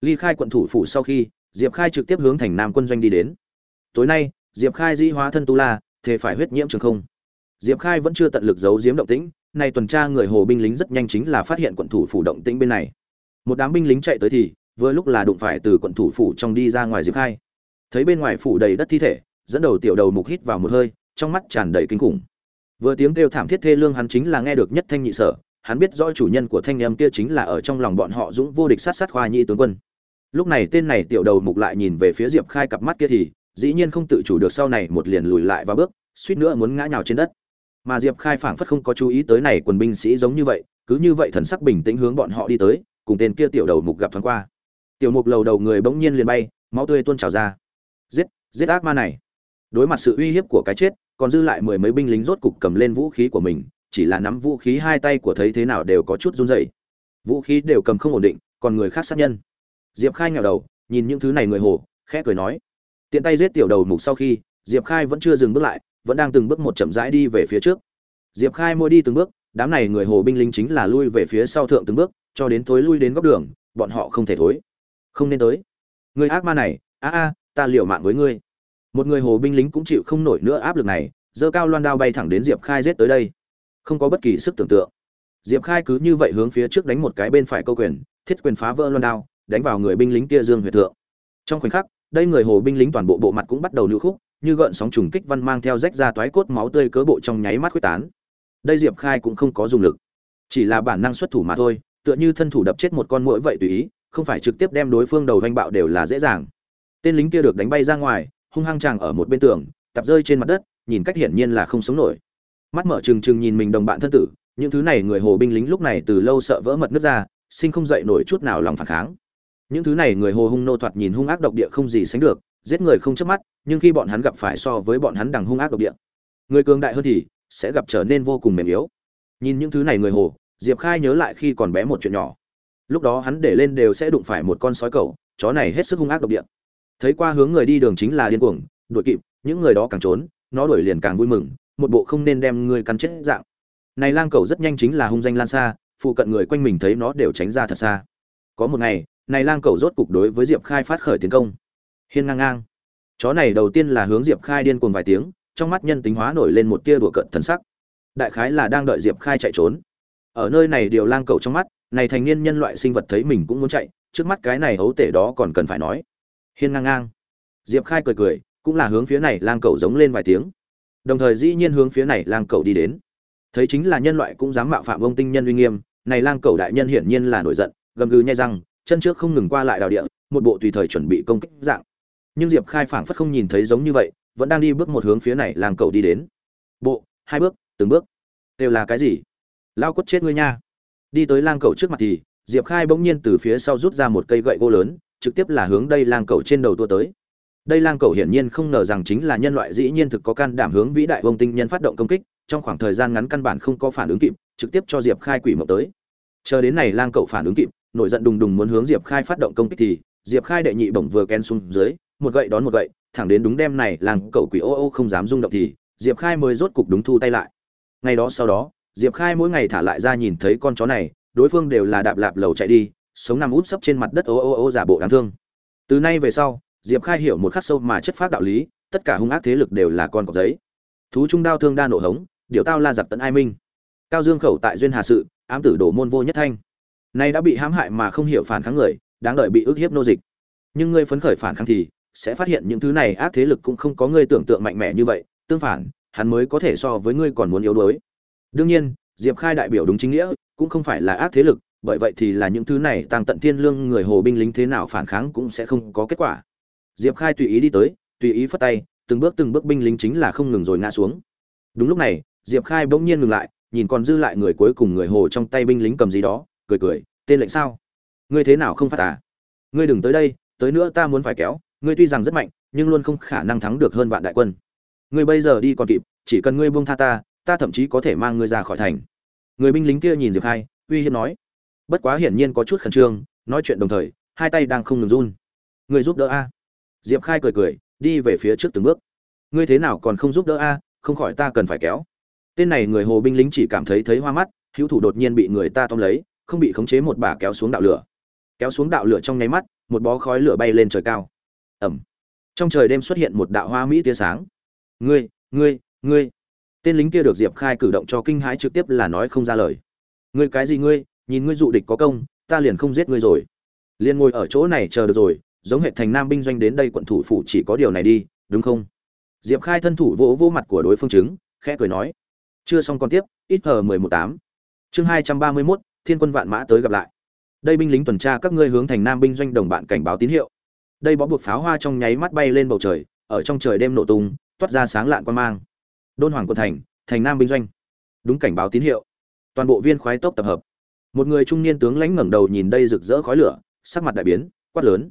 Ly khai quận thủ phủ sau khi, diệp khai trực tiếp hướng thành nam quân doanh đi đến. Tối nay, diệp khai dĩ hóa thân tu la, thế phải huyết nhiễm trường không. Diệp khai vẫn chưa tận lực giấu giếm động tĩnh này tuần tra người hồ binh lính rất nhanh chính là phát hiện quận thủ phủ động tĩnh bên này. Một đám binh lính chạy tới thì vừa lúc là đụng phải từ quận thủ phủ trong đi ra ngoài diệp khai. Thấy bên ngoài phủ đầy đất thi thể, dẫn đầu tiểu đầu mục hít vào một hơi, trong mắt tràn đầy kinh khủng. Vừa tiếng kêu thảm thiết thê lương hắn chính là nghe được nhất thanh nhị sở, hắn biết rõ chủ nhân của thanh âm kia chính là ở trong lòng bọn họ dũng vô địch sát sát khoa nhi tướng quân. Lúc này tên này tiểu đầu mục lại nhìn về phía diệp khai cặp mắt kia thì, dĩ nhiên không tự chủ được sau này một liền lùi lại và bước, suýt nữa muốn ngã nhào trên đất. Mà diệp khai phảng phất không có chú ý tới này quần binh sĩ giống như vậy, cứ như vậy thần sắc bình tĩnh hướng bọn họ đi tới, cùng tên kia tiểu đầu mục gặp thoáng qua tiểu mục lầu đầu người bỗng nhiên liền bay, máu tươi tuôn trào ra. Giết giết ác ma này. Đối mặt sự uy hiếp của cái chết, còn dư lại mười mấy binh lính rốt cục cầm lên vũ khí của mình, chỉ là nắm vũ khí hai tay của thấy thế nào đều có chút run rẩy. Vũ khí đều cầm không ổn định, còn người khác sát nhân. Diệp khai nghèo đầu, nhìn những thứ này người hồ, khẽ cười nói. Tiện tay giết tiểu đầu mục sau khi, diệp khai vẫn chưa dừng bước lại, vẫn đang từng bước một chậm rãi đi về phía trước. Diệp khai môi đi từng bước, đám này người hồ binh lính chính là lui về phía sau thượng từng bước, cho đến tối lui đến góc đường, bọn họ không thể thối không nên tới. Người ác ma này, a a, ta liều mạng với ngươi. Một người hồ binh lính cũng chịu không nổi nữa áp lực này dơ cao loan đao bay thẳng đến diệp khai giết tới đây. Không có bất kỳ sức tưởng tượng. Diệp khai cứ như vậy hướng phía trước đánh một cái bên phải câu quyền, thiết quyền phá vỡ loan đao, đánh vào người binh lính kia dương huyệt thượng. Trong khoảnh khắc, đây người hồ binh lính toàn bộ bộ mặt cũng bắt đầu nữ khúc, như gợn sóng trùng kích văn mang theo rách ra toái cốt máu tươi cớ bộ trong nháy mắt quyết tán. Đây diệp khai cũng không có dùng lực. Chỉ là bản năng xuất thủ mà thôi, tựa như thân thủ đập chết một con muỗi vậy tùy ý không phải trực tiếp đem đối phương đầu vanh bạo đều là dễ dàng. Tên lính kia được đánh bay ra ngoài, hung hăng chàng ở một bên tường, tập rơi trên mặt đất, nhìn cách hiển nhiên là không sống nổi. Mắt mở trừng trừng nhìn mình đồng bạn thân tử, những thứ này người hồ binh lính lúc này từ lâu sợ vỡ mật nước ra, sinh không dậy nổi chút nào lòng phản kháng. Những thứ này người hồ hung nô thoạt nhìn hung ác độc địa không gì sánh được, giết người không chớp mắt, nhưng khi bọn hắn gặp phải so với bọn hắn đằng hung ác độc địa. Người cường đại hơn thì sẽ gặp trở nên vô cùng mềm yếu. Nhìn những thứ này người hồ, diệp khai nhớ lại khi còn bé một chuyện nhỏ lúc đó hắn để lên đều sẽ đụng phải một con sói cẩu chó này hết sức hung ác độc địa. Thấy qua hướng người đi đường chính là điên cuồng, đuổi kịp, những người đó càng trốn, nó đuổi liền càng vui mừng, một bộ không nên đem người cắn chết dạng. Này lang cẩu rất nhanh chính là hung danh lan xa, phụ cận người quanh mình thấy nó đều tránh ra thật xa. Có một ngày, này lang cẩu rốt cục đối với diệp khai phát khởi tiến công. Hiên ngang ngang. Chó này đầu tiên là hướng diệp khai điên cuồng vài tiếng, trong mắt nhân tính hóa nổi lên một tia đùa cận thần sắc. Đại khái là đang đợi diệp khai chạy trốn. Ở nơi này điều lang cẩu trong mắt này thành niên nhân loại sinh vật thấy mình cũng muốn chạy, trước mắt cái này hấu tể đó còn cần phải nói. Hiên ngang ngang. Diệp khai cười cười, cũng là hướng phía này lang cẩu giống lên vài tiếng. Đồng thời dĩ nhiên hướng phía này lang cẩu đi đến. Thấy chính là nhân loại cũng dám mạo phạm ông tinh nhân uy nghiêm, này lang cẩu đại nhân hiển nhiên là nổi giận, gầm gừ nhai răng, chân trước không ngừng qua lại đào địa, một bộ tùy thời chuẩn bị công kích dạng. Nhưng diệp khai phảng phất không nhìn thấy giống như vậy, vẫn đang đi bước một hướng phía này lang cẩu đi đến. Bộ, hai bước, từng bước. Đều là cái gì? Lao quất chết ngươi nha đi tới lang cẩu trước mặt thì, diệp khai bỗng nhiên từ phía sau rút ra một cây gậy gỗ lớn, trực tiếp là hướng đây lang cẩu trên đầu tua tới. Đây lang cẩu hiển nhiên không ngờ rằng chính là nhân loại dĩ nhiên thực có can đảm hướng vĩ đại vông tinh nhân phát động công kích, trong khoảng thời gian ngắn căn bản không có phản ứng kịp, trực tiếp cho diệp khai quỷ mộng tới. Chờ đến này lang cẩu phản ứng kịp, nổi giận đùng đùng muốn hướng diệp khai phát động công kích thì, diệp khai đệ nhị bổng vừa ken xuống dưới, một gậy đón một gậy, thẳng đến đúng đem này lang cẩu quỷ ô ô không dám rung động thì, diệp khai mới rốt cục đúng thu tay lại. Ngay đó sau đó diệp khai mỗi ngày thả lại ra nhìn thấy con chó này, đối phương đều là đạp lạp lầu chạy đi, sống nằm úp sấp trên mặt đất ô ô ô giả bộ đáng thương. Từ nay về sau, diệp khai hiểu một khắc sâu mà chất phát đạo lý, tất cả hung ác thế lực đều là con cọp giấy. Thú trung đao thương đa nổ hống điệu tao la giặc tận ai minh. Cao dương khẩu tại duyên hà sự, ám tử đổ môn vô nhất thanh. Nay đã bị hãm hại mà không hiểu phản kháng người, đáng đợi bị ức hiếp nô dịch. Nhưng ngươi phấn khởi phản kháng thì, sẽ phát hiện những thứ này ác thế lực cũng không có ngươi tưởng tượng mạnh mẽ như vậy, tương phản, hắn mới có thể so với ngươi còn muốn yếu đuối đương nhiên, diệp khai đại biểu đúng chính nghĩa, cũng không phải là ác thế lực, bởi vậy thì là những thứ này tăng tận thiên lương người hồ binh lính thế nào phản kháng cũng sẽ không có kết quả. Diệp khai tùy ý đi tới, tùy ý phất tay, từng bước từng bước binh lính chính là không ngừng rồi ngã xuống. Đúng lúc này, diệp khai bỗng nhiên ngừng lại, nhìn còn dư lại người cuối cùng người hồ trong tay binh lính cầm gì đó, cười cười, tên lệnh sao? Ngươi thế nào không phát à ngươi đừng tới đây, tới nữa ta muốn phải kéo, ngươi tuy rằng rất mạnh, nhưng luôn không khả năng thắng được hơn vạn đại quân. Ngươi bây giờ đi còn kịp, chỉ cần ngươi buông tha ta ta thậm chí có thể mang ngươi ra khỏi thành. Người binh lính kia nhìn diệp khai, uy hiếp nói. Bất quá hiển nhiên có chút khẩn trương, nói chuyện đồng thời, hai tay đang không ngừng run. Ngươi giúp đỡ a. Diệp khai cười cười, đi về phía trước từng bước. Ngươi thế nào còn không giúp đỡ a? Không khỏi ta cần phải kéo. Tên này người hồ binh lính chỉ cảm thấy thấy hoa mắt, hữu thủ đột nhiên bị người ta tóm lấy, không bị khống chế một bà kéo xuống đạo lửa. Kéo xuống đạo lửa trong nháy mắt, một bó khói lửa bay lên trời cao. Ẩm trong trời đêm xuất hiện một đạo hoa mỹ tia sáng. Ngươi ngươi ngươi tên lính kia được diệp khai cử động cho kinh hãi trực tiếp là nói không ra lời. Ngươi cái gì ngươi, nhìn ngươi dụ địch có công, ta liền không giết ngươi rồi. Liền ngồi ở chỗ này chờ được rồi, giống hệ thành nam binh doanh đến đây quận thủ phủ chỉ có điều này đi, đúng không? Diệp khai thân thủ vỗ vỗ mặt của đối phương chứng, khẽ cười nói. Chưa xong còn tiếp, ít hờ mười một tám. Chương hai trăm ba mươi mốt, thiên quân vạn mã tới gặp lại. Đây binh lính tuần tra các ngươi hướng thành nam binh doanh đồng bạn cảnh báo tín hiệu. Đây bó buộc pháo hoa trong nháy mắt bay lên bầu trời, ở trong trời đêm nổ tung, toát ra sáng lạn quan mang đôn hoàng quận thành thành nam binh doanh. Đúng cảnh báo tín hiệu. Toàn bộ viên khoái tốc tập hợp. Một người trung niên tướng lãnh ngẩng đầu nhìn đây rực rỡ khói lửa, sắc mặt đại biến, quát lớn.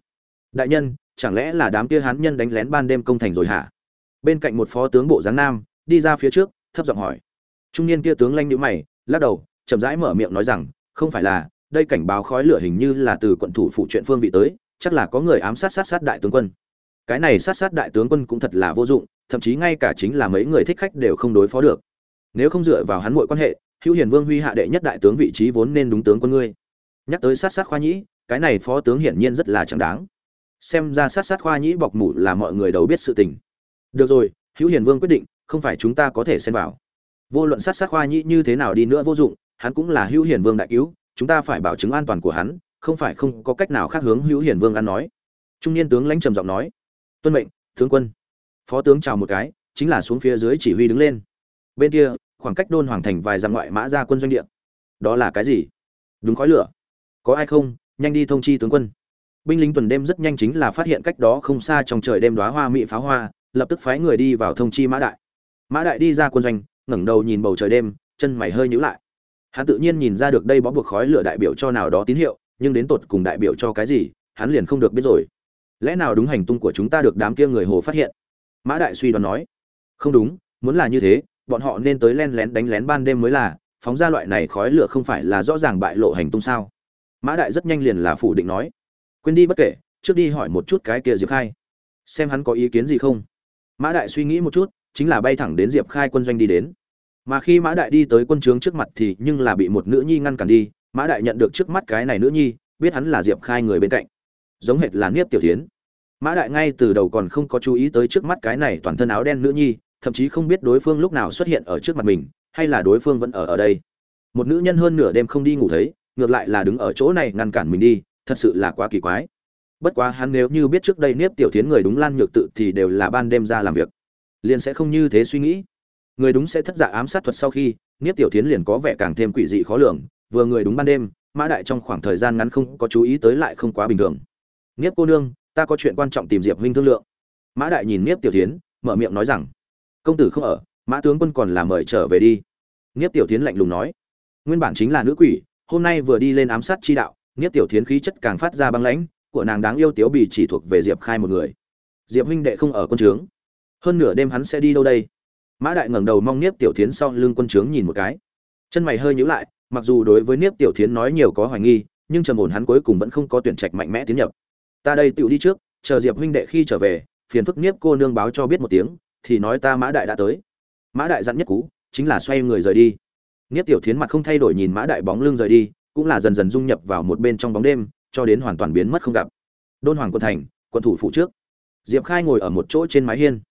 Đại nhân, chẳng lẽ là đám kia hán nhân đánh lén ban đêm công thành rồi hả? Bên cạnh một phó tướng bộ giáng nam, đi ra phía trước, thấp giọng hỏi. Trung niên kia tướng lãnh nhíu mày, lắc đầu, chậm rãi mở miệng nói rằng, không phải là, đây cảnh báo khói lửa hình như là từ quận thủ phụ chuyện phương vị tới, chắc là có người ám sát sát sát đại tướng quân. Cái này sát sát đại tướng quân cũng thật là vô dụng thậm chí ngay cả chính là mấy người thích khách đều không đối phó được. Nếu không dựa vào hắn mọi quan hệ, hữu hiền vương huy hạ đệ nhất đại tướng vị trí vốn nên đúng tướng quân ngươi. Nhắc tới sát sát khoa nhĩ, cái này phó tướng hiển nhiên rất là chẳng đáng. Xem ra sát sát khoa nhĩ bọc mủ là mọi người đều biết sự tình. Được rồi, hữu hiền vương quyết định, không phải chúng ta có thể xen vào. Vô luận sát sát khoa nhĩ như thế nào đi nữa vô dụng, hắn cũng là hữu hiền vương đại cứu, chúng ta phải bảo chứng an toàn của hắn, không phải không có cách nào khác hướng hữu hiền vương ăn nói. Trung niên tướng lãnh trầm giọng nói, tuân mệnh, tướng quân phó tướng chào một cái, chính là xuống phía dưới chỉ huy đứng lên. Bên kia, khoảng cách đôn hoàng thành vài dặm ngoại mã ra quân doanh địa. Đó là cái gì? Đúng khói lửa. Có ai không? Nhanh đi thông chi tướng quân. Binh lính tuần đêm rất nhanh chính là phát hiện cách đó không xa trong trời đêm đóa hoa mỹ pháo hoa, lập tức phái người đi vào thông chi mã đại. Mã đại đi ra quân doanh, ngẩng đầu nhìn bầu trời đêm, chân mày hơi nhíu lại. Hắn tự nhiên nhìn ra được đây bó buộc khói lửa đại biểu cho nào đó tín hiệu, nhưng đến tột cùng đại biểu cho cái gì, hắn liền không được biết rồi. Lẽ nào đúng hành tung của chúng ta được đám kia người hồ phát hiện? Mã đại suy đoán nói, không đúng, muốn là như thế, bọn họ nên tới len lén đánh lén ban đêm mới là, phóng ra loại này khói lửa không phải là rõ ràng bại lộ hành tung sao? Mã đại rất nhanh liền là phủ định nói, quên đi bất kể, trước đi hỏi một chút cái kia diệp khai, xem hắn có ý kiến gì không. Mã đại suy nghĩ một chút, chính là bay thẳng đến diệp khai quân doanh đi đến. Mà khi mã đại đi tới quân trướng trước mặt thì nhưng là bị một nữ nhi ngăn cản đi, mã đại nhận được trước mắt cái này nữ nhi, biết hắn là diệp khai người bên cạnh. Giống hệt là niếp tiểu tiến mã đại ngay từ đầu còn không có chú ý tới trước mắt cái này toàn thân áo đen nữ nhi, thậm chí không biết đối phương lúc nào xuất hiện ở trước mặt mình, hay là đối phương vẫn ở ở đây. Một nữ nhân hơn nửa đêm không đi ngủ thấy, ngược lại là đứng ở chỗ này ngăn cản mình đi, thật sự là quá kỳ quái. Bất quá hắn nếu như biết trước đây niếp tiểu tiến người đúng lan nhược tự thì đều là ban đêm ra làm việc. Liền sẽ không như thế suy nghĩ. Người đúng sẽ thất dạ ám sát thuật sau khi, niếp tiểu tiến liền có vẻ càng thêm quỷ dị khó lường, vừa người đúng ban đêm, mã đại trong khoảng thời gian ngắn không có chú ý tới lại không quá bình thường. Niếp cô nương ta có chuyện quan trọng tìm diệp huynh thương lượng. Mã đại nhìn niếp tiểu tiến mở miệng nói rằng, công tử không ở, mã tướng quân còn là mời trở về đi. Niếp tiểu tiến lạnh lùng nói, nguyên bản chính là nữ quỷ, hôm nay vừa đi lên ám sát chi đạo, niếp tiểu tiến khí chất càng phát ra băng lãnh, của nàng đáng yêu tiếu bì chỉ thuộc về diệp khai một người. Diệp huynh đệ không ở quân trướng, hơn nửa đêm hắn sẽ đi đâu đây? Mã đại ngẩng đầu mong niếp tiểu tiến sau lưng quân trướng nhìn một cái. Chân mày hơi nhíu lại, mặc dù đối với niếp tiểu tiến nói nhiều có hoài nghi, nhưng trầm ổn hắn cuối cùng vẫn không có tuyển trạch mạnh mẽ tiến nhập ta đây tựu đi trước, chờ diệp huynh đệ khi trở về, phiền phức niếp cô nương báo cho biết một tiếng, thì nói ta mã đại đã tới. Mã đại dặn nhất cú, chính là xoay người rời đi. Niếp tiểu thiến mặt không thay đổi nhìn mã đại bóng lưng rời đi, cũng là dần dần dung nhập vào một bên trong bóng đêm, cho đến hoàn toàn biến mất không gặp. Đôn hoàng quân thành quân thủ phụ trước. Diệp khai ngồi ở một chỗ trên mái hiên.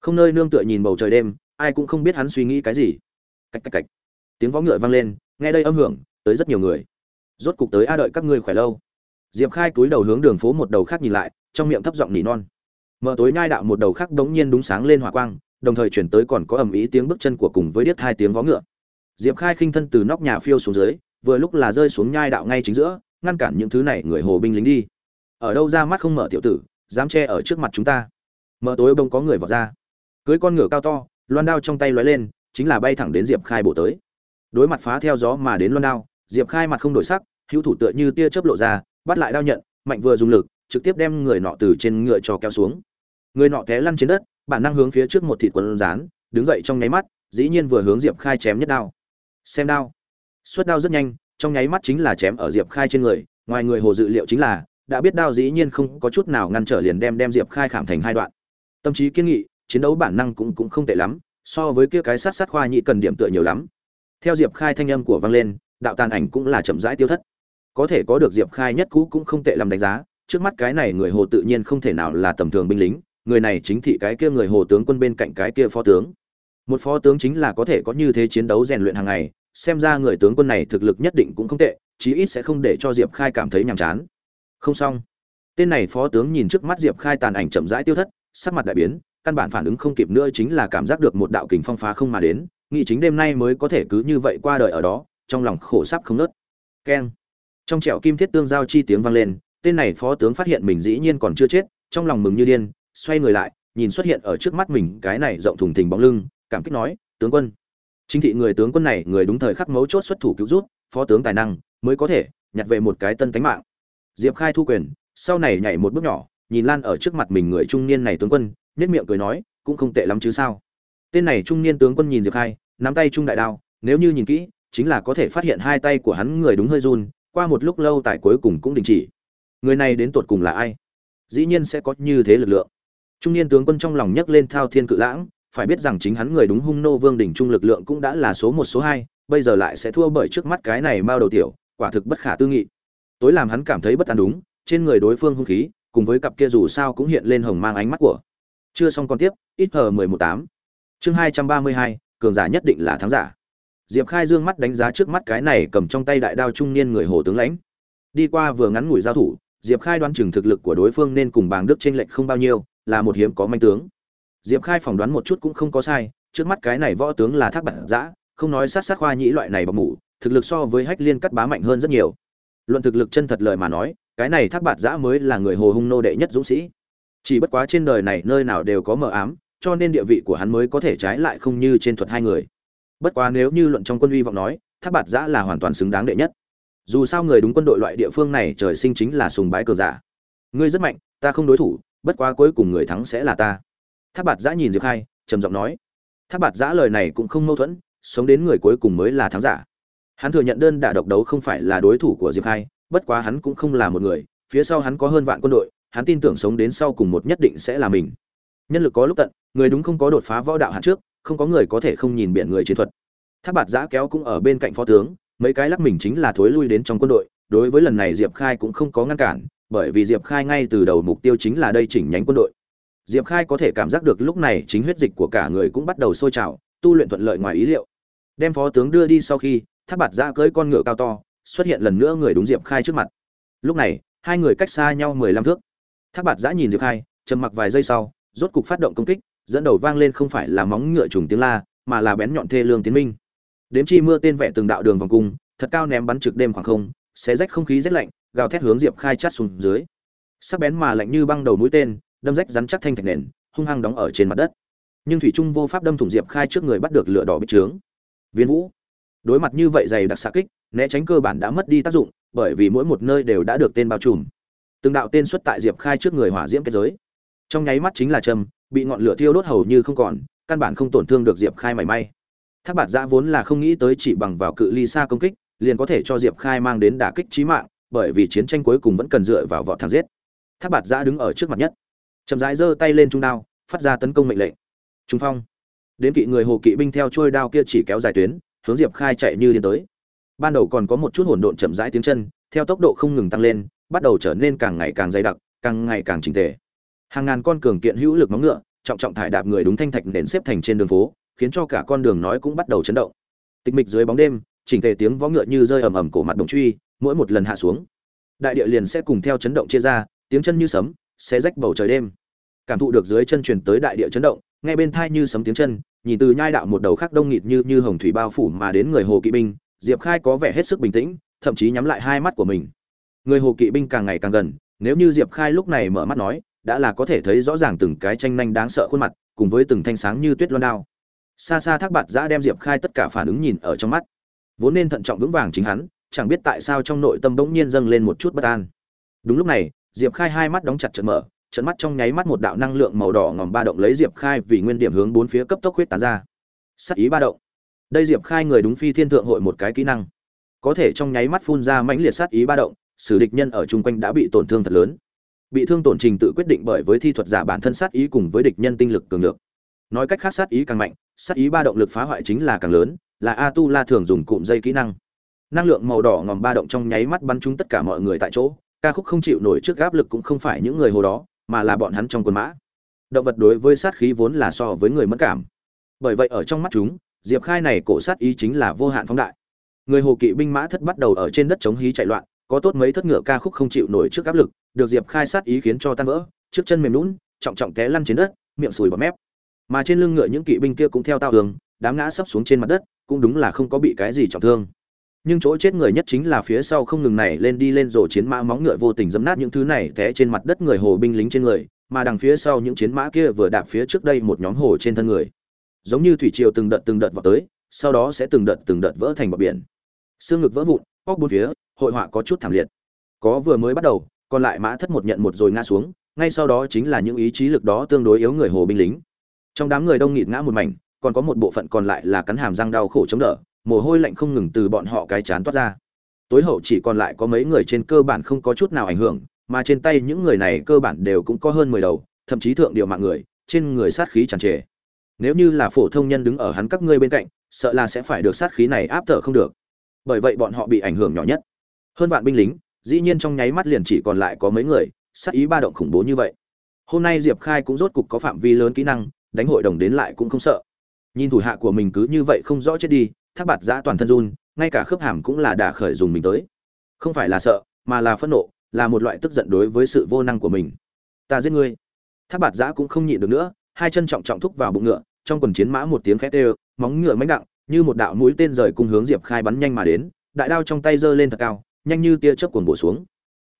Không nơi nương tựa nhìn bầu trời đêm, ai cũng không biết hắn suy nghĩ cái gì. Cách cách cách tiếng võ ngựa vang lên, nghe đây âm hưởng, tới rất nhiều người. Rốt cục tới a đợi các ngươi khỏe lâu diệp khai túi đầu hướng đường phố một đầu khác nhìn lại, trong miệng thấp giọng nỉ non. Mở tối nhai đạo một đầu khác đống nhiên đúng sáng lên hỏa quang, đồng thời chuyển tới còn có ầm ý tiếng bước chân của cùng với điếc hai tiếng vó ngựa. Diệp khai khinh thân từ nóc nhà phiêu xuống dưới, vừa lúc là rơi xuống nhai đạo ngay chính giữa, ngăn cản những thứ này người hồ binh lính đi. Ở đâu ra mắt không mở tiểu tử, dám che ở trước mặt chúng ta. Mở tối bông có người vào ra. Cưới con ngựa cao to, loan đao trong tay lóe lên, chính là bay thẳng đến diệp khai bổ tới. Đối mặt phá theo gió mà đến loan đao, diệp khai mặt không đổi sắc, hữu thủ tựa như tia chớp lộ ra bắt lại đao nhận, mạnh vừa dùng lực, trực tiếp đem người nọ từ trên ngựa cho kéo xuống. Người nọ té lăn trên đất, bản năng hướng phía trước một thịt quần rán, đứng dậy trong nháy mắt, dĩ nhiên vừa hướng diệp khai chém nhất đao. Xem đao. Suất đao rất nhanh, trong nháy mắt chính là chém ở diệp khai trên người, ngoài người hồ dự liệu chính là, đã biết đao dĩ nhiên không có chút nào ngăn trở liền đem đem diệp khai khảm thành hai đoạn. Tâm trí kiên nghị, chiến đấu bản năng cũng cũng không tệ lắm, so với kia cái sát sát khoa nhị cần điểm tựa nhiều lắm. Theo diệp khai thanh âm của vang lên, đạo tàn ảnh cũng là chậm rãi tiêu thất có thể có được diệp khai nhất cũ cũng không tệ làm đánh giá, trước mắt cái này người hồ tự nhiên không thể nào là tầm thường binh lính, người này chính thị cái kia người hồ tướng quân bên cạnh cái kia phó tướng. Một phó tướng chính là có thể có như thế chiến đấu rèn luyện hàng ngày, xem ra người tướng quân này thực lực nhất định cũng không tệ, chí ít sẽ không để cho diệp khai cảm thấy nhàm chán. Không xong. Tên này phó tướng nhìn trước mắt diệp khai tàn ảnh chậm rãi tiêu thất, sắc mặt đại biến, căn bản phản ứng không kịp nữa chính là cảm giác được một đạo kình phong phá không mà đến, nghĩ chính đêm nay mới có thể cứ như vậy qua đời ở đó, trong lòng khổ sắp không nớt. Keng trong trẻo kim thiết tương giao chi tiếng vang lên, tên này phó tướng phát hiện mình dĩ nhiên còn chưa chết, trong lòng mừng như điên, xoay người lại, nhìn xuất hiện ở trước mắt mình cái này rộng thùng thình bóng lưng, cảm kích nói, tướng quân. Chính thị người tướng quân này, người đúng thời khắc mấu chốt xuất thủ cứu rút phó tướng tài năng mới có thể nhặt về một cái tân tánh mạng. Diệp khai thu quyền, sau này nhảy một bước nhỏ, nhìn lan ở trước mặt mình người trung niên này tướng quân nhất miệng cười nói, cũng không tệ lắm chứ sao? Tên này trung niên tướng quân nhìn diệp khai, nắm tay trung đại đao, nếu như nhìn kỹ, chính là có thể phát hiện hai tay của hắn người đúng hơi run qua một lúc lâu tại cuối cùng cũng đình chỉ. Người này đến tột cùng là ai? Dĩ nhiên sẽ có như thế lực lượng. Trung niên tướng quân trong lòng nhấc lên thao thiên cự lãng, phải biết rằng chính hắn người đúng hung nô vương đỉnh trung lực lượng cũng đã là số một, số hai, bây giờ lại sẽ thua bởi trước mắt cái này mao đầu tiểu, quả thực bất khả tư nghị. Tối làm hắn cảm thấy bất an đúng, trên người đối phương hung khí, cùng với cặp kia dù sao cũng hiện lên hồng mang ánh mắt của. Chưa xong còn tiếp, ít hờ mười một tám. Chương hai trăm ba mươi hai, cường giả nhất định là thắng giả diệp khai dương mắt đánh giá trước mắt cái này cầm trong tay đại đao trung niên người hồ tướng lãnh. Đi qua vừa ngắn ngủi giao thủ, diệp khai đoán chừng thực lực của đối phương nên cùng bàng đức t r ê n lệch không bao nhiêu, là một hiếm có manh tướng. Diệp khai phỏng đoán một chút cũng không có sai, trước mắt cái này võ tướng là thác bản giã không nói sát sát khoa nhĩ loại này bọc mủ, thực lực so với hách liên cắt bá mạnh hơn rất nhiều. Luận thực lực chân thật lời mà nói, cái này thác bạt giã mới là người hồ hung nô đệ nhất dũng sĩ. Chỉ bất quá trên đời này nơi nào đều có mờ ám, cho nên địa vị của hắn mới có thể trái lại không như trên thuật hai người bất quá nếu như luận trong quân uy vọng nói Tháp bạt giã là hoàn toàn xứng đáng đệ nhất. Dù sao người đúng quân đội loại địa phương này trời sinh chính là sùng bái cờ giả. Ngươi rất mạnh, ta không đối thủ, bất quá cuối cùng người thắng sẽ là ta. Tháp bạt giã nhìn diệp khai, trầm giọng nói. Tháp bạt giã lời này cũng không mâu thuẫn, sống đến người cuối cùng mới là thắng giả. Hắn thừa nhận đơn đả độc đấu không phải là đối thủ của diệp khai, bất quá hắn cũng không là một người, phía sau hắn có hơn vạn quân đội, hắn tin tưởng sống đến sau cùng một nhất định sẽ là mình. Nhân lực có lúc tận, người đúng không có đột phá võ đạo hạn trước không có người có thể không nhìn biển người chiến thuật. Tháp bạt giã kéo cũng ở bên cạnh phó tướng, mấy cái lắc mình chính là thối lui đến trong quân đội, đối với lần này diệp khai cũng không có ngăn cản, bởi vì diệp khai ngay từ đầu mục tiêu chính là đây chỉnh nhánh quân đội. Diệp khai có thể cảm giác được lúc này chính huyết dịch của cả người cũng bắt đầu sôi trào, tu luyện thuận lợi ngoài ý liệu. Đem phó tướng đưa đi sau khi tháp bạt giã cưỡi con ngựa cao to, xuất hiện lần nữa người đúng diệp khai trước mặt. Lúc này, hai người cách xa nhau mười lăm thước. Tháp bạt giã nhìn diệp khai, trầm mặc vài giây sau, rốt cục phát động công kích dẫn đầu vang lên không phải là móng ngựa trùng tiếng la, mà là bén nhọn thê lương tiến minh. Đếm chi mưa tên vẽ từng đạo đường vòng cung, thật cao ném bắn trực đêm khoảng không, xé rách không khí rét lạnh, gào thét hướng diệp khai chát xuống dưới. Sắc bén mà lạnh như băng đầu mũi tên, đâm rách rắn chắc thanh thạch nền, hung hăng đóng ở trên mặt đất. Nhưng thủy trung vô pháp đâm thủng diệp khai trước người bắt được lửa đỏ bích trướng. Viên vũ. Đối mặt như vậy dày đặc xạ kích, né tránh cơ bản đã mất đi tác dụng, bởi vì mỗi một nơi đều đã được tên bao trùm. Từng đạo tên xuất tại diệp khai trước người hỏa diễm kết giới. Trong nháy mắt chính là trầm bị ngọn lửa thiêu đốt hầu như không còn, căn bản không tổn thương được diệp khai mảy may. Thác bạt giã vốn là không nghĩ tới chỉ bằng vào cự ly xa công kích, liền có thể cho diệp khai mang đến đả kích trí mạng, bởi vì chiến tranh cuối cùng vẫn cần dựa vào võ thằng giết. Thác bạt giã đứng ở trước mặt nhất, chậm rãi giơ tay lên trung đao, phát ra tấn công mệnh lệnh. Trung phong. Đến kỵ người hồ kỵ binh theo trôi đao kia chỉ kéo dài tuyến, hướng diệp khai chạy như điên tới. Ban đầu còn có một chút hỗn độn chậm rãi tiếng chân, theo tốc độ không ngừng tăng lên, bắt đầu trở nên càng ngày càng dày đặc, càng ngày càng trình tề hàng ngàn con cường kiện hữu lực móng ngựa, trọng trọng thải đạp người đúng thanh thạch nền xếp thành trên đường phố, khiến cho cả con đường nói cũng bắt đầu chấn động. Tịch mịch dưới bóng đêm, chỉnh tề tiếng vó ngựa như rơi ầm ầm cổ mặt đồng truy, mỗi một lần hạ xuống, đại địa liền sẽ cùng theo chấn động chia ra, tiếng chân như sấm sẽ rách bầu trời đêm. Cảm thụ được dưới chân truyền tới đại địa chấn động, nghe bên thai như sấm tiếng chân, nhìn từ nhai đạo một đầu khác đông nghịt như như hồng thủy bao phủ mà đến người hồ kỵ binh, diệp khai có vẻ hết sức bình tĩnh, thậm chí nhắm lại hai mắt của mình. Người hồ kỵ binh càng ngày càng gần, nếu như diệp khai lúc này mở mắt nói đã là có thể thấy rõ ràng từng cái tranh nhanh đáng sợ khuôn mặt, cùng với từng thanh sáng như tuyết loan đao. Xa xa thác bạt giã đem diệp khai tất cả phản ứng nhìn ở trong mắt. Vốn nên thận trọng vững vàng chính hắn, chẳng biết tại sao trong nội tâm bỗng nhiên dâng lên một chút bất an. Đúng lúc này, diệp khai hai mắt đóng chặt trận mở, trận mắt trong nháy mắt một đạo năng lượng màu đỏ ngòm ba động lấy diệp khai vì nguyên điểm hướng bốn phía cấp tốc huyết tán ra. Sắc ý ba động. Đây diệp khai người đúng phi thiên thượng hội một cái kỹ năng. Có thể trong nháy mắt phun ra mãnh liệt sát ý ba động, sử địch nhân ở chung quanh đã bị tổn thương thật lớn bị thương tổn trình tự quyết định bởi với thi thuật giả bản thân sát ý cùng với địch nhân tinh lực cường lực nói cách khác, sát ý càng mạnh, sát ý ba động lực phá hoại chính là càng lớn, là a tu la thường dùng cụm dây kỹ năng. Năng lượng màu đỏ ngòm ba động trong nháy mắt bắn trúng tất cả mọi người tại chỗ, ca khúc không chịu nổi trước áp lực cũng không phải những người hồ đó, mà là bọn hắn trong quân mã. Động vật đối với sát khí vốn là so với người mất cảm. Bởi vậy ở trong mắt chúng, diệp khai này cổ sát ý chính là vô hạn phóng đại. Người hồ kỵ binh mã thất bắt đầu ở trên đất chống hí chạy loạn có tốt mấy thất ngựa ca khúc không chịu nổi trước áp lực, được diệp khai sát ý khiến cho tan vỡ, trước chân mềm lún trọng trọng té lăn trên đất, miệng sùi bọt mép. Mà trên lưng ngựa những kỵ binh kia cũng theo tao hướng đám ngã sấp xuống trên mặt đất, cũng đúng là không có bị cái gì trọng thương. Nhưng chỗ chết người nhất chính là phía sau không ngừng này lên đi lên rổ chiến mã móng ngựa vô tình dẫm nát những thứ này té trên mặt đất người hồ binh lính trên người, mà đằng phía sau những chiến mã kia vừa đạp phía trước đây một nhóm hồ trên thân người. Giống như thủy triều từng đợt từng đợt vào tới, sau đó sẽ từng đợt từng đợt vỡ thành bọt biển. Xương ngực vỡ vụn óc bốn phía hội họa có chút thảm liệt. Có vừa mới bắt đầu, còn lại mã thất một nhận một rồi ngã xuống, ngay sau đó chính là những ý chí lực đó tương đối yếu người hồ binh lính. Trong đám người đông nghịt ngã một mảnh, còn có một bộ phận còn lại là cắn hàm răng đau khổ chống đỡ, mồ hôi lạnh không ngừng từ bọn họ cái chán toát ra. Tối hậu chỉ còn lại có mấy người trên cơ bản không có chút nào ảnh hưởng, mà trên tay những người này cơ bản đều cũng có hơn mười đầu, thậm chí thượng điều mạng người, trên người sát khí tràn trề. Nếu như là phổ thông nhân đứng ở hắn các ngươi bên cạnh, sợ là sẽ phải được sát khí này áp thở không được. Bởi vậy bọn họ bị ảnh hưởng nhỏ nhất hơn vạn binh lính, dĩ nhiên trong nháy mắt liền chỉ còn lại có mấy người, sát ý ba động khủng bố như vậy. Hôm nay diệp khai cũng rốt cục có phạm vi lớn kỹ năng, đánh hội đồng đến lại cũng không sợ. Nhìn thủ hạ của mình cứ như vậy không rõ chết đi, thác bạt giã toàn thân run, ngay cả khớp hàm cũng là đà khởi dùng mình tới. Không phải là sợ, mà là phẫn nộ, là một loại tức giận đối với sự vô năng của mình. Ta giết ngươi. Thác bạt giã cũng không nhịn được nữa, hai chân trọng trọng thúc vào bụng ngựa, trong quần chiến mã một tiếng khét ê móng ngựa mánh đặng, như một đạo mũi tên rời cung hướng diệp khai bắn nhanh mà đến, đại đao trong tay giơ lên thật cao nhanh như tia chớp cuồn bổ xuống.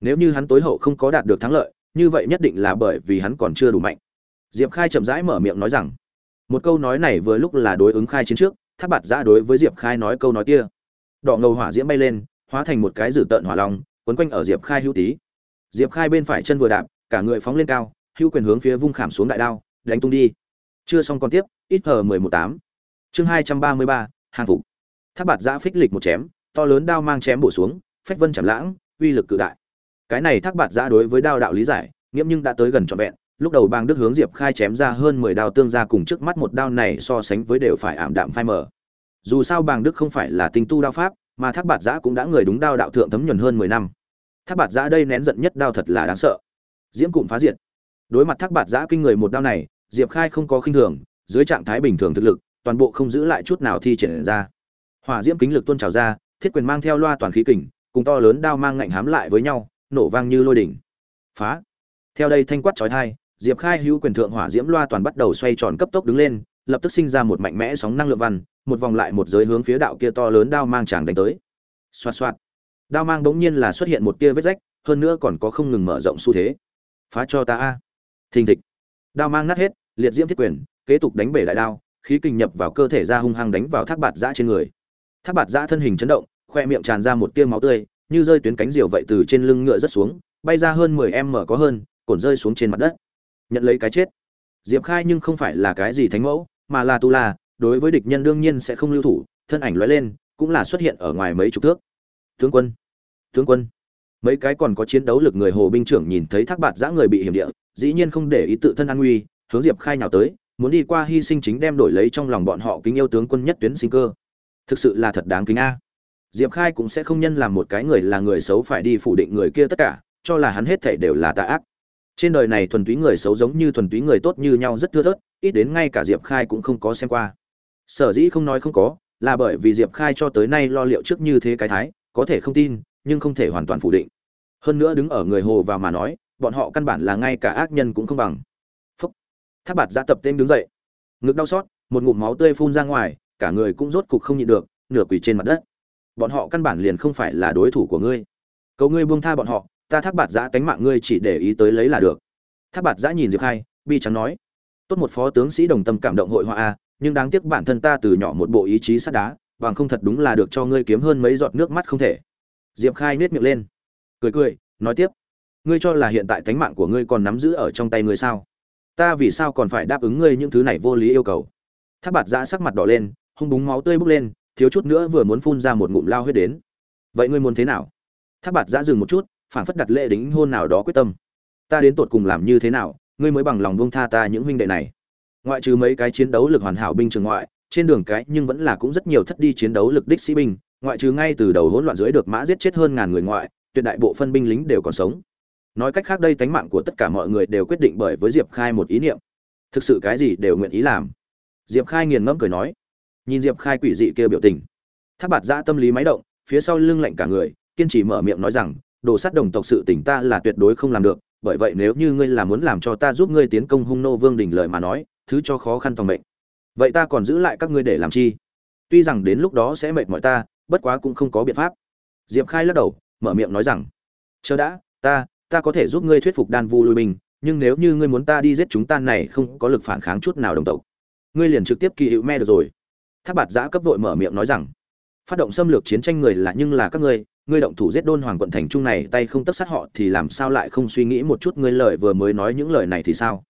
Nếu như hắn tối hậu không có đạt được thắng lợi, như vậy nhất định là bởi vì hắn còn chưa đủ mạnh. Diệp khai chậm rãi mở miệng nói rằng, một câu nói này vừa lúc là đối ứng khai chiến trước, tháp bạt giã đối với diệp khai nói câu nói kia. Đỏ ngầu hỏa diễm bay lên, hóa thành một cái dự tợn hỏa long, quấn quanh ở diệp khai hữu tí. diệp khai bên phải chân vừa đạp, cả người phóng lên cao, hữu quyền hướng phía vung khảm xuống đại đao, đánh tung đi. Chưa xong còn tiếp, ít hở mười một tám. Chương hai trăm ba mươi ba, hàng phục. Tháp bạt giã phích lịch một chém, to lớn đao mang chém bổ xuống phách vân chảm lãng, uy lực cự đại. Cái này thác bạt giã đối với đao đạo lý giải, nghiễm nhưng đã tới gần trọn vẹn. Lúc đầu bang đức hướng diệp khai chém ra hơn mười đao tương gia cùng trước mắt một đao này so sánh với đều phải ảm đạm phai mờ. Dù sao bang đức không phải là tinh tu đao pháp, mà thác bạt giã cũng đã người đúng đao đạo thượng thấm nhuần hơn mười năm. Thác bạt giã đây nén giận nhất đao thật là đáng sợ. Diễm cụm phá diệt. Đối mặt thác bạt giã kinh người một đao này, diệp khai không có khinh thường, dưới trạng thái bình thường thực lực, toàn bộ không giữ lại chút nào thi triển ra. Hỏa diễm kính lực tuôn trào ra, thiết quyền mang theo loa toàn khí kình cùng to lớn đao mang ngạnh hám lại với nhau, nổ vang như lôi đỉnh. Phá. Theo đây thanh quát chói thai, diệp khai hữu quyền thượng hỏa diễm loa toàn bắt đầu xoay tròn cấp tốc đứng lên, lập tức sinh ra một mạnh mẽ sóng năng lượng văn, một vòng lại một giới hướng phía đạo kia to lớn đao mang chàng đánh tới. Xoạt xoạt. Đao mang bỗng nhiên là xuất hiện một tia vết rách, hơn nữa còn có không ngừng mở rộng xu thế. Phá cho ta a. Thình thịch. Đao mang nát hết, liệt diễm thiết quyền, kế tục đánh bể đại đao, khí kinh nhập vào cơ thể ra hung hăng đánh vào thác bạt giã trên người. Thác bạt giã thân hình chấn động khoe miệng tràn ra một tia máu tươi, như rơi tuyến cánh diều vậy từ trên lưng ngựa rất xuống, bay ra hơn mười em mở có hơn, cổn rơi xuống trên mặt đất. Nhận lấy cái chết. Diệp khai nhưng không phải là cái gì thánh mẫu, mà là tu la, đối với địch nhân đương nhiên sẽ không lưu thủ, thân ảnh lóe lên, cũng là xuất hiện ở ngoài mấy chục thước. Tướng quân tướng quân. Mấy cái còn có chiến đấu lực người hồ binh trưởng nhìn thấy thác bạt giã người bị hiểm địa, dĩ nhiên không để ý tự thân an nguy, hướng diệp khai nhào tới, muốn đi qua hy sinh chính đem đổi lấy trong lòng bọn họ kính yêu tướng quân nhất tuyến sinh cơ. Thực sự là thật đáng kính a diệp khai cũng sẽ không nhân làm một cái người là người xấu phải đi phủ định người kia tất cả, cho là hắn hết thể đều là tà ác. Trên đời này thuần túy người xấu giống như thuần túy người tốt như nhau rất thưa thớt, ít đến ngay cả diệp khai cũng không có xem qua. Sở dĩ không nói không có, là bởi vì diệp khai cho tới nay lo liệu trước như thế cái thái, có thể không tin, nhưng không thể hoàn toàn phủ định. Hơn nữa đứng ở người hồ vào mà nói, bọn họ căn bản là ngay cả ác nhân cũng không bằng. Phúc. Tháp bạt ra tập tên đứng dậy. Ngực đau xót, một ngụm máu tươi phun ra ngoài, cả người cũng rốt cục không nhịn được, nửa quỳ trên mặt đất bọn họ căn bản liền không phải là đối thủ của ngươi. Cầu ngươi buông tha bọn họ, ta thác bạt giã tánh mạng ngươi chỉ để ý tới lấy là được. Thác bạt giã nhìn diệp khai, bi trắng nói, tốt một phó tướng sĩ đồng tâm cảm động hội họa a, nhưng đáng tiếc bản thân ta từ nhỏ một bộ ý chí sắt đá, bằng không thật đúng là được cho ngươi kiếm hơn mấy giọt nước mắt không thể. Diệp khai nết miệng lên, cười cười, nói tiếp, ngươi cho là hiện tại tánh mạng của ngươi còn nắm giữ ở trong tay ngươi sao? Ta vì sao còn phải đáp ứng ngươi những thứ này vô lý yêu cầu? Thác bạt giã sắc mặt đỏ lên, hung búng máu tươi bốc lên thiếu chút nữa vừa muốn phun ra một ngụm lao huyết đến. Vậy ngươi muốn thế nào? Thác bạt giã dừng một chút phản phất đặt lệ đính hôn nào đó quyết tâm. Ta đến tột cùng làm như thế nào, ngươi mới bằng lòng buông tha ta những huynh đệ này? Ngoại trừ mấy cái chiến đấu lực hoàn hảo binh trường ngoại, trên đường cái nhưng vẫn là cũng rất nhiều thất đi chiến đấu lực đích sĩ binh, ngoại trừ ngay từ đầu hỗn loạn dưới được mã giết chết hơn ngàn người ngoại, tuyệt đại bộ phân binh lính đều còn sống. Nói cách khác đây tánh mạng của tất cả mọi người đều quyết định bởi với diệp khai một ý niệm. Thực sự cái gì đều nguyện ý làm. Diệp khai nghiền ngẫm cười nói nhìn diệp khai quỷ dị kêu biểu tình tháp bạt giã tâm lý máy động, phía sau lưng lạnh cả người, kiên trì mở miệng nói rằng, đồ sát đồng tộc sự tỉnh ta là tuyệt đối không làm được, bởi vậy nếu như ngươi là muốn làm cho ta giúp ngươi tiến công hung nô vương đình lời mà nói, thứ cho khó khăn toàn mệnh. Vậy ta còn giữ lại các ngươi để làm chi? Tuy rằng đến lúc đó sẽ mệt mỏi ta, bất quá cũng không có biện pháp. Diệp khai lắc đầu, mở miệng nói rằng, chờ đã, ta ta có thể giúp ngươi thuyết phục đan vu lui binh nhưng nếu như ngươi muốn ta đi giết chúng ta này không có lực phản kháng chút nào đồng tộc. Ngươi liền trực tiếp kỳ hữu me được rồi tháp bạt giã cấp vội mở miệng nói rằng, phát động xâm lược chiến tranh người là nhưng là các ngươi ngươi động thủ giết đôn hoàng quận thành trung này, tay không tất sát họ thì làm sao lại không suy nghĩ một chút ngươi lời vừa mới nói những lời này thì sao?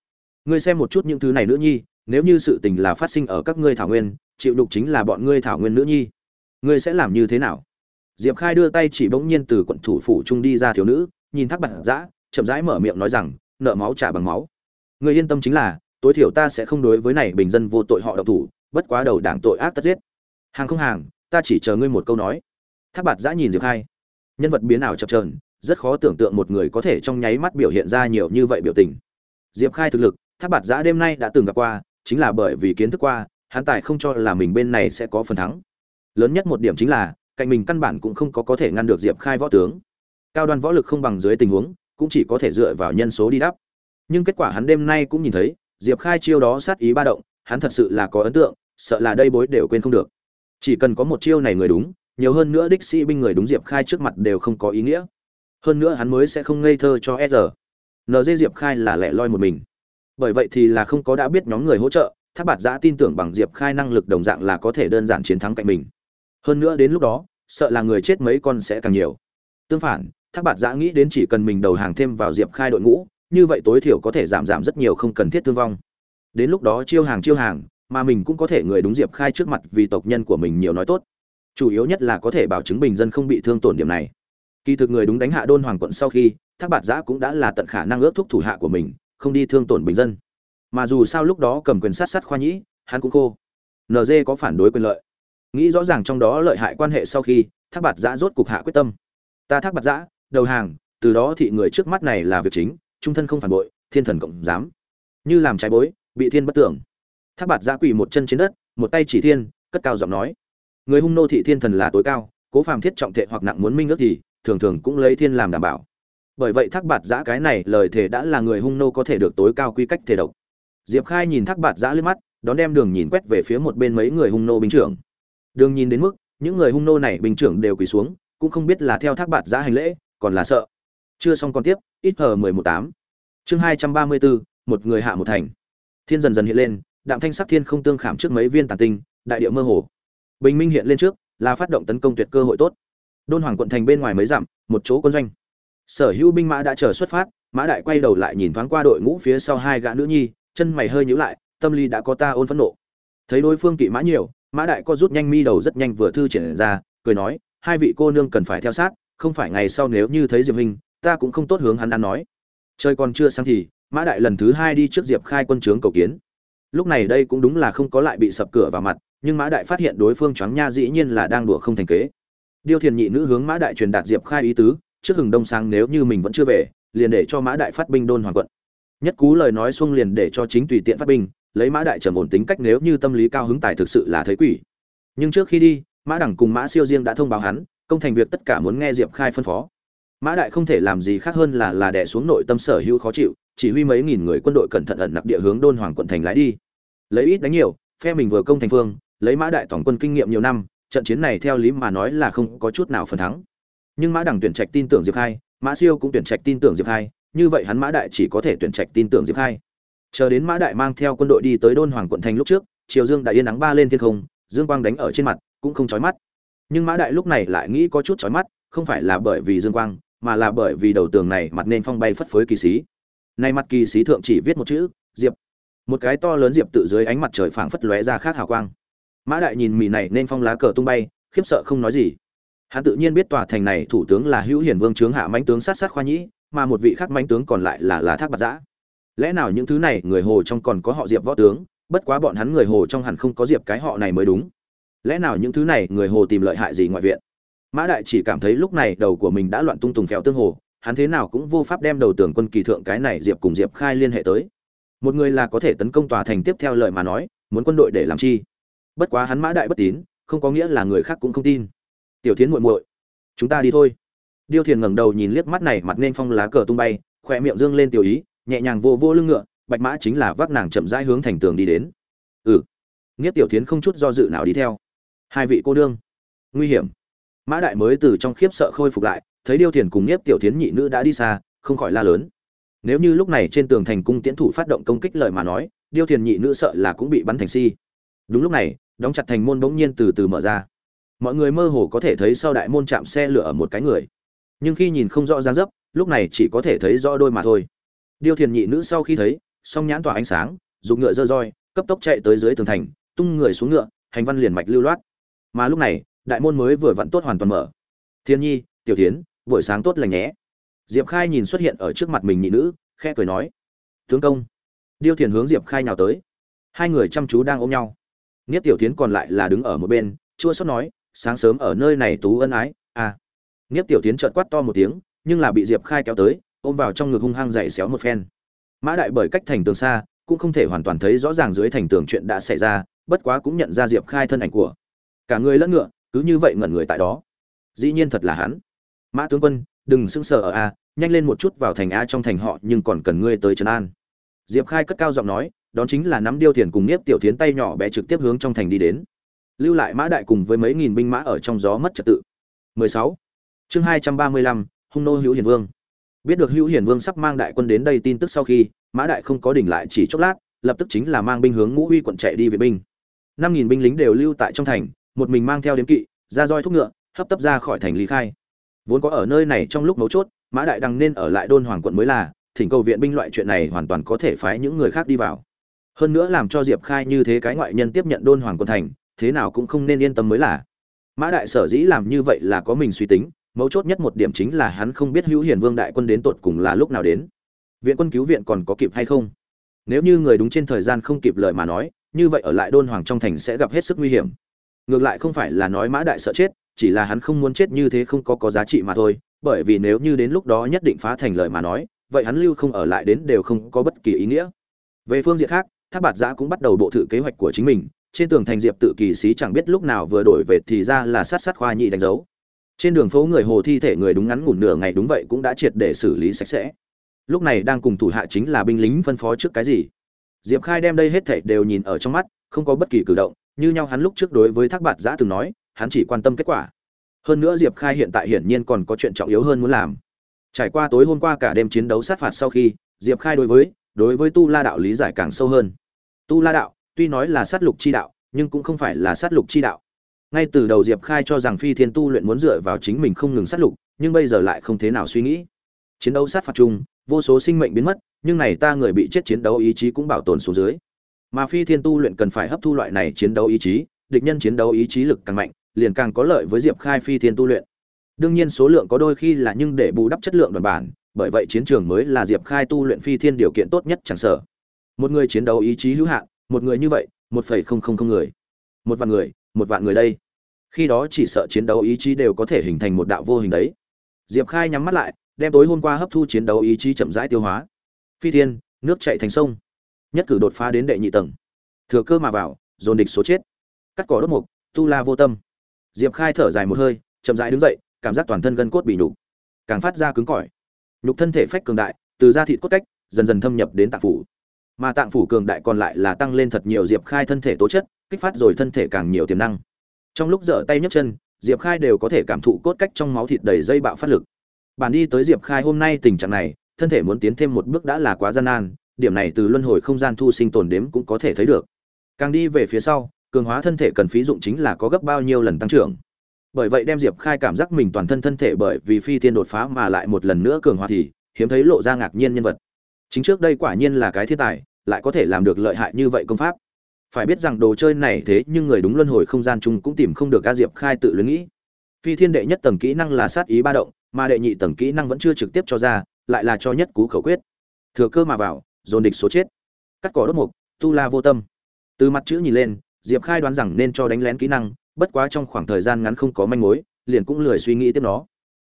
Ngươi xem một chút những thứ này nữa nhi, nếu như sự tình là phát sinh ở các ngươi thảo nguyên, chịu đục chính là bọn ngươi thảo nguyên nữ nhi. Ngươi sẽ làm như thế nào? Diệp khai đưa tay chỉ bỗng nhiên từ quận thủ phủ trung đi ra thiếu nữ, nhìn thác Bạt Giã, chậm rãi mở miệng nói rằng, nợ máu trả bằng máu. Ngươi yên tâm chính là, tối thiểu ta sẽ không đối với này bình dân vô tội họ độc thủ bất quá đầu đảng tội ác tất giết. Hàng không hàng, ta chỉ chờ ngươi một câu nói. Thác bạt giã nhìn diệp khai. Nhân vật biến ảo chập trờn rất khó tưởng tượng một người có thể trong nháy mắt biểu hiện ra nhiều như vậy biểu tình. Diệp khai thực lực, thác bạt giã đêm nay đã từng gặp qua, chính là bởi vì kiến thức qua, hắn tài không cho là mình bên này sẽ có phần thắng. Lớn nhất một điểm chính là, cạnh mình căn bản cũng không có có thể ngăn được diệp khai võ tướng. Cao đoan võ lực không bằng dưới tình huống, cũng chỉ có thể dựa vào nhân số đi đắp nhưng kết quả hắn đêm nay cũng nhìn thấy, diệp khai chiêu đó sát ý ba động, hắn thật sự là có ấn tượng sợ là đây bối đều quên không được. Chỉ cần có một chiêu này người đúng, nhiều hơn nữa đích sĩ binh người đúng diệp khai trước mặt đều không có ý nghĩa. Hơn nữa hắn mới sẽ không ngây thơ cho s nd diệp khai là lẻ loi một mình. Bởi vậy thì là không có đã biết nhóm người hỗ trợ tháp bạt giã tin tưởng bằng diệp khai năng lực đồng dạng là có thể đơn giản chiến thắng cạnh mình. Hơn nữa đến lúc đó, sợ là người chết mấy con sẽ càng nhiều. Tương phản tháp bạt giã nghĩ đến chỉ cần mình đầu hàng thêm vào diệp khai đội ngũ, như vậy tối thiểu có thể giảm giảm rất nhiều không cần thiết thương vong. Đến lúc đó chiêu hàng chiêu hàng mà mình cũng có thể người đúng diệp khai trước mặt vì tộc nhân của mình nhiều nói tốt. Chủ yếu nhất là có thể bảo chứng bình dân không bị thương tổn điểm này. Kỳ thực người đúng đánh hạ đôn hoàng quận sau khi, thác bạt giã cũng đã là tận khả năng ước thúc thủ hạ của mình, không đi thương tổn bình dân. Mà dù sao lúc đó cầm quyền sát sát khoa nhĩ, hắn cũng khô. Nd có phản đối quyền lợi. Nghĩ rõ ràng trong đó lợi hại quan hệ sau khi, thác bạt giã rốt cục hạ quyết tâm. Ta thác bạt giã, đầu hàng, từ đó thị người trước mắt này là việc chính, trung thân không phản bội, thiên thần cộng dám như làm trái bối, bị thiên bất tưởng thác bạt giã quỳ một chân trên đất, một tay chỉ thiên, cất cao giọng nói. Người hung nô thị thiên thần là tối cao, cố phàm thiết trọng thệ hoặc nặng muốn minh ước thì, thường thường cũng lấy thiên làm đảm bảo. Bởi vậy thác bạt giã cái này lời thề đã là người hung nô có thể được tối cao quy cách thể độc. Diệp khai nhìn thác bạt giã lên mắt, đón đem đường nhìn quét về phía một bên mấy người hung nô binh trưởng. Đường nhìn đến mức, những người hung nô này binh trưởng đều quỳ xuống, cũng không biết là theo thác bạt giã hành lễ, còn là sợ. Chưa xong còn tiếp, ít hờ mười một tám. Chương hai trăm ba mươi bốn, một người hạ một thành. Thiên dần dần hiện lên đạm thanh sắc thiên không tương khảm trước mấy viên tàn tinh, đại địa mơ hồ. Bình minh hiện lên trước, là phát động tấn công tuyệt cơ hội tốt. Đôn hoàng quận thành bên ngoài mấy dặm, một chỗ quân doanh. Sở hữu binh mã đã chờ xuất phát, mã đại quay đầu lại nhìn thoáng qua đội ngũ phía sau hai gã nữ nhi, chân mày hơi nhíu lại, tâm lý đã có ta ôn phẫn nộ. Thấy đối phương kỵ mã nhiều, mã đại có rút nhanh mi đầu rất nhanh vừa thư triển ra, cười nói, hai vị cô nương cần phải theo sát, không phải ngày sau nếu như thấy diệp hình ta cũng không tốt hướng hắn ăn nói. Trời còn chưa sáng thì, mã đại lần thứ hai đi trước diệp khai quân trướng cầu kiến lúc này đây cũng đúng là không có lại bị sập cửa vào mặt, nhưng mã đại phát hiện đối phương choáng nha dĩ nhiên là đang đùa không thành kế. Điêu thiền nhị nữ hướng mã đại truyền đạt diệp khai ý tứ, trước hừng đông sáng nếu như mình vẫn chưa về, liền để cho mã đại phát binh đôn hoàng quận. Nhất cú lời nói xuông liền để cho chính tùy tiện phát binh, lấy mã đại trầm ổn tính cách nếu như tâm lý cao hứng tài thực sự là thấy quỷ. Nhưng trước khi đi, mã đẳng cùng mã siêu riêng đã thông báo hắn, công thành việc tất cả muốn nghe diệp khai phân phó. Mã đại không thể làm gì khác hơn là là đẻ xuống nội tâm sở hữu khó chịu, chỉ huy mấy nghìn người quân đội cẩn thận ẩn nặc địa hướng đôn hoàng quận thành lái đi lấy ít đánh nhiều, phe mình vừa công thành phương, lấy mã đại tổng quân kinh nghiệm nhiều năm, trận chiến này theo lý mà nói là không có chút nào phần thắng. Nhưng mã đẳng tuyển trạch tin tưởng diệp khai, mã siêu cũng tuyển trạch tin tưởng diệp khai, như vậy hắn mã đại chỉ có thể tuyển trạch tin tưởng diệp khai. Chờ đến mã đại mang theo quân đội đi tới đôn hoàng quận thành lúc trước chiều dương đã yên nắng ba lên thiên không, dương quang đánh ở trên mặt, cũng không chói mắt. Nhưng mã đại lúc này lại nghĩ có chút chói mắt, không phải là bởi vì dương quang, mà là bởi vì đầu tường này mặt nên phong bay phất phới kỳ sĩ. Này mặt kỳ sĩ thượng chỉ viết một chữ, diệp một cái to lớn diệp tự dưới ánh mặt trời phảng phất lóe ra khác hào quang. Mã đại nhìn mì này nên phong lá cờ tung bay, khiếp sợ không nói gì. Hắn tự nhiên biết tòa thành này thủ tướng là hữu hiển vương trướng hạ mãnh tướng sát sát khoa nhĩ, mà một vị khác mãnh tướng còn lại là lá thác bạc giã. Lẽ nào những thứ này người hồ trong còn có họ diệp võ tướng, bất quá bọn hắn người hồ trong hẳn không có diệp cái họ này mới đúng. Lẽ nào những thứ này người hồ tìm lợi hại gì ngoại viện? Mã đại chỉ cảm thấy lúc này đầu của mình đã loạn tung tùng phèo tương hồ, hắn thế nào cũng vô pháp đem đầu tưởng quân kỳ thượng cái này diệp cùng diệp khai liên hệ tới một người là có thể tấn công tòa thành tiếp theo lời mà nói, muốn quân đội để làm chi? Bất quá hắn mã đại bất tín, không có nghĩa là người khác cũng không tin. Tiểu tiến muội muội, chúng ta đi thôi. Điêu thiền ngẩng đầu nhìn liếc mắt này, mặt nên phong lá cờ tung bay, khoe miệng dương lên tiểu ý, nhẹ nhàng vô vô lưng ngựa, bạch mã chính là vác nàng chậm rãi hướng thành tường đi đến. Ừ. Nghĩa tiểu tiến không chút do dự nào đi theo. Hai vị cô đương nguy hiểm. Mã đại mới từ trong khiếp sợ khôi phục lại, thấy điêu thiền cùng nhiếp tiểu tiến nhị nữ đã đi xa, không khỏi la lớn nếu như lúc này trên tường thành cung tiễn thủ phát động công kích lời mà nói, điêu thiền nhị nữ sợ là cũng bị bắn thành si. Đúng lúc này, đóng chặt thành môn bỗng nhiên từ từ mở ra. Mọi người mơ hồ có thể thấy sau đại môn chạm xe lửa ở một cái người. Nhưng khi nhìn không rõ dáng dấp, lúc này chỉ có thể thấy rõ đôi mà thôi. Điêu thiền nhị nữ sau khi thấy, song nhãn tỏa ánh sáng, dùng ngựa dơ roi, cấp tốc chạy tới dưới tường thành, tung người xuống ngựa, hành văn liền mạch lưu loát. Mà lúc này, đại môn mới vừa vặn tốt hoàn toàn mở. Thiên nhi, tiểu tiến buổi sáng tốt lành nhé diệp khai nhìn xuất hiện ở trước mặt mình nhị nữ, khẽ cười nói, tướng công. Điêu thiền hướng diệp khai nhào tới. Hai người chăm chú đang ôm nhau. Nghiết tiểu tiến còn lại là đứng ở một bên, chua xót nói, sáng sớm ở nơi này tú ân ái à. Nghiết tiểu tiến chợt quát to một tiếng, nhưng là bị diệp khai kéo tới, ôm vào trong ngực hung hăng dậy xéo một phen. Mã đại bởi cách thành tường xa, cũng không thể hoàn toàn thấy rõ ràng dưới thành tường chuyện đã xảy ra, bất quá cũng nhận ra diệp khai thân ảnh của cả người lẫn ngựa, cứ như vậy ngẩn người tại đó. Dĩ nhiên thật là hắn. Mã tướng quân đừng sững sờ ở a nhanh lên một chút vào thành a trong thành họ nhưng còn cần ngươi tới trấn an. Diệp khai cất cao giọng nói đó chính là nắm điêu thiền cùng nhiếp tiểu tiến tay nhỏ bé trực tiếp hướng trong thành đi đến. Lưu lại mã đại cùng với mấy nghìn binh mã ở trong gió mất trật tự. 16. chương 235, hung nô hữu hiền vương. Biết được hữu hiền vương sắp mang đại quân đến đây tin tức sau khi mã đại không có đỉnh lại chỉ chốc lát lập tức chính là mang binh hướng ngũ huy quận chạy đi vệ binh. Năm nghìn binh lính đều lưu tại trong thành một mình mang theo đếm kỵ ra roi thúc ngựa hấp tấp ra khỏi thành lý khai vốn có ở nơi này trong lúc mấu chốt, mã đại đăng nên ở lại đôn hoàng quận mới là, thỉnh cầu viện binh loại chuyện này hoàn toàn có thể phái những người khác đi vào. Hơn nữa làm cho diệp khai như thế cái ngoại nhân tiếp nhận đôn hoàng quận thành, thế nào cũng không nên yên tâm mới là. Mã đại sở dĩ làm như vậy là có mình suy tính, mấu chốt nhất một điểm chính là hắn không biết hữu hiền vương đại quân đến tột cùng là lúc nào đến. Viện quân cứu viện còn có kịp hay không? Nếu như người đúng trên thời gian không kịp lời mà nói, như vậy ở lại đôn hoàng trong thành sẽ gặp hết sức nguy hiểm. Ngược lại không phải là nói mã đại sợ chết chỉ là hắn không muốn chết như thế không có có giá trị mà thôi, bởi vì nếu như đến lúc đó nhất định phá thành lời mà nói, vậy hắn lưu không ở lại đến đều không có bất kỳ ý nghĩa. Về phương diện khác, thác bạt giã cũng bắt đầu bộ thử kế hoạch của chính mình, trên tường thành diệp tự kỳ sĩ chẳng biết lúc nào vừa đổi về thì ra là sát sát khoa nhị đánh dấu. Trên đường phố người hồ thi thể người đúng ngắn ngủn nửa ngày đúng vậy cũng đã triệt để xử lý sạch sẽ. Lúc này đang cùng thủ hạ chính là binh lính phân phó trước cái gì. Diệp khai đem đây hết thảy đều nhìn ở trong mắt, không có bất kỳ cử động, như nhau hắn lúc trước đối với thác bạt giã từng nói hắn chỉ quan tâm kết quả. Hơn nữa diệp khai hiện tại hiển nhiên còn có chuyện trọng yếu hơn muốn làm. Trải qua tối hôm qua cả đêm chiến đấu sát phạt sau khi, diệp khai đối với đối với tu la đạo lý giải càng sâu hơn. Tu la đạo, tuy nói là sát lục chi đạo, nhưng cũng không phải là sát lục chi đạo. Ngay từ đầu diệp khai cho rằng phi thiên tu luyện muốn dựa vào chính mình không ngừng sát lục, nhưng bây giờ lại không thế nào suy nghĩ. Chiến đấu sát phạt chung, vô số sinh mệnh biến mất, nhưng này ta người bị chết chiến đấu ý chí cũng bảo tồn xuống dưới. Mà phi thiên tu luyện cần phải hấp thu loại này chiến đấu ý chí, địch nhân chiến đấu ý chí lực càng mạnh liền càng có lợi với diệp khai phi thiên tu luyện. Đương nhiên số lượng có đôi khi là nhưng để bù đắp chất lượng đoàn bản, bởi vậy chiến trường mới là diệp khai tu luyện phi thiên điều kiện tốt nhất chẳng sở một người chiến đấu ý chí hữu hạn, một người như vậy, một phẩy không không không người. Một vạn người, một vạn người đây. Khi đó chỉ sợ chiến đấu ý chí đều có thể hình thành một đạo vô hình đấy. Diệp khai nhắm mắt lại, đem tối hôm qua hấp thu chiến đấu ý chí chậm rãi tiêu hóa. Phi thiên, nước chạy thành sông. Nhất cử đột phá đến đệ nhị tầng. Thừa cơ mà vào, dồn địch số chết. Cắt cỏ đốt mục, tu la vô tâm diệp khai thở dài một hơi, chậm rãi đứng dậy, cảm giác toàn thân gân cốt bị nhục, càng phát ra cứng cỏi. Nhục thân thể phách cường đại, từ da thịt cốt cách, dần dần thâm nhập đến tạng phủ. Mà tạng phủ cường đại còn lại là tăng lên thật nhiều diệp khai thân thể tố chất, kích phát rồi thân thể càng nhiều tiềm năng. Trong lúc dở tay nhấc chân, diệp khai đều có thể cảm thụ cốt cách trong máu thịt đầy dây bạo phát lực. Bản đi tới diệp khai hôm nay tình trạng này, thân thể muốn tiến thêm một bước đã là quá gian nan, điểm này từ luân hồi không gian thu sinh tồn đếm cũng có thể thấy được. Càng đi về phía sau cường hóa thân thể cần phí dụng chính là có gấp bao nhiêu lần tăng trưởng. Bởi vậy đem diệp khai cảm giác mình toàn thân thân thể bởi vì phi thiên đột phá mà lại một lần nữa cường hóa thì hiếm thấy lộ ra ngạc nhiên nhân vật. Chính trước đây quả nhiên là cái thiên tài, lại có thể làm được lợi hại như vậy công pháp. Phải biết rằng đồ chơi này thế nhưng người đúng luân hồi không gian chung cũng tìm không được a diệp khai tự luyến nghĩ. Phi thiên đệ nhất tầng kỹ năng là sát ý ba động, mà đệ nhị tầng kỹ năng vẫn chưa trực tiếp cho ra, lại là cho nhất cú khẩu quyết. Thừa cơ mà vào, dồn địch số chết. Cắt cỏ đốt mục, tu la vô tâm. Từ mặt chữ nhìn lên diệp khai đoán rằng nên cho đánh lén kỹ năng, bất quá trong khoảng thời gian ngắn không có manh mối, liền cũng lười suy nghĩ tiếp nó.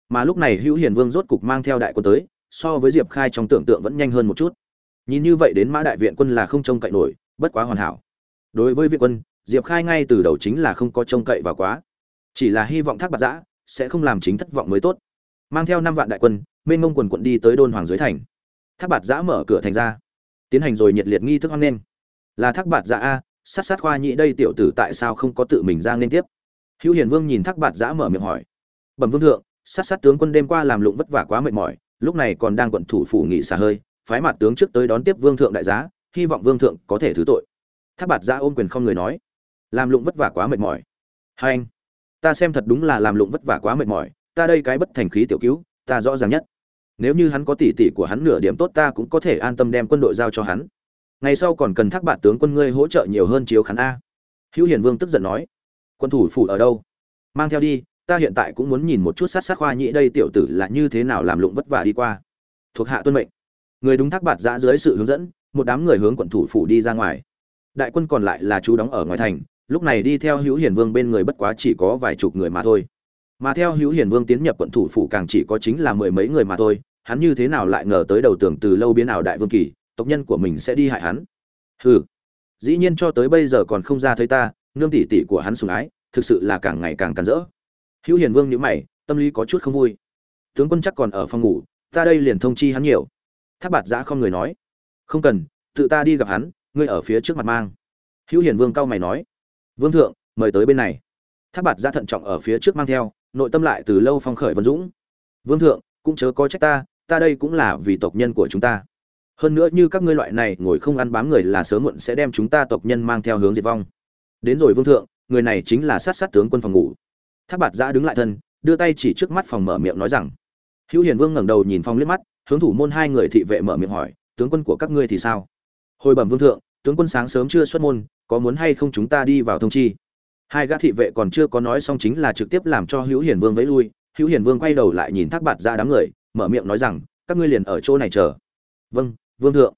Mà lúc này hữu hiền vương rốt cục mang theo đại quân tới, so với diệp khai trong tưởng tượng vẫn nhanh hơn một chút. Nhìn như vậy đến mã đại viện quân là không trông cậy nổi, bất quá hoàn hảo. Đối với viện quân, diệp khai ngay từ đầu chính là không có trông cậy vào quá. Chỉ là hy vọng thác bạc giã sẽ không làm chính thất vọng mới tốt. Mang theo năm vạn đại quân, mênh mông quần quận đi tới đôn hoàng dưới thành. Thác bạc giã mở cửa thành ra. Tiến hành rồi nhiệt liệt nghi thức hoan nghênh. Là thác bạc giã a sát sát khoa nhĩ đây tiểu tử tại sao không có tự mình ra liên tiếp? Hữu hiền vương nhìn thác bạt giã mở miệng hỏi. Bẩm vương thượng, sát sát tướng quân đêm qua làm lụng vất vả quá mệt mỏi, lúc này còn đang quận thủ phủ nghỉ xả hơi, phái mặt tướng trước tới đón tiếp vương thượng đại giá, hy vọng vương thượng có thể thứ tội. Thác bạt giã ôm quyền không người nói. Làm lụng vất vả quá mệt mỏi. Hai anh, ta xem thật đúng là làm lụng vất vả quá mệt mỏi, ta đây cái bất thành khí tiểu cứu, ta rõ ràng nhất. Nếu như hắn có tỷ tỷ của hắn nửa điểm tốt ta cũng có thể an tâm đem quân đội giao cho hắn ngày sau còn cần thác bạt tướng quân ngươi hỗ trợ nhiều hơn chiếu khán a. Hữu hiền vương tức giận nói, quân thủ phủ ở đâu? Mang theo đi, ta hiện tại cũng muốn nhìn một chút sát sát khoa nhĩ đây tiểu tử là như thế nào làm lụng vất vả đi qua. Thuộc hạ tuân mệnh. Người đúng thác bạt giã dưới sự hướng dẫn, một đám người hướng quận thủ phủ đi ra ngoài. Đại quân còn lại là chú đóng ở ngoài thành, lúc này đi theo hữu hiền vương bên người bất quá chỉ có vài chục người mà thôi. Mà theo hữu hiền vương tiến nhập quận thủ phủ càng chỉ có chính là mười mấy người mà thôi, hắn như thế nào lại ngờ tới đầu tưởng từ lâu biến ảo đại vương kỳ tộc nhân của mình sẽ đi hại hắn. Hừ. Dĩ nhiên cho tới bây giờ còn không ra thấy ta, nương tỷ tỷ của hắn sùng ái, thực sự là càng ngày càng càn rỡ. Hữu hiền vương nhíu mày, tâm lý có chút không vui. Tướng quân chắc còn ở phòng ngủ, ta đây liền thông chi hắn nhiều. Tháp bạt giã không người nói. Không cần, tự ta đi gặp hắn, ngươi ở phía trước mặt mang. Hữu hiền vương cao mày nói. Vương thượng, mời tới bên này. Tháp bạt giã thận trọng ở phía trước mang theo, nội tâm lại từ lâu phong khởi vân dũng. Vương thượng, cũng chớ có trách ta ta đây cũng là vì tộc nhân của chúng ta hơn nữa như các ngươi loại này ngồi không ăn bám người là sớm muộn sẽ đem chúng ta tộc nhân mang theo hướng diệt vong. Đến rồi vương thượng, người này chính là sát sát tướng quân phòng ngủ. Tháp bạt giã đứng lại thân, đưa tay chỉ trước mắt phòng mở miệng nói rằng, hữu hiền vương ngẩng đầu nhìn phong liếc mắt, hướng thủ môn hai người thị vệ mở miệng hỏi, tướng quân của các ngươi thì sao? Hồi bẩm vương thượng, tướng quân sáng sớm chưa xuất môn, có muốn hay không chúng ta đi vào thông chi? Hai gã thị vệ còn chưa có nói xong chính là trực tiếp làm cho hữu hiền vương vẫy lui. Hữu hiền vương quay đầu lại nhìn thác bạt ra đám người, mở miệng nói rằng, các ngươi liền ở chỗ này chờ. Vâng vương thượng.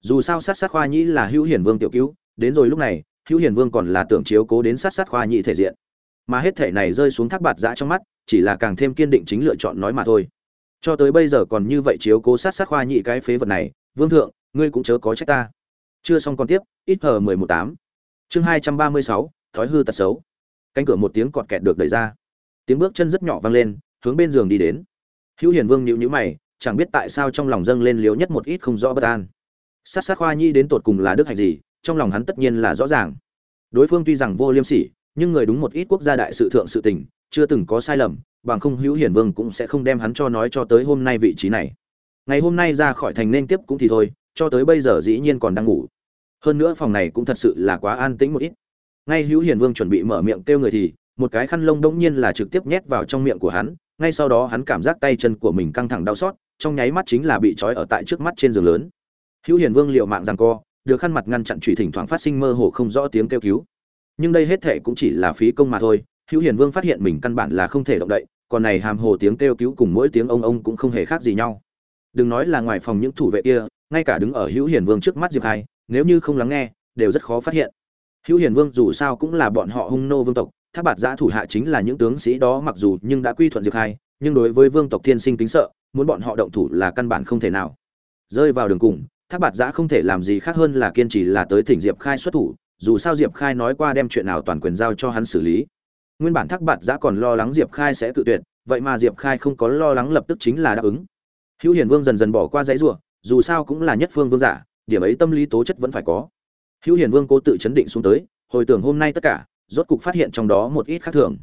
Dù sao sát sát khoa nhĩ là hữu hiền vương tiểu cứu, đến rồi lúc này, hữu hiền vương còn là tưởng chiếu cố đến sát sát khoa nhĩ thể diện. Mà hết thể này rơi xuống thác bạt giã trong mắt, chỉ là càng thêm kiên định chính lựa chọn nói mà thôi. Cho tới bây giờ còn như vậy chiếu cố sát sát khoa nhị cái phế vật này, vương thượng, ngươi cũng chớ có trách ta. Chưa xong còn tiếp, ít hờ mười một tám. Chương hai trăm ba mươi sáu, thói hư tật xấu. Cánh cửa một tiếng cọt kẹt được đẩy ra. Tiếng bước chân rất nhỏ vang lên, hướng bên giường đi đến. Hữu hiền vương nhịu nhữ mày chẳng biết tại sao trong lòng dâng lên liếu nhất một ít không rõ bất an. Sát sát khoa nhi đến tột cùng là đức hạnh gì, trong lòng hắn tất nhiên là rõ ràng. Đối phương tuy rằng vô liêm sỉ, nhưng người đúng một ít quốc gia đại sự thượng sự tình, chưa từng có sai lầm, bằng không hữu hiển vương cũng sẽ không đem hắn cho nói cho tới hôm nay vị trí này. Ngày hôm nay ra khỏi thành nên tiếp cũng thì thôi, cho tới bây giờ dĩ nhiên còn đang ngủ. Hơn nữa phòng này cũng thật sự là quá an tĩnh một ít. Ngay hữu hiền vương chuẩn bị mở miệng kêu người thì, một cái khăn lông đống nhiên là trực tiếp nhét vào trong miệng của hắn, ngay sau đó hắn cảm giác tay chân của mình căng thẳng đau xót trong nháy mắt chính là bị trói ở tại trước mắt trên giường lớn. Hữu hiền vương liệu mạng rằng co, được khăn mặt ngăn chặn trụy thỉnh thoảng phát sinh mơ hồ không rõ tiếng kêu cứu. Nhưng đây hết thệ cũng chỉ là phí công mà thôi, hữu hiền vương phát hiện mình căn bản là không thể động đậy, còn này hàm hồ tiếng kêu cứu cùng mỗi tiếng ông ông cũng không hề khác gì nhau. Đừng nói là ngoài phòng những thủ vệ kia, ngay cả đứng ở hữu hiền vương trước mắt diệp khai nếu như không lắng nghe, đều rất khó phát hiện. Hữu hiền vương dù sao cũng là bọn họ hung nô vương tộc, tháp bạt giã thủ hạ chính là những tướng sĩ đó mặc dù nhưng đã quy thuận diệp khai nhưng đối với vương tộc thiên sinh kính sợ muốn bọn họ động thủ là căn bản không thể nào. Rơi vào đường cùng, thác bạt giã không thể làm gì khác hơn là kiên trì là tới thỉnh diệp khai xuất thủ, dù sao diệp khai nói qua đem chuyện nào toàn quyền giao cho hắn xử lý. Nguyên bản thác bạt giã còn lo lắng diệp khai sẽ tự tuyệt, vậy mà diệp khai không có lo lắng lập tức chính là đáp ứng. Hữu hiền vương dần dần bỏ qua dãy rủa, dù sao cũng là nhất phương vương giả, điểm ấy tâm lý tố chất vẫn phải có. Hữu hiền vương cố tự chấn định xuống tới, hồi tưởng hôm nay tất cả, rốt cục phát hiện trong đó một ít khác thường.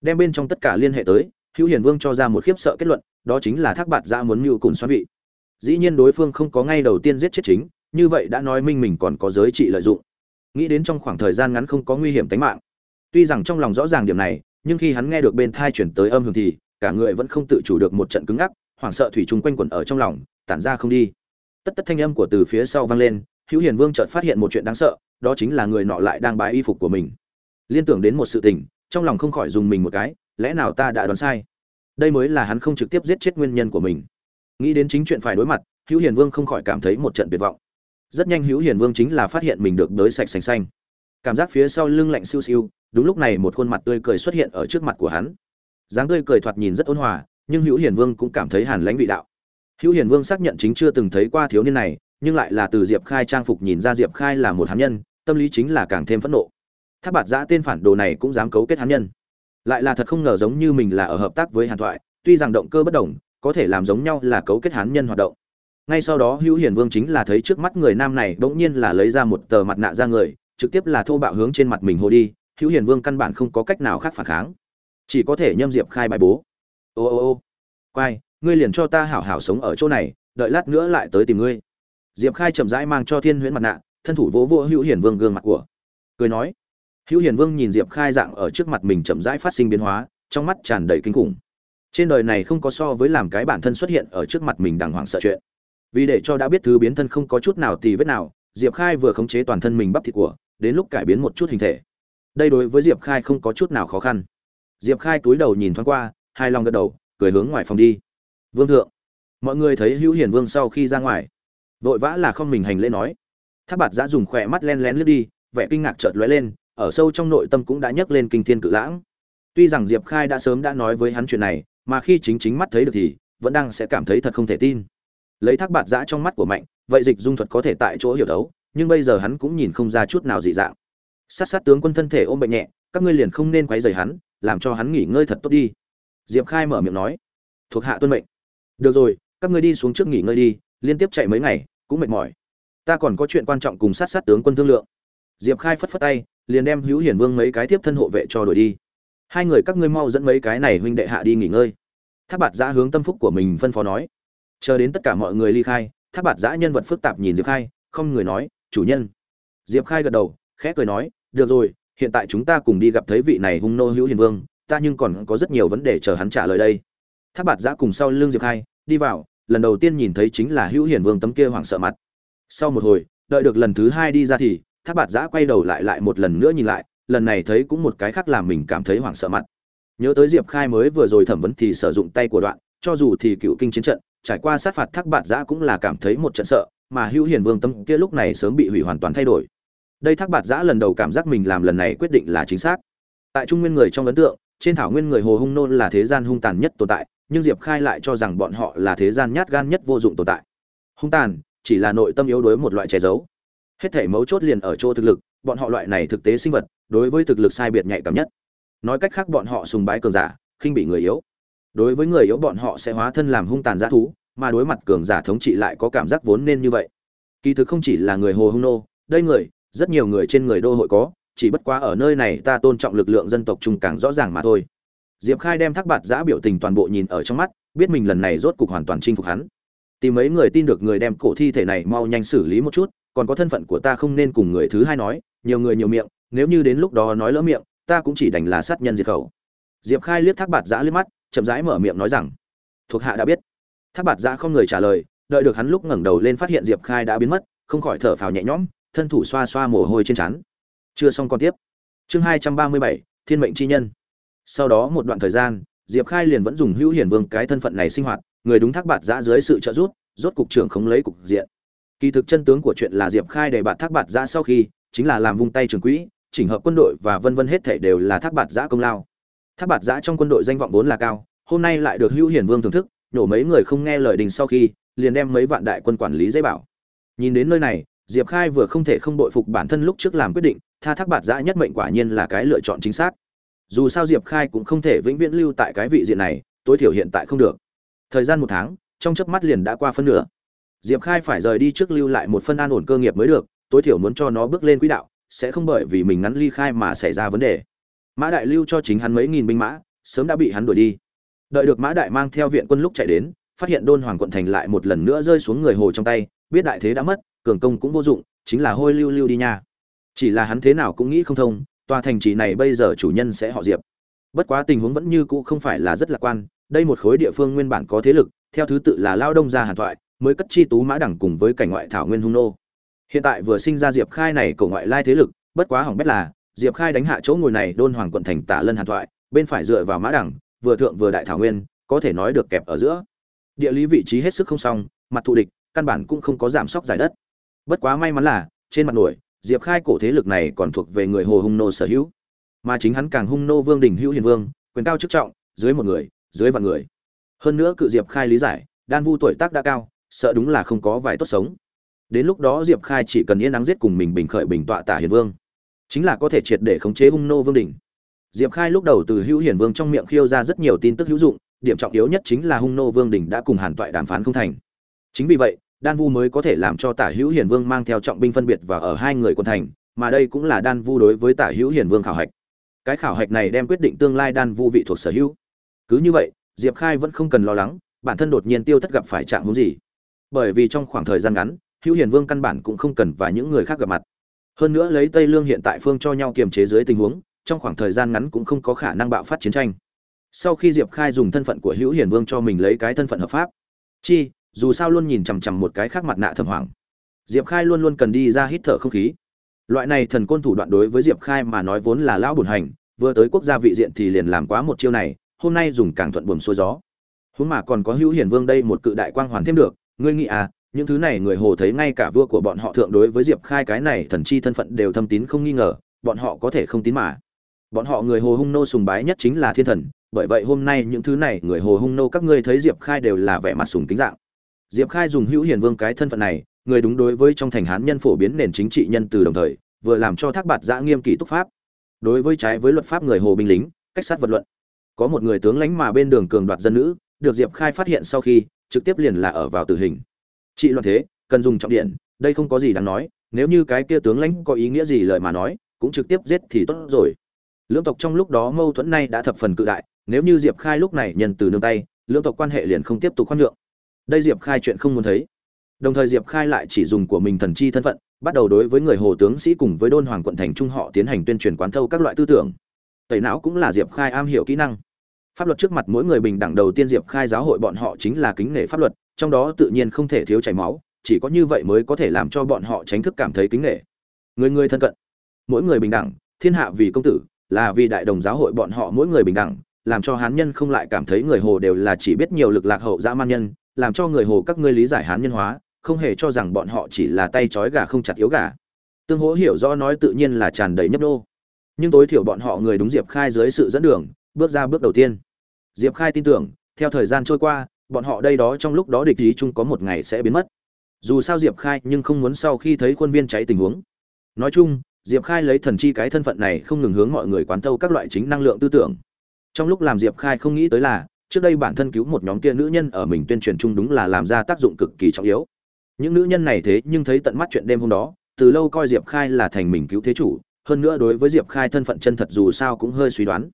Đem bên trong tất cả liên hệ tới hữu hiền vương cho ra một khiếp sợ kết luận đó chính là thác bạt giã muốn mưu cùng xoắn vị dĩ nhiên đối phương không có ngay đầu tiên giết chết chính như vậy đã nói minh mình còn có giới trị lợi dụng nghĩ đến trong khoảng thời gian ngắn không có nguy hiểm tính mạng Tuy rằng trong lòng rõ ràng điểm này, nhưng khi hắn nghe được bên thai chuyển tới âm hưởng thì, cả người vẫn không tự chủ được một trận cứng ngắc, hoảng sợ thủy chung quanh quẩn ở trong lòng, tản ra không đi. Tất tất thanh âm của từ phía sau vang lên, Hữu Hiền Vương chợt phát hiện một chuyện đáng sợ, đó chính là người nọ lại đang bái y phục của mình. Liên tưởng đến một sự tình, trong lòng không khỏi dùng mình một cái, lẽ nào ta đã đoán sai? Đây mới là hắn không trực tiếp giết chết nguyên nhân của mình. Nghĩ đến chính chuyện phải đối mặt, Hữu Hiền Vương không khỏi cảm thấy một trận tuyệt vọng. Rất nhanh Hữu Hiền Vương chính là phát hiện mình được đới sạch sành xanh. Cảm giác phía sau lưng lạnh siêu siêu, đúng lúc này một khuôn mặt tươi cười xuất hiện ở trước mặt của hắn dáng tươi cười thoạt nhìn rất ôn hòa nhưng hữu hiền vương cũng cảm thấy hàn lãnh vị đạo hữu hiền vương xác nhận chính chưa từng thấy qua thiếu niên này nhưng lại là từ diệp khai trang phục nhìn ra diệp khai là một hán nhân tâm lý chính là càng thêm phẫn nộ tháp bạt giã tên phản đồ này cũng dám cấu kết hán nhân lại là thật không ngờ giống như mình là ở hợp tác với hàn thoại, tuy rằng động cơ bất đồng, có thể làm giống nhau là cấu kết hán nhân hoạt động. Ngay sau đó hữu hiền vương chính là thấy trước mắt người nam này bỗng nhiên là lấy ra một tờ mặt nạ ra người, trực tiếp là thô bạo hướng trên mặt mình hồ đi, hữu hiền vương căn bản không có cách nào khác phản kháng. Chỉ có thể nhâm diệp khai bài bố. Ô ô ô, quay, ngươi liền cho ta hảo hảo sống ở chỗ này, đợi lát nữa lại tới tìm ngươi. Diệp khai chậm rãi mang cho thiên huyễn mặt nạ, thân thủ vỗ vỗ hữu hiền vương gương mặt của. Cười nói hữu hiền vương nhìn diệp khai dạng ở trước mặt mình chậm rãi phát sinh biến hóa, trong mắt tràn đầy kinh khủng. Trên đời này không có so với làm cái bản thân xuất hiện ở trước mặt mình đàng hoàng sợ chuyện. Vì để cho đã biết thứ biến thân không có chút nào tì vết nào, diệp khai vừa khống chế toàn thân mình bắp thịt của, đến lúc cải biến một chút hình thể. Đây đối với diệp khai không có chút nào khó khăn. Diệp khai túi đầu nhìn thoáng qua hai lòng gật đầu, cười hướng ngoài phòng đi. Vương thượng. Mọi người thấy hữu hiền vương sau khi ra ngoài, vội vã là không mình hành lễ nói. Tháp bạt giã dùng khỏe mắt len lén lướt đi, vẻ kinh ngạc chợt lóe lên ở sâu trong nội tâm cũng đã nhấc lên kinh thiên cự lãng. Tuy rằng diệp khai đã sớm đã nói với hắn chuyện này, mà khi chính chính mắt thấy được thì, vẫn đang sẽ cảm thấy thật không thể tin. Lấy thác bạt dã trong mắt của mạnh, vậy dịch dung thuật có thể tại chỗ hiểu đấu nhưng bây giờ hắn cũng nhìn không ra chút nào dị dạng. Sát sát tướng quân thân thể ôm bệnh nhẹ, các ngươi liền không nên quấy rầy hắn, làm cho hắn nghỉ ngơi thật tốt đi. Diệp khai mở miệng nói, thuộc hạ tuân mệnh. Được rồi, các ngươi đi xuống trước nghỉ ngơi đi, liên tiếp chạy mấy ngày, cũng mệt mỏi. Ta còn có chuyện quan trọng cùng sát sát tướng quân thương lượng. Diệp khai phất phất tay liền đem hữu hiển vương mấy cái tiếp thân hộ vệ cho đuổi đi. Hai người các ngươi mau dẫn mấy cái này huynh đệ hạ đi nghỉ ngơi. Tháp bạt giã hướng tâm phúc của mình phân phó nói. Chờ đến tất cả mọi người ly khai, tháp bạt giã nhân vật phức tạp nhìn diệp khai, không người nói, chủ nhân. Diệp khai gật đầu, khẽ cười nói, được rồi, hiện tại chúng ta cùng đi gặp thấy vị này hung nô hữu hiền vương, ta nhưng còn có rất nhiều vấn đề chờ hắn trả lời đây. Tháp bạt giã cùng sau lưng diệp khai, đi vào, lần đầu tiên nhìn thấy chính là hữu hiền vương tấm kia hoảng sợ mặt. Sau một hồi, đợi được lần thứ hai đi ra thì tháp bạt giã quay đầu lại lại một lần nữa nhìn lại, lần này thấy cũng một cái khác làm mình cảm thấy hoảng sợ mặt. Nhớ tới diệp khai mới vừa rồi thẩm vấn thì sử dụng tay của đoạn, cho dù thì cựu kinh chiến trận, trải qua sát phạt thác bạt giã cũng là cảm thấy một trận sợ, mà hữu hiền vương tâm kia lúc này sớm bị hủy hoàn toàn thay đổi. Đây thác bạt giã lần đầu cảm giác mình làm lần này quyết định là chính xác. Tại trung nguyên người trong ấn tượng, trên thảo nguyên người hồ hung nôn là thế gian hung tàn nhất tồn tại, nhưng diệp khai lại cho rằng bọn họ là thế gian nhát gan nhất vô dụng tồn tại. Hung tàn, chỉ là nội tâm yếu đuối một loại che giấu hết thể mấu chốt liền ở chỗ thực lực, bọn họ loại này thực tế sinh vật, đối với thực lực sai biệt nhạy cảm nhất. Nói cách khác bọn họ sùng bái cường giả, khinh bị người yếu. Đối với người yếu bọn họ sẽ hóa thân làm hung tàn g thú, mà đối mặt cường giả thống trị lại có cảm giác vốn nên như vậy. Kỳ thực không chỉ là người hồ hung nô, đây người, rất nhiều người trên người đô hội có, chỉ bất quá ở nơi này ta tôn trọng lực lượng dân tộc chung càng rõ ràng mà thôi. Diệp khai đem thác bạt giã biểu tình toàn bộ nhìn ở trong mắt, biết mình lần này rốt cục hoàn toàn chinh phục hắn. Tìm mấy người tin được người đem cổ thi thể này mau nhanh xử lý một chút còn có thân phận của ta không nên cùng người thứ hai nói, nhiều người nhiều miệng, nếu như đến lúc đó nói lỡ miệng, ta cũng chỉ đành là sát nhân diệt khẩu. Diệp khai liếc thác bạt giã liếc mắt, chậm rãi mở miệng nói rằng, thuộc hạ đã biết. Thác bạt giã không người trả lời, đợi được hắn lúc ngẩng đầu lên phát hiện diệp khai đã biến mất, không khỏi thở phào nhẹ nhõm, thân thủ xoa xoa mồ hôi trên trán. Chưa xong còn tiếp. Chương hai trăm ba mươi bảy, thiên mệnh chi nhân. Sau đó một đoạn thời gian, diệp khai liền vẫn dùng hữu hiển vương cái thân phận này sinh hoạt, người đúng thác bạt giã dưới sự trợ giúp, rốt cục trưởng không lấy cục diện kỳ thực chân tướng của chuyện là diệp khai để bạt thác bạt giã sau khi, chính là làm vung tay trường quỹ, chỉnh hợp quân đội và vân vân hết thể đều là thác bạt giã công lao. Thác bạt giã trong quân đội danh vọng vốn là cao, hôm nay lại được hữu hiển vương thưởng thức, nhổ mấy người không nghe lời đình sau khi, liền đem mấy vạn đại quân quản lý dễ bảo. Nhìn đến nơi này, diệp khai vừa không thể không đội phục bản thân lúc trước làm quyết định, tha thác bạt giã nhất mệnh quả nhiên là cái lựa chọn chính xác. Dù sao diệp khai cũng không thể vĩnh viễn lưu tại cái vị diện này, tối thiểu hiện tại không được. Thời gian một tháng, trong chớp mắt liền đã qua phân nửa diệp khai phải rời đi trước lưu lại một phân an ổn cơ nghiệp mới được, tối thiểu muốn cho nó bước lên quỹ đạo, sẽ không bởi vì mình ngắn ly khai mà xảy ra vấn đề. Mã đại lưu cho chính hắn mấy nghìn binh mã, sớm đã bị hắn đuổi đi. Đợi được mã đại mang theo viện quân lúc chạy đến, phát hiện đôn hoàng quận thành lại một lần nữa rơi xuống người hồ trong tay, biết đại thế đã mất, cường công cũng vô dụng, chính là hôi lưu lưu đi nha. Chỉ là hắn thế nào cũng nghĩ không thông, tòa thành trì này bây giờ chủ nhân sẽ họ diệp. Bất quá tình huống vẫn như cũ không phải là rất lạc quan, đây một khối địa phương nguyên bản có thế lực, theo thứ tự là lao đông gia hàn thoại mới cất chi tú mã đẳng cùng với cảnh ngoại thảo nguyên hung nô. Hiện tại vừa sinh ra diệp khai này cổ ngoại lai thế lực, bất quá hỏng bét là, diệp khai đánh hạ chỗ ngồi này đôn hoàng quận thành tả lân hàn thoại, bên phải dựa vào mã đẳng, vừa thượng vừa đại thảo nguyên, có thể nói được kẹp ở giữa. Địa lý vị trí hết sức không xong, mặt thù địch, căn bản cũng không có giảm sóc giải đất. Bất quá may mắn là, trên mặt nổi, diệp khai cổ thế lực này còn thuộc về người hồ hung nô sở hữu. Mà chính hắn càng hung nô vương đình hữu hiền vương, quyền cao chức trọng, dưới một người, dưới vạn người. Hơn nữa cự diệp khai lý giải, đan vu tuổi tác đã cao sợ đúng là không có vài tốt sống. Đến lúc đó diệp khai chỉ cần yên nắng giết cùng mình bình khởi bình tọa tả hiền vương, chính là có thể triệt để khống chế hung nô vương đỉnh diệp khai lúc đầu từ hữu hiền vương trong miệng khiêu ra rất nhiều tin tức hữu dụng, điểm trọng yếu nhất chính là hung nô vương đỉnh đã cùng hàn toại đàm phán không thành. Chính vì vậy, đan vu mới có thể làm cho tả hữu hiền vương mang theo trọng binh phân biệt và ở hai người quân thành, mà đây cũng là đan vu đối với tả hữu hiền vương khảo hạch. Cái khảo hạch này đem quyết định tương lai đan vu vị thuộc sở hữu. Cứ như vậy, diệp khai vẫn không cần lo lắng, bản thân đột nhiên tiêu thất gặp phải trạng huống gì bởi vì trong khoảng thời gian ngắn, hữu hiền vương căn bản cũng không cần và những người khác gặp mặt. Hơn nữa lấy tây lương hiện tại phương cho nhau kiềm chế dưới tình huống, trong khoảng thời gian ngắn cũng không có khả năng bạo phát chiến tranh. Sau khi diệp khai dùng thân phận của hữu hiền vương cho mình lấy cái thân phận hợp pháp, chi, dù sao luôn nhìn chằm chằm một cái khác mặt nạ thầm hoảng. Diệp khai luôn luôn cần đi ra hít thở không khí. Loại này thần côn thủ đoạn đối với diệp khai mà nói vốn là lão bùn hành, vừa tới quốc gia vị diện thì liền làm quá một chiêu này, hôm nay dùng càng thuận buồm xuôi gió. Huống mà còn có hữu hiền vương đây một cự đại quang hoàn thêm được ngươi nghĩ à những thứ này người hồ thấy ngay cả vua của bọn họ thượng đối với diệp khai cái này thần chi thân phận đều thâm tín không nghi ngờ, bọn họ có thể không tín mà. Bọn họ người hồ hung nô sùng bái nhất chính là thiên thần, bởi vậy hôm nay những thứ này người hồ hung nô các ngươi thấy diệp khai đều là vẻ mặt sùng kính dạng. Diệp khai dùng hữu hiền vương cái thân phận này, người đúng đối với trong thành hán nhân phổ biến nền chính trị nhân từ đồng thời, vừa làm cho thác bạt giã nghiêm kỷ túc pháp. Đối với trái với luật pháp người hồ binh lính, cách sát vật luận. Có một người tướng lãnh mà bên đường cường đoạt dân nữ, được diệp khai phát hiện sau khi trực tiếp liền là ở vào tử hình. Trị loạn thế, cần dùng trọng điện, đây không có gì đáng nói, nếu như cái kia tướng lãnh có ý nghĩa gì lời mà nói, cũng trực tiếp giết thì tốt rồi. Lưỡng tộc trong lúc đó mâu thuẫn này đã thập phần cự đại, nếu như diệp khai lúc này nhận từ nương tay, lưỡng tộc quan hệ liền không tiếp tục khoan nhượng. Đây diệp khai chuyện không muốn thấy. Đồng thời diệp khai lại chỉ dùng của mình thần chi thân phận, bắt đầu đối với người hồ tướng sĩ cùng với đôn hoàng quận thành trung họ tiến hành tuyên truyền quán thâu các loại tư tưởng. Tẩy não cũng là diệp khai am hiểu kỹ năng pháp luật trước mặt mỗi người bình đẳng đầu tiên diệp khai giáo hội bọn họ chính là kính nể pháp luật, trong đó tự nhiên không thể thiếu chảy máu, chỉ có như vậy mới có thể làm cho bọn họ tránh thức cảm thấy kính nể. Người người thân cận, mỗi người bình đẳng, thiên hạ vì công tử, là vì đại đồng giáo hội bọn họ mỗi người bình đẳng, làm cho hán nhân không lại cảm thấy người hồ đều là chỉ biết nhiều lực lạc hậu dã man nhân, làm cho người hồ các ngươi lý giải hán nhân hóa, không hề cho rằng bọn họ chỉ là tay trói gà không chặt yếu gà. Tương hỗ hiểu rõ nói tự nhiên là tràn đầy nhấp đô nhưng tối thiểu bọn họ người đúng diệp khai dưới sự dẫn đường bước ra bước đầu tiên. Diệp khai tin tưởng, theo thời gian trôi qua, bọn họ đây đó trong lúc đó địch ý chung có một ngày sẽ biến mất. Dù sao diệp khai nhưng không muốn sau khi thấy khuôn viên cháy tình huống. Nói chung, diệp khai lấy thần chi cái thân phận này không ngừng hướng mọi người quán thâu các loại chính năng lượng tư tưởng. Trong lúc làm diệp khai không nghĩ tới là, trước đây bản thân cứu một nhóm kia nữ nhân ở mình tuyên truyền chung đúng là làm ra tác dụng cực kỳ trọng yếu. Những nữ nhân này thế nhưng thấy tận mắt chuyện đêm hôm đó, từ lâu coi diệp khai là thành mình cứu thế chủ, hơn nữa đối với diệp khai thân phận chân thật dù sao cũng hơi suy đoán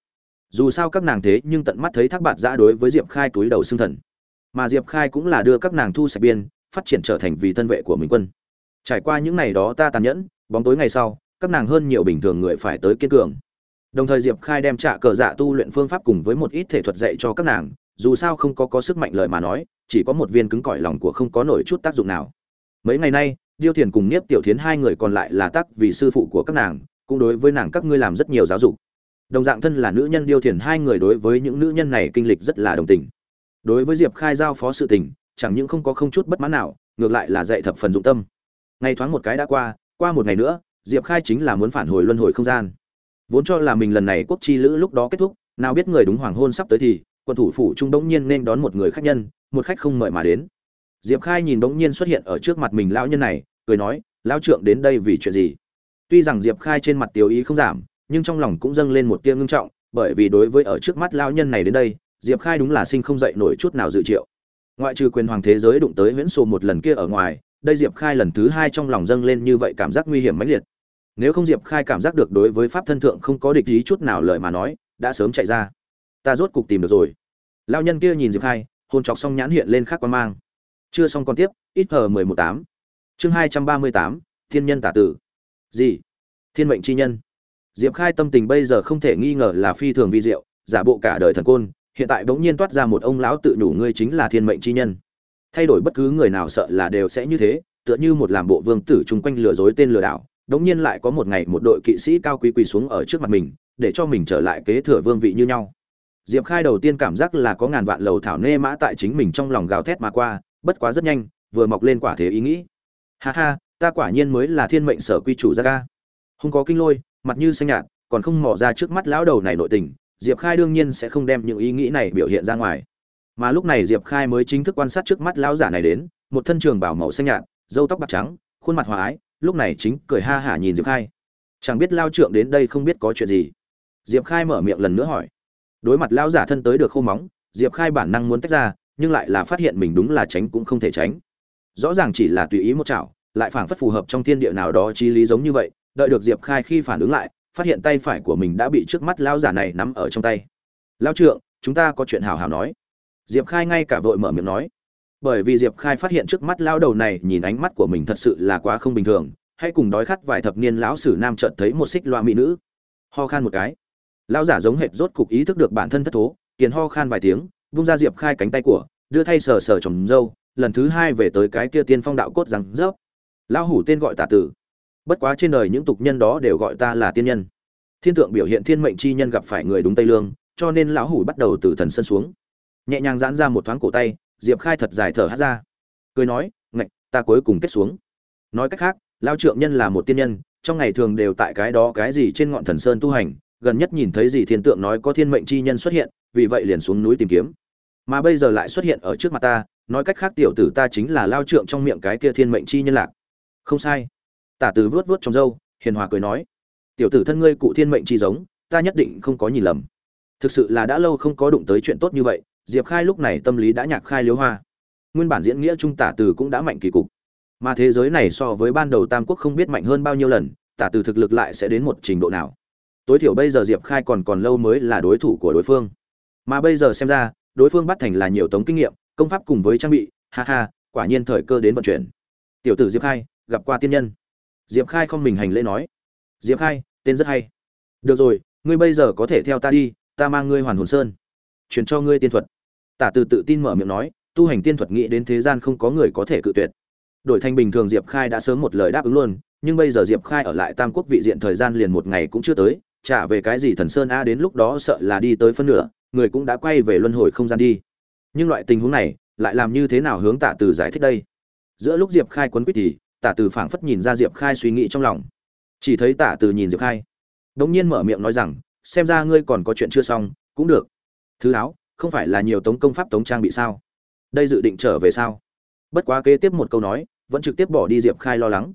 dù sao các nàng thế nhưng tận mắt thấy thác bạt giã đối với diệp khai túi đầu xương thần. Mà diệp khai cũng là đưa các nàng thu sạch biên, phát triển trở thành vì thân vệ của mình quân. Trải qua những ngày đó ta tàn nhẫn, bóng tối ngày sau, các nàng hơn nhiều bình thường người phải tới kiên cường. Đồng thời diệp khai đem trả cờ dạ tu luyện phương pháp cùng với một ít thể thuật dạy cho các nàng, dù sao không có có sức mạnh lời mà nói, chỉ có một viên cứng cỏi lòng của không có nổi chút tác dụng nào. Mấy ngày nay, điêu thiền cùng niếp tiểu thiến hai người còn lại là tác vì sư phụ của các nàng, cũng đối với nàng các ngươi làm rất nhiều giáo dục đồng dạng thân là nữ nhân điêu thiền, hai người đối với những nữ nhân này kinh lịch rất là đồng tình. Đối với diệp khai giao phó sự tình, chẳng những không có không chút bất mãn nào, ngược lại là dạy thập phần dụng tâm. Ngày thoáng một cái đã qua qua một ngày nữa, diệp khai chính là muốn phản hồi luân hồi không gian. Vốn cho là mình lần này quốc chi lữ lúc đó kết thúc, nào biết người đúng hoàng hôn sắp tới thì, quân thủ phủ trung đống nhiên nên đón một người khách nhân, một khách không mời mà đến. Diệp khai nhìn đống nhiên xuất hiện ở trước mặt mình lão nhân này, cười nói, lão trượng đến đây vì chuyện gì? Tuy rằng diệp khai trên mặt tiểu ý không giảm nhưng trong lòng cũng dâng lên một tia ngưng trọng, bởi vì đối với ở trước mắt lão nhân này đến đây, diệp khai đúng là sinh không dậy nổi chút nào dự triệu. Ngoại trừ quyền hoàng thế giới đụng tới huyễn Sồ một lần kia ở ngoài, đây diệp khai lần thứ hai trong lòng dâng lên như vậy cảm giác nguy hiểm mãnh liệt. Nếu không diệp khai cảm giác được đối với pháp thân thượng không có địch ý chút nào lời mà nói, đã sớm chạy ra. Ta rốt cục tìm được rồi. Lão nhân kia nhìn diệp khai, hôn chọc xong nhãn hiện lên khắc quan mang. Chưa xong còn tiếp, ít hờ mười một tám. Chương hai trăm ba mươi tám, thiên nhân tả tử. Gì? Thiên mệnh chi nhân diệp khai tâm tình bây giờ không thể nghi ngờ là phi thường vi diệu, giả bộ cả đời thần côn, hiện tại bỗng nhiên toát ra một ông lão tự nhủ ngươi chính là thiên mệnh chi nhân. Thay đổi bất cứ người nào sợ là đều sẽ như thế, tựa như một làm bộ vương tử chung quanh lừa dối tên lừa đảo đống nhiên lại có một ngày một đội kỵ sĩ cao quý quỳ xuống ở trước mặt mình, để cho mình trở lại kế thừa vương vị như nhau. Diệp khai đầu tiên cảm giác là có ngàn vạn lầu thảo nê mã tại chính mình trong lòng gào thét mà qua, bất quá rất nhanh, vừa mọc lên quả thế ý nghĩ. Ha ha, ta quả nhiên mới là thiên mệnh sở quy chủ gia ca. Không có kinh lôi mặt như xanh nhạt, còn không mò ra trước mắt lão đầu này nội tình, diệp khai đương nhiên sẽ không đem những ý nghĩ này biểu hiện ra ngoài. Mà lúc này diệp khai mới chính thức quan sát trước mắt lão giả này đến, một thân trường bảo màu xanh nhạt, râu tóc bạc trắng, khuôn mặt hòa ái, lúc này chính cười ha hả nhìn diệp khai. Chẳng biết lao trượng đến đây không biết có chuyện gì. Diệp khai mở miệng lần nữa hỏi. Đối mặt lão giả thân tới được khô móng, diệp khai bản năng muốn tách ra, nhưng lại là phát hiện mình đúng là tránh cũng không thể tránh. Rõ ràng chỉ là tùy ý một chảo, lại phảng phất phù hợp trong thiên địa nào đó chi lý giống như vậy đợi được diệp khai khi phản ứng lại, phát hiện tay phải của mình đã bị trước mắt lão giả này nắm ở trong tay. Lão trượng, chúng ta có chuyện hào hào nói. Diệp khai ngay cả vội mở miệng nói. Bởi vì diệp khai phát hiện trước mắt lão đầu này nhìn ánh mắt của mình thật sự là quá không bình thường hay cùng đói khát vài thập niên lão sử nam trợt thấy một xích loa mỹ nữ. Ho khan một cái. Lão giả giống hệt rốt cục ý thức được bản thân thất thố, kiền ho khan vài tiếng, vung ra diệp khai cánh tay của, đưa thay sờ sờ trồng dâu, lần thứ hai về tới cái kia tiên phong đạo cốt rằng rớp. Lão hủ tên gọi tả tử bất quá trên đời những tục nhân đó đều gọi ta là tiên nhân. Thiên tượng biểu hiện thiên mệnh chi nhân gặp phải người đúng tây lương, cho nên lão hủ bắt đầu từ thần sân xuống. Nhẹ nhàng giãn ra một thoáng cổ tay, diệp khai thật dài thở hát ra. Cười nói, ngạch, ta cuối cùng kết xuống. Nói cách khác lao trượng nhân là một tiên nhân, trong ngày thường đều tại cái đó cái gì trên ngọn thần sơn tu hành, gần nhất nhìn thấy gì thiên tượng nói có thiên mệnh chi nhân xuất hiện, vì vậy liền xuống núi tìm kiếm. Mà bây giờ lại xuất hiện ở trước mặt ta, nói cách khác tiểu tử ta chính là lao trượng trong miệng cái kia thiên mệnh chi nhân lạc. Không sai tả Từ vuốt vuốt trong râu, hiền hòa cười nói, tiểu tử thân ngươi cụ thiên mệnh chi giống, ta nhất định không có nhìn lầm. Thực sự là đã lâu không có đụng tới chuyện tốt như vậy, diệp khai lúc này tâm lý đã nhạc khai liếu hoa. Nguyên bản diễn nghĩa trung tả từ cũng đã mạnh kỳ cục. Mà thế giới này so với ban đầu tam quốc không biết mạnh hơn bao nhiêu lần, tả từ thực lực lại sẽ đến một trình độ nào. Tối thiểu bây giờ diệp khai còn còn lâu mới là đối thủ của đối phương. Mà bây giờ xem ra, đối phương bắt thành là nhiều tống kinh nghiệm, công pháp cùng với trang bị, ha ha, quả nhiên thời cơ đến vận chuyển. Tiểu tử diệp khai, gặp qua tiên nhân diệp khai không mình hành lễ nói. Diệp khai, tên rất hay. Được rồi, ngươi bây giờ có thể theo ta đi, ta mang ngươi hoàn hồn sơn. Truyền cho ngươi tiên thuật. Tả từ tự tin mở miệng nói, tu hành tiên thuật nghĩ đến thế gian không có người có thể cự tuyệt. Đổi thành bình thường diệp khai đã sớm một lời đáp ứng luôn, nhưng bây giờ diệp khai ở lại tam quốc vị diện thời gian liền một ngày cũng chưa tới trả về cái gì thần sơn a đến lúc đó sợ là đi tới phân nửa, người cũng đã quay về luân hồi không gian đi. Nhưng loại tình huống này lại làm như thế nào hướng tả từ giải thích đây? Giữa lúc diệp khai quấn quýt thì tả từ phảng phất nhìn ra diệp khai suy nghĩ trong lòng. Chỉ thấy tả từ nhìn diệp khai, đống nhiên mở miệng nói rằng, xem ra ngươi còn có chuyện chưa xong, cũng được. Thứ áo, không phải là nhiều tống công pháp tống trang bị sao? Đây dự định trở về sao? Bất quá kế tiếp một câu nói, vẫn trực tiếp bỏ đi diệp khai lo lắng.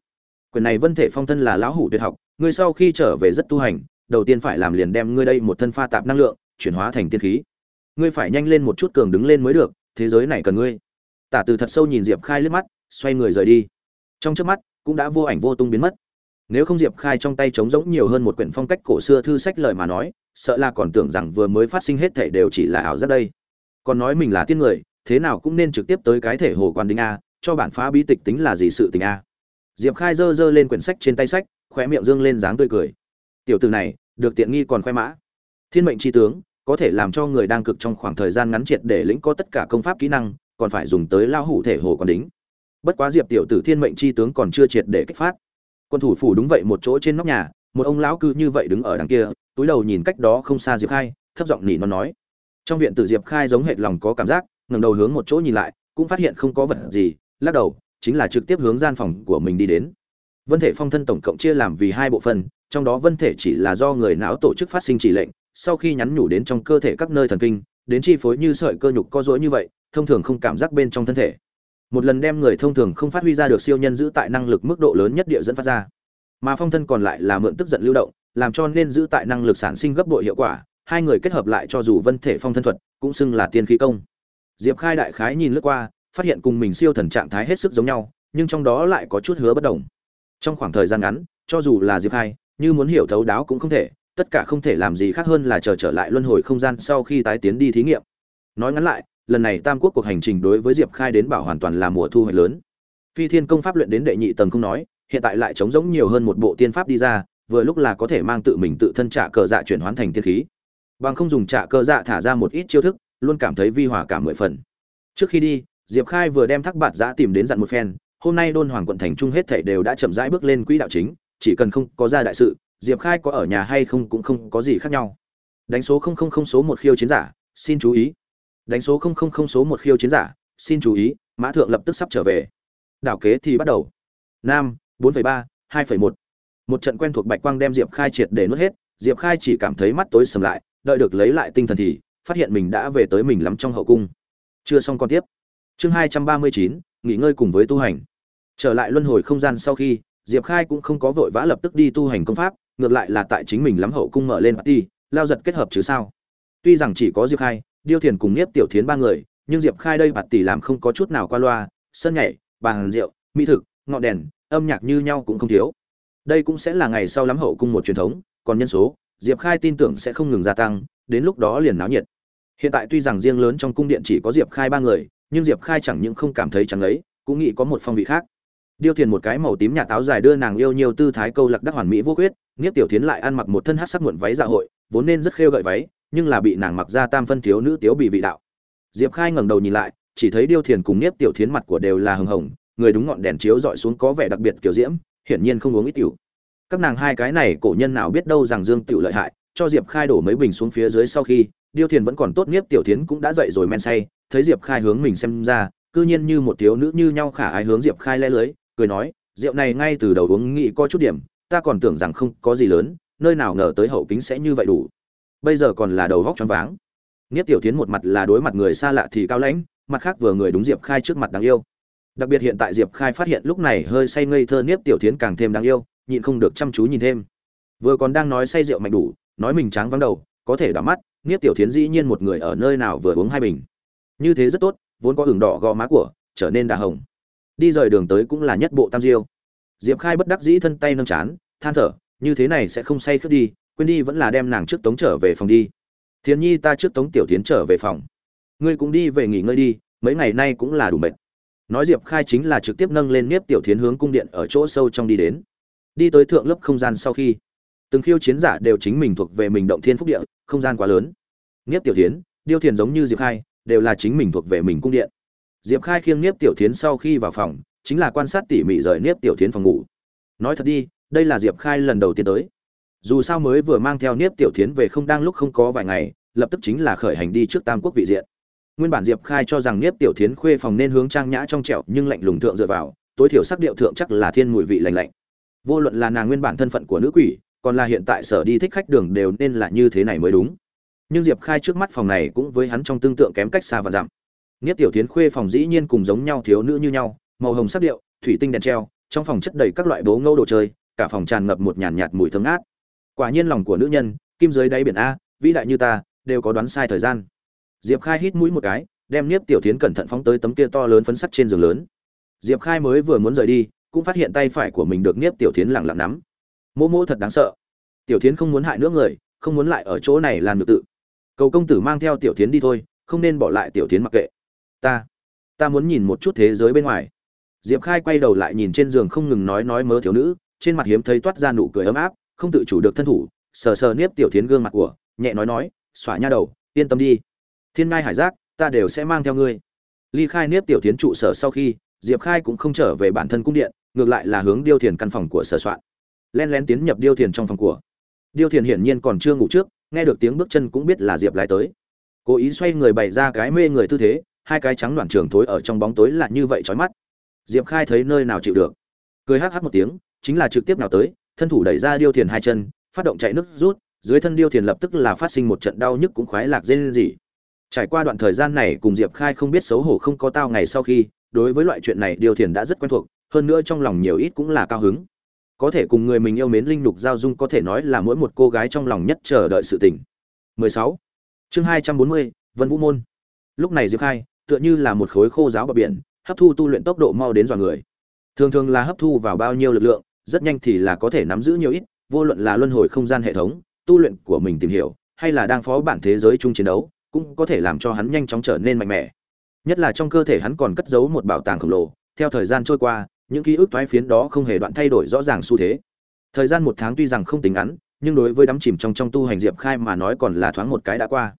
Quyền này vân thể phong thân là lão hủ tuyệt học, ngươi sau khi trở về rất tu hành, đầu tiên phải làm liền đem ngươi đây một thân pha tạp năng lượng, chuyển hóa thành tiên khí. Ngươi phải nhanh lên một chút cường đứng lên mới được, thế giới này cần ngươi. Tả từ thật sâu nhìn diệp khai liếc mắt, xoay người rời đi trong trước mắt, cũng đã vô ảnh vô tung biến mất. Nếu không diệp khai trong tay trống rỗng nhiều hơn một quyển phong cách cổ xưa thư sách lời mà nói, sợ là còn tưởng rằng vừa mới phát sinh hết thể đều chỉ là ảo giác đây. Còn nói mình là tiên người, thế nào cũng nên trực tiếp tới cái thể hồ quan đinh a, cho bản phá bí tịch tính là gì sự tình a. Diệp khai giơ giơ lên quyển sách trên tay sách khoe miệng dương lên dáng tươi cười. Tiểu từ này, được tiện nghi còn khoe mã. Thiên mệnh tri tướng, có thể làm cho người đang cực trong khoảng thời gian ngắn triệt để lĩnh có tất cả công pháp kỹ năng, còn phải dùng tới lao hủ thể hồ quan đính bất quá diệp tiểu tử thiên mệnh chi tướng còn chưa triệt để kích phát. Quân thủ phủ đúng vậy một chỗ trên nóc nhà, một ông lão cư như vậy đứng ở đằng kia, túi đầu nhìn cách đó không xa diệp khai, thấp giọng nỉ nó nói. Trong viện tử diệp khai giống hệt lòng có cảm giác, ngẩng đầu hướng một chỗ nhìn lại, cũng phát hiện không có vật gì, lắc đầu, chính là trực tiếp hướng gian phòng của mình đi đến. Vân thể phong thân tổng cộng chia làm vì hai bộ phận, trong đó vân thể chỉ là do người não tổ chức phát sinh chỉ lệnh, sau khi nhắn nhủ đến trong cơ thể các nơi thần kinh, đến chi phối như sợi cơ nhục co rỗi như vậy, thông thường không cảm giác bên trong thân thể một lần đem người thông thường không phát huy ra được siêu nhân giữ tại năng lực mức độ lớn nhất địa dẫn phát ra. Mà phong thân còn lại là mượn tức giận lưu động, làm cho nên giữ tại năng lực sản sinh gấp bội hiệu quả, hai người kết hợp lại cho dù vân thể phong thân thuật, cũng xưng là tiên khí công. Diệp khai đại khái nhìn lướt qua, phát hiện cùng mình siêu thần trạng thái hết sức giống nhau, nhưng trong đó lại có chút hứa bất đồng. Trong khoảng thời gian ngắn, cho dù là diệp khai, như muốn hiểu thấu đáo cũng không thể, tất cả không thể làm gì khác hơn là chờ trở lại luân hồi không gian sau khi tái tiến đi thí nghiệm. Nói ngắn lại lần này tam quốc cuộc hành trình đối với diệp khai đến bảo hoàn toàn là mùa thu hoạch lớn phi thiên công pháp luyện đến đệ nhị tầng không nói hiện tại lại trống rỗng nhiều hơn một bộ tiên pháp đi ra vừa lúc là có thể mang tự mình tự thân trả cờ dạ chuyển hóa thành tiên khí bằng không dùng trả cờ dạ thả ra một ít chiêu thức luôn cảm thấy vi hòa cả mười phần trước khi đi diệp khai vừa đem thác bạt giã tìm đến dặn một phen hôm nay đôn hoàng quận thành trung hết thảy đều đã chậm rãi bước lên quỹ đạo chính chỉ cần không có ra đại sự diệp khai có ở nhà hay không cũng không có gì khác nhau đánh số không không không số một khiêu chiến giả xin chú ý đánh số không không không số một khiêu chiến giả, xin chú ý, mã thượng lập tức sắp trở về. Đảo kế thì bắt đầu. Nam, bốn ba, hai một. Một trận quen thuộc bạch quang đem diệp khai triệt để nuốt hết, diệp khai chỉ cảm thấy mắt tối sầm lại, đợi được lấy lại tinh thần thì, phát hiện mình đã về tới mình lắm trong hậu cung. Chưa xong con tiếp. Chương hai trăm ba mươi chín, nghỉ ngơi cùng với tu hành. Trở lại luân hồi không gian sau khi, diệp khai cũng không có vội vã lập tức đi tu hành công pháp, ngược lại là tại chính mình lắm hậu cung mở lên ti lao giật kết hợp chứ sao. Tuy rằng chỉ có diệp khai điêu thiền cùng nhiếp tiểu thiến ba người, nhưng diệp khai đây bạt tỷ làm không có chút nào qua loa, sân nhảy, bàn rượu, mỹ thực, ngọn đèn, âm nhạc như nhau cũng không thiếu. Đây cũng sẽ là ngày sau lắm hậu cung một truyền thống, còn nhân số, diệp khai tin tưởng sẽ không ngừng gia tăng, đến lúc đó liền náo nhiệt. Hiện tại tuy rằng riêng lớn trong cung điện chỉ có diệp khai ba người, nhưng diệp khai chẳng những không cảm thấy chẳng lấy cũng nghĩ có một phong vị khác. Điêu thiền một cái màu tím nhà táo dài đưa nàng yêu nhiều tư thái câu lạc đắc hoàn mỹ vô quyết nghiếp tiểu tiến lại ăn mặc một thân hát sắc muộn váy dạ hội, vốn nên rất khêu gợi váy nhưng là bị nàng mặc ra tam phân thiếu nữ tiếu bị vị đạo. Diệp khai ngẩng đầu nhìn lại, chỉ thấy điêu thiền cùng nghiếp tiểu thiến mặt của đều là hừng hồng, người đúng ngọn đèn chiếu dọi xuống có vẻ đặc biệt kiểu diễm, hiển nhiên không uống ít tiểu. Các nàng hai cái này cổ nhân nào biết đâu rằng dương tiểu lợi hại, cho diệp khai đổ mấy bình xuống phía dưới sau khi, điêu thiền vẫn còn tốt nghiếp tiểu thiến cũng đã dậy rồi men say, thấy diệp khai hướng mình xem ra, cư nhiên như một thiếu nữ như nhau khả ái hướng diệp khai le lưới, cười nói, rượu này ngay từ đầu uống nghĩ có chút điểm, ta còn tưởng rằng không có gì lớn, nơi nào ngờ tới hậu kính sẽ như vậy đủ bây giờ còn là đầu góc choáng váng. Nghiếp tiểu thiến một mặt là đối mặt người xa lạ thì cao lãnh, mặt khác vừa người đúng diệp khai trước mặt đáng yêu. Đặc biệt hiện tại diệp khai phát hiện lúc này hơi say ngây thơ niếp tiểu thiến càng thêm đáng yêu, nhịn không được chăm chú nhìn thêm. Vừa còn đang nói say rượu mạnh đủ, nói mình tráng vắng đầu, có thể đỏ mắt niếp tiểu thiến dĩ nhiên một người ở nơi nào vừa uống hai bình. Như thế rất tốt, vốn có hừng đỏ gò má của, trở nên đà hồng. Đi rời đường tới cũng là nhất bộ tam diêu. Diệp khai bất đắc dĩ thân tay nâng chán, than thở, như thế này sẽ không say khướt đi quên đi vẫn là đem nàng trước tống trở về phòng đi. Thiền nhi ta trước tống tiểu tiến trở về phòng. Ngươi cũng đi về nghỉ ngơi đi, mấy ngày nay cũng là đủ mệt. Nói diệp khai chính là trực tiếp nâng lên nếp tiểu thiến hướng cung điện ở chỗ sâu trong đi đến. Đi tới thượng lớp không gian sau khi, từng khiêu chiến giả đều chính mình thuộc về mình động thiên phúc địa, không gian quá lớn. Nếp tiểu thiến, điêu thiền giống như diệp khai, đều là chính mình thuộc về mình cung điện. Diệp khai khiêng nếp tiểu thiến sau khi vào phòng, chính là quan sát tỉ mỉ rời nếp tiểu thiến phòng ngủ. Nói thật đi, đây là diệp khai lần đầu tiên tới dù sao mới vừa mang theo Niếp tiểu thiến về không đang lúc không có vài ngày, lập tức chính là khởi hành đi trước tam quốc vị diện. Nguyên bản diệp khai cho rằng Niếp tiểu thiến khuê phòng nên hướng trang nhã trong trẹo nhưng lạnh lùng thượng dựa vào, tối thiểu sắc điệu thượng chắc là thiên mùi vị lành lạnh. Vô luận là nàng nguyên bản thân phận của nữ quỷ, còn là hiện tại sở đi thích khách đường đều nên là như thế này mới đúng. Nhưng diệp khai trước mắt phòng này cũng với hắn trong tương tượng kém cách xa và dặm. Niếp tiểu thiến khuê phòng dĩ nhiên cùng giống nhau thiếu nữ như nhau, màu hồng sắc điệu, thủy tinh đèn treo, trong phòng chất đầy các loại bố ngâu đồ chơi, cả phòng tràn ngập một nhàn nhạt mùi thơm ngát quả nhiên lòng của nữ nhân kim dưới đáy biển a vĩ đại như ta đều có đoán sai thời gian diệp khai hít mũi một cái đem Niếp Tiểu Thiến cẩn thận phóng tới tấm kia to lớn phấn sắt trên giường lớn. Diệp Khai mới vừa muốn rời đi, cũng phát hiện tay phải của mình được Niếp Tiểu Thiến lẳng lặng nắm. mô mô thật đáng sợ. Tiểu Thiến không muốn hại nữa người, không muốn lại ở chỗ này làm được tự. Cầu công tử mang theo Tiểu Thiến đi thôi, không nên bỏ lại Tiểu Thiến mặc kệ. Ta, ta muốn nhìn một chút thế giới bên ngoài. Diệp Khai quay đầu lại nhìn trên giường không ngừng nói nói mớ thiếu nữ, trên mặt hiếm thấy toát ra nụ cười ấm áp, không tự chủ được thân thủ, sờ sờ Niếp Tiểu Thiến gương mặt của, nhẹ nói nói, xỏa nha đầu, yên tâm đi. Thiên Ngai Hải Giác, ta đều sẽ mang theo ngươi. Ly khai nếp tiểu tiến trụ sở sau khi diệp khai cũng không trở về bản thân cung điện ngược lại là hướng điêu thiền căn phòng của sở soạn. Len lén tiến nhập điêu thiền trong phòng của. Điêu thiền hiển nhiên còn chưa ngủ trước nghe được tiếng bước chân cũng biết là diệp lái tới. Cố ý xoay người bày ra cái mê người tư thế hai cái trắng đoạn trường thối ở trong bóng tối là như vậy trói mắt. Diệp khai thấy nơi nào chịu được. Cười hắc hắc một tiếng chính là trực tiếp nào tới thân thủ đẩy ra điêu thiền hai chân phát động chạy nước rút dưới thân điêu thiền lập tức là phát sinh một trận đau nhức cũng khoái lạc dên gì. Trải qua đoạn thời gian này cùng diệp khai không biết xấu hổ không có tao ngày sau khi đối với loại chuyện này điêu thiền đã rất quen thuộc hơn nữa trong lòng nhiều ít cũng là cao hứng. Có thể cùng người mình yêu mến linh lục giao dung có thể nói là mỗi một cô gái trong lòng nhất chờ đợi sự tình. 16. chương 240, vân vũ môn. Lúc này diệp khai tựa như là một khối khô giáo bờ biển hấp thu tu luyện tốc độ mau đến dọa người. Thường thường là hấp thu vào bao nhiêu lực lượng rất nhanh thì là có thể nắm giữ nhiều ít, vô luận là luân hồi không gian hệ thống, tu luyện của mình tìm hiểu, hay là đang phó bản thế giới chung chiến đấu, cũng có thể làm cho hắn nhanh chóng trở nên mạnh mẽ. Nhất là trong cơ thể hắn còn cất giấu một bảo tàng khổng lồ, theo thời gian trôi qua, những ký ức toái phiến đó không hề đoạn thay đổi rõ ràng xu thế. Thời gian một tháng tuy rằng không tính ngắn, nhưng đối với đắm chìm trong trong tu hành diệp khai mà nói còn là thoáng một cái đã qua.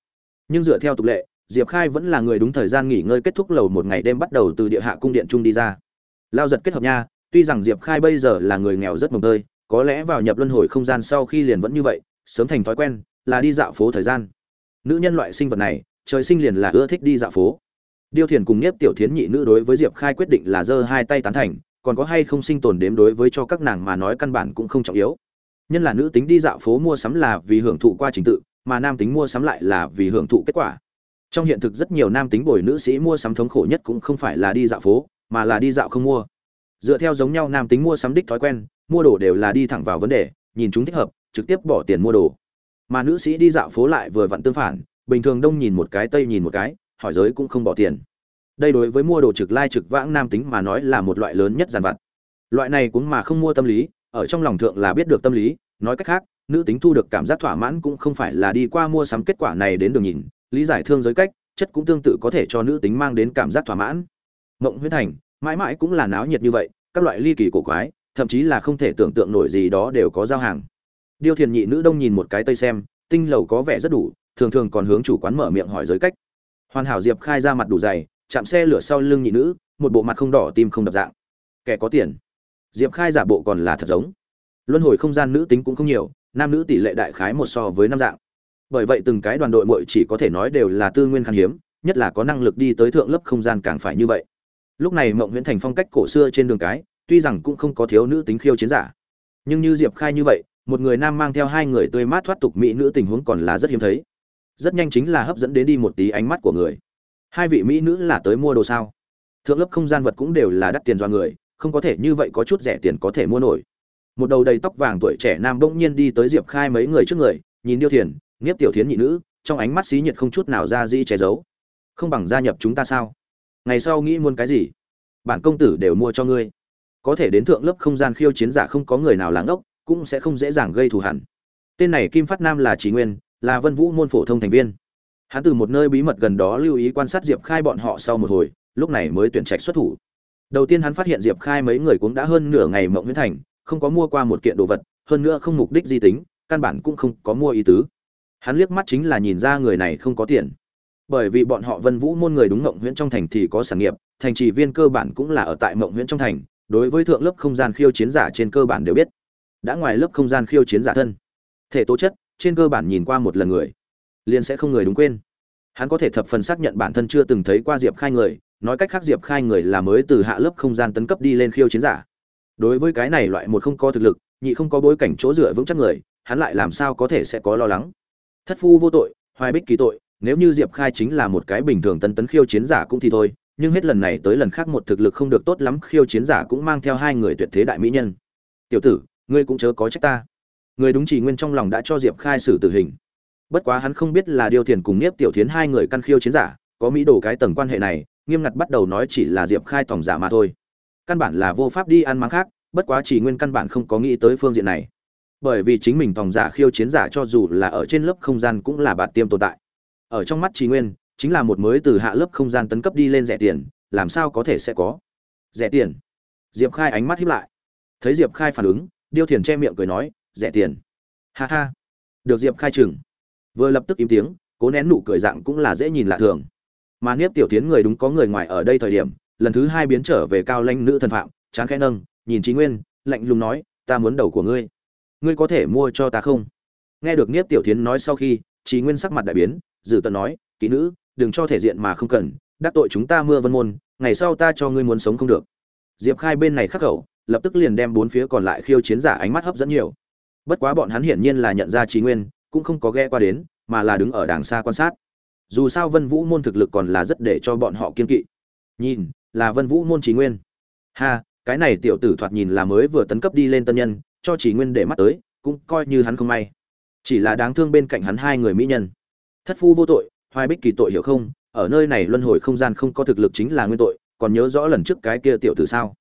Nhưng dựa theo tục lệ, diệp khai vẫn là người đúng thời gian nghỉ ngơi kết thúc lầu một ngày đêm bắt đầu từ địa hạ cung điện trung đi ra. Lao giật kết hợp nha tuy rằng diệp khai bây giờ là người nghèo rất mồng tơi, có lẽ vào nhập luân hồi không gian sau khi liền vẫn như vậy, sớm thành thói quen, là đi dạo phố thời gian. Nữ nhân loại sinh vật này, trời sinh liền là ưa thích đi dạo phố. Điêu thiền cùng nhiếp tiểu thiến nhị nữ đối với diệp khai quyết định là giơ hai tay tán thành, còn có hay không sinh tồn đếm đối với cho các nàng mà nói căn bản cũng không trọng yếu. Nhân là nữ tính đi dạo phố mua sắm là vì hưởng thụ qua trình tự, mà nam tính mua sắm lại là vì hưởng thụ kết quả. Trong hiện thực rất nhiều nam tính bồi nữ sĩ mua sắm thống khổ nhất cũng không phải là đi dạo phố, mà là đi dạo không mua dựa theo giống nhau nam tính mua sắm đích thói quen, mua đồ đều là đi thẳng vào vấn đề, nhìn chúng thích hợp, trực tiếp bỏ tiền mua đồ. Mà nữ sĩ đi dạo phố lại vừa vặn tương phản, bình thường đông nhìn một cái, tây nhìn một cái, hỏi giới cũng không bỏ tiền. Đây đối với mua đồ trực lai trực vãng nam tính mà nói là một loại lớn nhất giàn vặt. Loại này cũng mà không mua tâm lý, ở trong lòng thượng là biết được tâm lý, nói cách khác, nữ tính thu được cảm giác thỏa mãn cũng không phải là đi qua mua sắm kết quả này đến đường nhìn, lý giải thương giới cách, chất cũng tương tự có thể cho nữ tính mang đến cảm giác thỏa mãn. Mộng huyết thành mãi mãi cũng là náo nhiệt như vậy, các loại ly kỳ cổ quái, thậm chí là không thể tưởng tượng nổi gì đó đều có giao hàng. Điêu thiền nhị nữ đông nhìn một cái tây xem, tinh lầu có vẻ rất đủ, thường thường còn hướng chủ quán mở miệng hỏi giới cách. Hoàn hảo diệp khai ra mặt đủ dày, chạm xe lửa sau lưng nhị nữ, một bộ mặt không đỏ tim không đập dạng. Kẻ có tiền. Diệp khai giả bộ còn là thật giống. Luân hồi không gian nữ tính cũng không nhiều, nam nữ tỷ lệ đại khái một so với năm dạng. Bởi vậy từng cái đoàn đội muội chỉ có thể nói đều là tư nguyên khan hiếm, nhất là có năng lực đi tới thượng lớp không gian càng phải như vậy lúc này mộng nguyễn thành phong cách cổ xưa trên đường cái, tuy rằng cũng không có thiếu nữ tính khiêu chiến giả. Nhưng như diệp khai như vậy, một người nam mang theo hai người tươi mát thoát tục mỹ nữ tình huống còn là rất hiếm thấy. Rất nhanh chính là hấp dẫn đến đi một tí ánh mắt của người. Hai vị mỹ nữ là tới mua đồ sao? Thượng lớp không gian vật cũng đều là đắt tiền do người, không có thể như vậy có chút rẻ tiền có thể mua nổi. Một đầu đầy tóc vàng tuổi trẻ nam bỗng nhiên đi tới diệp khai mấy người trước người, nhìn điêu thiền, nghiếp tiểu thiến nhị nữ, trong ánh mắt xí nhiệt không chút nào ra di che giấu. Không bằng gia nhập chúng ta sao? Ngày sau nghĩ muốn cái gì? Bản công tử đều mua cho ngươi. Có thể đến thượng lớp không gian khiêu chiến giả không có người nào lãng ốc, cũng sẽ không dễ dàng gây thù hẳn. Tên này kim phát nam là trí nguyên, là vân vũ môn phổ thông thành viên. Hắn từ một nơi bí mật gần đó lưu ý quan sát diệp khai bọn họ sau một hồi, lúc này mới tuyển trạch xuất thủ. Đầu tiên hắn phát hiện diệp khai mấy người cũng đã hơn nửa ngày mộng nguyễn thành, không có mua qua một kiện đồ vật, hơn nữa không mục đích di tính, căn bản cũng không có mua ý tứ. Hắn liếc mắt chính là nhìn ra người này không có tiền bởi vì bọn họ vân vũ môn người đúng mộng huyễn trong thành thì có sản nghiệp, thành trì viên cơ bản cũng là ở tại mộng huyễn trong thành, đối với thượng lớp không gian khiêu chiến giả trên cơ bản đều biết. Đã ngoài lớp không gian khiêu chiến giả thân, thể tố chất, trên cơ bản nhìn qua một lần người, liền sẽ không người đúng quên. Hắn có thể thập phần xác nhận bản thân chưa từng thấy qua diệp khai người, nói cách khác diệp khai người là mới từ hạ lớp không gian tấn cấp đi lên khiêu chiến giả. Đối với cái này loại một không có thực lực, nhị không có bối cảnh chỗ dựa vững chắc người, hắn lại làm sao có thể sẽ có lo lắng? Thất phu vô tội, hoài bích kỳ tội nếu như diệp khai chính là một cái bình thường tân tấn khiêu chiến giả cũng thì thôi, nhưng hết lần này tới lần khác một thực lực không được tốt lắm, khiêu chiến giả cũng mang theo hai người tuyệt thế đại mỹ nhân. Tiểu tử, ngươi cũng chớ có trách ta. Người đúng chỉ nguyên trong lòng đã cho diệp khai xử tử hình. Bất quá hắn không biết là điều thiền cùng niếp tiểu thiến hai người căn khiêu chiến giả, có mỹ đồ cái tầng quan hệ này, nghiêm ngặt bắt đầu nói chỉ là diệp khai tòng giả mà thôi. Căn bản là vô pháp đi ăn mắng khác, bất quá chỉ nguyên căn bản không có nghĩ tới phương diện này. Bởi vì chính mình tòng giả khiêu chiến giả cho dù là ở trên lớp không gian cũng là bạt tiêm tồn tại ở trong mắt trí nguyên, chính là một mới từ hạ lớp không gian tấn cấp đi lên rẻ tiền, làm sao có thể sẽ có? Rẻ tiền. Diệp khai ánh mắt hiếp lại. Thấy diệp khai phản ứng, điêu thiền che miệng cười nói, rẻ tiền. Ha ha. Được diệp khai chừng. Vừa lập tức im tiếng, cố nén nụ cười dạng cũng là dễ nhìn lạ thường. Mà niết tiểu tiến người đúng có người ngoài ở đây thời điểm, lần thứ hai biến trở về cao lanh nữ thân phạm, chán khẽ nâng, nhìn trí nguyên, lạnh lùng nói, ta muốn đầu của ngươi. Ngươi có thể mua cho ta không? Nghe được niết tiểu tiến nói sau khi trí nguyên sắc mặt đại biến dự tận nói, kỹ nữ, đừng cho thể diện mà không cần, đắc tội chúng ta mưa vân môn, ngày sau ta cho ngươi muốn sống không được. Diệp khai bên này khắc khẩu, lập tức liền đem bốn phía còn lại khiêu chiến giả ánh mắt hấp dẫn nhiều. Bất quá bọn hắn hiển nhiên là nhận ra trí nguyên, cũng không có ghe qua đến, mà là đứng ở đàng xa quan sát. Dù sao vân vũ môn thực lực còn là rất để cho bọn họ kiên kỵ. Nhìn, là vân vũ môn trí nguyên. Ha, cái này tiểu tử thoạt nhìn là mới vừa tấn cấp đi lên tân nhân, cho trí nguyên để mắt tới, cũng coi như hắn không may chỉ là đáng thương bên cạnh hắn hai người mỹ nhân. Thất phu vô tội, hoài bích kỳ tội hiểu không, ở nơi này luân hồi không gian không có thực lực chính là nguyên tội, còn nhớ rõ lần trước cái kia tiểu tử sao?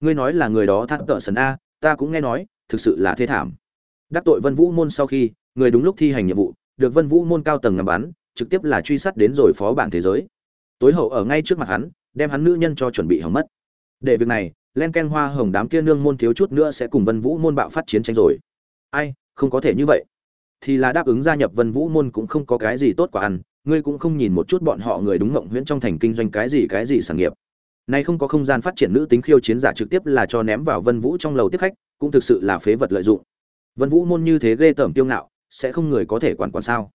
Ngươi nói là người đó thắt tợ sần a, ta cũng nghe nói, thực sự là thê thảm. Đắc tội vân vũ môn sau khi, người đúng lúc thi hành nhiệm vụ, được vân vũ môn cao tầng ngầm bắn, trực tiếp là truy sát đến rồi phó bản thế giới. Tối hậu ở ngay trước mặt hắn, đem hắn nữ nhân cho chuẩn bị hỏng mất. Để việc này, len ken hoa hồng đám kia nương môn thiếu chút nữa sẽ cùng vân vũ môn bạo phát chiến tranh rồi. Ai, không có thể như vậy thì là đáp ứng gia nhập vân vũ môn cũng không có cái gì tốt quả ăn ngươi cũng không nhìn một chút bọn họ người đúng ngộng huyễn trong thành kinh doanh cái gì cái gì sản nghiệp. Nay không có không gian phát triển nữ tính khiêu chiến giả trực tiếp là cho ném vào vân vũ trong lầu tiếp khách cũng thực sự là phế vật lợi dụng. Vân vũ môn như thế ghê tởm tiêu ngạo sẽ không người có thể quản quản sao?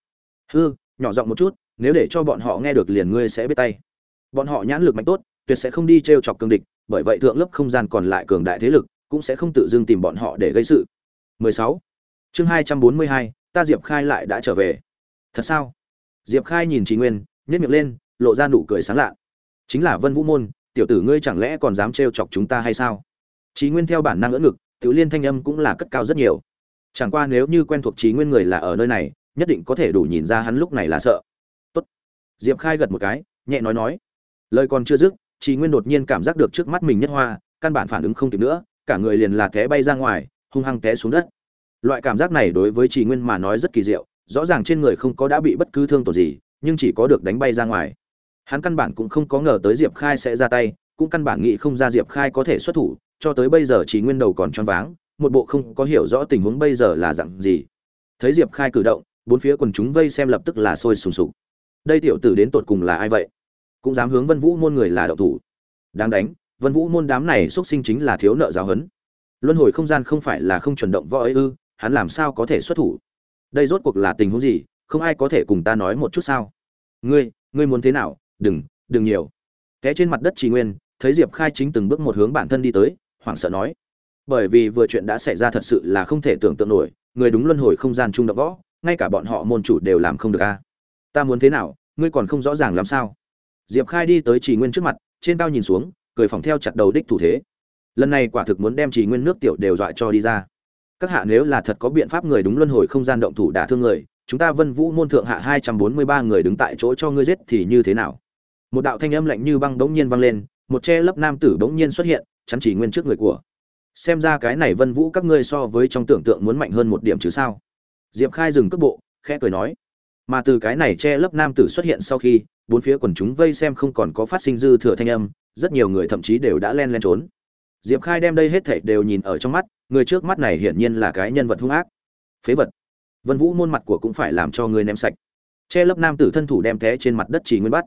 Hư nhỏ giọng một chút nếu để cho bọn họ nghe được liền ngươi sẽ biết tay. Bọn họ nhãn lực mạnh tốt tuyệt sẽ không đi trêu chọc cường địch bởi vậy thượng lớp không gian còn lại cường đại thế lực cũng sẽ không tự dưng tìm bọn họ để gây sự. 16. chương 242, ta diệp khai lại đã trở về. Thật sao? Diệp khai nhìn trí nguyên nhét miệng lên, lộ ra nụ cười sáng lạ. Chính là vân vũ môn, tiểu tử ngươi chẳng lẽ còn dám trêu chọc chúng ta hay sao? Trí nguyên theo bản năng ngỡ ngực tự liên thanh âm cũng là cất cao rất nhiều. Chẳng qua nếu như quen thuộc trí nguyên người là ở nơi này, nhất định có thể đủ nhìn ra hắn lúc này là sợ. Tốt. Diệp khai gật một cái, nhẹ nói nói. Lời còn chưa dứt trí nguyên đột nhiên cảm giác được trước mắt mình nhất hoa, căn bản phản ứng không kịp nữa, cả người liền là té bay ra ngoài, hung hăng té xuống đất loại cảm giác này đối với Chỉ nguyên mà nói rất kỳ diệu, rõ ràng trên người không có đã bị bất cứ thương tổn gì, nhưng chỉ có được đánh bay ra ngoài. Hắn căn bản cũng không có ngờ tới diệp khai sẽ ra tay, cũng căn bản nghĩ không ra diệp khai có thể xuất thủ, cho tới bây giờ chỉ nguyên đầu còn choáng váng, một bộ không có hiểu rõ tình huống bây giờ là dạng gì. Thấy diệp khai cử động, bốn phía quần chúng vây xem lập tức là sôi sùng sục. Đây tiểu tử đến tột cùng là ai vậy? Cũng dám hướng vân vũ môn người là đậu thủ. Đáng đánh, vân vũ môn đám này xuất sinh chính là thiếu nợ giáo huấn. Luân hồi không gian không phải là không chuẩn động võ ấy ư hắn làm sao có thể xuất thủ? Đây rốt cuộc là tình huống gì? Không ai có thể cùng ta nói một chút sao? Ngươi ngươi muốn thế nào? Đừng đừng nhiều. Té trên mặt đất trì nguyên, thấy diệp khai chính từng bước một hướng bản thân đi tới, hoảng sợ nói. Bởi vì vừa chuyện đã xảy ra thật sự là không thể tưởng tượng nổi, người đúng luân hồi không gian trung động võ, ngay cả bọn họ môn chủ đều làm không được a. Ta muốn thế nào? Ngươi còn không rõ ràng làm sao? Diệp khai đi tới trì nguyên trước mặt, trên cao nhìn xuống, cười phỏng theo chặt đầu đích thủ thế. Lần này quả thực muốn đem trì nguyên nước tiểu đều dọa cho đi ra các hạ nếu là thật có biện pháp người đúng luân hồi không gian động thủ đả thương người, chúng ta vân vũ môn thượng hạ hai trăm bốn mươi ba người đứng tại chỗ cho ngươi giết thì như thế nào? Một đạo thanh âm lạnh như băng bỗng nhiên vang lên, một che lấp nam tử bỗng nhiên xuất hiện, chắn chỉ nguyên trước người của. Xem ra cái này vân vũ các ngươi so với trong tưởng tượng muốn mạnh hơn một điểm chứ sao? Diệp khai dừng cước bộ, khẽ cười nói. Mà từ cái này che lấp nam tử xuất hiện sau khi, bốn phía quần chúng vây xem không còn có phát sinh dư thừa thanh âm, rất nhiều người thậm chí đều đã len len trốn. Diệp khai đem đây hết thảy đều nhìn ở trong mắt người trước mắt này hiển nhiên là cái nhân vật hung ác. Phế vật. Vân vũ môn mặt của cũng phải làm cho người ném sạch. Che lấp nam tử thân thủ đem té trên mặt đất chỉ nguyên bắt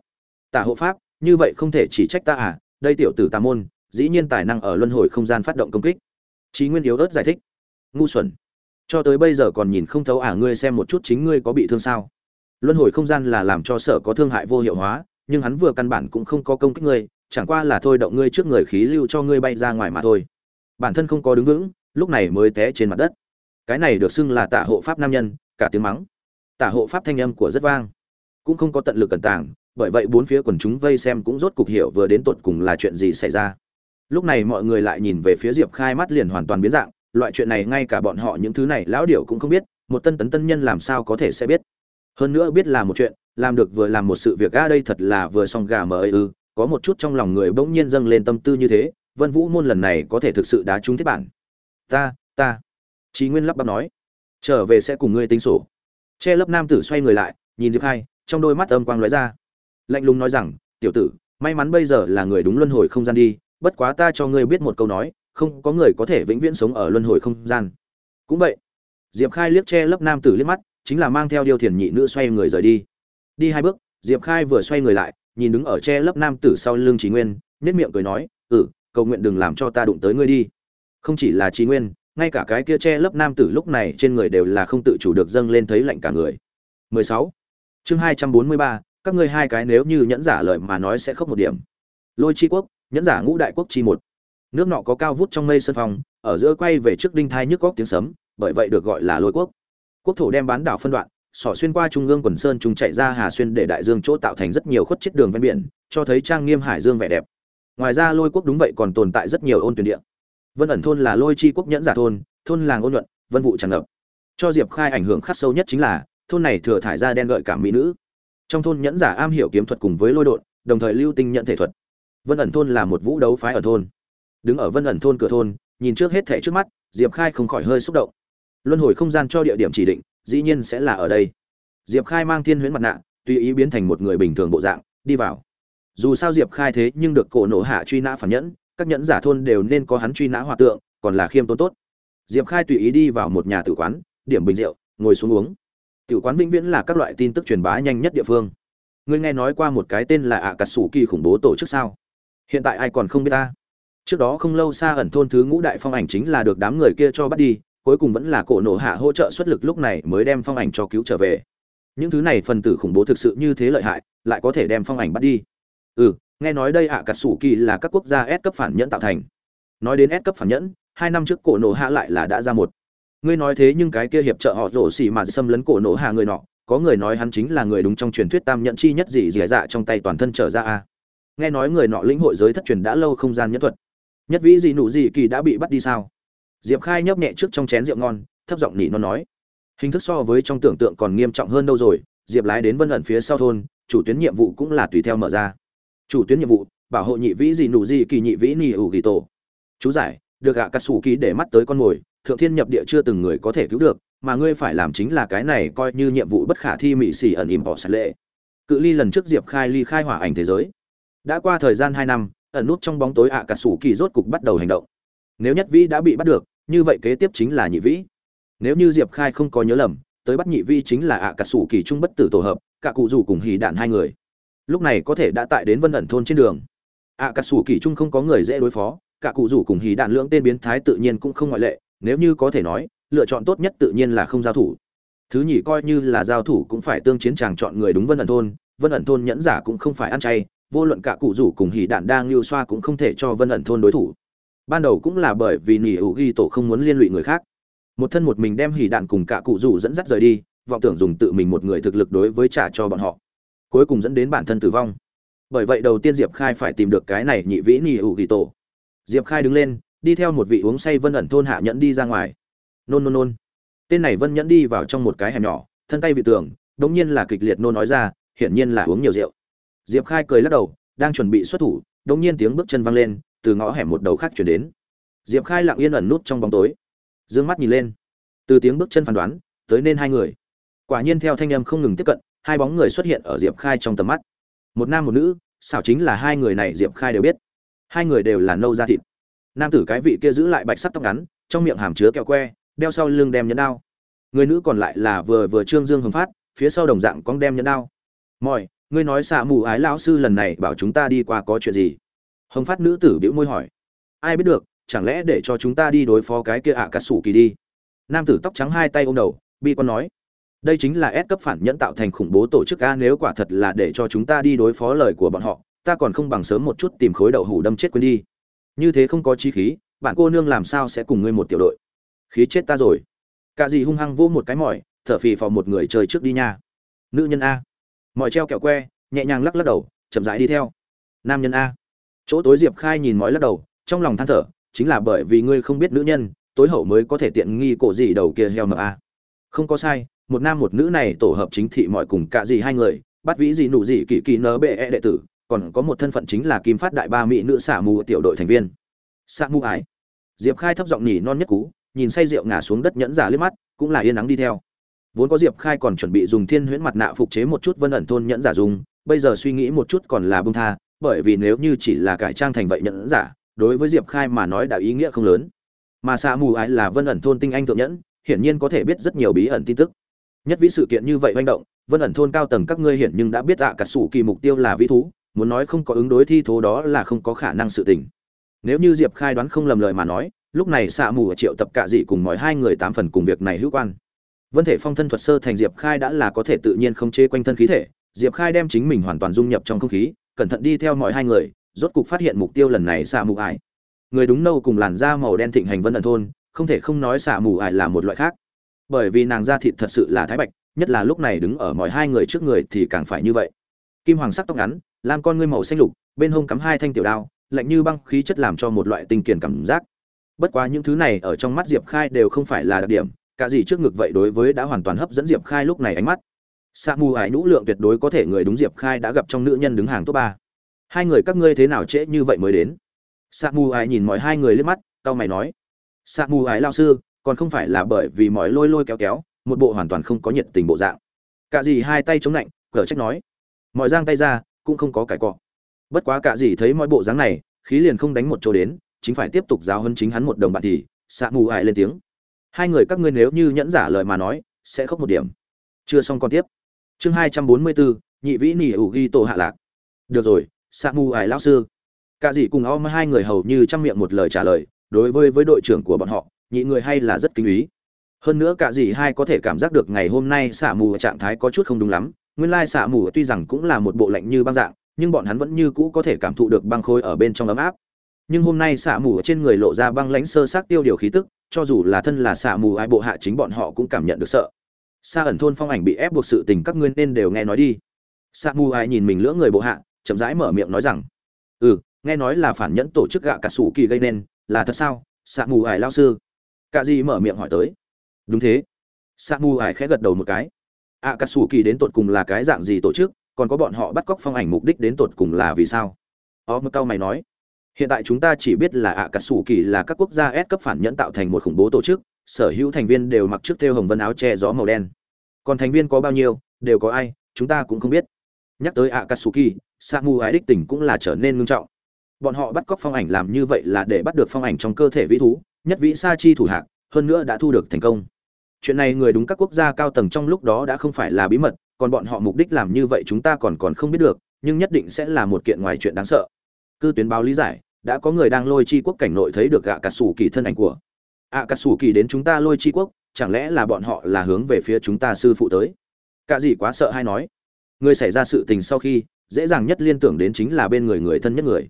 tả hộ pháp, như vậy không thể chỉ trách ta à đây tiểu tử tà môn, dĩ nhiên tài năng ở luân hồi không gian phát động công kích. Chí nguyên yếu ớt giải thích. Ngu xuẩn. Cho tới bây giờ còn nhìn không thấu à ngươi xem một chút chính ngươi có bị thương sao? Luân hồi không gian là làm cho sở có thương hại vô hiệu hóa, nhưng hắn vừa căn bản cũng không có công kích ngươi, chẳng qua là thôi động ngươi trước người khí lưu cho ngươi bay ra ngoài mà thôi. Bản thân không có đứng vững lúc này mới té trên mặt đất. Cái này được xưng là tả hộ pháp nam nhân, cả tiếng mắng. Tả hộ pháp thanh âm của rất vang. Cũng không có tận lực cẩn tàng, bởi vậy bốn phía quần chúng vây xem cũng rốt cục hiểu vừa đến tột cùng là chuyện gì xảy ra. Lúc này mọi người lại nhìn về phía diệp khai mắt liền hoàn toàn biến dạng, loại chuyện này ngay cả bọn họ những thứ này lão điệu cũng không biết, một tân tấn tân nhân làm sao có thể sẽ biết. Hơn nữa biết là một chuyện, làm được vừa làm một sự việc, a, đây thật là vừa xong gà mờ ơi ư có một chút trong lòng người bỗng nhiên dâng lên tâm tư như thế, vân vũ môn lần này có thể thực sự đá trúng thiết bản ta ta Chí Nguyên lắp bắp nói, trở về sẽ cùng ngươi tính sổ. Che Lấp nam tử xoay người lại, nhìn Diệp Khai, trong đôi mắt âm quang lóe ra. Lạnh lùng nói rằng, tiểu tử, may mắn bây giờ là người đúng luân hồi không gian đi, bất quá ta cho ngươi biết một câu nói, không có người có thể vĩnh viễn sống ở luân hồi không gian. Cũng vậy. Diệp Khai liếc che Lấp nam tử liếc mắt, chính là mang theo điều thiền nhị nữ xoay người rời đi. Đi hai bước, Diệp Khai vừa xoay người lại, nhìn đứng ở che Lấp nam tử sau lưng trí Nguyên, nết miệng cười nói, "Ừ, cầu nguyện đừng làm cho ta đụng tới ngươi đi." Không chỉ là trí Nguyên, ngay cả cái kia che lấp nam tử lúc này trên người đều là không tự chủ được dâng lên thấy lạnh cả người. 16. chương 243, các ngươi hai cái nếu như nhẫn giả lời mà nói sẽ khóc một điểm. Lôi chi quốc nhẫn giả ngũ đại quốc chi một. Nước nọ có cao vút trong mây sân phong ở giữa quay về trước đinh thai nhức góc tiếng sấm bởi vậy được gọi là lôi quốc. Quốc thổ đem bán đảo phân đoạn sỏ xuyên qua trung ương quần sơn trung chạy ra hà xuyên để đại dương chỗ tạo thành rất nhiều khuất chết đường ven biển cho thấy trang nghiêm hải dương vẻ đẹp. Ngoài ra lôi quốc đúng vậy còn tồn tại rất nhiều ôn tuyển địa vân ẩn thôn là lôi chi quốc nhẫn giả thôn thôn làng ôn nhuận, vân vụ tràn ngập. Cho diệp khai ảnh hưởng khắc sâu nhất chính là, thôn này thừa thải ra đen gợi cả mỹ nữ. Trong thôn nhẫn giả am hiểu kiếm thuật cùng với lôi đột đồng thời lưu tinh nhận thể thuật. Vân ẩn thôn là một vũ đấu phái ở thôn. Đứng ở vân ẩn thôn cửa thôn, nhìn trước hết thể trước mắt, diệp khai không khỏi hơi xúc động. Luân hồi không gian cho địa điểm chỉ định, dĩ nhiên sẽ là ở đây. Diệp khai mang thiên huyễn mặt nạ, tùy ý biến thành một người bình thường bộ dạng, đi vào. Dù sao diệp khai thế nhưng được cổ nổ hạ truy nã phản nhẫn các nhẫn giả thôn đều nên có hắn truy nã hòa tượng, còn là khiêm tốn tốt. Diệp khai tùy ý đi vào một nhà tử quán, điểm bình rượu, ngồi xuống uống. Tử quán vĩnh viễn là các loại tin tức truyền bá nhanh nhất địa phương. Ngươi nghe nói qua một cái tên là ạ cà sủ kỳ khủng bố tổ chức sao? Hiện tại ai còn không biết ta? Trước đó không lâu xa ẩn thôn thứ ngũ đại phong ảnh chính là được đám người kia cho bắt đi, cuối cùng vẫn là cổ nổ hạ hỗ trợ xuất lực lúc này mới đem phong ảnh cho cứu trở về. Những thứ này phần tử khủng bố thực sự như thế lợi hại, lại có thể đem phong ảnh bắt đi. Ừ nghe nói đây ạ, cà sủ kỳ là các quốc gia S cấp phản nhẫn tạo thành. Nói đến S cấp phản nhẫn, hai năm trước cổ nổ hạ lại là đã ra một. Ngươi nói thế nhưng cái kia hiệp trợ họ rổ xỉ mà xâm lấn cổ nổ hạ người nọ, có người nói hắn chính là người đúng trong truyền thuyết tam nhận chi nhất dị dẻ dạ trong tay toàn thân trở ra a. Nghe nói người nọ lĩnh hội giới thất truyền đã lâu không gian nhất thuật. Nhất vĩ dị nụ dị kỳ đã bị bắt đi sao? Diệp khai nhấp nhẹ trước trong chén rượu ngon, thấp giọng nỉ nó nói. Hình thức so với trong tưởng tượng còn nghiêm trọng hơn đâu rồi, diệp lái đến vân ẩn phía sau thôn, chủ tuyến nhiệm vụ cũng là tùy theo mở ra chủ tuyến nhiệm vụ, bảo hộ nhị vĩ dị nụ dị kỳ nhị vĩ nỉ ủ ghi tổ. Chú giải, được gạ cà sủ kỳ để mắt tới con mồi, thượng thiên nhập địa chưa từng người có thể cứu được, mà ngươi phải làm chính là cái này coi như nhiệm vụ bất khả thi mị xỉ ẩn im bỏ sạch lệ. Cự ly lần trước diệp khai ly khai hỏa ảnh thế giới. Đã qua thời gian hai năm, ẩn nút trong bóng tối ạ cà sủ kỳ rốt cục bắt đầu hành động. Nếu nhất vĩ đã bị bắt được, như vậy kế tiếp chính là nhị vĩ. Nếu như diệp khai không có nhớ lầm, tới bắt nhị vĩ chính là ạ cà sủ kỳ trung bất tử tổ hợp, cả cụ rủ cùng hì đạn hai người lúc này có thể đã tại đến vân ẩn thôn trên đường. À, Ạ cà sủ kỳ trung không có người dễ đối phó, cả cụ rủ cùng hì đạn lưỡng tên biến thái tự nhiên cũng không ngoại lệ, nếu như có thể nói, lựa chọn tốt nhất tự nhiên là không giao thủ. Thứ nhì coi như là giao thủ cũng phải tương chiến chàng chọn người đúng vân ẩn thôn, vân ẩn thôn nhẫn giả cũng không phải ăn chay, vô luận cả cụ rủ cùng hỉ đạn đang lưu xoa cũng không thể cho vân ẩn thôn đối thủ. Ban đầu cũng là bởi vì nỉ ủ ghi tổ không muốn liên lụy người khác. Một thân một mình đem hỉ đạn cùng cả cụ rủ dẫn dắt rời đi, vọng tưởng dùng tự mình một người thực lực đối với trả cho bọn họ cuối cùng dẫn đến bản thân tử vong. Bởi vậy đầu tiên diệp khai phải tìm được cái này nhị vĩ nỉ ủ ghi tổ. Diệp khai đứng lên, đi theo một vị uống say vân ẩn thôn hạ nhẫn đi ra ngoài. Nôn nôn nôn. Tên này vân nhẫn đi vào trong một cái hẻm nhỏ, thân tay vị tường, đống nhiên là kịch liệt nôn nói ra, hiển nhiên là uống nhiều rượu. Diệp khai cười lắc đầu, đang chuẩn bị xuất thủ, đống nhiên tiếng bước chân văng lên, từ ngõ hẻm một đầu khác chuyển đến. Diệp khai lặng yên ẩn nút trong bóng tối. D ư ơ n g mắt nhìn lên. Từ tiếng bước chân phán đoán, tới nên hai người. Quả nhiên theo thanh âm không ngừng tiếp cận hai bóng người xuất hiện ở diệp khai trong tầm mắt. Một nam một nữ, xảo chính là hai người này diệp khai đều biết. Hai người đều là nâu da thịt. Nam tử cái vị kia giữ lại bạch sắc tóc ngắn, trong miệng hàm chứa kẹo que, đeo sau lưng đem nhẫn đao. Người nữ còn lại là vừa vừa trương dương hưng phát, phía sau đồng dạng con đem nhẫn đao. Mọi ngươi nói xạ mù ái lão sư lần này bảo chúng ta đi qua có chuyện gì? Hồng phát nữ tử bĩu môi hỏi. Ai biết được, chẳng lẽ để cho chúng ta đi đối phó cái kia ạ à cà sủ kỳ đi? Nam tử tóc trắng hai tay ôm đầu, bi con nói đây chính là ép cấp phản nhẫn tạo thành khủng bố tổ chức a nếu quả thật là để cho chúng ta đi đối phó lời của bọn họ, ta còn không bằng sớm một chút tìm khối đậu hủ đâm chết quên đi. Như thế không có chi khí, bạn cô nương làm sao sẽ cùng ngươi một tiểu đội? Khí chết ta rồi. Cả gì hung hăng vô một cái mỏi, thở phì phò một người chơi trước đi nha. Nữ nhân a. Mọi treo kẹo que, nhẹ nhàng lắc lắc đầu, chậm rãi đi theo. Nam nhân a. Chỗ tối diệp khai nhìn mói lắc đầu, trong lòng than thở, chính là bởi vì ngươi không biết nữ nhân, tối hậu mới có thể tiện nghi cổ gì đầu kia heo mập a. Không có sai một nam một nữ này tổ hợp chính thị mọi cùng cả gì hai người, bắt vĩ gì nụ gì kỳ kỳ nở bệ e đệ tử, còn có một thân phận chính là kim phát đại ba mỹ nữ xả mù tiểu đội thành viên. Xạ mù ái diệp khai thấp giọng nhỉ non nhất cú, nhìn say rượu ngả xuống đất nhẫn giả liếc mắt, cũng là yên nắng đi theo. Vốn có diệp khai còn chuẩn bị dùng thiên huyễn mặt nạ phục chế một chút vân ẩn thôn nhẫn giả dùng, bây giờ suy nghĩ một chút còn là bông tha, bởi vì nếu như chỉ là cải trang thành vậy nhẫn giả, đối với diệp khai mà nói đã ý nghĩa không lớn. Mà xạ mù ái là vân ẩn thôn tinh anh thượng nhẫn, hiển nhiên có thể biết rất nhiều bí ẩn tin tức nhất vĩ sự kiện như vậy manh động, vân ẩn thôn cao tầng các ngươi hiện nhưng đã biết ạ, cả sủ kỳ mục tiêu là vĩ thú, muốn nói không có ứng đối thi thố đó là không có khả năng sự tình. Nếu như diệp khai đoán không lầm lời mà nói, lúc này xạ mù ở triệu tập cạ dị cùng mọi hai người tám phần cùng việc này hữu quan. Vân thể phong thân thuật sơ thành diệp khai đã là có thể tự nhiên không chế quanh thân khí thể, diệp khai đem chính mình hoàn toàn dung nhập trong không khí, cẩn thận đi theo mọi hai người, rốt cục phát hiện mục tiêu lần này xạ mù ải. Người đúng nâu cùng làn da màu đen thịnh hành vân ẩn thôn, không thể không nói xạ mù ải là một loại khác bởi vì nàng da thịt thật sự là thái bạch, nhất là lúc này đứng ở mọi hai người trước người thì càng phải như vậy. Kim hoàng sắc tóc ngắn, lam con ngươi màu xanh lục, bên hông cắm hai thanh tiểu đao, lạnh như băng khí chất làm cho một loại tinh kiền cảm giác. Bất quá những thứ này ở trong mắt diệp khai đều không phải là đặc điểm, cả gì trước ngực vậy đối với đã hoàn toàn hấp dẫn diệp khai lúc này ánh mắt. Sa mù ải nhũ lượng tuyệt đối có thể người đúng diệp khai đã gặp trong nữ nhân đứng hàng top ba. Hai người các ngươi thế nào trễ như vậy mới đến? Sa mù ải nhìn mọi hai người lên mắt tao mày nói. Sa mù ải lao sư còn không phải là bởi vì mọi lôi lôi kéo kéo, một bộ hoàn toàn không có nhiệt tình bộ dạng. Cả gì hai tay chống lạnh, cờ trách nói. Mọi giang tay ra, cũng không có cải cọ. Bất quá cả gì thấy mọi bộ dáng này, khí liền không đánh một chỗ đến, chính phải tiếp tục giáo hơn chính hắn một đồng bạn thì xạ mù ải lên tiếng. Hai người các ngươi nếu như nhẫn giả lời mà nói, sẽ khóc một điểm. Chưa xong còn tiếp. Chương hai trăm bốn mươi bốn nhị vĩ nỉ ủ ghi tổ hạ lạc. Được rồi xạ mù ải lão sư. Cả gì cùng om hai người hầu như chăm miệng một lời trả lời, đối với với đội trưởng của bọn họ nhị người hay là rất kinh ý. Hơn nữa cả gì hai có thể cảm giác được ngày hôm nay xạ mù trạng thái có chút không đúng lắm. Nguyên lai xạ mù tuy rằng cũng là một bộ lạnh như băng dạng, nhưng bọn hắn vẫn như cũ có thể cảm thụ được băng khôi ở bên trong ấm áp. Nhưng hôm nay xạ mù ở trên người lộ ra băng lãnh sơ sát tiêu điều khí tức, cho dù là thân là xạ mù ai bộ hạ chính bọn họ cũng cảm nhận được sợ. Xa ẩn thôn phong ảnh bị ép buộc sự tình các ngươi nên đều nghe nói đi. Sa mù ai nhìn mình lưỡng người bộ hạ, chậm rãi mở miệng nói rằng ừ nghe nói là phản nhẫn tổ chức gạ cả sủ kỳ gây nên, là thật sao? Sa mù ai lao sư cả gì mở miệng hỏi tới. Đúng thế. Sa mu khẽ gật đầu một cái. Ạ cả sủ kỳ đến tột cùng là cái dạng gì tổ chức, còn có bọn họ bắt cóc phong ảnh mục đích đến tột cùng là vì sao? Ó mơ cao mày nói. Hiện tại chúng ta chỉ biết là ạ cả sủ kỳ là các quốc gia S cấp phản nhẫn tạo thành một khủng bố tổ chức, sở hữu thành viên đều mặc trước theo hồng vân áo che gió màu đen. Còn thành viên có bao nhiêu, đều có ai, chúng ta cũng không biết. Nhắc tới akatsuki samu ái đích tỉnh cũng là trở nên ngưng trọng. Bọn họ bắt cóc phong ảnh làm như vậy là để bắt được phong ảnh trong cơ thể vĩ thú nhất vĩ sa chi thủ hạng hơn nữa đã thu được thành công. Chuyện này người đúng các quốc gia cao tầng trong lúc đó đã không phải là bí mật, còn bọn họ mục đích làm như vậy chúng ta còn còn không biết được, nhưng nhất định sẽ là một kiện ngoài chuyện đáng sợ. Cư tuyến báo lý giải, đã có người đang lôi chi quốc cảnh nội thấy được gạ cà sủ kỳ thân ảnh của. Ạ cà sủ kỳ đến chúng ta lôi chi quốc, chẳng lẽ là bọn họ là hướng về phía chúng ta sư phụ tới? Cả gì quá sợ hay nói. Người xảy ra sự tình sau khi, dễ dàng nhất liên tưởng đến chính là bên người người thân nhất người.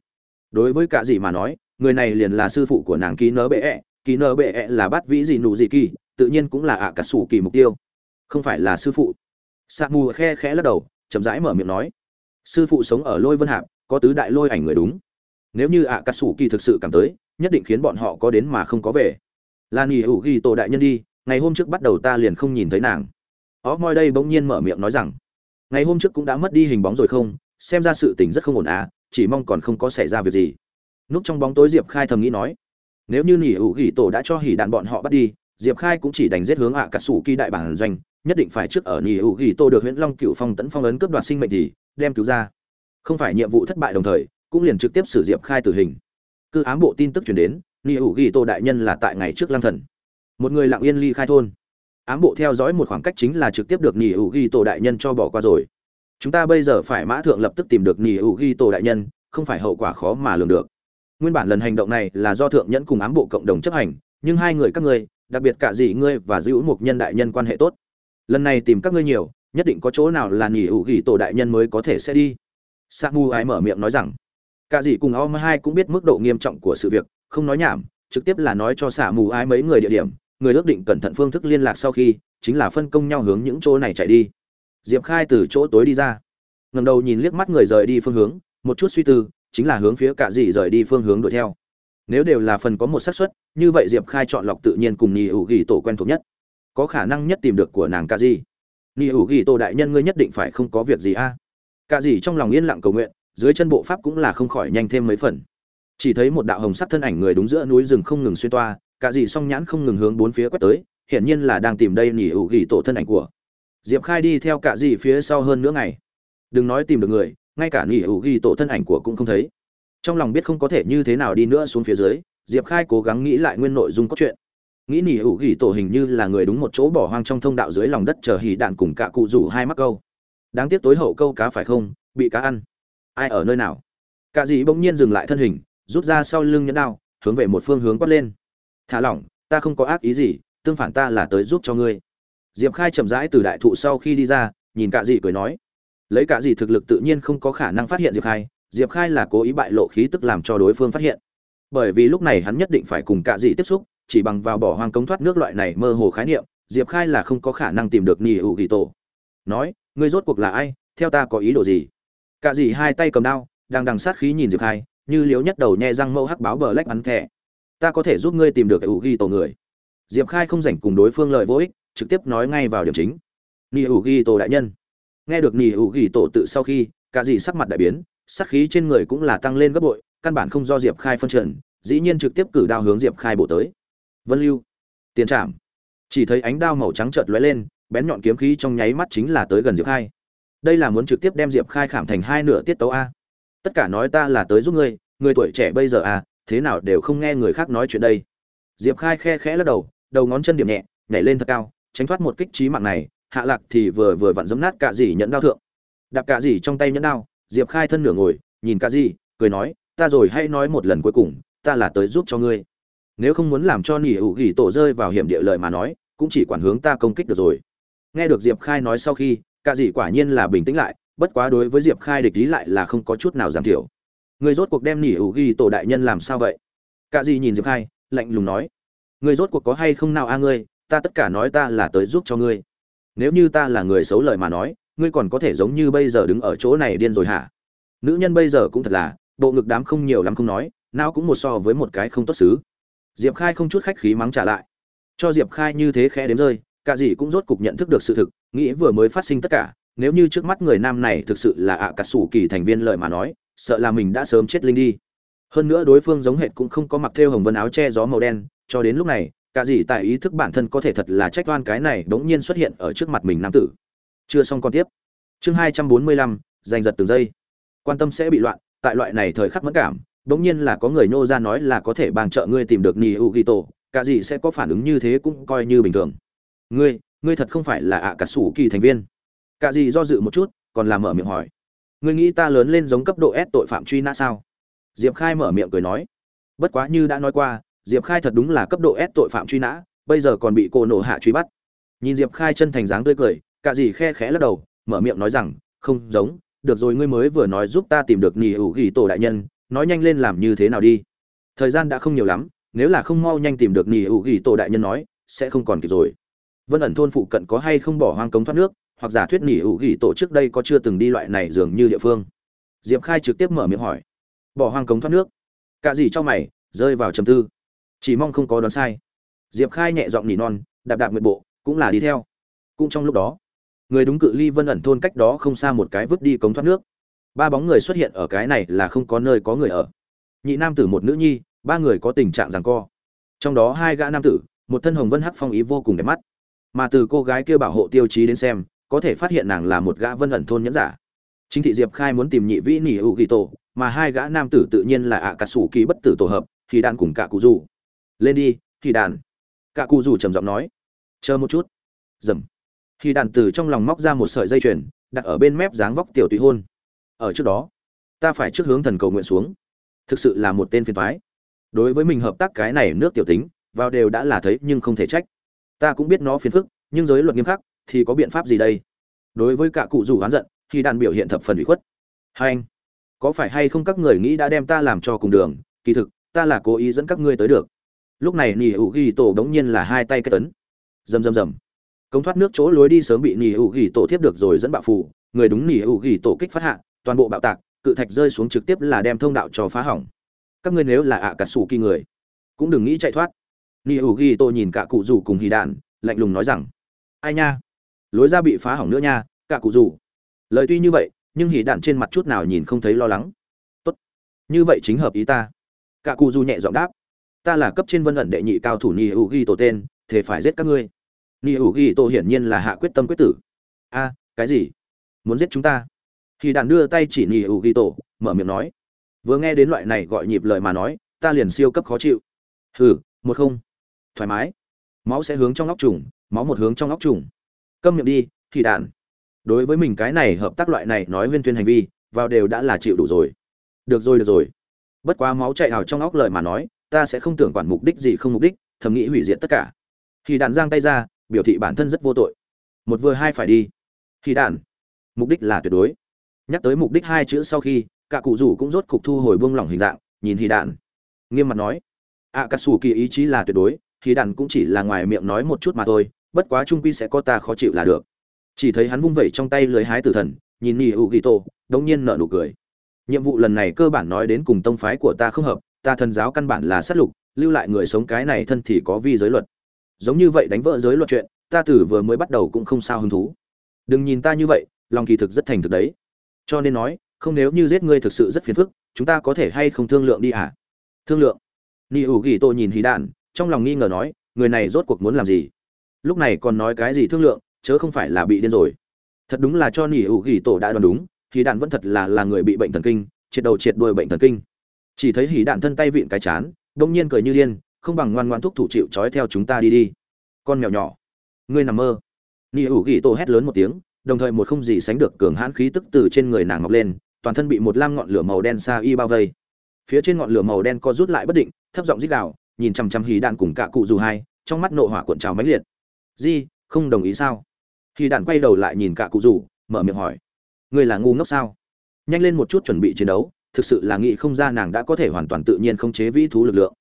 Đối với cả gì mà nói người này liền là sư phụ của nàng ký nở bệ ẹ. Ký nở bệ ẹ là bát vĩ gì nụ gì kỳ, tự nhiên cũng là ạ cả sủ kỳ mục tiêu. Không phải là sư phụ. Sa mù khe khẽ lắc đầu, chậm rãi mở miệng nói. Sư phụ sống ở lôi vân hạp, có tứ đại lôi ảnh người đúng. Nếu như ạ cả sủ kỳ thực sự cảm tới, nhất định khiến bọn họ có đến mà không có về. Là nghỉ hữu ghi tổ đại nhân đi, ngày hôm trước bắt đầu ta liền không nhìn thấy nàng. Ó moi đây bỗng nhiên mở miệng nói rằng, ngày hôm trước cũng đã mất đi hình bóng rồi không? Xem ra sự tình rất không ổn à chỉ mong còn không có xảy ra việc gì núp trong bóng tối diệp khai thầm nghĩ nói, nếu như nỉ hữu ghi tổ đã cho hỉ đạn bọn họ bắt đi, diệp khai cũng chỉ đánh giết hướng ạ cả sủ kỳ đại bản doanh, nhất định phải trước ở nỉ hữu ghi tổ được huyện long cựu phong tấn phong ấn cướp đoạt sinh mệnh thì đem cứu ra. Không phải nhiệm vụ thất bại đồng thời, cũng liền trực tiếp xử diệp khai tử hình. Cứ ám bộ tin tức chuyển đến, nỉ hữu ghi tổ đại nhân là tại ngày trước lang thần. Một người lặng yên ly khai thôn. Ám bộ theo dõi một khoảng cách chính là trực tiếp được nỉ hữu ghi tổ đại nhân cho bỏ qua rồi. Chúng ta bây giờ phải mã thượng lập tức tìm được nỉ hữu ghi tổ đại nhân, không phải hậu quả khó mà lường được nguyên bản lần hành động này là do thượng nhẫn cùng ám bộ cộng đồng chấp hành, nhưng hai người các ngươi, đặc biệt cả dì ngươi và giữ một nhân đại nhân quan hệ tốt. Lần này tìm các ngươi nhiều, nhất định có chỗ nào là nghỉ hữu ghi tổ đại nhân mới có thể sẽ đi. Samu ái mở miệng nói rằng, cả dì cùng om hai cũng biết mức độ nghiêm trọng của sự việc, không nói nhảm, trực tiếp là nói cho xả mù ái mấy người địa điểm, người ước định cẩn thận phương thức liên lạc sau khi, chính là phân công nhau hướng những chỗ này chạy đi. Diệp khai từ chỗ tối đi ra. Ngầm đầu nhìn liếc mắt người rời đi phương hướng, một chút suy tư chính là hướng phía cả dì rời đi phương hướng đuổi theo. Nếu đều là phần có một xác suất, như vậy diệp khai chọn lọc tự nhiên cùng nhì ủ ghi tổ quen thuộc nhất. Có khả năng nhất tìm được của nàng cạ di nhì ủ ghi tổ đại nhân ngươi nhất định phải không có việc gì a. À? ca trong lòng yên lặng cầu nguyện, dưới chân bộ pháp cũng là không khỏi nhanh thêm mấy phần. Chỉ thấy một đạo hồng sắc thân ảnh người đúng giữa núi rừng không ngừng xuyên toa, cả dì song nhãn không ngừng hướng bốn phía quét tới, hiển nhiên là đang tìm đây nhì ủ gỉ tổ thân ảnh của. Diệp khai đi theo cả dì phía sau hơn nữa ngày. Đừng nói tìm được người ngay cả nỉ ủ gỉ tổ thân ảnh của cũng không thấy. Trong lòng biết không có thể như thế nào đi nữa xuống phía dưới, diệp khai cố gắng nghĩ lại nguyên nội dung cốt truyện. Nghĩ nỉ ủ gỉ tổ hình như là người đúng một chỗ bỏ hoang trong thông đạo dưới lòng đất chờ hỉ đạn cùng cả cụ rủ hai mắc câu. Đáng tiếc tối hậu câu cá phải không, bị cá ăn. Ai ở nơi nào? Cả dì bỗng nhiên dừng lại thân hình, rút ra sau lưng nhẫn đao, hướng về một phương hướng quát lên. Thả lỏng, ta không có ác ý gì, tương phản ta là tới giúp cho ngươi. Diệp khai chậm rãi từ đại thụ sau khi đi ra, nhìn cả dì cười nói lấy cả gì thực lực tự nhiên không có khả năng phát hiện diệp khai diệp khai là cố ý bại lộ khí tức làm cho đối phương phát hiện. Bởi vì lúc này hắn nhất định phải cùng cả gì tiếp xúc, chỉ bằng vào bỏ hoang cống thoát nước loại này mơ hồ khái niệm, diệp khai là không có khả năng tìm được nhì hữu ghi tổ. Nói, ngươi rốt cuộc là ai? Theo ta có ý đồ gì? Cả gì hai tay cầm đao, đang đằng sát khí nhìn diệp khai, như liếu nhất đầu nhe răng mâu hắc báo bờ lách bắn thẻ. Ta có thể giúp ngươi tìm được hữu ghi tổ người. Diệp khai không rảnh cùng đối phương lợi vô ích, trực tiếp nói ngay vào điểm chính. Nhì hữu ghi tổ đại nhân nghe được ni ủ ghi tổ tự sau khi, cả gì sắc mặt đại biến, sắc khí trên người cũng là tăng lên gấp bội, căn bản không do diệp khai phân trần, dĩ nhiên trực tiếp cử đao hướng diệp khai bổ tới. Vân lưu, tiền trạm chỉ thấy ánh đao màu trắng chợt lóe lên, bén nhọn kiếm khí trong nháy mắt chính là tới gần diệp khai. Đây là muốn trực tiếp đem diệp khai khảm thành hai nửa tiết tấu a. Tất cả nói ta là tới giúp ngươi, người tuổi trẻ bây giờ à thế nào đều không nghe người khác nói chuyện đây. Diệp khai khe khẽ lắc đầu đầu ngón chân điểm nhẹ, nhảy lên thật cao, tránh thoát một kích trí mạng này hạ lạc thì vừa vừa vặn giấm nát cả dì nhẫn đao thượng. Đạp cả dì trong tay nhẫn đao, diệp khai thân nửa ngồi, nhìn cả dì cười nói, ta rồi hãy nói một lần cuối cùng, ta là tới giúp cho ngươi. Nếu không muốn làm cho nỉ hữu gỉ tổ rơi vào hiểm địa lợi mà nói, cũng chỉ quản hướng ta công kích được rồi. Nghe được diệp khai nói sau khi cả dì quả nhiên là bình tĩnh lại, bất quá đối với diệp khai địch lý lại là không có chút nào giảm thiểu. Người rốt cuộc đem nỉ hữu ghi tổ đại nhân làm sao vậy? Cả dì nhìn diệp khai, lạnh lùng nói. Người rốt cuộc có hay không nào a ngươi, ta tất cả nói ta là tới giúp cho ngươi nếu như ta là người xấu lời mà nói, ngươi còn có thể giống như bây giờ đứng ở chỗ này điên rồi hả? Nữ nhân bây giờ cũng thật là, bộ ngực đám không nhiều lắm không nói nào cũng một so với một cái không tốt xứ. Diệp khai không chút khách khí mắng trả lại. Cho diệp khai như thế khẽ đếm rơi, cả gì cũng rốt cục nhận thức được sự thực, nghĩ vừa mới phát sinh tất cả, nếu như trước mắt người nam này thực sự là ạ à cà sủ kỳ thành viên lợi mà nói, sợ là mình đã sớm chết linh đi. Hơn nữa đối phương giống hệt cũng không có mặc thêu hồng vân áo che gió màu đen, cho đến lúc này cả gì tại ý thức bản thân có thể thật là trách oan cái này bỗng nhiên xuất hiện ở trước mặt mình nam tử. Chưa xong con tiếp. Chương hai trăm bốn mươi lăm, giành giật từng giây. Quan tâm sẽ bị loạn, tại loại này thời khắc mất cảm, bỗng nhiên là có người nô ra nói là có thể bằng trợ ngươi tìm được nì u ghi tổ cả gì sẽ có phản ứng như thế cũng coi như bình thường. Ngươi ngươi thật không phải là ạ cả sủ kỳ thành viên. Cả gì do dự một chút, còn làm mở miệng hỏi. Ngươi nghĩ ta lớn lên giống cấp độ s tội phạm truy nã sao? Diệp khai mở miệng cười nói. Bất quá như đã nói qua diệp khai thật đúng là cấp độ s tội phạm truy nã, bây giờ còn bị cô nổ hạ truy bắt. Nhìn diệp khai chân thành dáng tươi cười, cả gì khe khẽ lắc đầu, mở miệng nói rằng, không giống, được rồi ngươi mới vừa nói giúp ta tìm được nhì ủ ghi tổ đại nhân, nói nhanh lên làm như thế nào đi. Thời gian đã không nhiều lắm, nếu là không mau nhanh tìm được nhì ủ ghi tổ đại nhân nói, sẽ không còn kịp rồi. Vân ẩn thôn phụ cận có hay không bỏ hoang cống thoát nước, hoặc giả thuyết nhì ủ ghi tổ trước đây có chưa từng đi loại này dường như địa phương. Diệp khai trực tiếp mở miệng hỏi, bỏ hoang cống thoát nước? Cả gì cho mày, rơi vào trầm tư chỉ mong không có đoán sai. Diệp khai nhẹ giọng nỉ non, đạp đạp nguyện bộ, cũng là đi theo. Cũng trong lúc đó, người đúng cự ly vân ẩn thôn cách đó không xa một cái vứt đi cống thoát nước. Ba bóng người xuất hiện ở cái này là không có nơi có người ở. Nhị nam tử một nữ nhi, ba người có tình trạng rằng co. Trong đó hai gã nam tử, một thân hồng vân hắc phong ý vô cùng đẹp mắt. Mà từ cô gái kia bảo hộ tiêu chí đến xem, có thể phát hiện nàng là một gã vân ẩn thôn nhẫn giả. Chính thị diệp khai muốn tìm nhị vĩ nỉ hữu ghi tổ, mà hai gã nam tử tự nhiên là ạ cả sủ kỳ bất tử tổ hợp, thì đạn cùng cả cụ dù lên đi thì đàn. Cả cụ rủ trầm giọng nói. Chờ một chút. Dầm. Khi đàn từ trong lòng móc ra một sợi dây chuyền, đặt ở bên mép dáng vóc tiểu tùy hôn. Ở trước đó, ta phải trước hướng thần cầu nguyện xuống. Thực sự là một tên phiền thoái đối với mình hợp tác cái này nước tiểu tính, vào đều đã là thấy nhưng không thể trách. Ta cũng biết nó phiền phức, nhưng giới luật nghiêm khắc, thì có biện pháp gì đây? Đối với cả cụ rủ oán giận khi đàn biểu hiện thập phần ủy khuất. Hai anh, có phải hay không các người nghĩ đã đem ta làm cho cùng đường? Kỳ thực, ta là cố ý dẫn các ngươi tới được lúc này nỉ hữu ghi tổ đống nhiên là hai tay kết tấn rầm rầm rầm. Công thoát nước chỗ lối đi sớm bị nỉ hữu ghi tổ tiếp được rồi dẫn bạo phủ người đúng nỉ hữu ghi tổ kích phát hạ, toàn bộ bạo tạc, cự thạch rơi xuống trực tiếp là đem thông đạo cho phá hỏng. Các ngươi nếu là ạ cả sủ kỳ người, cũng đừng nghĩ chạy thoát. Nỉ hữu ghi tổ nhìn cả cụ rủ cùng hì đạn lạnh lùng nói rằng, ai nha, lối ra bị phá hỏng nữa nha, cả cụ rủ. Lời tuy như vậy, nhưng hì đạn trên mặt chút nào nhìn không thấy lo lắng. Tốt, như vậy chính hợp ý ta. Cả cụ rủ nhẹ giọng đáp ta là cấp trên vân ẩn đệ nhị cao thủ ni hữu ghi tổ tên thế phải giết các ngươi. Ni hữu ghi tổ hiển nhiên là hạ quyết tâm quyết tử. A, cái gì? Muốn giết chúng ta? Khi đàn đưa tay chỉ ni hữu ghi tổ, mở miệng nói. Vừa nghe đến loại này gọi nhịp lời mà nói, ta liền siêu cấp khó chịu. Hừ, một không. Thoải mái. Máu sẽ hướng trong óc trùng, máu một hướng trong óc trùng. Câm miệng đi thì đàn đối với mình cái này hợp tác loại này nói nguyên tuyên hành vi, vào đều đã là chịu đủ rồi. Được rồi được rồi. Bất quá máu chạy hào trong óc lời mà nói ta sẽ không tưởng quản mục đích gì không mục đích, thầm nghĩ hủy diệt tất cả. Khi đàn giang tay ra, biểu thị bản thân rất vô tội. Một vừa hai phải đi. Khi đàn mục đích là tuyệt đối. Nhắc tới mục đích hai chữ sau khi cả cụ rủ cũng rốt cục thu hồi buông lỏng hình dạng, nhìn hì đạn. Nghiêm mặt nói ạ cà sù kỳ ý chí là tuyệt đối hì đạn cũng chỉ là ngoài miệng nói một chút mà thôi, bất quá trung quy sẽ có ta khó chịu là được. Chỉ thấy hắn vung vẩy trong tay lưới hái tử thần, nhìn nỉ u ghi tô, đống nhiên nở nụ cười. Nhiệm vụ lần này cơ bản nói đến cùng tông phái của ta không hợp ta thần giáo căn bản là sát lục, lưu lại người sống cái này thân thì có vi giới luật. Giống như vậy đánh vỡ giới luật chuyện, ta từ vừa mới bắt đầu cũng không sao hứng thú. Đừng nhìn ta như vậy, lòng kỳ thực rất thành thực đấy. Cho nên nói, không nếu như giết ngươi thực sự rất phiền phức, chúng ta có thể hay không thương lượng đi à thương lượng. Ni ủ ghi tô nhìn hí đạn, trong lòng nghi ngờ nói, người này rốt cuộc muốn làm gì? Lúc này còn nói cái gì thương lượng, chớ không phải là bị điên rồi. Thật đúng là cho nỉ ủ ghi tổ đã đoán đúng hí đạn vẫn thật là là người bị bệnh thần kinh, triệt đầu triệt đuôi bệnh thần kinh chỉ thấy hỉ đạn thân tay vịn cái chán, đông nhiên cười như điên, không bằng ngoan ngoan thúc thủ chịu trói theo chúng ta đi đi. Con mèo nhỏ, ngươi nằm mơ. Ni ủ ghi tổ hét lớn một tiếng, đồng thời một không gì sánh được cường hãn khí tức từ trên người nàng mọc lên, toàn thân bị một lam ngọn lửa màu đen xa y bao vây. Phía trên ngọn lửa màu đen co rút lại bất định, thấp giọng rít gào, nhìn chằm chằm hì đạn cùng cả cụ dù hai, trong mắt nộ hỏa cuộn trào mãnh liệt. Di, không đồng ý sao? Hì đạn quay đầu lại nhìn cả cụ dù, mở miệng hỏi. Ngươi là ngu ngốc sao? Nhanh lên một chút chuẩn bị chiến đấu thực sự là nghĩ không ra nàng đã có thể hoàn toàn tự nhiên khống chế vĩ thú lực lượng.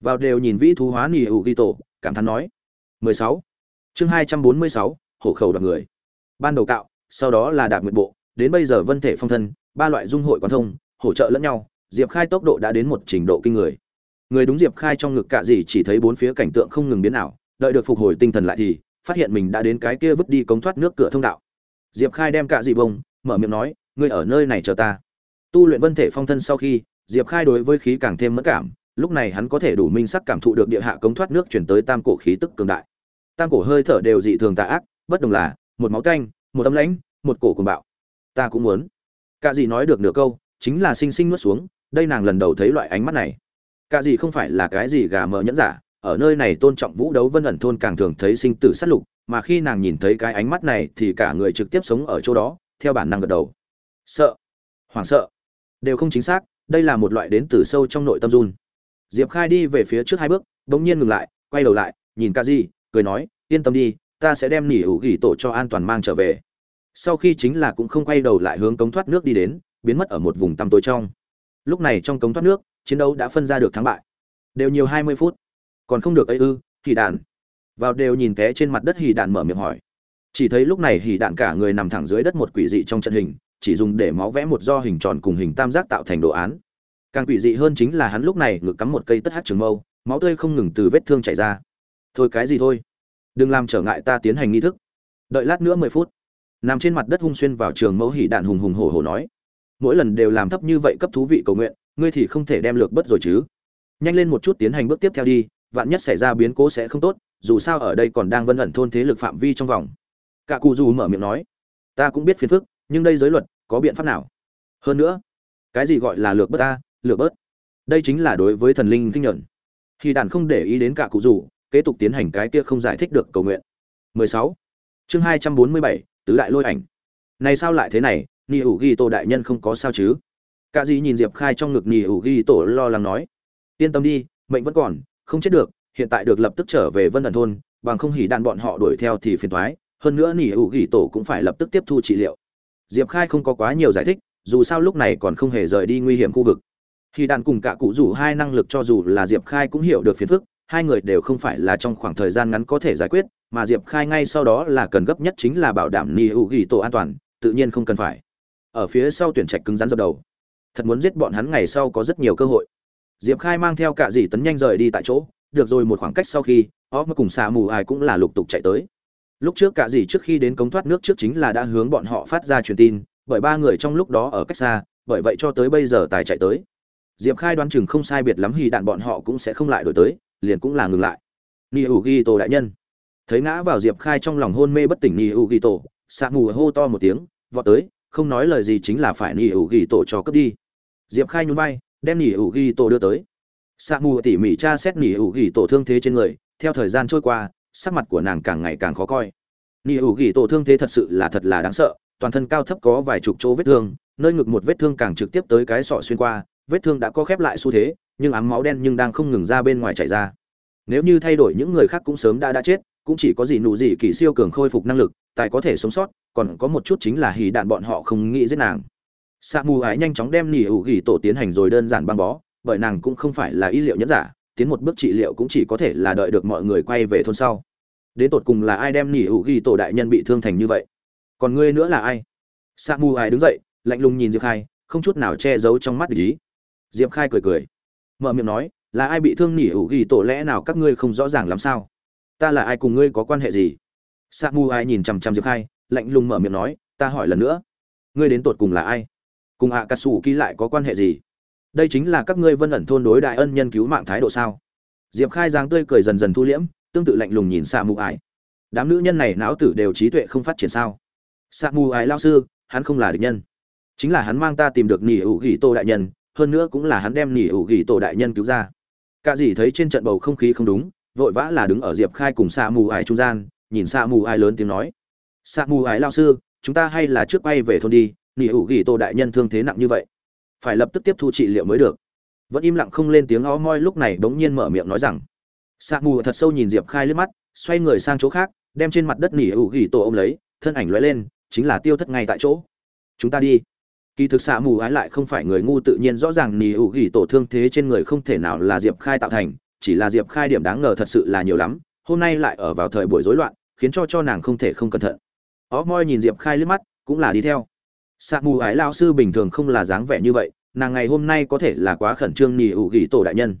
Vào đều nhìn vĩ thú hóa nỉ hữu ghi tổ cảm thán nói. 16. chương 246, hổ khẩu đoạt người. Ban đầu cạo sau đó là đạp nguyện bộ đến bây giờ vân thể phong thân ba loại dung hội quan thông hỗ trợ lẫn nhau diệp khai tốc độ đã đến một trình độ kinh người. Người đúng diệp khai trong ngực cạ gì chỉ thấy bốn phía cảnh tượng không ngừng biến ảo đợi được phục hồi tinh thần lại thì phát hiện mình đã đến cái kia vứt đi cống thoát nước cửa thông đạo. Diệp khai đem cạ dị bông mở miệng nói ngươi ở nơi này chờ ta tu luyện vân thể phong thân sau khi diệp khai đối với khí càng thêm mất cảm lúc này hắn có thể đủ minh sắc cảm thụ được địa hạ cống thoát nước chuyển tới tam cổ khí tức cường đại. Tam cổ hơi thở đều dị thường tà ác bất đồng là một máu canh, một tấm lãnh một cổ cùng bạo. Ta cũng muốn. Cả gì nói được nửa câu chính là sinh sinh nuốt xuống đây nàng lần đầu thấy loại ánh mắt này. Cả gì không phải là cái gì gà mờ nhẫn giả ở nơi này tôn trọng vũ đấu vân ẩn thôn càng thường thấy sinh tử sát lục mà khi nàng nhìn thấy cái ánh mắt này thì cả người trực tiếp sống ở chỗ đó theo bản năng gật đầu. Sợ. Hoảng sợ đều không chính xác, đây là một loại đến từ sâu trong nội tâm run. Diệp khai đi về phía trước hai bước, bỗng nhiên ngừng lại, quay đầu lại, nhìn ca di, cười nói, yên tâm đi, ta sẽ đem nỉ ủ gỉ tổ cho an toàn mang trở về. Sau khi chính là cũng không quay đầu lại hướng cống thoát nước đi đến, biến mất ở một vùng tăm tối trong. Lúc này trong cống thoát nước, chiến đấu đã phân ra được thắng bại. Đều nhiều hai mươi phút. Còn không được ấy ư, hỉ Đàn. vào đều nhìn té trên mặt đất hỉ Đàn mở miệng hỏi. Chỉ thấy lúc này hỉ Đàn cả người nằm thẳng dưới đất một quỷ dị trong trận hình chỉ dùng để máu vẽ một do hình tròn cùng hình tam giác tạo thành đồ án. Càng quỷ dị hơn chính là hắn lúc này ngực cắm một cây tất hát trường mâu, máu tươi không ngừng từ vết thương chảy ra. Thôi cái gì thôi? Đừng làm trở ngại ta tiến hành nghi thức. Đợi lát nữa mười phút. Nằm trên mặt đất hung xuyên vào trường mẫu hỉ đạn hùng hùng hổ hổ nói. Mỗi lần đều làm thấp như vậy cấp thú vị cầu nguyện, ngươi thì không thể đem lược bất rồi chứ. Nhanh lên một chút tiến hành bước tiếp theo đi, vạn nhất xảy ra biến cố sẽ không tốt, dù sao ở đây còn đang vân ẩn thôn thế lực phạm vi trong vòng. Cả cụ dù mở miệng nói. Ta cũng biết phiền phức, nhưng đây giới luật có biện pháp nào? Hơn nữa cái gì gọi là lược bớt ta lược bớt? Đây chính là đối với thần linh kinh nhuận. Khi đàn không để ý đến cả cụ rủ kế tục tiến hành cái kia không giải thích được cầu nguyện. 16. chương 247, tứ đại lôi ảnh. Này sao lại thế này? Ni ủ ghi tổ đại nhân không có sao chứ? Cả gì nhìn diệp khai trong ngực ni ủ ghi tổ lo lắng nói. Yên tâm đi mệnh vẫn còn không chết được hiện tại được lập tức trở về vân ẩn thôn bằng không hỉ đàn bọn họ đuổi theo thì phiền toái. Hơn nữa nhị ủ ghi tổ cũng phải lập tức tiếp thu trị liệu diệp khai không có quá nhiều giải thích, dù sao lúc này còn không hề rời đi nguy hiểm khu vực. Khi đạn cùng cả cụ rủ hai năng lực cho dù là diệp khai cũng hiểu được phiền phức, hai người đều không phải là trong khoảng thời gian ngắn có thể giải quyết, mà diệp khai ngay sau đó là cần gấp nhất chính là bảo đảm ni hữu ghi tổ an toàn, tự nhiên không cần phải. Ở phía sau tuyển trạch cứng rắn dập đầu. Thật muốn giết bọn hắn ngày sau có rất nhiều cơ hội. Diệp khai mang theo cả dì tấn nhanh rời đi tại chỗ, được rồi một khoảng cách sau khi, ó mà cùng xà mù ai cũng là lục tục chạy tới lúc trước cả gì trước khi đến cống thoát nước trước chính là đã hướng bọn họ phát ra truyền tin, bởi ba người trong lúc đó ở cách xa, bởi vậy cho tới bây giờ tài chạy tới. Diệp khai đoán chừng không sai biệt lắm hì đạn bọn họ cũng sẽ không lại đổi tới, liền cũng là ngừng lại. Ni u ghi tổ đại nhân. Thấy ngã vào diệp khai trong lòng hôn mê bất tỉnh ni u ghi tổ sạc mù hô to một tiếng, vọt tới, không nói lời gì chính là phải ni u ghi tổ cho cướp đi. Diệp khai nhún vai, đem ni u ghi tổ đưa tới. Sạc mù tỉ mỉ tra xét ni u ghi tổ thương thế trên người, theo thời gian trôi qua sắc mặt của nàng càng ngày càng khó coi. Nỉ u ghi tổ thương thế thật sự là thật là đáng sợ, toàn thân cao thấp có vài chục chỗ vết thương, nơi ngực một vết thương càng trực tiếp tới cái sọ xuyên qua, vết thương đã có khép lại xu thế, nhưng ám máu đen nhưng đang không ngừng ra bên ngoài chảy ra. Nếu như thay đổi những người khác cũng sớm đã đã chết, cũng chỉ có gì nụ gì kỳ siêu cường khôi phục năng lực tại có thể sống sót, còn có một chút chính là hì đạn bọn họ không nghĩ giết nàng. Sa mù ái nhanh chóng đem nỉ ủ gỉ tổ tiến hành rồi đơn giản băng bó, bởi nàng cũng không phải là y liệu nhẫn giả tiến một bước trị liệu cũng chỉ có thể là đợi được mọi người quay về thôn sau. Đến tột cùng là ai đem nỉ hữu ghi tổ đại nhân bị thương thành như vậy? Còn ngươi nữa là ai? Sa mù Ai đứng dậy, lạnh lùng nhìn diệp khai, không chút nào che giấu trong mắt ý. Diệp khai cười cười, mở miệng nói, là ai bị thương nỉ hữu ghi tổ lẽ nào các ngươi không rõ ràng làm sao? Ta là ai cùng ngươi có quan hệ gì? Sa mu ai nhìn chằm chằm diệp khai, lạnh lùng mở miệng nói, ta hỏi lần nữa, ngươi đến tột cùng là ai? Cùng ạ cà sủ ký lại có quan hệ gì? Đây chính là các ngươi vân ẩn thôn đối đại ân nhân cứu mạng thái độ sao? Diệp khai giáng tươi cười dần dần thu liễm, tương tự lạnh lùng nhìn sa Mù ái đám nữ nhân này não tử đều trí tuệ không phát triển sao? Sa Mù ái lao sư, hắn không là địch nhân. Chính là hắn mang ta tìm được nỉ ủ ghi tô đại nhân, hơn nữa cũng là hắn đem nỉ ủ ghi tổ đại nhân cứu ra. Cả dì thấy trên trận bầu không khí không đúng, vội vã là đứng ở diệp khai cùng xạ mù ải trung gian, nhìn xạ mù ải lớn tiếng nói. Xạ mù ải lao sư, chúng ta hay là trước bay về thôn đi, nỉ ủ ghi tô đại nhân thương thế nặng như vậy phải lập tức tiếp thu trị liệu mới được. Vẫn im lặng không lên tiếng ó moi lúc này bỗng nhiên mở miệng nói rằng xạ mù thật sâu nhìn diệp khai lướt mắt, xoay người sang chỗ khác, đem trên mặt đất nỉ hữu ghi tổ ô m lấy, thân ảnh lóe lên, chính là tiêu thất ngay tại chỗ. Chúng ta đi. Kỳ thực xạ mù ái lại không phải người ngu tự nhiên rõ ràng nỉ hữu gỉ tổ thương thế trên người không thể nào là diệp khai tạo thành, chỉ là diệp khai điểm đáng ngờ thật sự là nhiều lắm, hôm nay lại ở vào thời buổi rối loạn, khiến cho cho nàng không thể không cẩn thận. Ó moi nhìn diệp khai liếc mắt, cũng là đi theo sạ mù ái lao sư bình thường không là dáng vẻ như vậy, nàng ngày hôm nay có thể là quá khẩn trương nhì ủ ghi tổ đại nhân.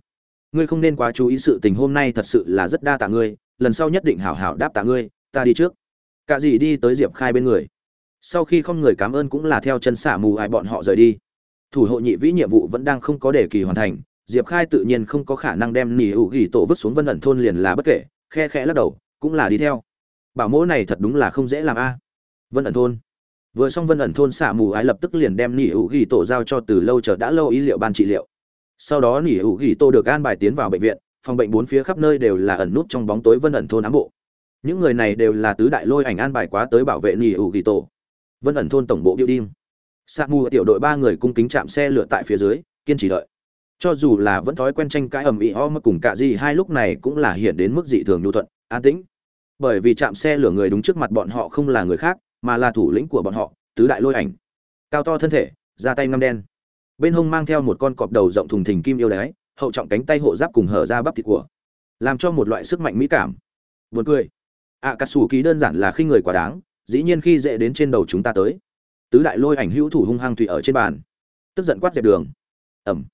Ngươi không nên quá chú ý sự tình hôm nay thật sự là rất đa tạ ngươi, lần sau nhất định hảo hảo đáp tạ ngươi, ta đi trước. Cả gì đi tới diệp khai bên người. Sau khi không người cảm ơn cũng là theo chân xả mù ái bọn họ rời đi. Thủ hộ nhị vĩ nhiệm vụ vẫn đang không có đề kỳ hoàn thành, diệp khai tự nhiên không có khả năng đem nỉ ủ ghi tổ vứt xuống vân ẩn thôn liền là bất kể, khe khẽ lắc đầu, cũng là đi theo. Bảo mẫu này thật đúng là không dễ làm a. Vân ẩn thôn vừa xong vân ẩn thôn xả mù ái lập tức liền đem nỉ hữu ghi tổ giao cho từ lâu chờ đã lâu ý liệu ban trị liệu. Sau đó nỉ hữu ghi tổ được an bài tiến vào bệnh viện, phòng bệnh bốn phía khắp nơi đều là ẩn nút trong bóng tối vân ẩn thôn ám bộ. Những người này đều là tứ đại lôi ảnh an bài quá tới bảo vệ nỉ hữu ghi tổ. Vân ẩn thôn tổng bộ building. Sa mù tiểu đội ba người cung kính chạm xe lửa tại phía dưới, kiên trì đợi. Cho dù là vẫn thói quen tranh cãi ầm ĩ ho mà cùng cả gì hai lúc này cũng là hiện đến mức dị thường nhu thuận, an tĩnh. Bởi vì chạm xe lửa người đúng trước mặt bọn họ không là người khác mà là thủ lĩnh của bọn họ, tứ đại lôi ảnh. Cao to thân thể, da tay ngăm đen. Bên hông mang theo một con cọp đầu rộng thùng thình kim yêu đái, hậu trọng cánh tay hộ giáp cùng hở ra bắp thịt của. Làm cho một loại sức mạnh mỹ cảm. Buồn cười. Ạ cà sủ ký đơn giản là khi người quá đáng, dĩ nhiên khi dễ đến trên đầu chúng ta tới. Tứ đại lôi ảnh hữu thủ hung hăng tùy ở trên bàn. Tức giận quát dẹp đường. Ẩm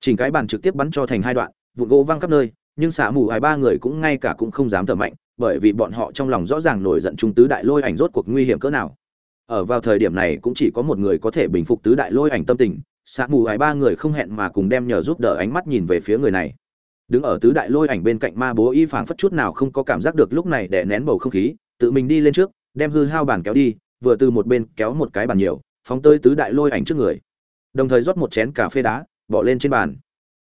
chỉnh cái bàn trực tiếp bắn cho thành hai đoạn, vụn gỗ văng khắp nơi, nhưng xả mù hai ba người cũng ngay cả cũng không dám thở mạnh bởi vì bọn họ trong lòng rõ ràng nổi giận trung tứ đại lôi ảnh rốt cuộc nguy hiểm cỡ nào. Ở vào thời điểm này cũng chỉ có một người có thể bình phục tứ đại lôi ảnh tâm tình xạ mù ải ba người không hẹn mà cùng đem nhờ giúp đỡ ánh mắt nhìn về phía người này. Đứng ở tứ đại lôi ảnh bên cạnh ma bố y phảng phất chút nào không có cảm giác được lúc này để nén bầu không khí, tự mình đi lên trước, đem hư hao bàn kéo đi, vừa từ một bên kéo một cái bàn nhiều, phóng tới tứ đại lôi ảnh trước người. Đồng thời rót một chén cà phê đá, bỏ lên trên bàn.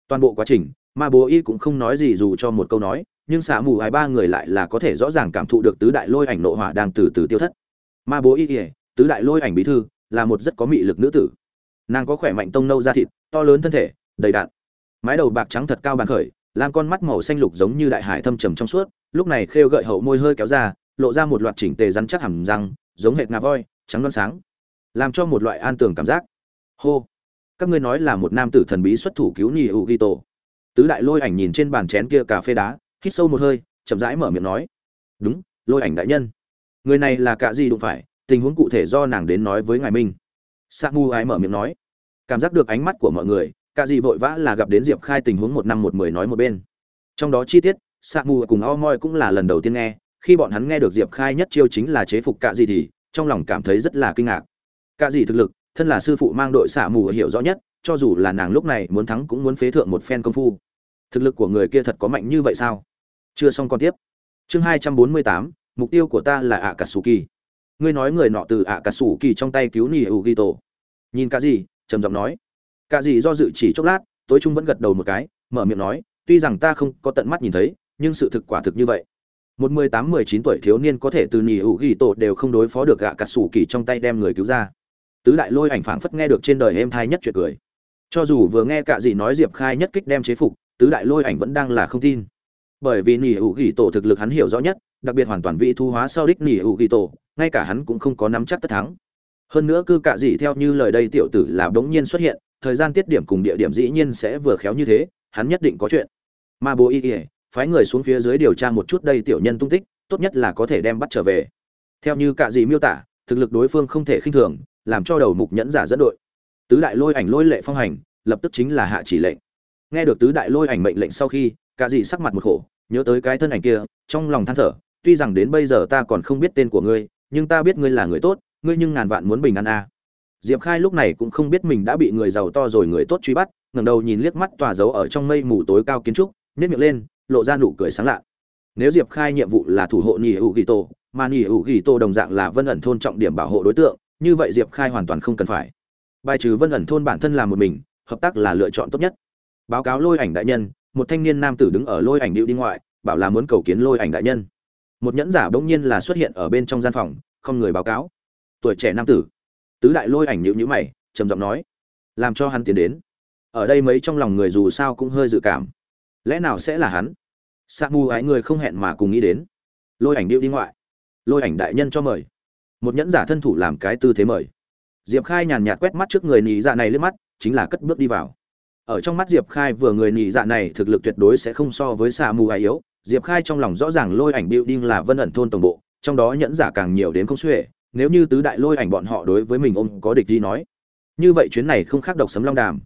Toàn bộ quá trình, ma bố y cũng không nói gì dù cho một câu nói nhưng xạ mù hai ba người lại là có thể rõ ràng cảm thụ được tứ đại lôi ảnh nộ hỏa đang từ từ tiêu thất. Ma bố y ỉa tứ đại lôi ảnh bí thư, là một rất có mị lực nữ tử. Nàng có khỏe mạnh tông nâu da thịt, to lớn thân thể, đầy đạn. Mái đầu bạc trắng thật cao bàn khởi, làm con mắt màu xanh lục giống như đại hải thâm trầm trong suốt, lúc này khêu gợi hậu môi hơi kéo ra, lộ ra một loạt chỉnh tề rắn chắc hẳn răng, giống hệt ngà voi, trắng loan sáng. Làm cho một loại an tường cảm giác. Hô. Các ngươi nói là một nam tử thần bí xuất thủ cứu nhì hữu ghi tổ tứ đại lôi ảnh nhìn trên bàn chén kia cà phê đá hít sâu một hơi, chậm rãi mở miệng nói. Đúng, lôi ảnh đại nhân. Người này là cạ gì đụng phải, tình huống cụ thể do nàng đến nói với ngài minh. Sa mu ái mở miệng nói. Cảm giác được ánh mắt của mọi người cạ gì vội vã là gặp đến diệp khai tình huống một năm một mười nói một bên. Trong đó chi tiết sa mu cùng o moi cũng là lần đầu tiên nghe, khi bọn hắn nghe được diệp khai nhất chiêu chính là chế phục cạ gì thì, trong lòng cảm thấy rất là kinh ngạc. Cạ gì thực lực, thân là sư phụ mang đội xạ mù hiểu rõ nhất, cho dù là nàng lúc này muốn thắng cũng muốn phế thượng một phen công phu. Thực lực của người kia thật có mạnh như vậy sao? Chưa xong còn tiếp. Chương hai trăm bốn mươi tám, mục tiêu của ta là ạ cà sù kỳ ngươi nói người nọ từ ạ cà sù kỳ trong tay cứu nỉ ủ ghi tổ nhìn cả gì trầm giọng nói. Cả gì do dự chỉ chốc lát, tối trung vẫn gật đầu một cái, mở miệng nói, tuy rằng ta không có tận mắt nhìn thấy, nhưng sự thực quả thực như vậy. Một mười tám, mười chín tuổi thiếu niên có thể từ nỉ ủ ghi tổ đều không đối phó được ạ cà sù kỳ trong tay đem người cứu ra. Tứ đại lôi ảnh phảng phất nghe được trên đời êm thai nhất chuyện cười. Cho dù vừa nghe cả gì nói diệp khai nhất kích đem chế phục, tứ đại lôi ảnh vẫn đang là không tin bởi vì nỉ hữu ghi tổ thực lực hắn hiểu rõ nhất, đặc biệt hoàn toàn vị thu hóa sau đích nỉ hữu ghi tổ, ngay cả hắn cũng không có nắm chắc tất thắng. Hơn nữa cư cả gì theo như lời đây tiểu tử là bỗng nhiên xuất hiện, thời gian tiết điểm cùng địa điểm dĩ nhiên sẽ vừa khéo như thế, hắn nhất định có chuyện. Ma bố y ỉa phái người xuống phía dưới điều tra một chút đây tiểu nhân tung tích, tốt nhất là có thể đem bắt trở về. Theo như cả gì miêu tả, thực lực đối phương không thể khinh thường, làm cho đầu mục nhẫn giả dẫn đội. Tứ đại lôi ảnh lôi lệ phong hành, lập tức chính là hạ chỉ lệnh. Nghe được tứ đại lôi ảnh mệnh lệnh sau khi cả gì sắc mặt một khổ, nhớ tới cái thân ảnh kia, trong lòng than thở, tuy rằng đến bây giờ ta còn không biết tên của ngươi, nhưng ta biết ngươi là người tốt, ngươi nhưng ngàn vạn muốn bình an a. À. diệp khai lúc này cũng không biết mình đã bị người giàu to rồi người tốt truy bắt, ngẩng đầu nhìn liếc mắt tỏa dấu ở trong mây mù tối cao kiến trúc nếp miệng lên, lộ ra nụ cười sáng lạ. Nếu diệp khai nhiệm vụ là thủ hộ nhì hữu ghi tô, mà nhì hữu ghi tô đồng dạng là vân ẩn thôn trọng điểm bảo hộ đối tượng, như vậy diệp khai hoàn toàn không cần phải. Bài trừ vân ẩn thôn bản thân làm một mình, hợp tác là lựa chọn tốt nhất. Báo cáo lôi ảnh đại nhân một thanh niên nam tử đứng ở lôi ảnh điệu đi ngoại, bảo là muốn cầu kiến lôi ảnh đại nhân. Một nhẫn giả bỗng nhiên là xuất hiện ở bên trong gian phòng, không người báo cáo. Tuổi trẻ nam tử. Tứ đại lôi ảnh nhịu nhữ mày, trầm giọng nói, làm cho hắn tiến đến. Ở đây mấy trong lòng người dù sao cũng hơi dự cảm. Lẽ nào sẽ là hắn? Sa mù ái người không hẹn mà cùng nghĩ đến. Lôi ảnh điệu đi ngoại. Lôi ảnh đại nhân cho mời. Một nhẫn giả thân thủ làm cái tư thế mời. Diệp khai nhàn nhạt quét mắt trước người nì dạ này lướt mắt, chính là cất bước đi vào ở trong mắt diệp khai vừa người nhị dạ này thực lực tuyệt đối sẽ không so với xà mù ai yếu. Diệp khai trong lòng rõ ràng lôi ảnh building là vân ẩn thôn tổng bộ, trong đó nhẫn giả càng nhiều đến không xuể. Nếu như tứ đại lôi ảnh bọn họ đối với mình ôm có địch gì nói, như vậy chuyến này không khác độc sấm long đàm.